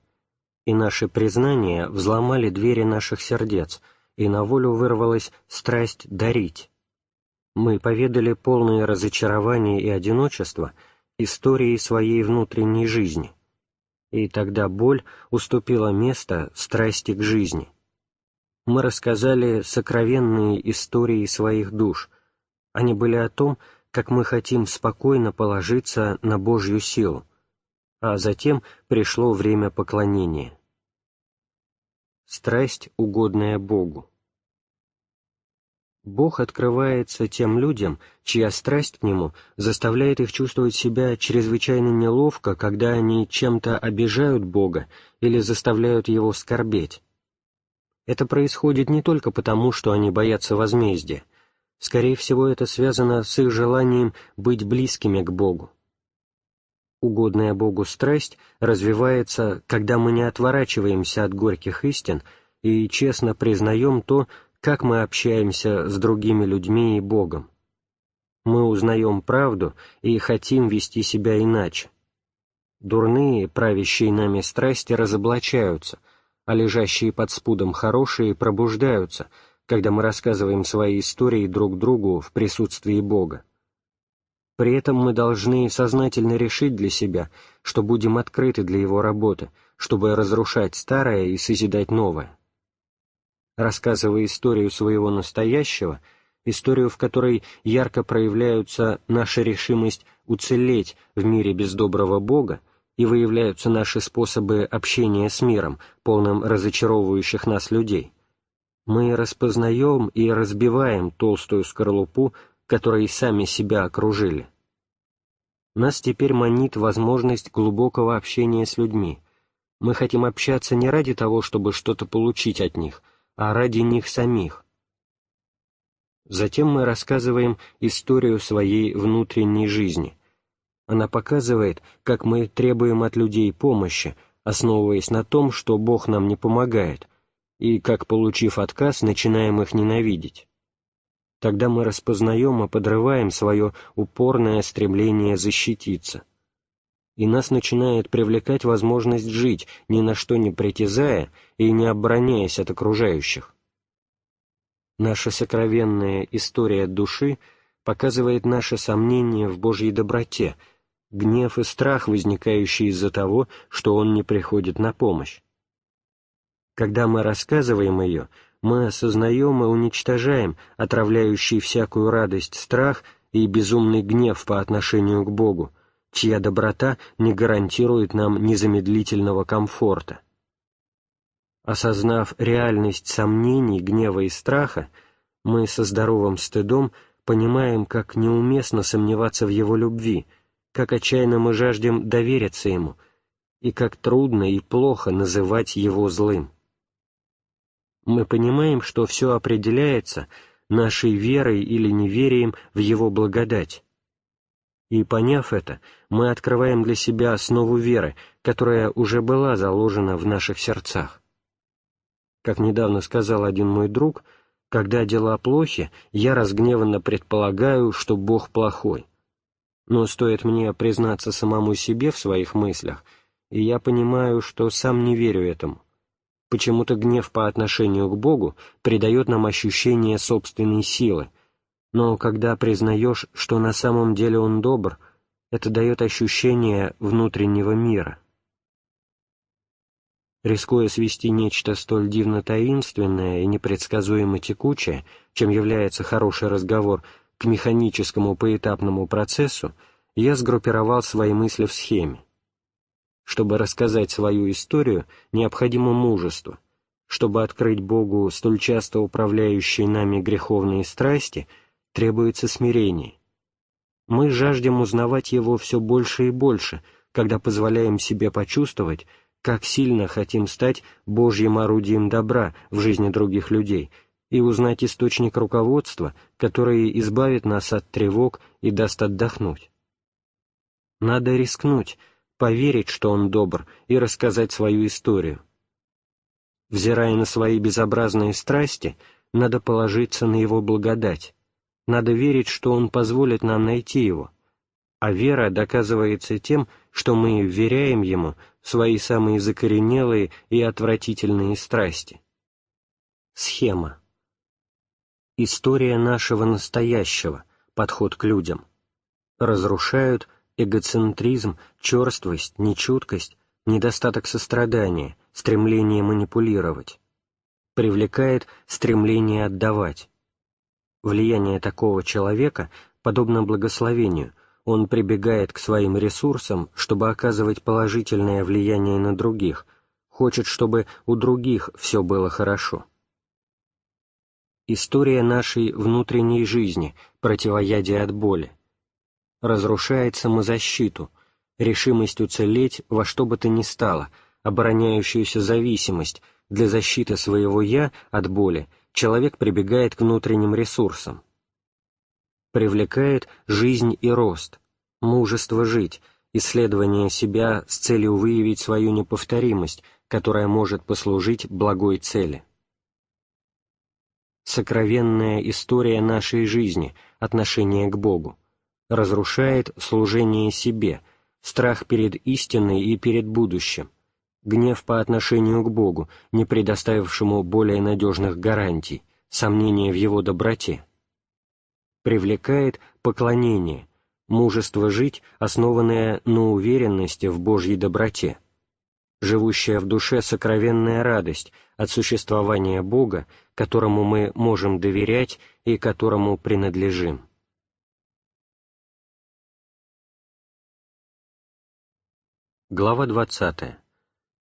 И наши признания взломали двери наших сердец, и на волю вырвалась страсть дарить. Мы поведали полное разочарование и одиночество истории своей внутренней жизни. И тогда боль уступила место страсти к жизни. Мы рассказали сокровенные истории своих душ. Они были о том, как мы хотим спокойно положиться на Божью силу, а затем пришло время поклонения. Страсть, угодная Богу. Бог открывается тем людям, чья страсть к Нему заставляет их чувствовать себя чрезвычайно неловко, когда они чем-то обижают Бога или заставляют Его скорбеть. Это происходит не только потому, что они боятся возмездия, Скорее всего, это связано с их желанием быть близкими к Богу. Угодная Богу страсть развивается, когда мы не отворачиваемся от горьких истин и честно признаем то, как мы общаемся с другими людьми и Богом. Мы узнаем правду и хотим вести себя иначе. Дурные, правящие нами страсти разоблачаются, а лежащие под спудом хорошие пробуждаются — когда мы рассказываем свои истории друг другу в присутствии Бога. При этом мы должны сознательно решить для себя, что будем открыты для Его работы, чтобы разрушать старое и созидать новое. Рассказывая историю своего настоящего, историю, в которой ярко проявляются наша решимость уцелеть в мире без доброго Бога, и выявляются наши способы общения с миром, полным разочаровывающих нас людей, мы распознаем и разбиваем толстую скорлупу, которой сами себя окружили. Нас теперь манит возможность глубокого общения с людьми. Мы хотим общаться не ради того, чтобы что-то получить от них, а ради них самих. Затем мы рассказываем историю своей внутренней жизни. Она показывает, как мы требуем от людей помощи, основываясь на том, что Бог нам не помогает, и, как получив отказ, начинаем их ненавидеть. Тогда мы распознаем и подрываем свое упорное стремление защититься. И нас начинает привлекать возможность жить, ни на что не притязая и не обороняясь от окружающих. Наша сокровенная история души показывает наше сомнение в Божьей доброте, гнев и страх, возникающие из-за того, что Он не приходит на помощь. Когда мы рассказываем ее, мы осознаем и уничтожаем отравляющий всякую радость страх и безумный гнев по отношению к Богу, чья доброта не гарантирует нам незамедлительного комфорта. Осознав реальность сомнений, гнева и страха, мы со здоровым стыдом понимаем, как неуместно сомневаться в Его любви, как отчаянно мы жаждем довериться Ему, и как трудно и плохо называть Его злым мы понимаем, что все определяется нашей верой или неверием в Его благодать. И, поняв это, мы открываем для себя основу веры, которая уже была заложена в наших сердцах. Как недавно сказал один мой друг, когда дела плохи, я разгневанно предполагаю, что Бог плохой. Но стоит мне признаться самому себе в своих мыслях, и я понимаю, что сам не верю этому. Почему-то гнев по отношению к Богу придает нам ощущение собственной силы, но когда признаешь, что на самом деле Он добр, это дает ощущение внутреннего мира. Рискуя свести нечто столь дивно-таинственное и непредсказуемо текучее, чем является хороший разговор, к механическому поэтапному процессу, я сгруппировал свои мысли в схеме. Чтобы рассказать свою историю, необходимо мужество. Чтобы открыть Богу столь часто управляющие нами греховные страсти, требуется смирение. Мы жаждем узнавать Его все больше и больше, когда позволяем себе почувствовать, как сильно хотим стать Божьим орудием добра в жизни других людей и узнать источник руководства, который избавит нас от тревог и даст отдохнуть. Надо рискнуть, поверить, что он добр, и рассказать свою историю. Взирая на свои безобразные страсти, надо положиться на его благодать, надо верить, что он позволит нам найти его, а вера доказывается тем, что мы вверяем ему свои самые закоренелые и отвратительные страсти. Схема. История нашего настоящего, подход к людям. Разрушают эгоцентризм, черствость, нечуткость, недостаток сострадания, стремление манипулировать. Привлекает стремление отдавать. Влияние такого человека подобно благословению, он прибегает к своим ресурсам, чтобы оказывать положительное влияние на других, хочет, чтобы у других все было хорошо. История нашей внутренней жизни, противоядие от боли разрушает самозащиту, решимость уцелеть во что бы то ни стало, обороняющуюся зависимость, для защиты своего «я» от боли человек прибегает к внутренним ресурсам. Привлекает жизнь и рост, мужество жить, исследование себя с целью выявить свою неповторимость, которая может послужить благой цели. Сокровенная история нашей жизни, отношение к Богу разрушает служение себе, страх перед истиной и перед будущим, гнев по отношению к Богу, не предоставившему более надежных гарантий, сомнение в Его доброте. Привлекает поклонение, мужество жить, основанное на уверенности в Божьей доброте, живущая в душе сокровенная радость от существования Бога, которому мы можем доверять и которому принадлежим. Глава 20.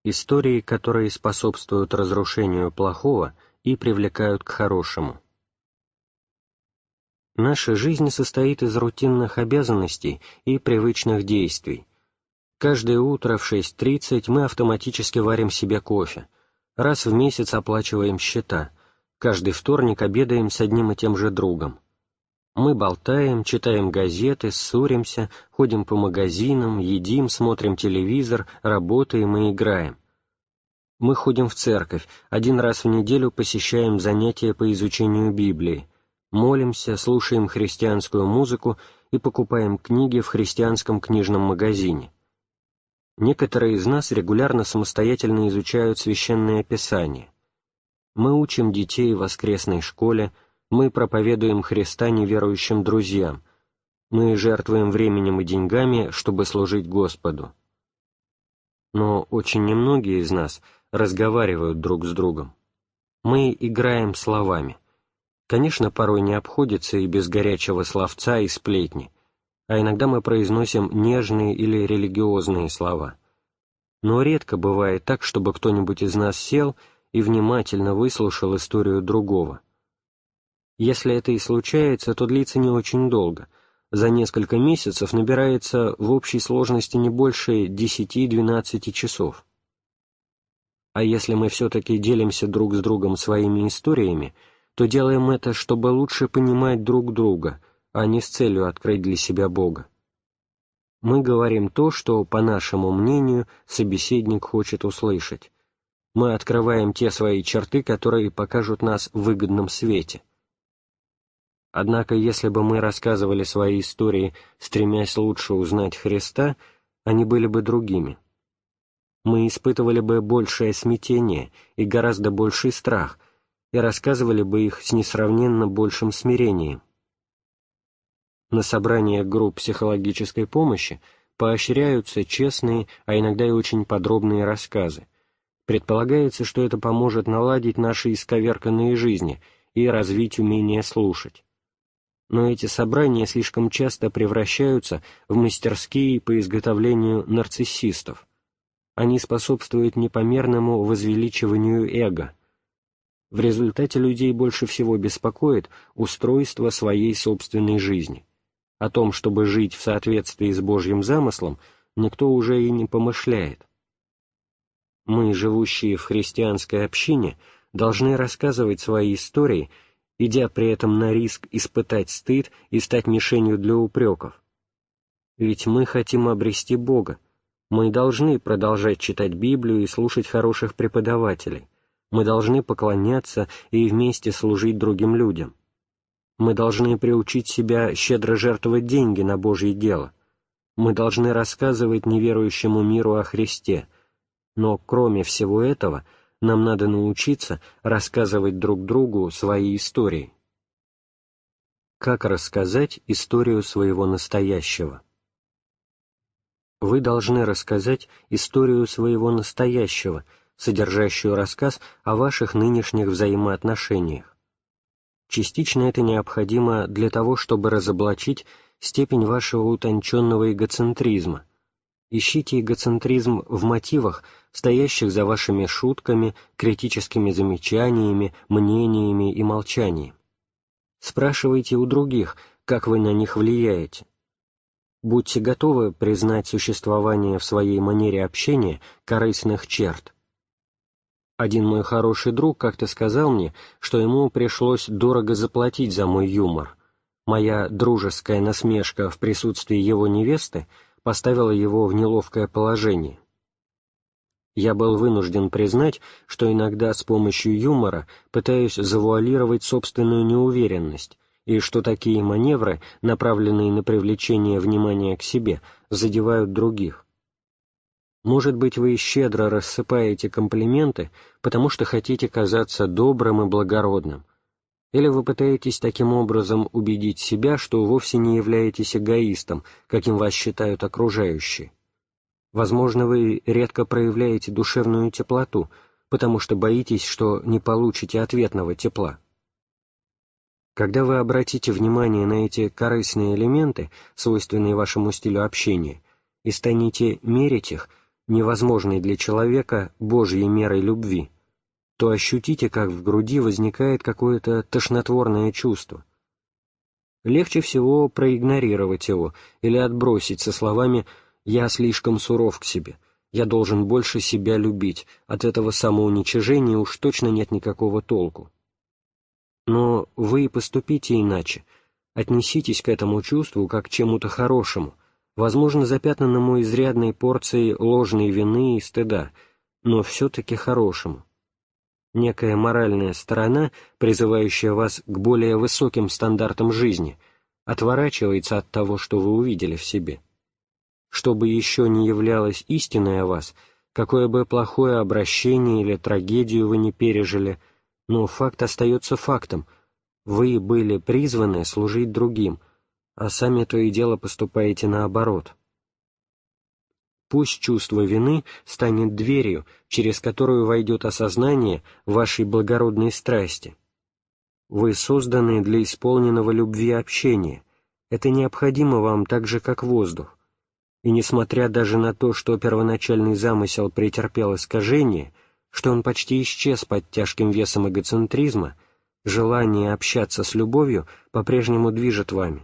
Истории, которые способствуют разрушению плохого и привлекают к хорошему. Наша жизнь состоит из рутинных обязанностей и привычных действий. Каждое утро в 6.30 мы автоматически варим себе кофе, раз в месяц оплачиваем счета, каждый вторник обедаем с одним и тем же другом. Мы болтаем, читаем газеты, ссоримся, ходим по магазинам, едим, смотрим телевизор, работаем и играем. Мы ходим в церковь, один раз в неделю посещаем занятия по изучению Библии, молимся, слушаем христианскую музыку и покупаем книги в христианском книжном магазине. Некоторые из нас регулярно самостоятельно изучают Священное Писание. Мы учим детей в воскресной школе, мы проповедуем Христа неверующим друзьям, мы жертвуем временем и деньгами, чтобы служить Господу. Но очень немногие из нас разговаривают друг с другом. Мы играем словами. Конечно, порой не обходится и без горячего словца и сплетни, а иногда мы произносим нежные или религиозные слова. Но редко бывает так, чтобы кто-нибудь из нас сел и внимательно выслушал историю другого — если это и случается, то длится не очень долго. За несколько месяцев набирается в общей сложности не больше 10-12 часов. А если мы все-таки делимся друг с другом своими историями, то делаем это, чтобы лучше понимать друг друга, а не с целью открыть для себя Бога. Мы говорим то, что, по нашему мнению, собеседник хочет услышать. Мы открываем те свои черты, которые покажут нас в выгодном свете – Однако, если бы мы рассказывали свои истории, стремясь лучше узнать Христа, они были бы другими. Мы испытывали бы большее смятение и гораздо больший страх, и рассказывали бы их с несравненно большим смирением. На собраниях групп психологической помощи поощряются честные, а иногда и очень подробные рассказы. Предполагается, что это поможет наладить наши исковерканные жизни и развить умение слушать но эти собрания слишком часто превращаются в мастерские по изготовлению нарциссистов. Они способствуют непомерному возвеличиванию эго. В результате людей больше всего беспокоит устройство своей собственной жизни. О том, чтобы жить в соответствии с Божьим замыслом, никто уже и не помышляет. Мы, живущие в христианской общине, должны рассказывать свои истории, идя при этом на риск испытать стыд и стать мишенью для упреков. Ведь мы хотим обрести Бога. Мы должны продолжать читать Библию и слушать хороших преподавателей. Мы должны поклоняться и вместе служить другим людям. Мы должны приучить себя щедро жертвовать деньги на Божье дело. Мы должны рассказывать неверующему миру о Христе. Но кроме всего этого, нам надо научиться рассказывать друг другу свои истории. Как рассказать историю своего настоящего? вы должны рассказать историю своего настоящего, содержащую рассказ о ваших нынешних взаимоотношениях. Частично это необходимо для того, чтобы разоблачить степень вашего утонченного эгоцентризма. Ищите эгоцентризм в мотивах, стоящих за вашими шутками, критическими замечаниями, мнениями и молчанием. Спрашивайте у других, как вы на них влияете будьте готовы признать существование в своей манере общения корыстных черт. Один мой хороший друг как-то сказал мне, что ему пришлось дорого заплатить за мой юмор. Моя дружеская насмешка в присутствии его невесты поставила его в неловкое положение. Я был вынужден признать, что иногда с помощью юмора пытаюсь завуалировать собственную неуверенность, и что такие маневры, направленные на привлечение внимания к себе, задевают других. Может быть, вы щедро рассыпаете комплименты, потому что хотите казаться добрым и благородным, или вы пытаетесь таким образом убедить себя, что вовсе не являетесь эгоистом, каким вас считают окружающие. Возможно, вы редко проявляете душевную теплоту, потому что боитесь, что не получите ответного тепла. Когда вы обратите внимание на эти корыстные элементы, свойственные вашему стилю общения, и станете мерить их, невозможной для человека Божьей мерой любви, то ощутите, как в груди возникает какое-то тошнотворное чувство. Легче всего проигнорировать его или отбросить со словами «я слишком суров к себе», «я должен больше себя любить», от этого самоуничижения уж точно нет никакого толку. Но вы поступите иначе. Отнеситесь к этому чувству как к чему-то хорошему, возможно, запятнанному изрядной порцией ложной вины и стыда, но все-таки хорошему. Некая моральная сторона, призывающая вас к более высоким стандартам жизни, отворачивается от того, что вы увидели в себе. Что бы еще не являлось истиной о вас, какое бы плохое обращение или трагедию вы не пережили – но факт остается фактом. Вы были призваны служить другим, а сами то и дело поступаете наоборот. Пусть чувство вины станет дверью, через которую войдет осознание вашей благородной страсти. Вы созданы для исполненного любви общения. Это необходимо вам так же, как воздух. И несмотря даже на то, что первоначальный замысел претерпел искажение, что он почти исчез под тяжким весом эгоцентризма, желание общаться с любовью по-прежнему движет вами.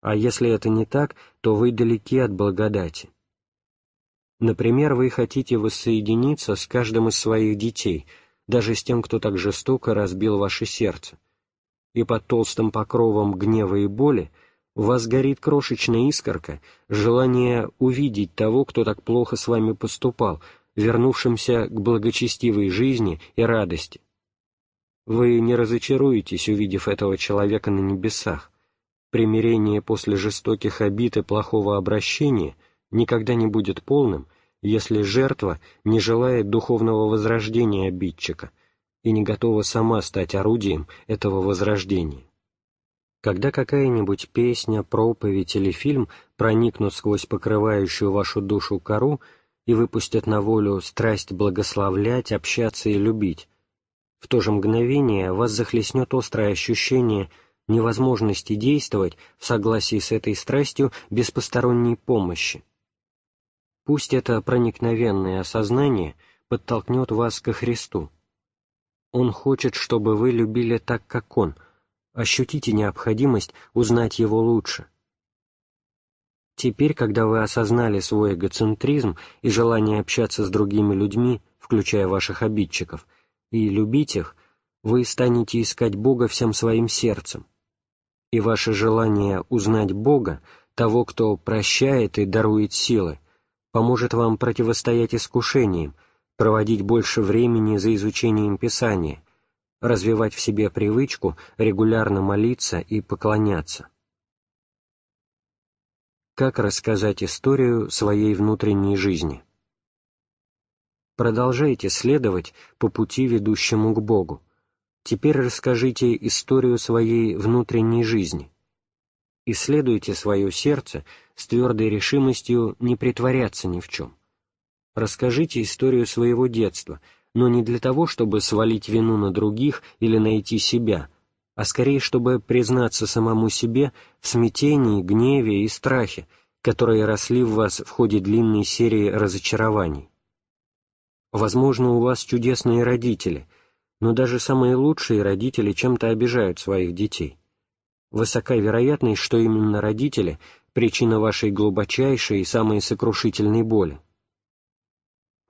А если это не так, то вы далеки от благодати. Например, вы хотите воссоединиться с каждым из своих детей, даже с тем, кто так жестоко разбил ваше сердце. И под толстым покровом гнева и боли у вас горит крошечная искорка, желание увидеть того, кто так плохо с вами поступал, вернувшимся к благочестивой жизни и радости. Вы не разочаруетесь, увидев этого человека на небесах. Примирение после жестоких обид и плохого обращения никогда не будет полным, если жертва не желает духовного возрождения обидчика и не готова сама стать орудием этого возрождения. Когда какая-нибудь песня, проповедь или фильм проникнут сквозь покрывающую вашу душу кору и выпустят на волю страсть благословлять, общаться и любить, в то же мгновение вас захлестнет острое ощущение невозможности действовать в согласии с этой страстью без посторонней помощи. Пусть это проникновенное осознание подтолкнет вас ко Христу. Он хочет, чтобы вы любили так, как Он, ощутите необходимость узнать Его лучше. Теперь, когда вы осознали свой эгоцентризм и желание общаться с другими людьми, включая ваших обидчиков, и любить их, вы станете искать Бога всем своим сердцем. И ваше желание узнать Бога, того, кто прощает и дарует силы, поможет вам противостоять искушениям, проводить больше времени за изучением Писания, развивать в себе привычку регулярно молиться и поклоняться. Как рассказать историю своей внутренней жизни? Продолжайте следовать по пути, ведущему к Богу. Теперь расскажите историю своей внутренней жизни. Исследуйте свое сердце с твердой решимостью не притворяться ни в чем. Расскажите историю своего детства, но не для того, чтобы свалить вину на других или найти себя – а скорее, чтобы признаться самому себе в смятении, гневе и страхе, которые росли в вас в ходе длинной серии разочарований. Возможно, у вас чудесные родители, но даже самые лучшие родители чем-то обижают своих детей. Высока вероятность, что именно родители – причина вашей глубочайшей и самой сокрушительной боли.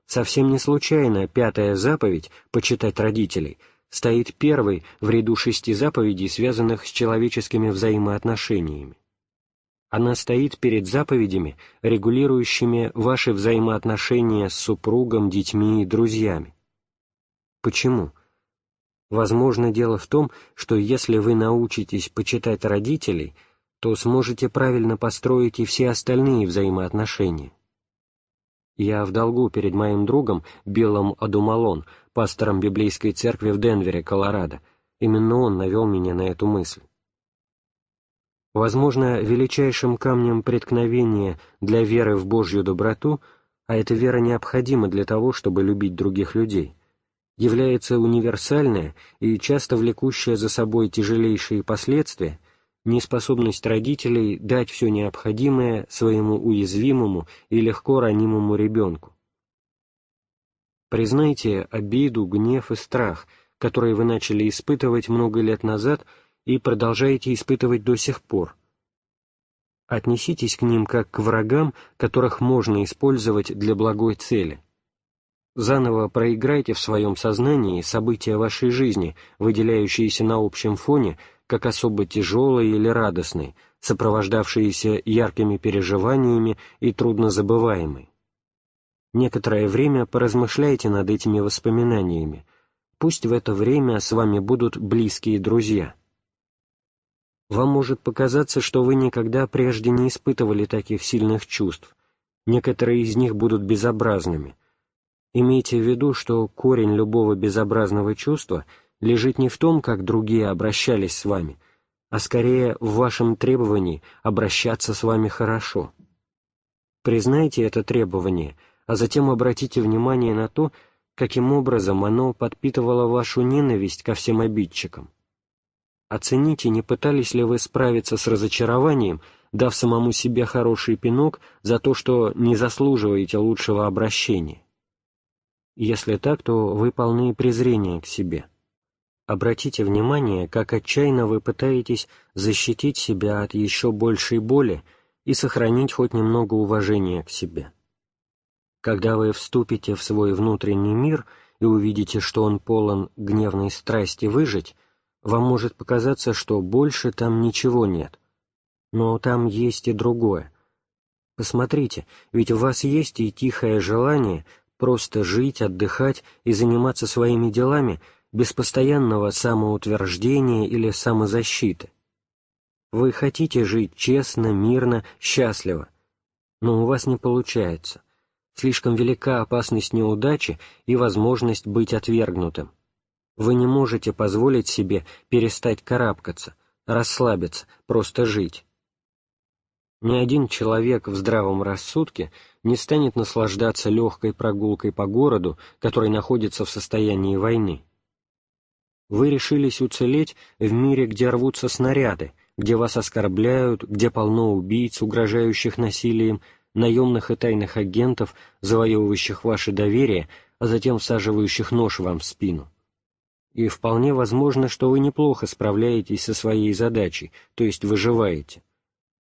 Совсем не случайно пятая заповедь «почитать родителей» – стоит первой в ряду шести заповедей, связанных с человеческими взаимоотношениями. Она стоит перед заповедями, регулирующими ваши взаимоотношения с супругом, детьми и друзьями. Почему? Возможно, дело в том, что если вы научитесь почитать родителей, то сможете правильно построить и все остальные взаимоотношения. Я в долгу перед моим другом Биллом Адумалон, пастором библейской церкви в Денвере, Колорадо. Именно он навел меня на эту мысль. Возможно, величайшим камнем преткновения для веры в Божью доброту, а эта вера необходима для того, чтобы любить других людей, является универсальная и часто влекущая за собой тяжелейшие последствия неспособность родителей дать все необходимое своему уязвимому и легко ранимому ребенку. Признайте обиду, гнев и страх, которые вы начали испытывать много лет назад и продолжаете испытывать до сих пор. Отнеситесь к ним как к врагам, которых можно использовать для благой цели. Заново проиграйте в своем сознании события вашей жизни, выделяющиеся на общем фоне – как особо тяжелые или радостные, сопровождавшиеся яркими переживаниями и труднозабываемые. Некоторое время поразмышляйте над этими воспоминаниями, пусть в это время с вами будут близкие друзья. Вам может показаться, что вы никогда прежде не испытывали таких сильных чувств, некоторые из них будут безобразными. Имейте в виду, что корень любого безобразного чувства — лежит не в том, как другие обращались с вами, а скорее в вашем требовании обращаться с вами хорошо. Признайте это требование, а затем обратите внимание на то, каким образом оно подпитывало вашу ненависть ко всем обидчикам. Оцените, не пытались ли вы справиться с разочарованием, дав самому себе хороший пинок за то, что не заслуживаете лучшего обращения. Если так, то вы полны презрения к себе. Обратите внимание, как отчаянно вы пытаетесь защитить себя от еще большей боли и сохранить хоть немного уважения к себе. Когда вы вступите в свой внутренний мир и увидите, что он полон гневной страсти выжить, вам может показаться, что больше там ничего нет. Но там есть и другое. Посмотрите, ведь у вас есть и тихое желание просто жить, отдыхать и заниматься своими делами – без постоянного самоутверждения или самозащиты. Вы хотите жить честно, мирно, счастливо, но у вас не получается. Слишком велика опасность неудачи и возможность быть отвергнутым. Вы не можете позволить себе перестать карабкаться, расслабиться, просто жить. Ни один человек в здравом рассудке не станет наслаждаться легкой прогулкой по городу, который находится в состоянии войны. Вы решились уцелеть в мире, где рвутся снаряды, где вас оскорбляют, где полно убийц, угрожающих насилием, наемных и тайных агентов, завоевывающих ваше доверие, а затем всаживающих нож вам в спину. И вполне возможно, что вы неплохо справляетесь со своей задачей, то есть выживаете.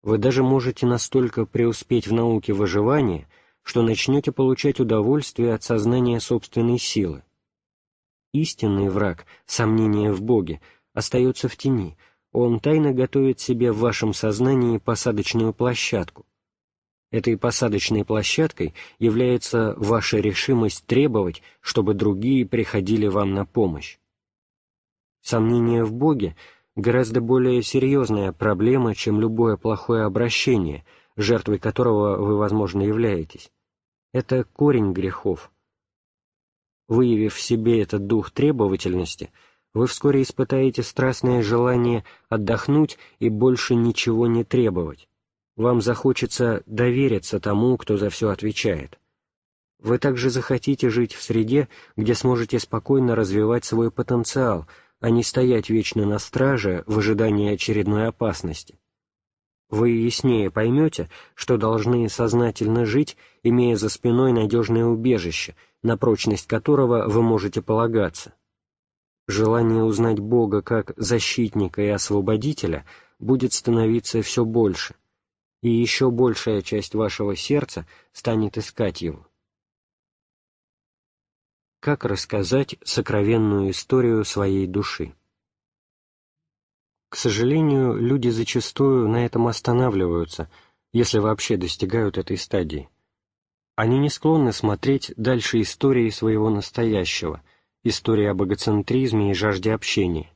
Вы даже можете настолько преуспеть в науке выживания, что начнете получать удовольствие от сознания собственной силы. Истинный враг, сомнение в Боге, остается в тени, он тайно готовит себе в вашем сознании посадочную площадку. Этой посадочной площадкой является ваша решимость требовать, чтобы другие приходили вам на помощь. Сомнение в Боге гораздо более серьезная проблема, чем любое плохое обращение, жертвой которого вы, возможно, являетесь. Это корень грехов. Выявив в себе этот дух требовательности, вы вскоре испытаете страстное желание отдохнуть и больше ничего не требовать. Вам захочется довериться тому, кто за все отвечает. Вы также захотите жить в среде, где сможете спокойно развивать свой потенциал – а не стоять вечно на страже в ожидании очередной опасности. Вы яснее поймете, что должны сознательно жить, имея за спиной надежное убежище, на прочность которого вы можете полагаться. Желание узнать Бога как защитника и освободителя будет становиться все больше, и еще большая часть вашего сердца станет искать Его как рассказать сокровенную историю своей души. К сожалению, люди зачастую на этом останавливаются, если вообще достигают этой стадии. Они не склонны смотреть дальше истории своего настоящего, истории об эгоцентризме и жажде общения,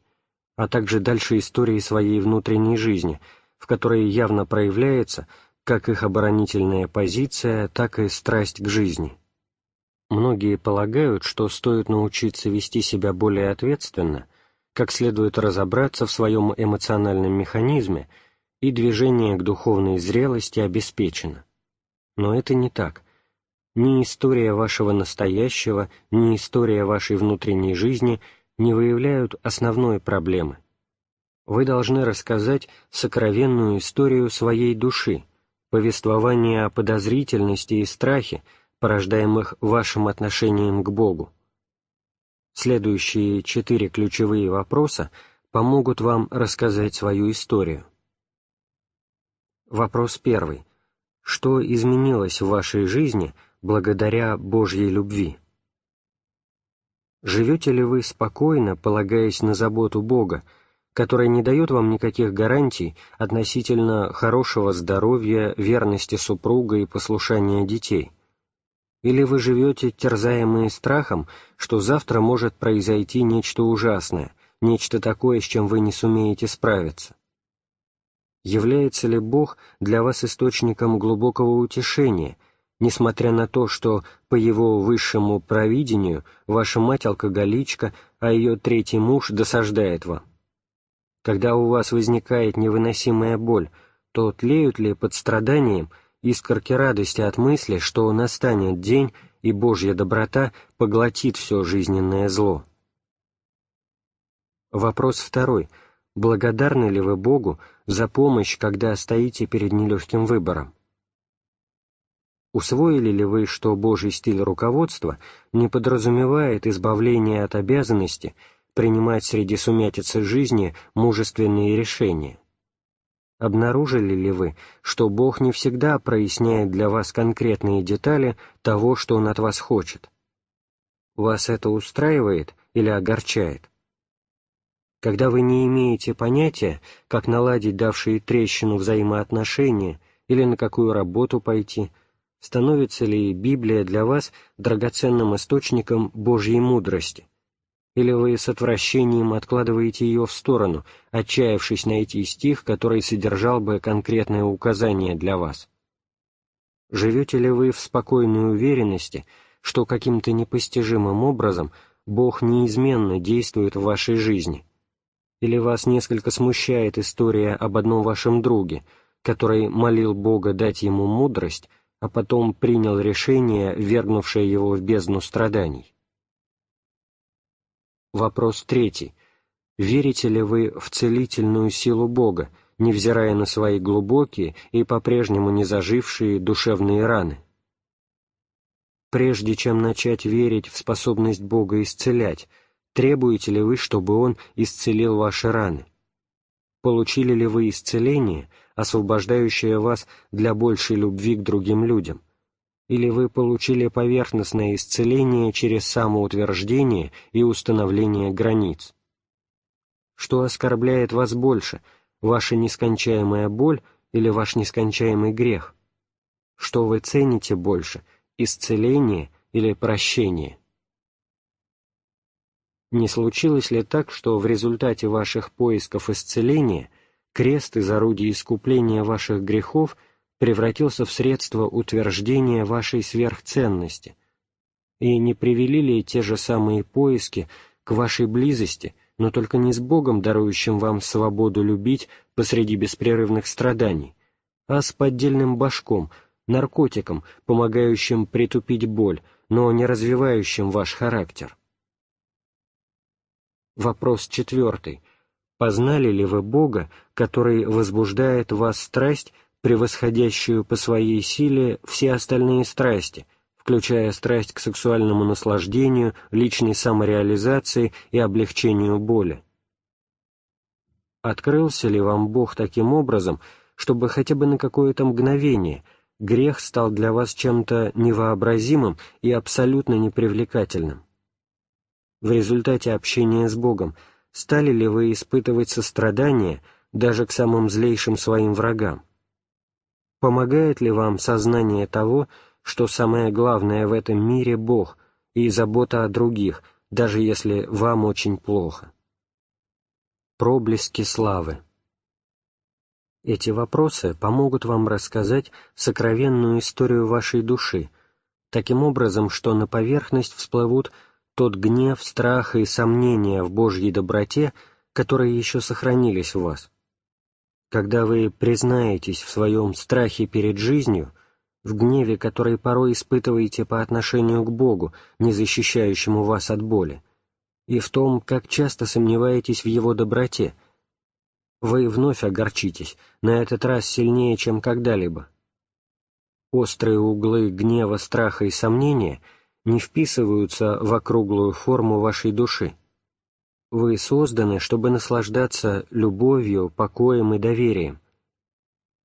а также дальше истории своей внутренней жизни, в которой явно проявляется как их оборонительная позиция, так и страсть к жизни. Многие полагают, что стоит научиться вести себя более ответственно, как следует разобраться в своем эмоциональном механизме, и движение к духовной зрелости обеспечено. Но это не так. Ни история вашего настоящего, ни история вашей внутренней жизни не выявляют основной проблемы. Вы должны рассказать сокровенную историю своей души, повествование о подозрительности и страхе, порождаемых вашим отношением к Богу. Следующие четыре ключевые вопроса помогут вам рассказать свою историю. Вопрос первый. Что изменилось в вашей жизни благодаря Божьей любви? Живете ли вы спокойно, полагаясь на заботу Бога, которая не дает вам никаких гарантий относительно хорошего здоровья, верности супруга и послушания детей? Или вы живете, терзаемые страхом, что завтра может произойти нечто ужасное, нечто такое, с чем вы не сумеете справиться? Является ли Бог для вас источником глубокого утешения, несмотря на то, что по Его высшему провидению ваша мать алкоголичка, а ее третий муж досаждает вам? Когда у вас возникает невыносимая боль, то тлеют ли под страданием искорки радости от мысли, что настанет день, и Божья доброта поглотит все жизненное зло. Вопрос второй. Благодарны ли вы Богу за помощь, когда стоите перед нелегким выбором? Усвоили ли вы, что Божий стиль руководства не подразумевает избавление от обязанности принимать среди сумятицы жизни мужественные решения? Обнаружили ли вы, что Бог не всегда проясняет для вас конкретные детали того, что Он от вас хочет? Вас это устраивает или огорчает? Когда вы не имеете понятия, как наладить давшие трещину взаимоотношения или на какую работу пойти, становится ли Библия для вас драгоценным источником Божьей мудрости? Или вы с отвращением откладываете ее в сторону, отчаявшись найти стих, который содержал бы конкретное указание для вас? Живете ли вы в спокойной уверенности, что каким-то непостижимым образом Бог неизменно действует в вашей жизни? Или вас несколько смущает история об одном вашем друге, который молил Бога дать ему мудрость, а потом принял решение, вергнувшее его в бездну страданий? Вопрос третий. Верите ли вы в целительную силу Бога, невзирая на свои глубокие и по-прежнему не зажившие душевные раны? Прежде чем начать верить в способность Бога исцелять, требуете ли вы, чтобы Он исцелил ваши раны? Получили ли вы исцеление, освобождающая вас для большей любви к другим людям? Или вы получили поверхностное исцеление через самоутверждение и установление границ? Что оскорбляет вас больше, ваша нескончаемая боль или ваш нескончаемый грех? Что вы цените больше, исцеление или прощение? Не случилось ли так, что в результате ваших поисков исцеления крест из орудия искупления ваших грехов превратился в средство утверждения вашей сверхценности? И не привели ли те же самые поиски к вашей близости, но только не с Богом, дарующим вам свободу любить посреди беспрерывных страданий, а с поддельным башком, наркотиком, помогающим притупить боль, но не развивающим ваш характер? Вопрос четвертый. Познали ли вы Бога, который возбуждает вас страсть, превосходящую по своей силе все остальные страсти, включая страсть к сексуальному наслаждению, личной самореализации и облегчению боли? Открылся ли вам Бог таким образом, чтобы хотя бы на какое-то мгновение грех стал для вас чем-то невообразимым и абсолютно непривлекательным? в результате общения с Богом, стали ли вы испытывать сострадание даже к самым злейшим своим врагам? Помогает ли вам сознание того, что самое главное в этом мире — Бог и забота о других, даже если вам очень плохо? Проблески славы Эти вопросы помогут вам рассказать сокровенную историю вашей души, таким образом, что на поверхность всплывут тот гнев, страх и сомнения в Божьей доброте, которые еще сохранились в вас. Когда вы признаетесь в своем страхе перед жизнью, в гневе, который порой испытываете по отношению к Богу, не защищающему вас от боли, и в том, как часто сомневаетесь в Его доброте, вы вновь огорчитесь, на этот раз сильнее, чем когда-либо. Острые углы гнева, страха и сомнения — не вписываются в округлую форму вашей души. Вы созданы, чтобы наслаждаться любовью, покоем и доверием.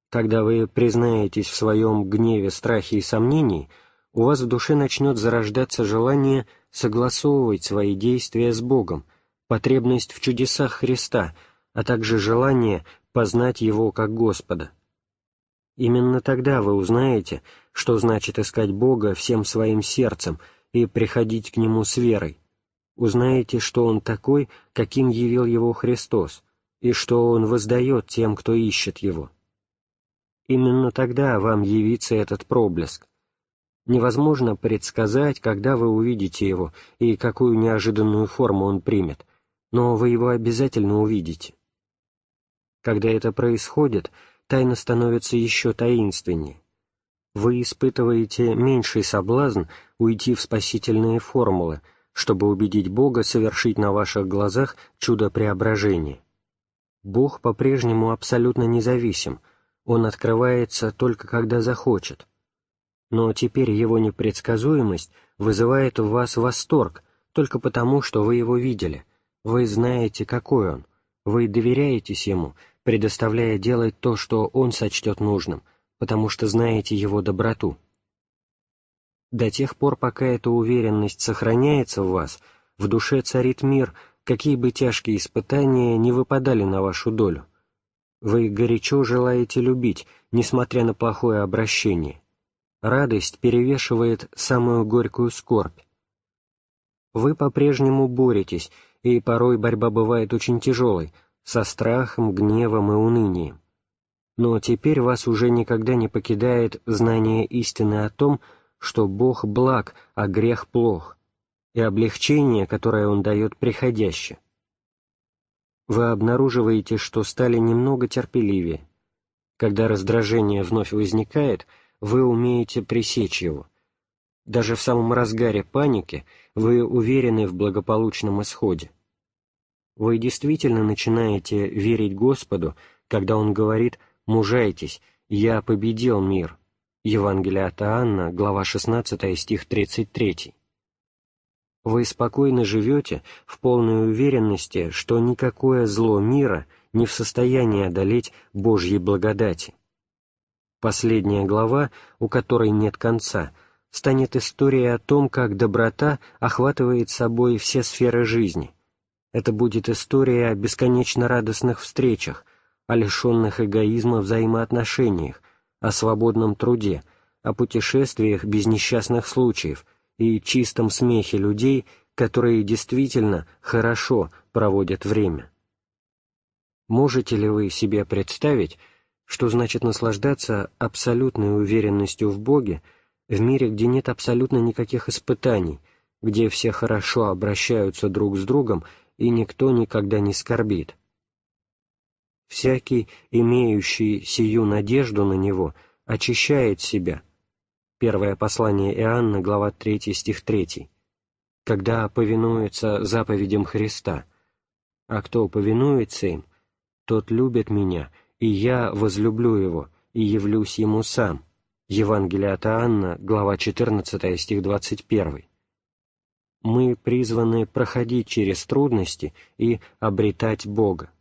Когда вы признаетесь в своем гневе, страхе и сомнении, у вас в душе начнет зарождаться желание согласовывать свои действия с Богом, потребность в чудесах Христа, а также желание познать Его как Господа. Именно тогда вы узнаете, что значит искать Бога всем своим сердцем и приходить к Нему с верой. Узнаете, что Он такой, каким явил Его Христос, и что Он воздает тем, кто ищет Его. Именно тогда вам явится этот проблеск. Невозможно предсказать, когда вы увидите его и какую неожиданную форму он примет, но вы его обязательно увидите. Когда это происходит, тайна становится еще таинственнее. Вы испытываете меньший соблазн уйти в спасительные формулы, чтобы убедить Бога совершить на ваших глазах чудо преображения. Бог по-прежнему абсолютно независим, Он открывается только когда захочет. Но теперь Его непредсказуемость вызывает в вас восторг только потому, что вы Его видели, вы знаете, какой Он, вы доверяетесь Ему, предоставляя делать то, что Он сочтет нужным, потому что знаете Его доброту. До тех пор, пока эта уверенность сохраняется в вас, в душе царит мир, какие бы тяжкие испытания не выпадали на вашу долю. Вы горячо желаете любить, несмотря на плохое обращение. Радость перевешивает самую горькую скорбь. Вы по-прежнему боретесь, и порой борьба бывает очень тяжелой, со страхом, гневом и унынием. Но теперь вас уже никогда не покидает знание истины о том, что Бог благ, а грех плох, и облегчение, которое Он дает, приходяще. Вы обнаруживаете, что стали немного терпеливее. Когда раздражение вновь возникает, вы умеете пресечь его. Даже в самом разгаре паники вы уверены в благополучном исходе. Вы действительно начинаете верить Господу, когда Он говорит «мужайтесь, я победил мир». Евангелие от Иоанна, глава 16, стих 33. Вы спокойно живете в полной уверенности, что никакое зло мира не в состоянии одолеть Божьей благодати. Последняя глава, у которой нет конца, станет историей о том, как доброта охватывает собой все сферы жизни. Это будет история о бесконечно радостных встречах, о лишенных эгоизма взаимоотношениях, о свободном труде, о путешествиях без несчастных случаев и чистом смехе людей, которые действительно хорошо проводят время. Можете ли вы себе представить, что значит наслаждаться абсолютной уверенностью в Боге в мире, где нет абсолютно никаких испытаний, где все хорошо обращаются друг с другом и никто никогда не скорбит? Всякий, имеющий сию надежду на Него, очищает себя. Первое послание Иоанна, глава 3, стих 3. Когда повинуется заповедям Христа, а кто повинуется им, тот любит меня, и я возлюблю его, и явлюсь ему сам». Евангелие от Иоанна, глава 14, стих 21. Мы призваны проходить через трудности и обретать Бога.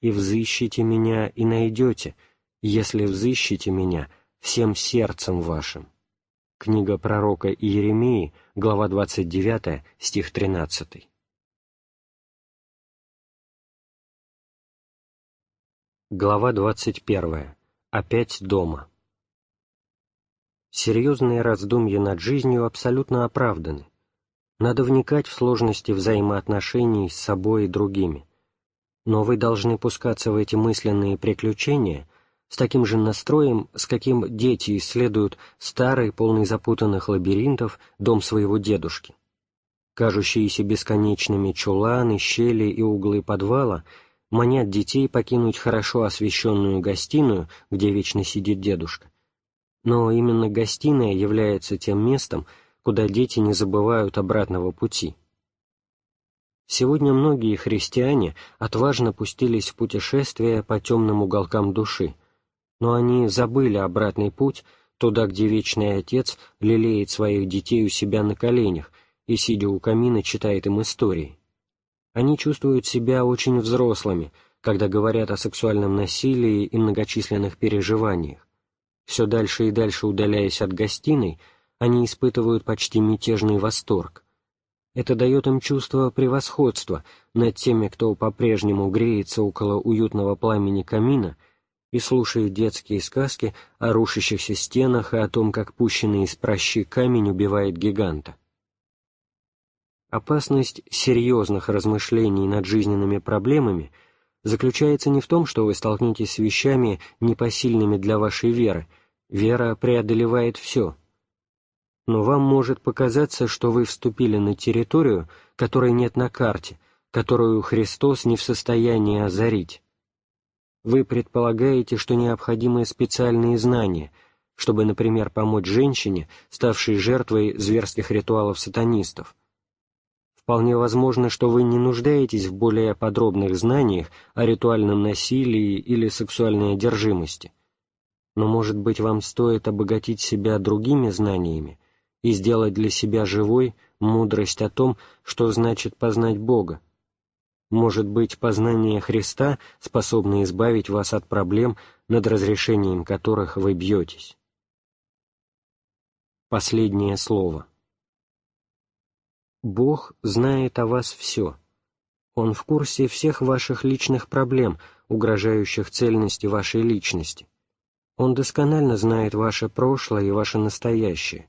«И взыщите меня, и найдете, если взыщите меня всем сердцем вашим». Книга пророка Иеремии, глава 29, стих 13. Глава 21. Опять дома. Серьезные раздумья над жизнью абсолютно оправданы. Надо вникать в сложности взаимоотношений с собой и другими. Но вы должны пускаться в эти мысленные приключения с таким же настроем, с каким дети исследуют старый, полный запутанных лабиринтов, дом своего дедушки. Кажущиеся бесконечными чуланы, щели и углы подвала — манят детей покинуть хорошо освещенную гостиную, где вечно сидит дедушка. Но именно гостиная является тем местом, куда дети не забывают обратного пути. Сегодня многие христиане отважно пустились в путешествие по темным уголкам души, но они забыли обратный путь туда, где Вечный Отец лелеет своих детей у себя на коленях и, сидя у камина, читает им истории. Они чувствуют себя очень взрослыми, когда говорят о сексуальном насилии и многочисленных переживаниях. Все дальше и дальше удаляясь от гостиной, они испытывают почти мятежный восторг. Это дает им чувство превосходства над теми, кто по-прежнему греется около уютного пламени камина и слушает детские сказки о рушащихся стенах и о том, как пущенный из прощи камень убивает гиганта. Опасность серьезных размышлений над жизненными проблемами заключается не в том, что вы столкнетесь с вещами, непосильными для вашей веры. Вера преодолевает все. Но вам может показаться, что вы вступили на территорию, которой нет на карте, которую Христос не в состоянии озарить. Вы предполагаете, что необходимы специальные знания, чтобы, например, помочь женщине, ставшей жертвой зверских ритуалов сатанистов, Вполне возможно, что вы не нуждаетесь в более подробных знаниях о ритуальном насилии или сексуальной одержимости. Но, может быть, вам стоит обогатить себя другими знаниями и сделать для себя живой мудрость о том, что значит познать Бога. Может быть, познание Христа способно избавить вас от проблем, над разрешением которых вы бьетесь. Последнее слово. Бог знает о вас все. Он в курсе всех ваших личных проблем, угрожающих цельности вашей личности. Он досконально знает ваше прошлое и ваше настоящее.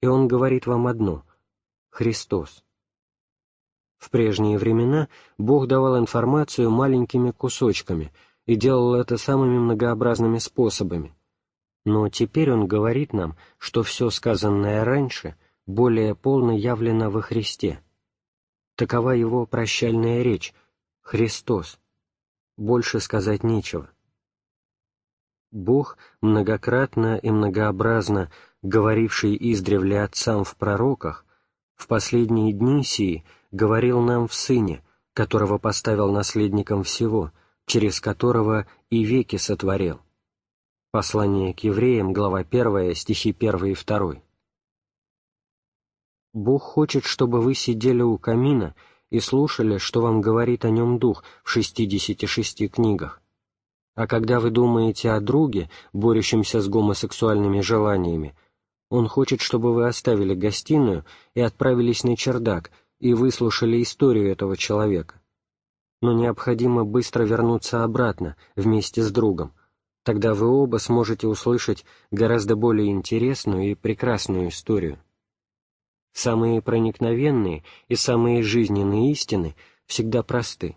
И Он говорит вам одно — Христос. В прежние времена Бог давал информацию маленькими кусочками и делал это самыми многообразными способами. Но теперь Он говорит нам, что все сказанное раньше — более полно явлено во Христе. Такова его прощальная речь «Христос». Больше сказать нечего. Бог, многократно и многообразно говоривший издревле отцам в пророках, в последние дни сии говорил нам в Сыне, которого поставил наследником всего, через которого и веки сотворил. Послание к евреям, глава 1, стихи 1 и 2. Бог хочет, чтобы вы сидели у камина и слушали, что вам говорит о нем Дух в 66 книгах. А когда вы думаете о друге, борющемся с гомосексуальными желаниями, он хочет, чтобы вы оставили гостиную и отправились на чердак и выслушали историю этого человека. Но необходимо быстро вернуться обратно вместе с другом. Тогда вы оба сможете услышать гораздо более интересную и прекрасную историю. Самые проникновенные и самые жизненные истины всегда просты.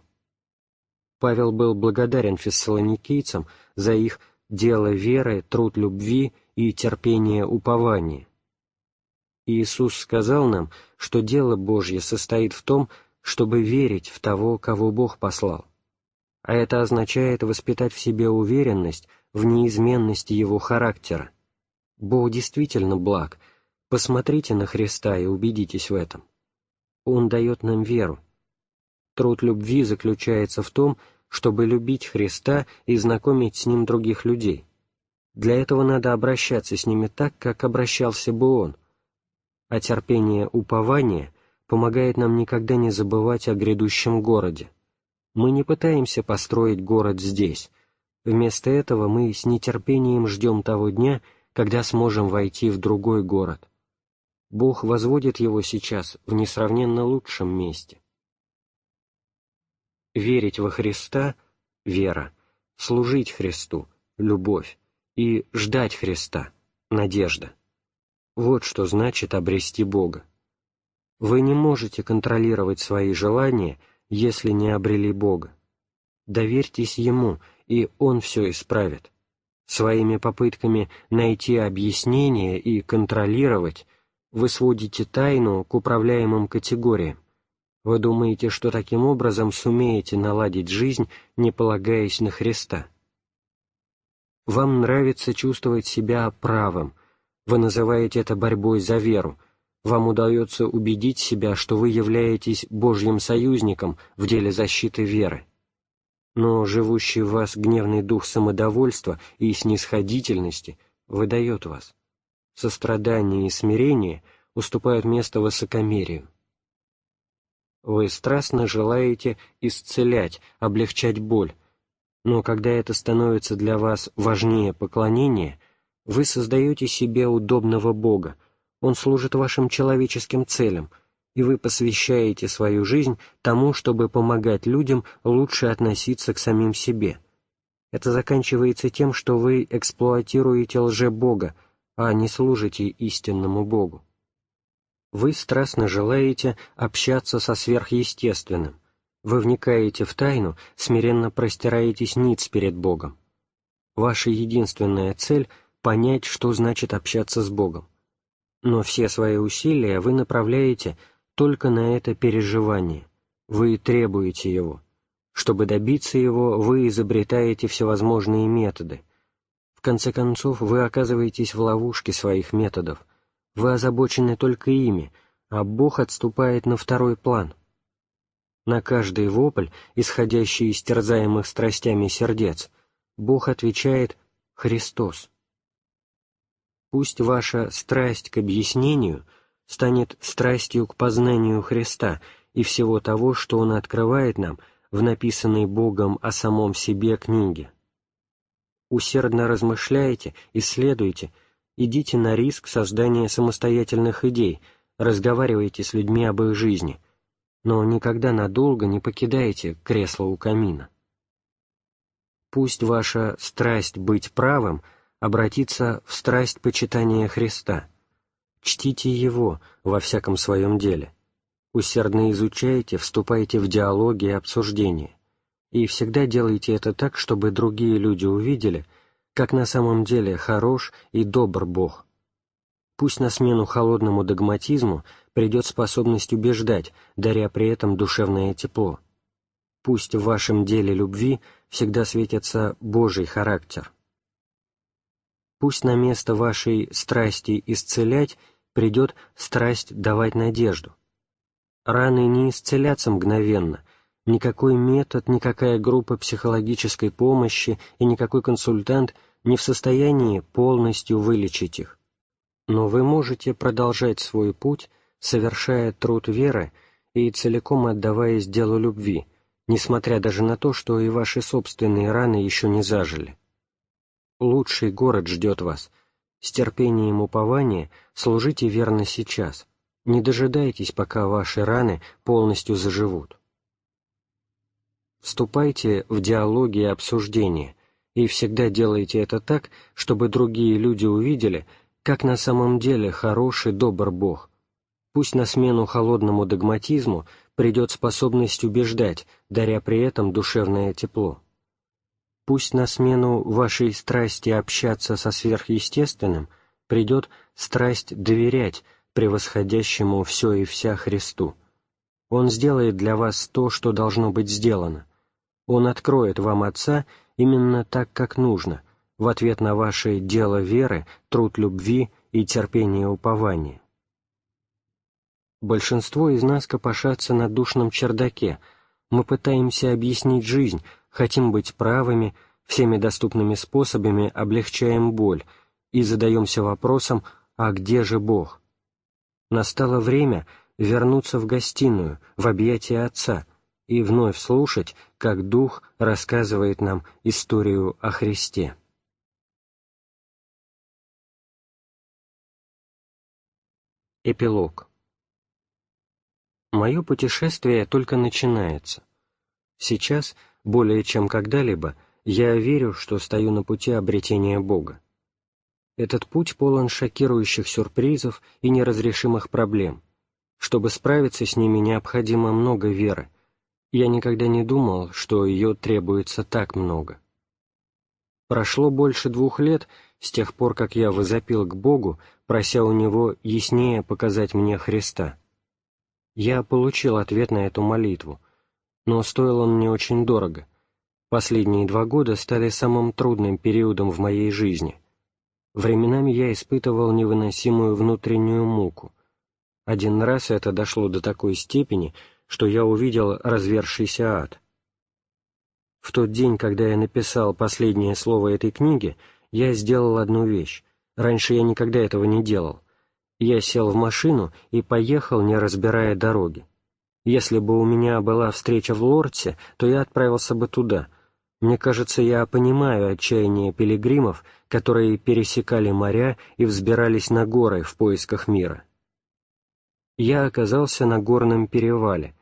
Павел был благодарен фессалоникийцам за их дело веры, труд любви и терпение упования. Иисус сказал нам, что дело Божье состоит в том, чтобы верить в того, кого Бог послал. А это означает воспитать в себе уверенность в неизменности Его характера. Бог действительно благ — Посмотрите на Христа и убедитесь в этом. Он дает нам веру. Труд любви заключается в том, чтобы любить Христа и знакомить с Ним других людей. Для этого надо обращаться с ними так, как обращался бы Он. А терпение упования помогает нам никогда не забывать о грядущем городе. Мы не пытаемся построить город здесь. Вместо этого мы с нетерпением ждем того дня, когда сможем войти в другой город. Бог возводит его сейчас в несравненно лучшем месте. Верить во Христа — вера, служить Христу — любовь, и ждать Христа — надежда. Вот что значит обрести Бога. Вы не можете контролировать свои желания, если не обрели Бога. Доверьтесь Ему, и Он все исправит. Своими попытками найти объяснение и контролировать вы сводите тайну к управляемым категориям. Вы думаете, что таким образом сумеете наладить жизнь, не полагаясь на Христа. Вам нравится чувствовать себя правым. Вы называете это борьбой за веру. Вам удается убедить себя, что вы являетесь Божьим союзником в деле защиты веры. Но живущий в вас гневный дух самодовольства и снисходительности выдает вас сострадание и смирение уступают место высокомерию. Вы страстно желаете исцелять, облегчать боль, но когда это становится для вас важнее поклонения, вы создаете себе удобного Бога, Он служит вашим человеческим целям, и вы посвящаете свою жизнь тому, чтобы помогать людям лучше относиться к самим себе. Это заканчивается тем, что вы эксплуатируете лже-бога, а не служите истинному Богу. Вы страстно желаете общаться со сверхъестественным, вы вникаете в тайну, смиренно простираетесь ниц перед Богом. Ваша единственная цель — понять, что значит общаться с Богом. Но все свои усилия вы направляете только на это переживание, вы требуете его. Чтобы добиться его, вы изобретаете всевозможные методы — в конце концов, вы оказываетесь в ловушке своих методов. Вы озабочены только ими, а Бог отступает на второй план. На каждый вопль, исходящий из терзаемых страстями сердец, Бог отвечает «Христос». Пусть ваша страсть к объяснению станет страстью к познанию Христа и всего того, что Он открывает нам в написанной Богом о самом себе книге усердно размышляете, исследуйте, идите на риск создания самостоятельных идей, разговаривайте с людьми об их жизни, но никогда надолго не покидайте кресло у камина. Пусть ваша страсть быть правым обратится в страсть почитания Христа. Чтите Его во всяком своем деле. Усердно изучайте, вступайте в диалоги и обсуждения и всегда делайте это так, чтобы другие люди увидели, как на самом деле хорош и добр Бог. Пусть на смену холодному догматизму придет способность убеждать, даря при этом душевное тепло. Пусть в вашем деле любви всегда светится Божий характер. Пусть на место вашей страсти исцелять придет страсть давать надежду. Раны не исцелятся мгновенно, Никакой метод, никакая группа психологической помощи и никакой консультант не в состоянии полностью вылечить их. Но вы можете продолжать свой путь, совершая труд веры и целиком отдаваясь делу любви, несмотря даже на то, что и ваши собственные раны еще не зажили. Лучший город ждет вас. С терпением упования служите верно сейчас. Не дожидайтесь, пока ваши раны полностью заживут. Вступайте в диалоги и обсуждения, и всегда делайте это так, чтобы другие люди увидели, как на самом деле хороший, добр Бог. Пусть на смену холодному догматизму придет способность убеждать, даря при этом душевное тепло. Пусть на смену вашей страсти общаться со сверхъестественным придет страсть доверять превосходящему все и вся Христу. Он сделает для вас то, что должно быть сделано. Он откроет вам Отца именно так, как нужно, в ответ на ваше дело веры, труд любви и терпение упования. Большинство из нас копошатся на душном чердаке, мы пытаемся объяснить жизнь, хотим быть правыми, всеми доступными способами облегчаем боль и задаемся вопросом «А где же Бог?». Настало время вернуться в гостиную, в объятия Отца, и вновь слушать, как Дух рассказывает нам историю о Христе. Эпилог Мое путешествие только начинается. Сейчас, более чем когда-либо, я верю, что стою на пути обретения Бога. Этот путь полон шокирующих сюрпризов и неразрешимых проблем. Чтобы справиться с ними, необходимо много веры — я никогда не думал, что ее требуется так много. Прошло больше двух лет с тех пор, как я возопил к Богу, прося у Него яснее показать мне Христа. Я получил ответ на эту молитву, но стоил он мне очень дорого. Последние два года стали самым трудным периодом в моей жизни. Временами я испытывал невыносимую внутреннюю муку. Один раз это дошло до такой степени, что я увидел развершийся ад. В тот день, когда я написал последнее слово этой книги, я сделал одну вещь. Раньше я никогда этого не делал. Я сел в машину и поехал, не разбирая дороги. Если бы у меня была встреча в Лорте, то я отправился бы туда. Мне кажется, я понимаю отчаяние пилигримов, которые пересекали моря и взбирались на горы в поисках мира. Я оказался на горном перевале,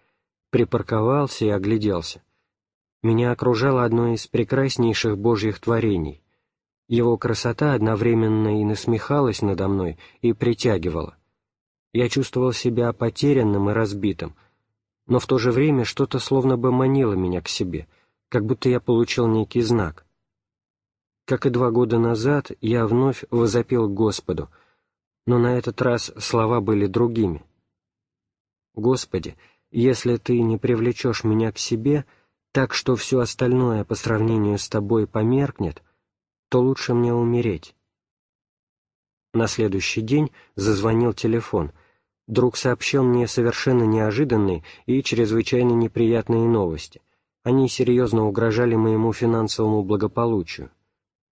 припарковался и огляделся. Меня окружало одно из прекраснейших Божьих творений. Его красота одновременно и насмехалась надо мной, и притягивала. Я чувствовал себя потерянным и разбитым, но в то же время что-то словно бы манило меня к себе, как будто я получил некий знак. Как и два года назад, я вновь возопил к Господу, но на этот раз слова были другими. «Господи, если ты не привлечешь меня к себе, так что все остальное по сравнению с тобой померкнет, то лучше мне умереть. На следующий день зазвонил телефон. Друг сообщил мне совершенно неожиданные и чрезвычайно неприятные новости. Они серьезно угрожали моему финансовому благополучию.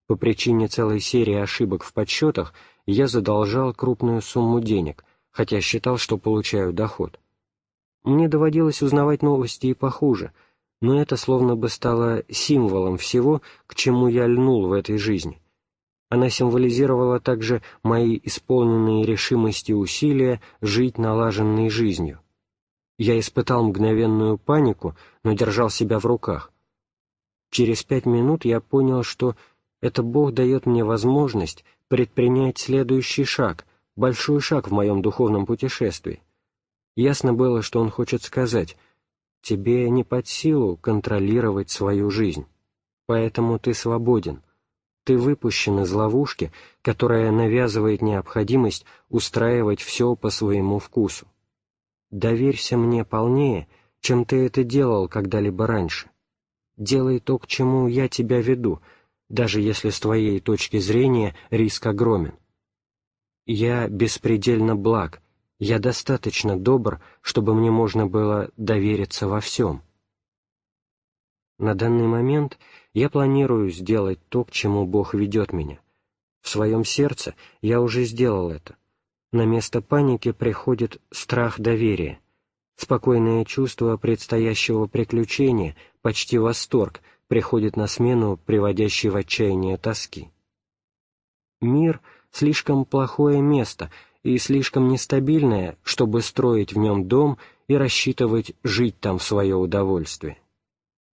По причине целой серии ошибок в подсчетах я задолжал крупную сумму денег, хотя считал, что получаю доход. Мне доводилось узнавать новости и похуже, но это словно бы стало символом всего, к чему я льнул в этой жизни. Она символизировала также мои исполненные решимости усилия жить налаженной жизнью. Я испытал мгновенную панику, но держал себя в руках. Через пять минут я понял, что это Бог дает мне возможность предпринять следующий шаг, большой шаг в моем духовном путешествии. Ясно было, что он хочет сказать, «Тебе не под силу контролировать свою жизнь, поэтому ты свободен. Ты выпущен из ловушки, которая навязывает необходимость устраивать все по своему вкусу. Доверься мне полнее, чем ты это делал когда-либо раньше. Делай то, к чему я тебя веду, даже если с твоей точки зрения риск огромен. Я беспредельно благ, я достаточно добр, чтобы мне можно было довериться во всем. На данный момент я планирую сделать то, к чему Бог ведет меня. В своем сердце я уже сделал это. На место паники приходит страх доверия. Спокойное чувство предстоящего приключения, почти восторг, приходит на смену приводящей в отчаяние тоски. Мир — слишком плохое место и слишком нестабильное, чтобы строить в нем дом и рассчитывать жить там в свое удовольствие.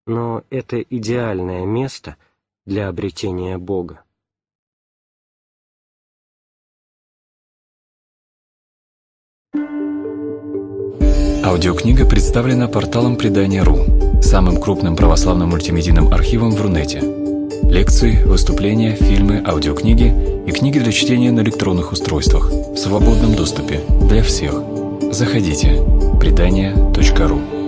Но это идеальное место для обретения Бога. Аудиокнига представлена порталом Предания.ру, самым крупным православным мультимедийным архивом в Рунете. Лекции, выступления, фильмы, аудиокниги и книги для чтения на электронных устройствах в свободном доступе для всех. Заходите. Предания.ру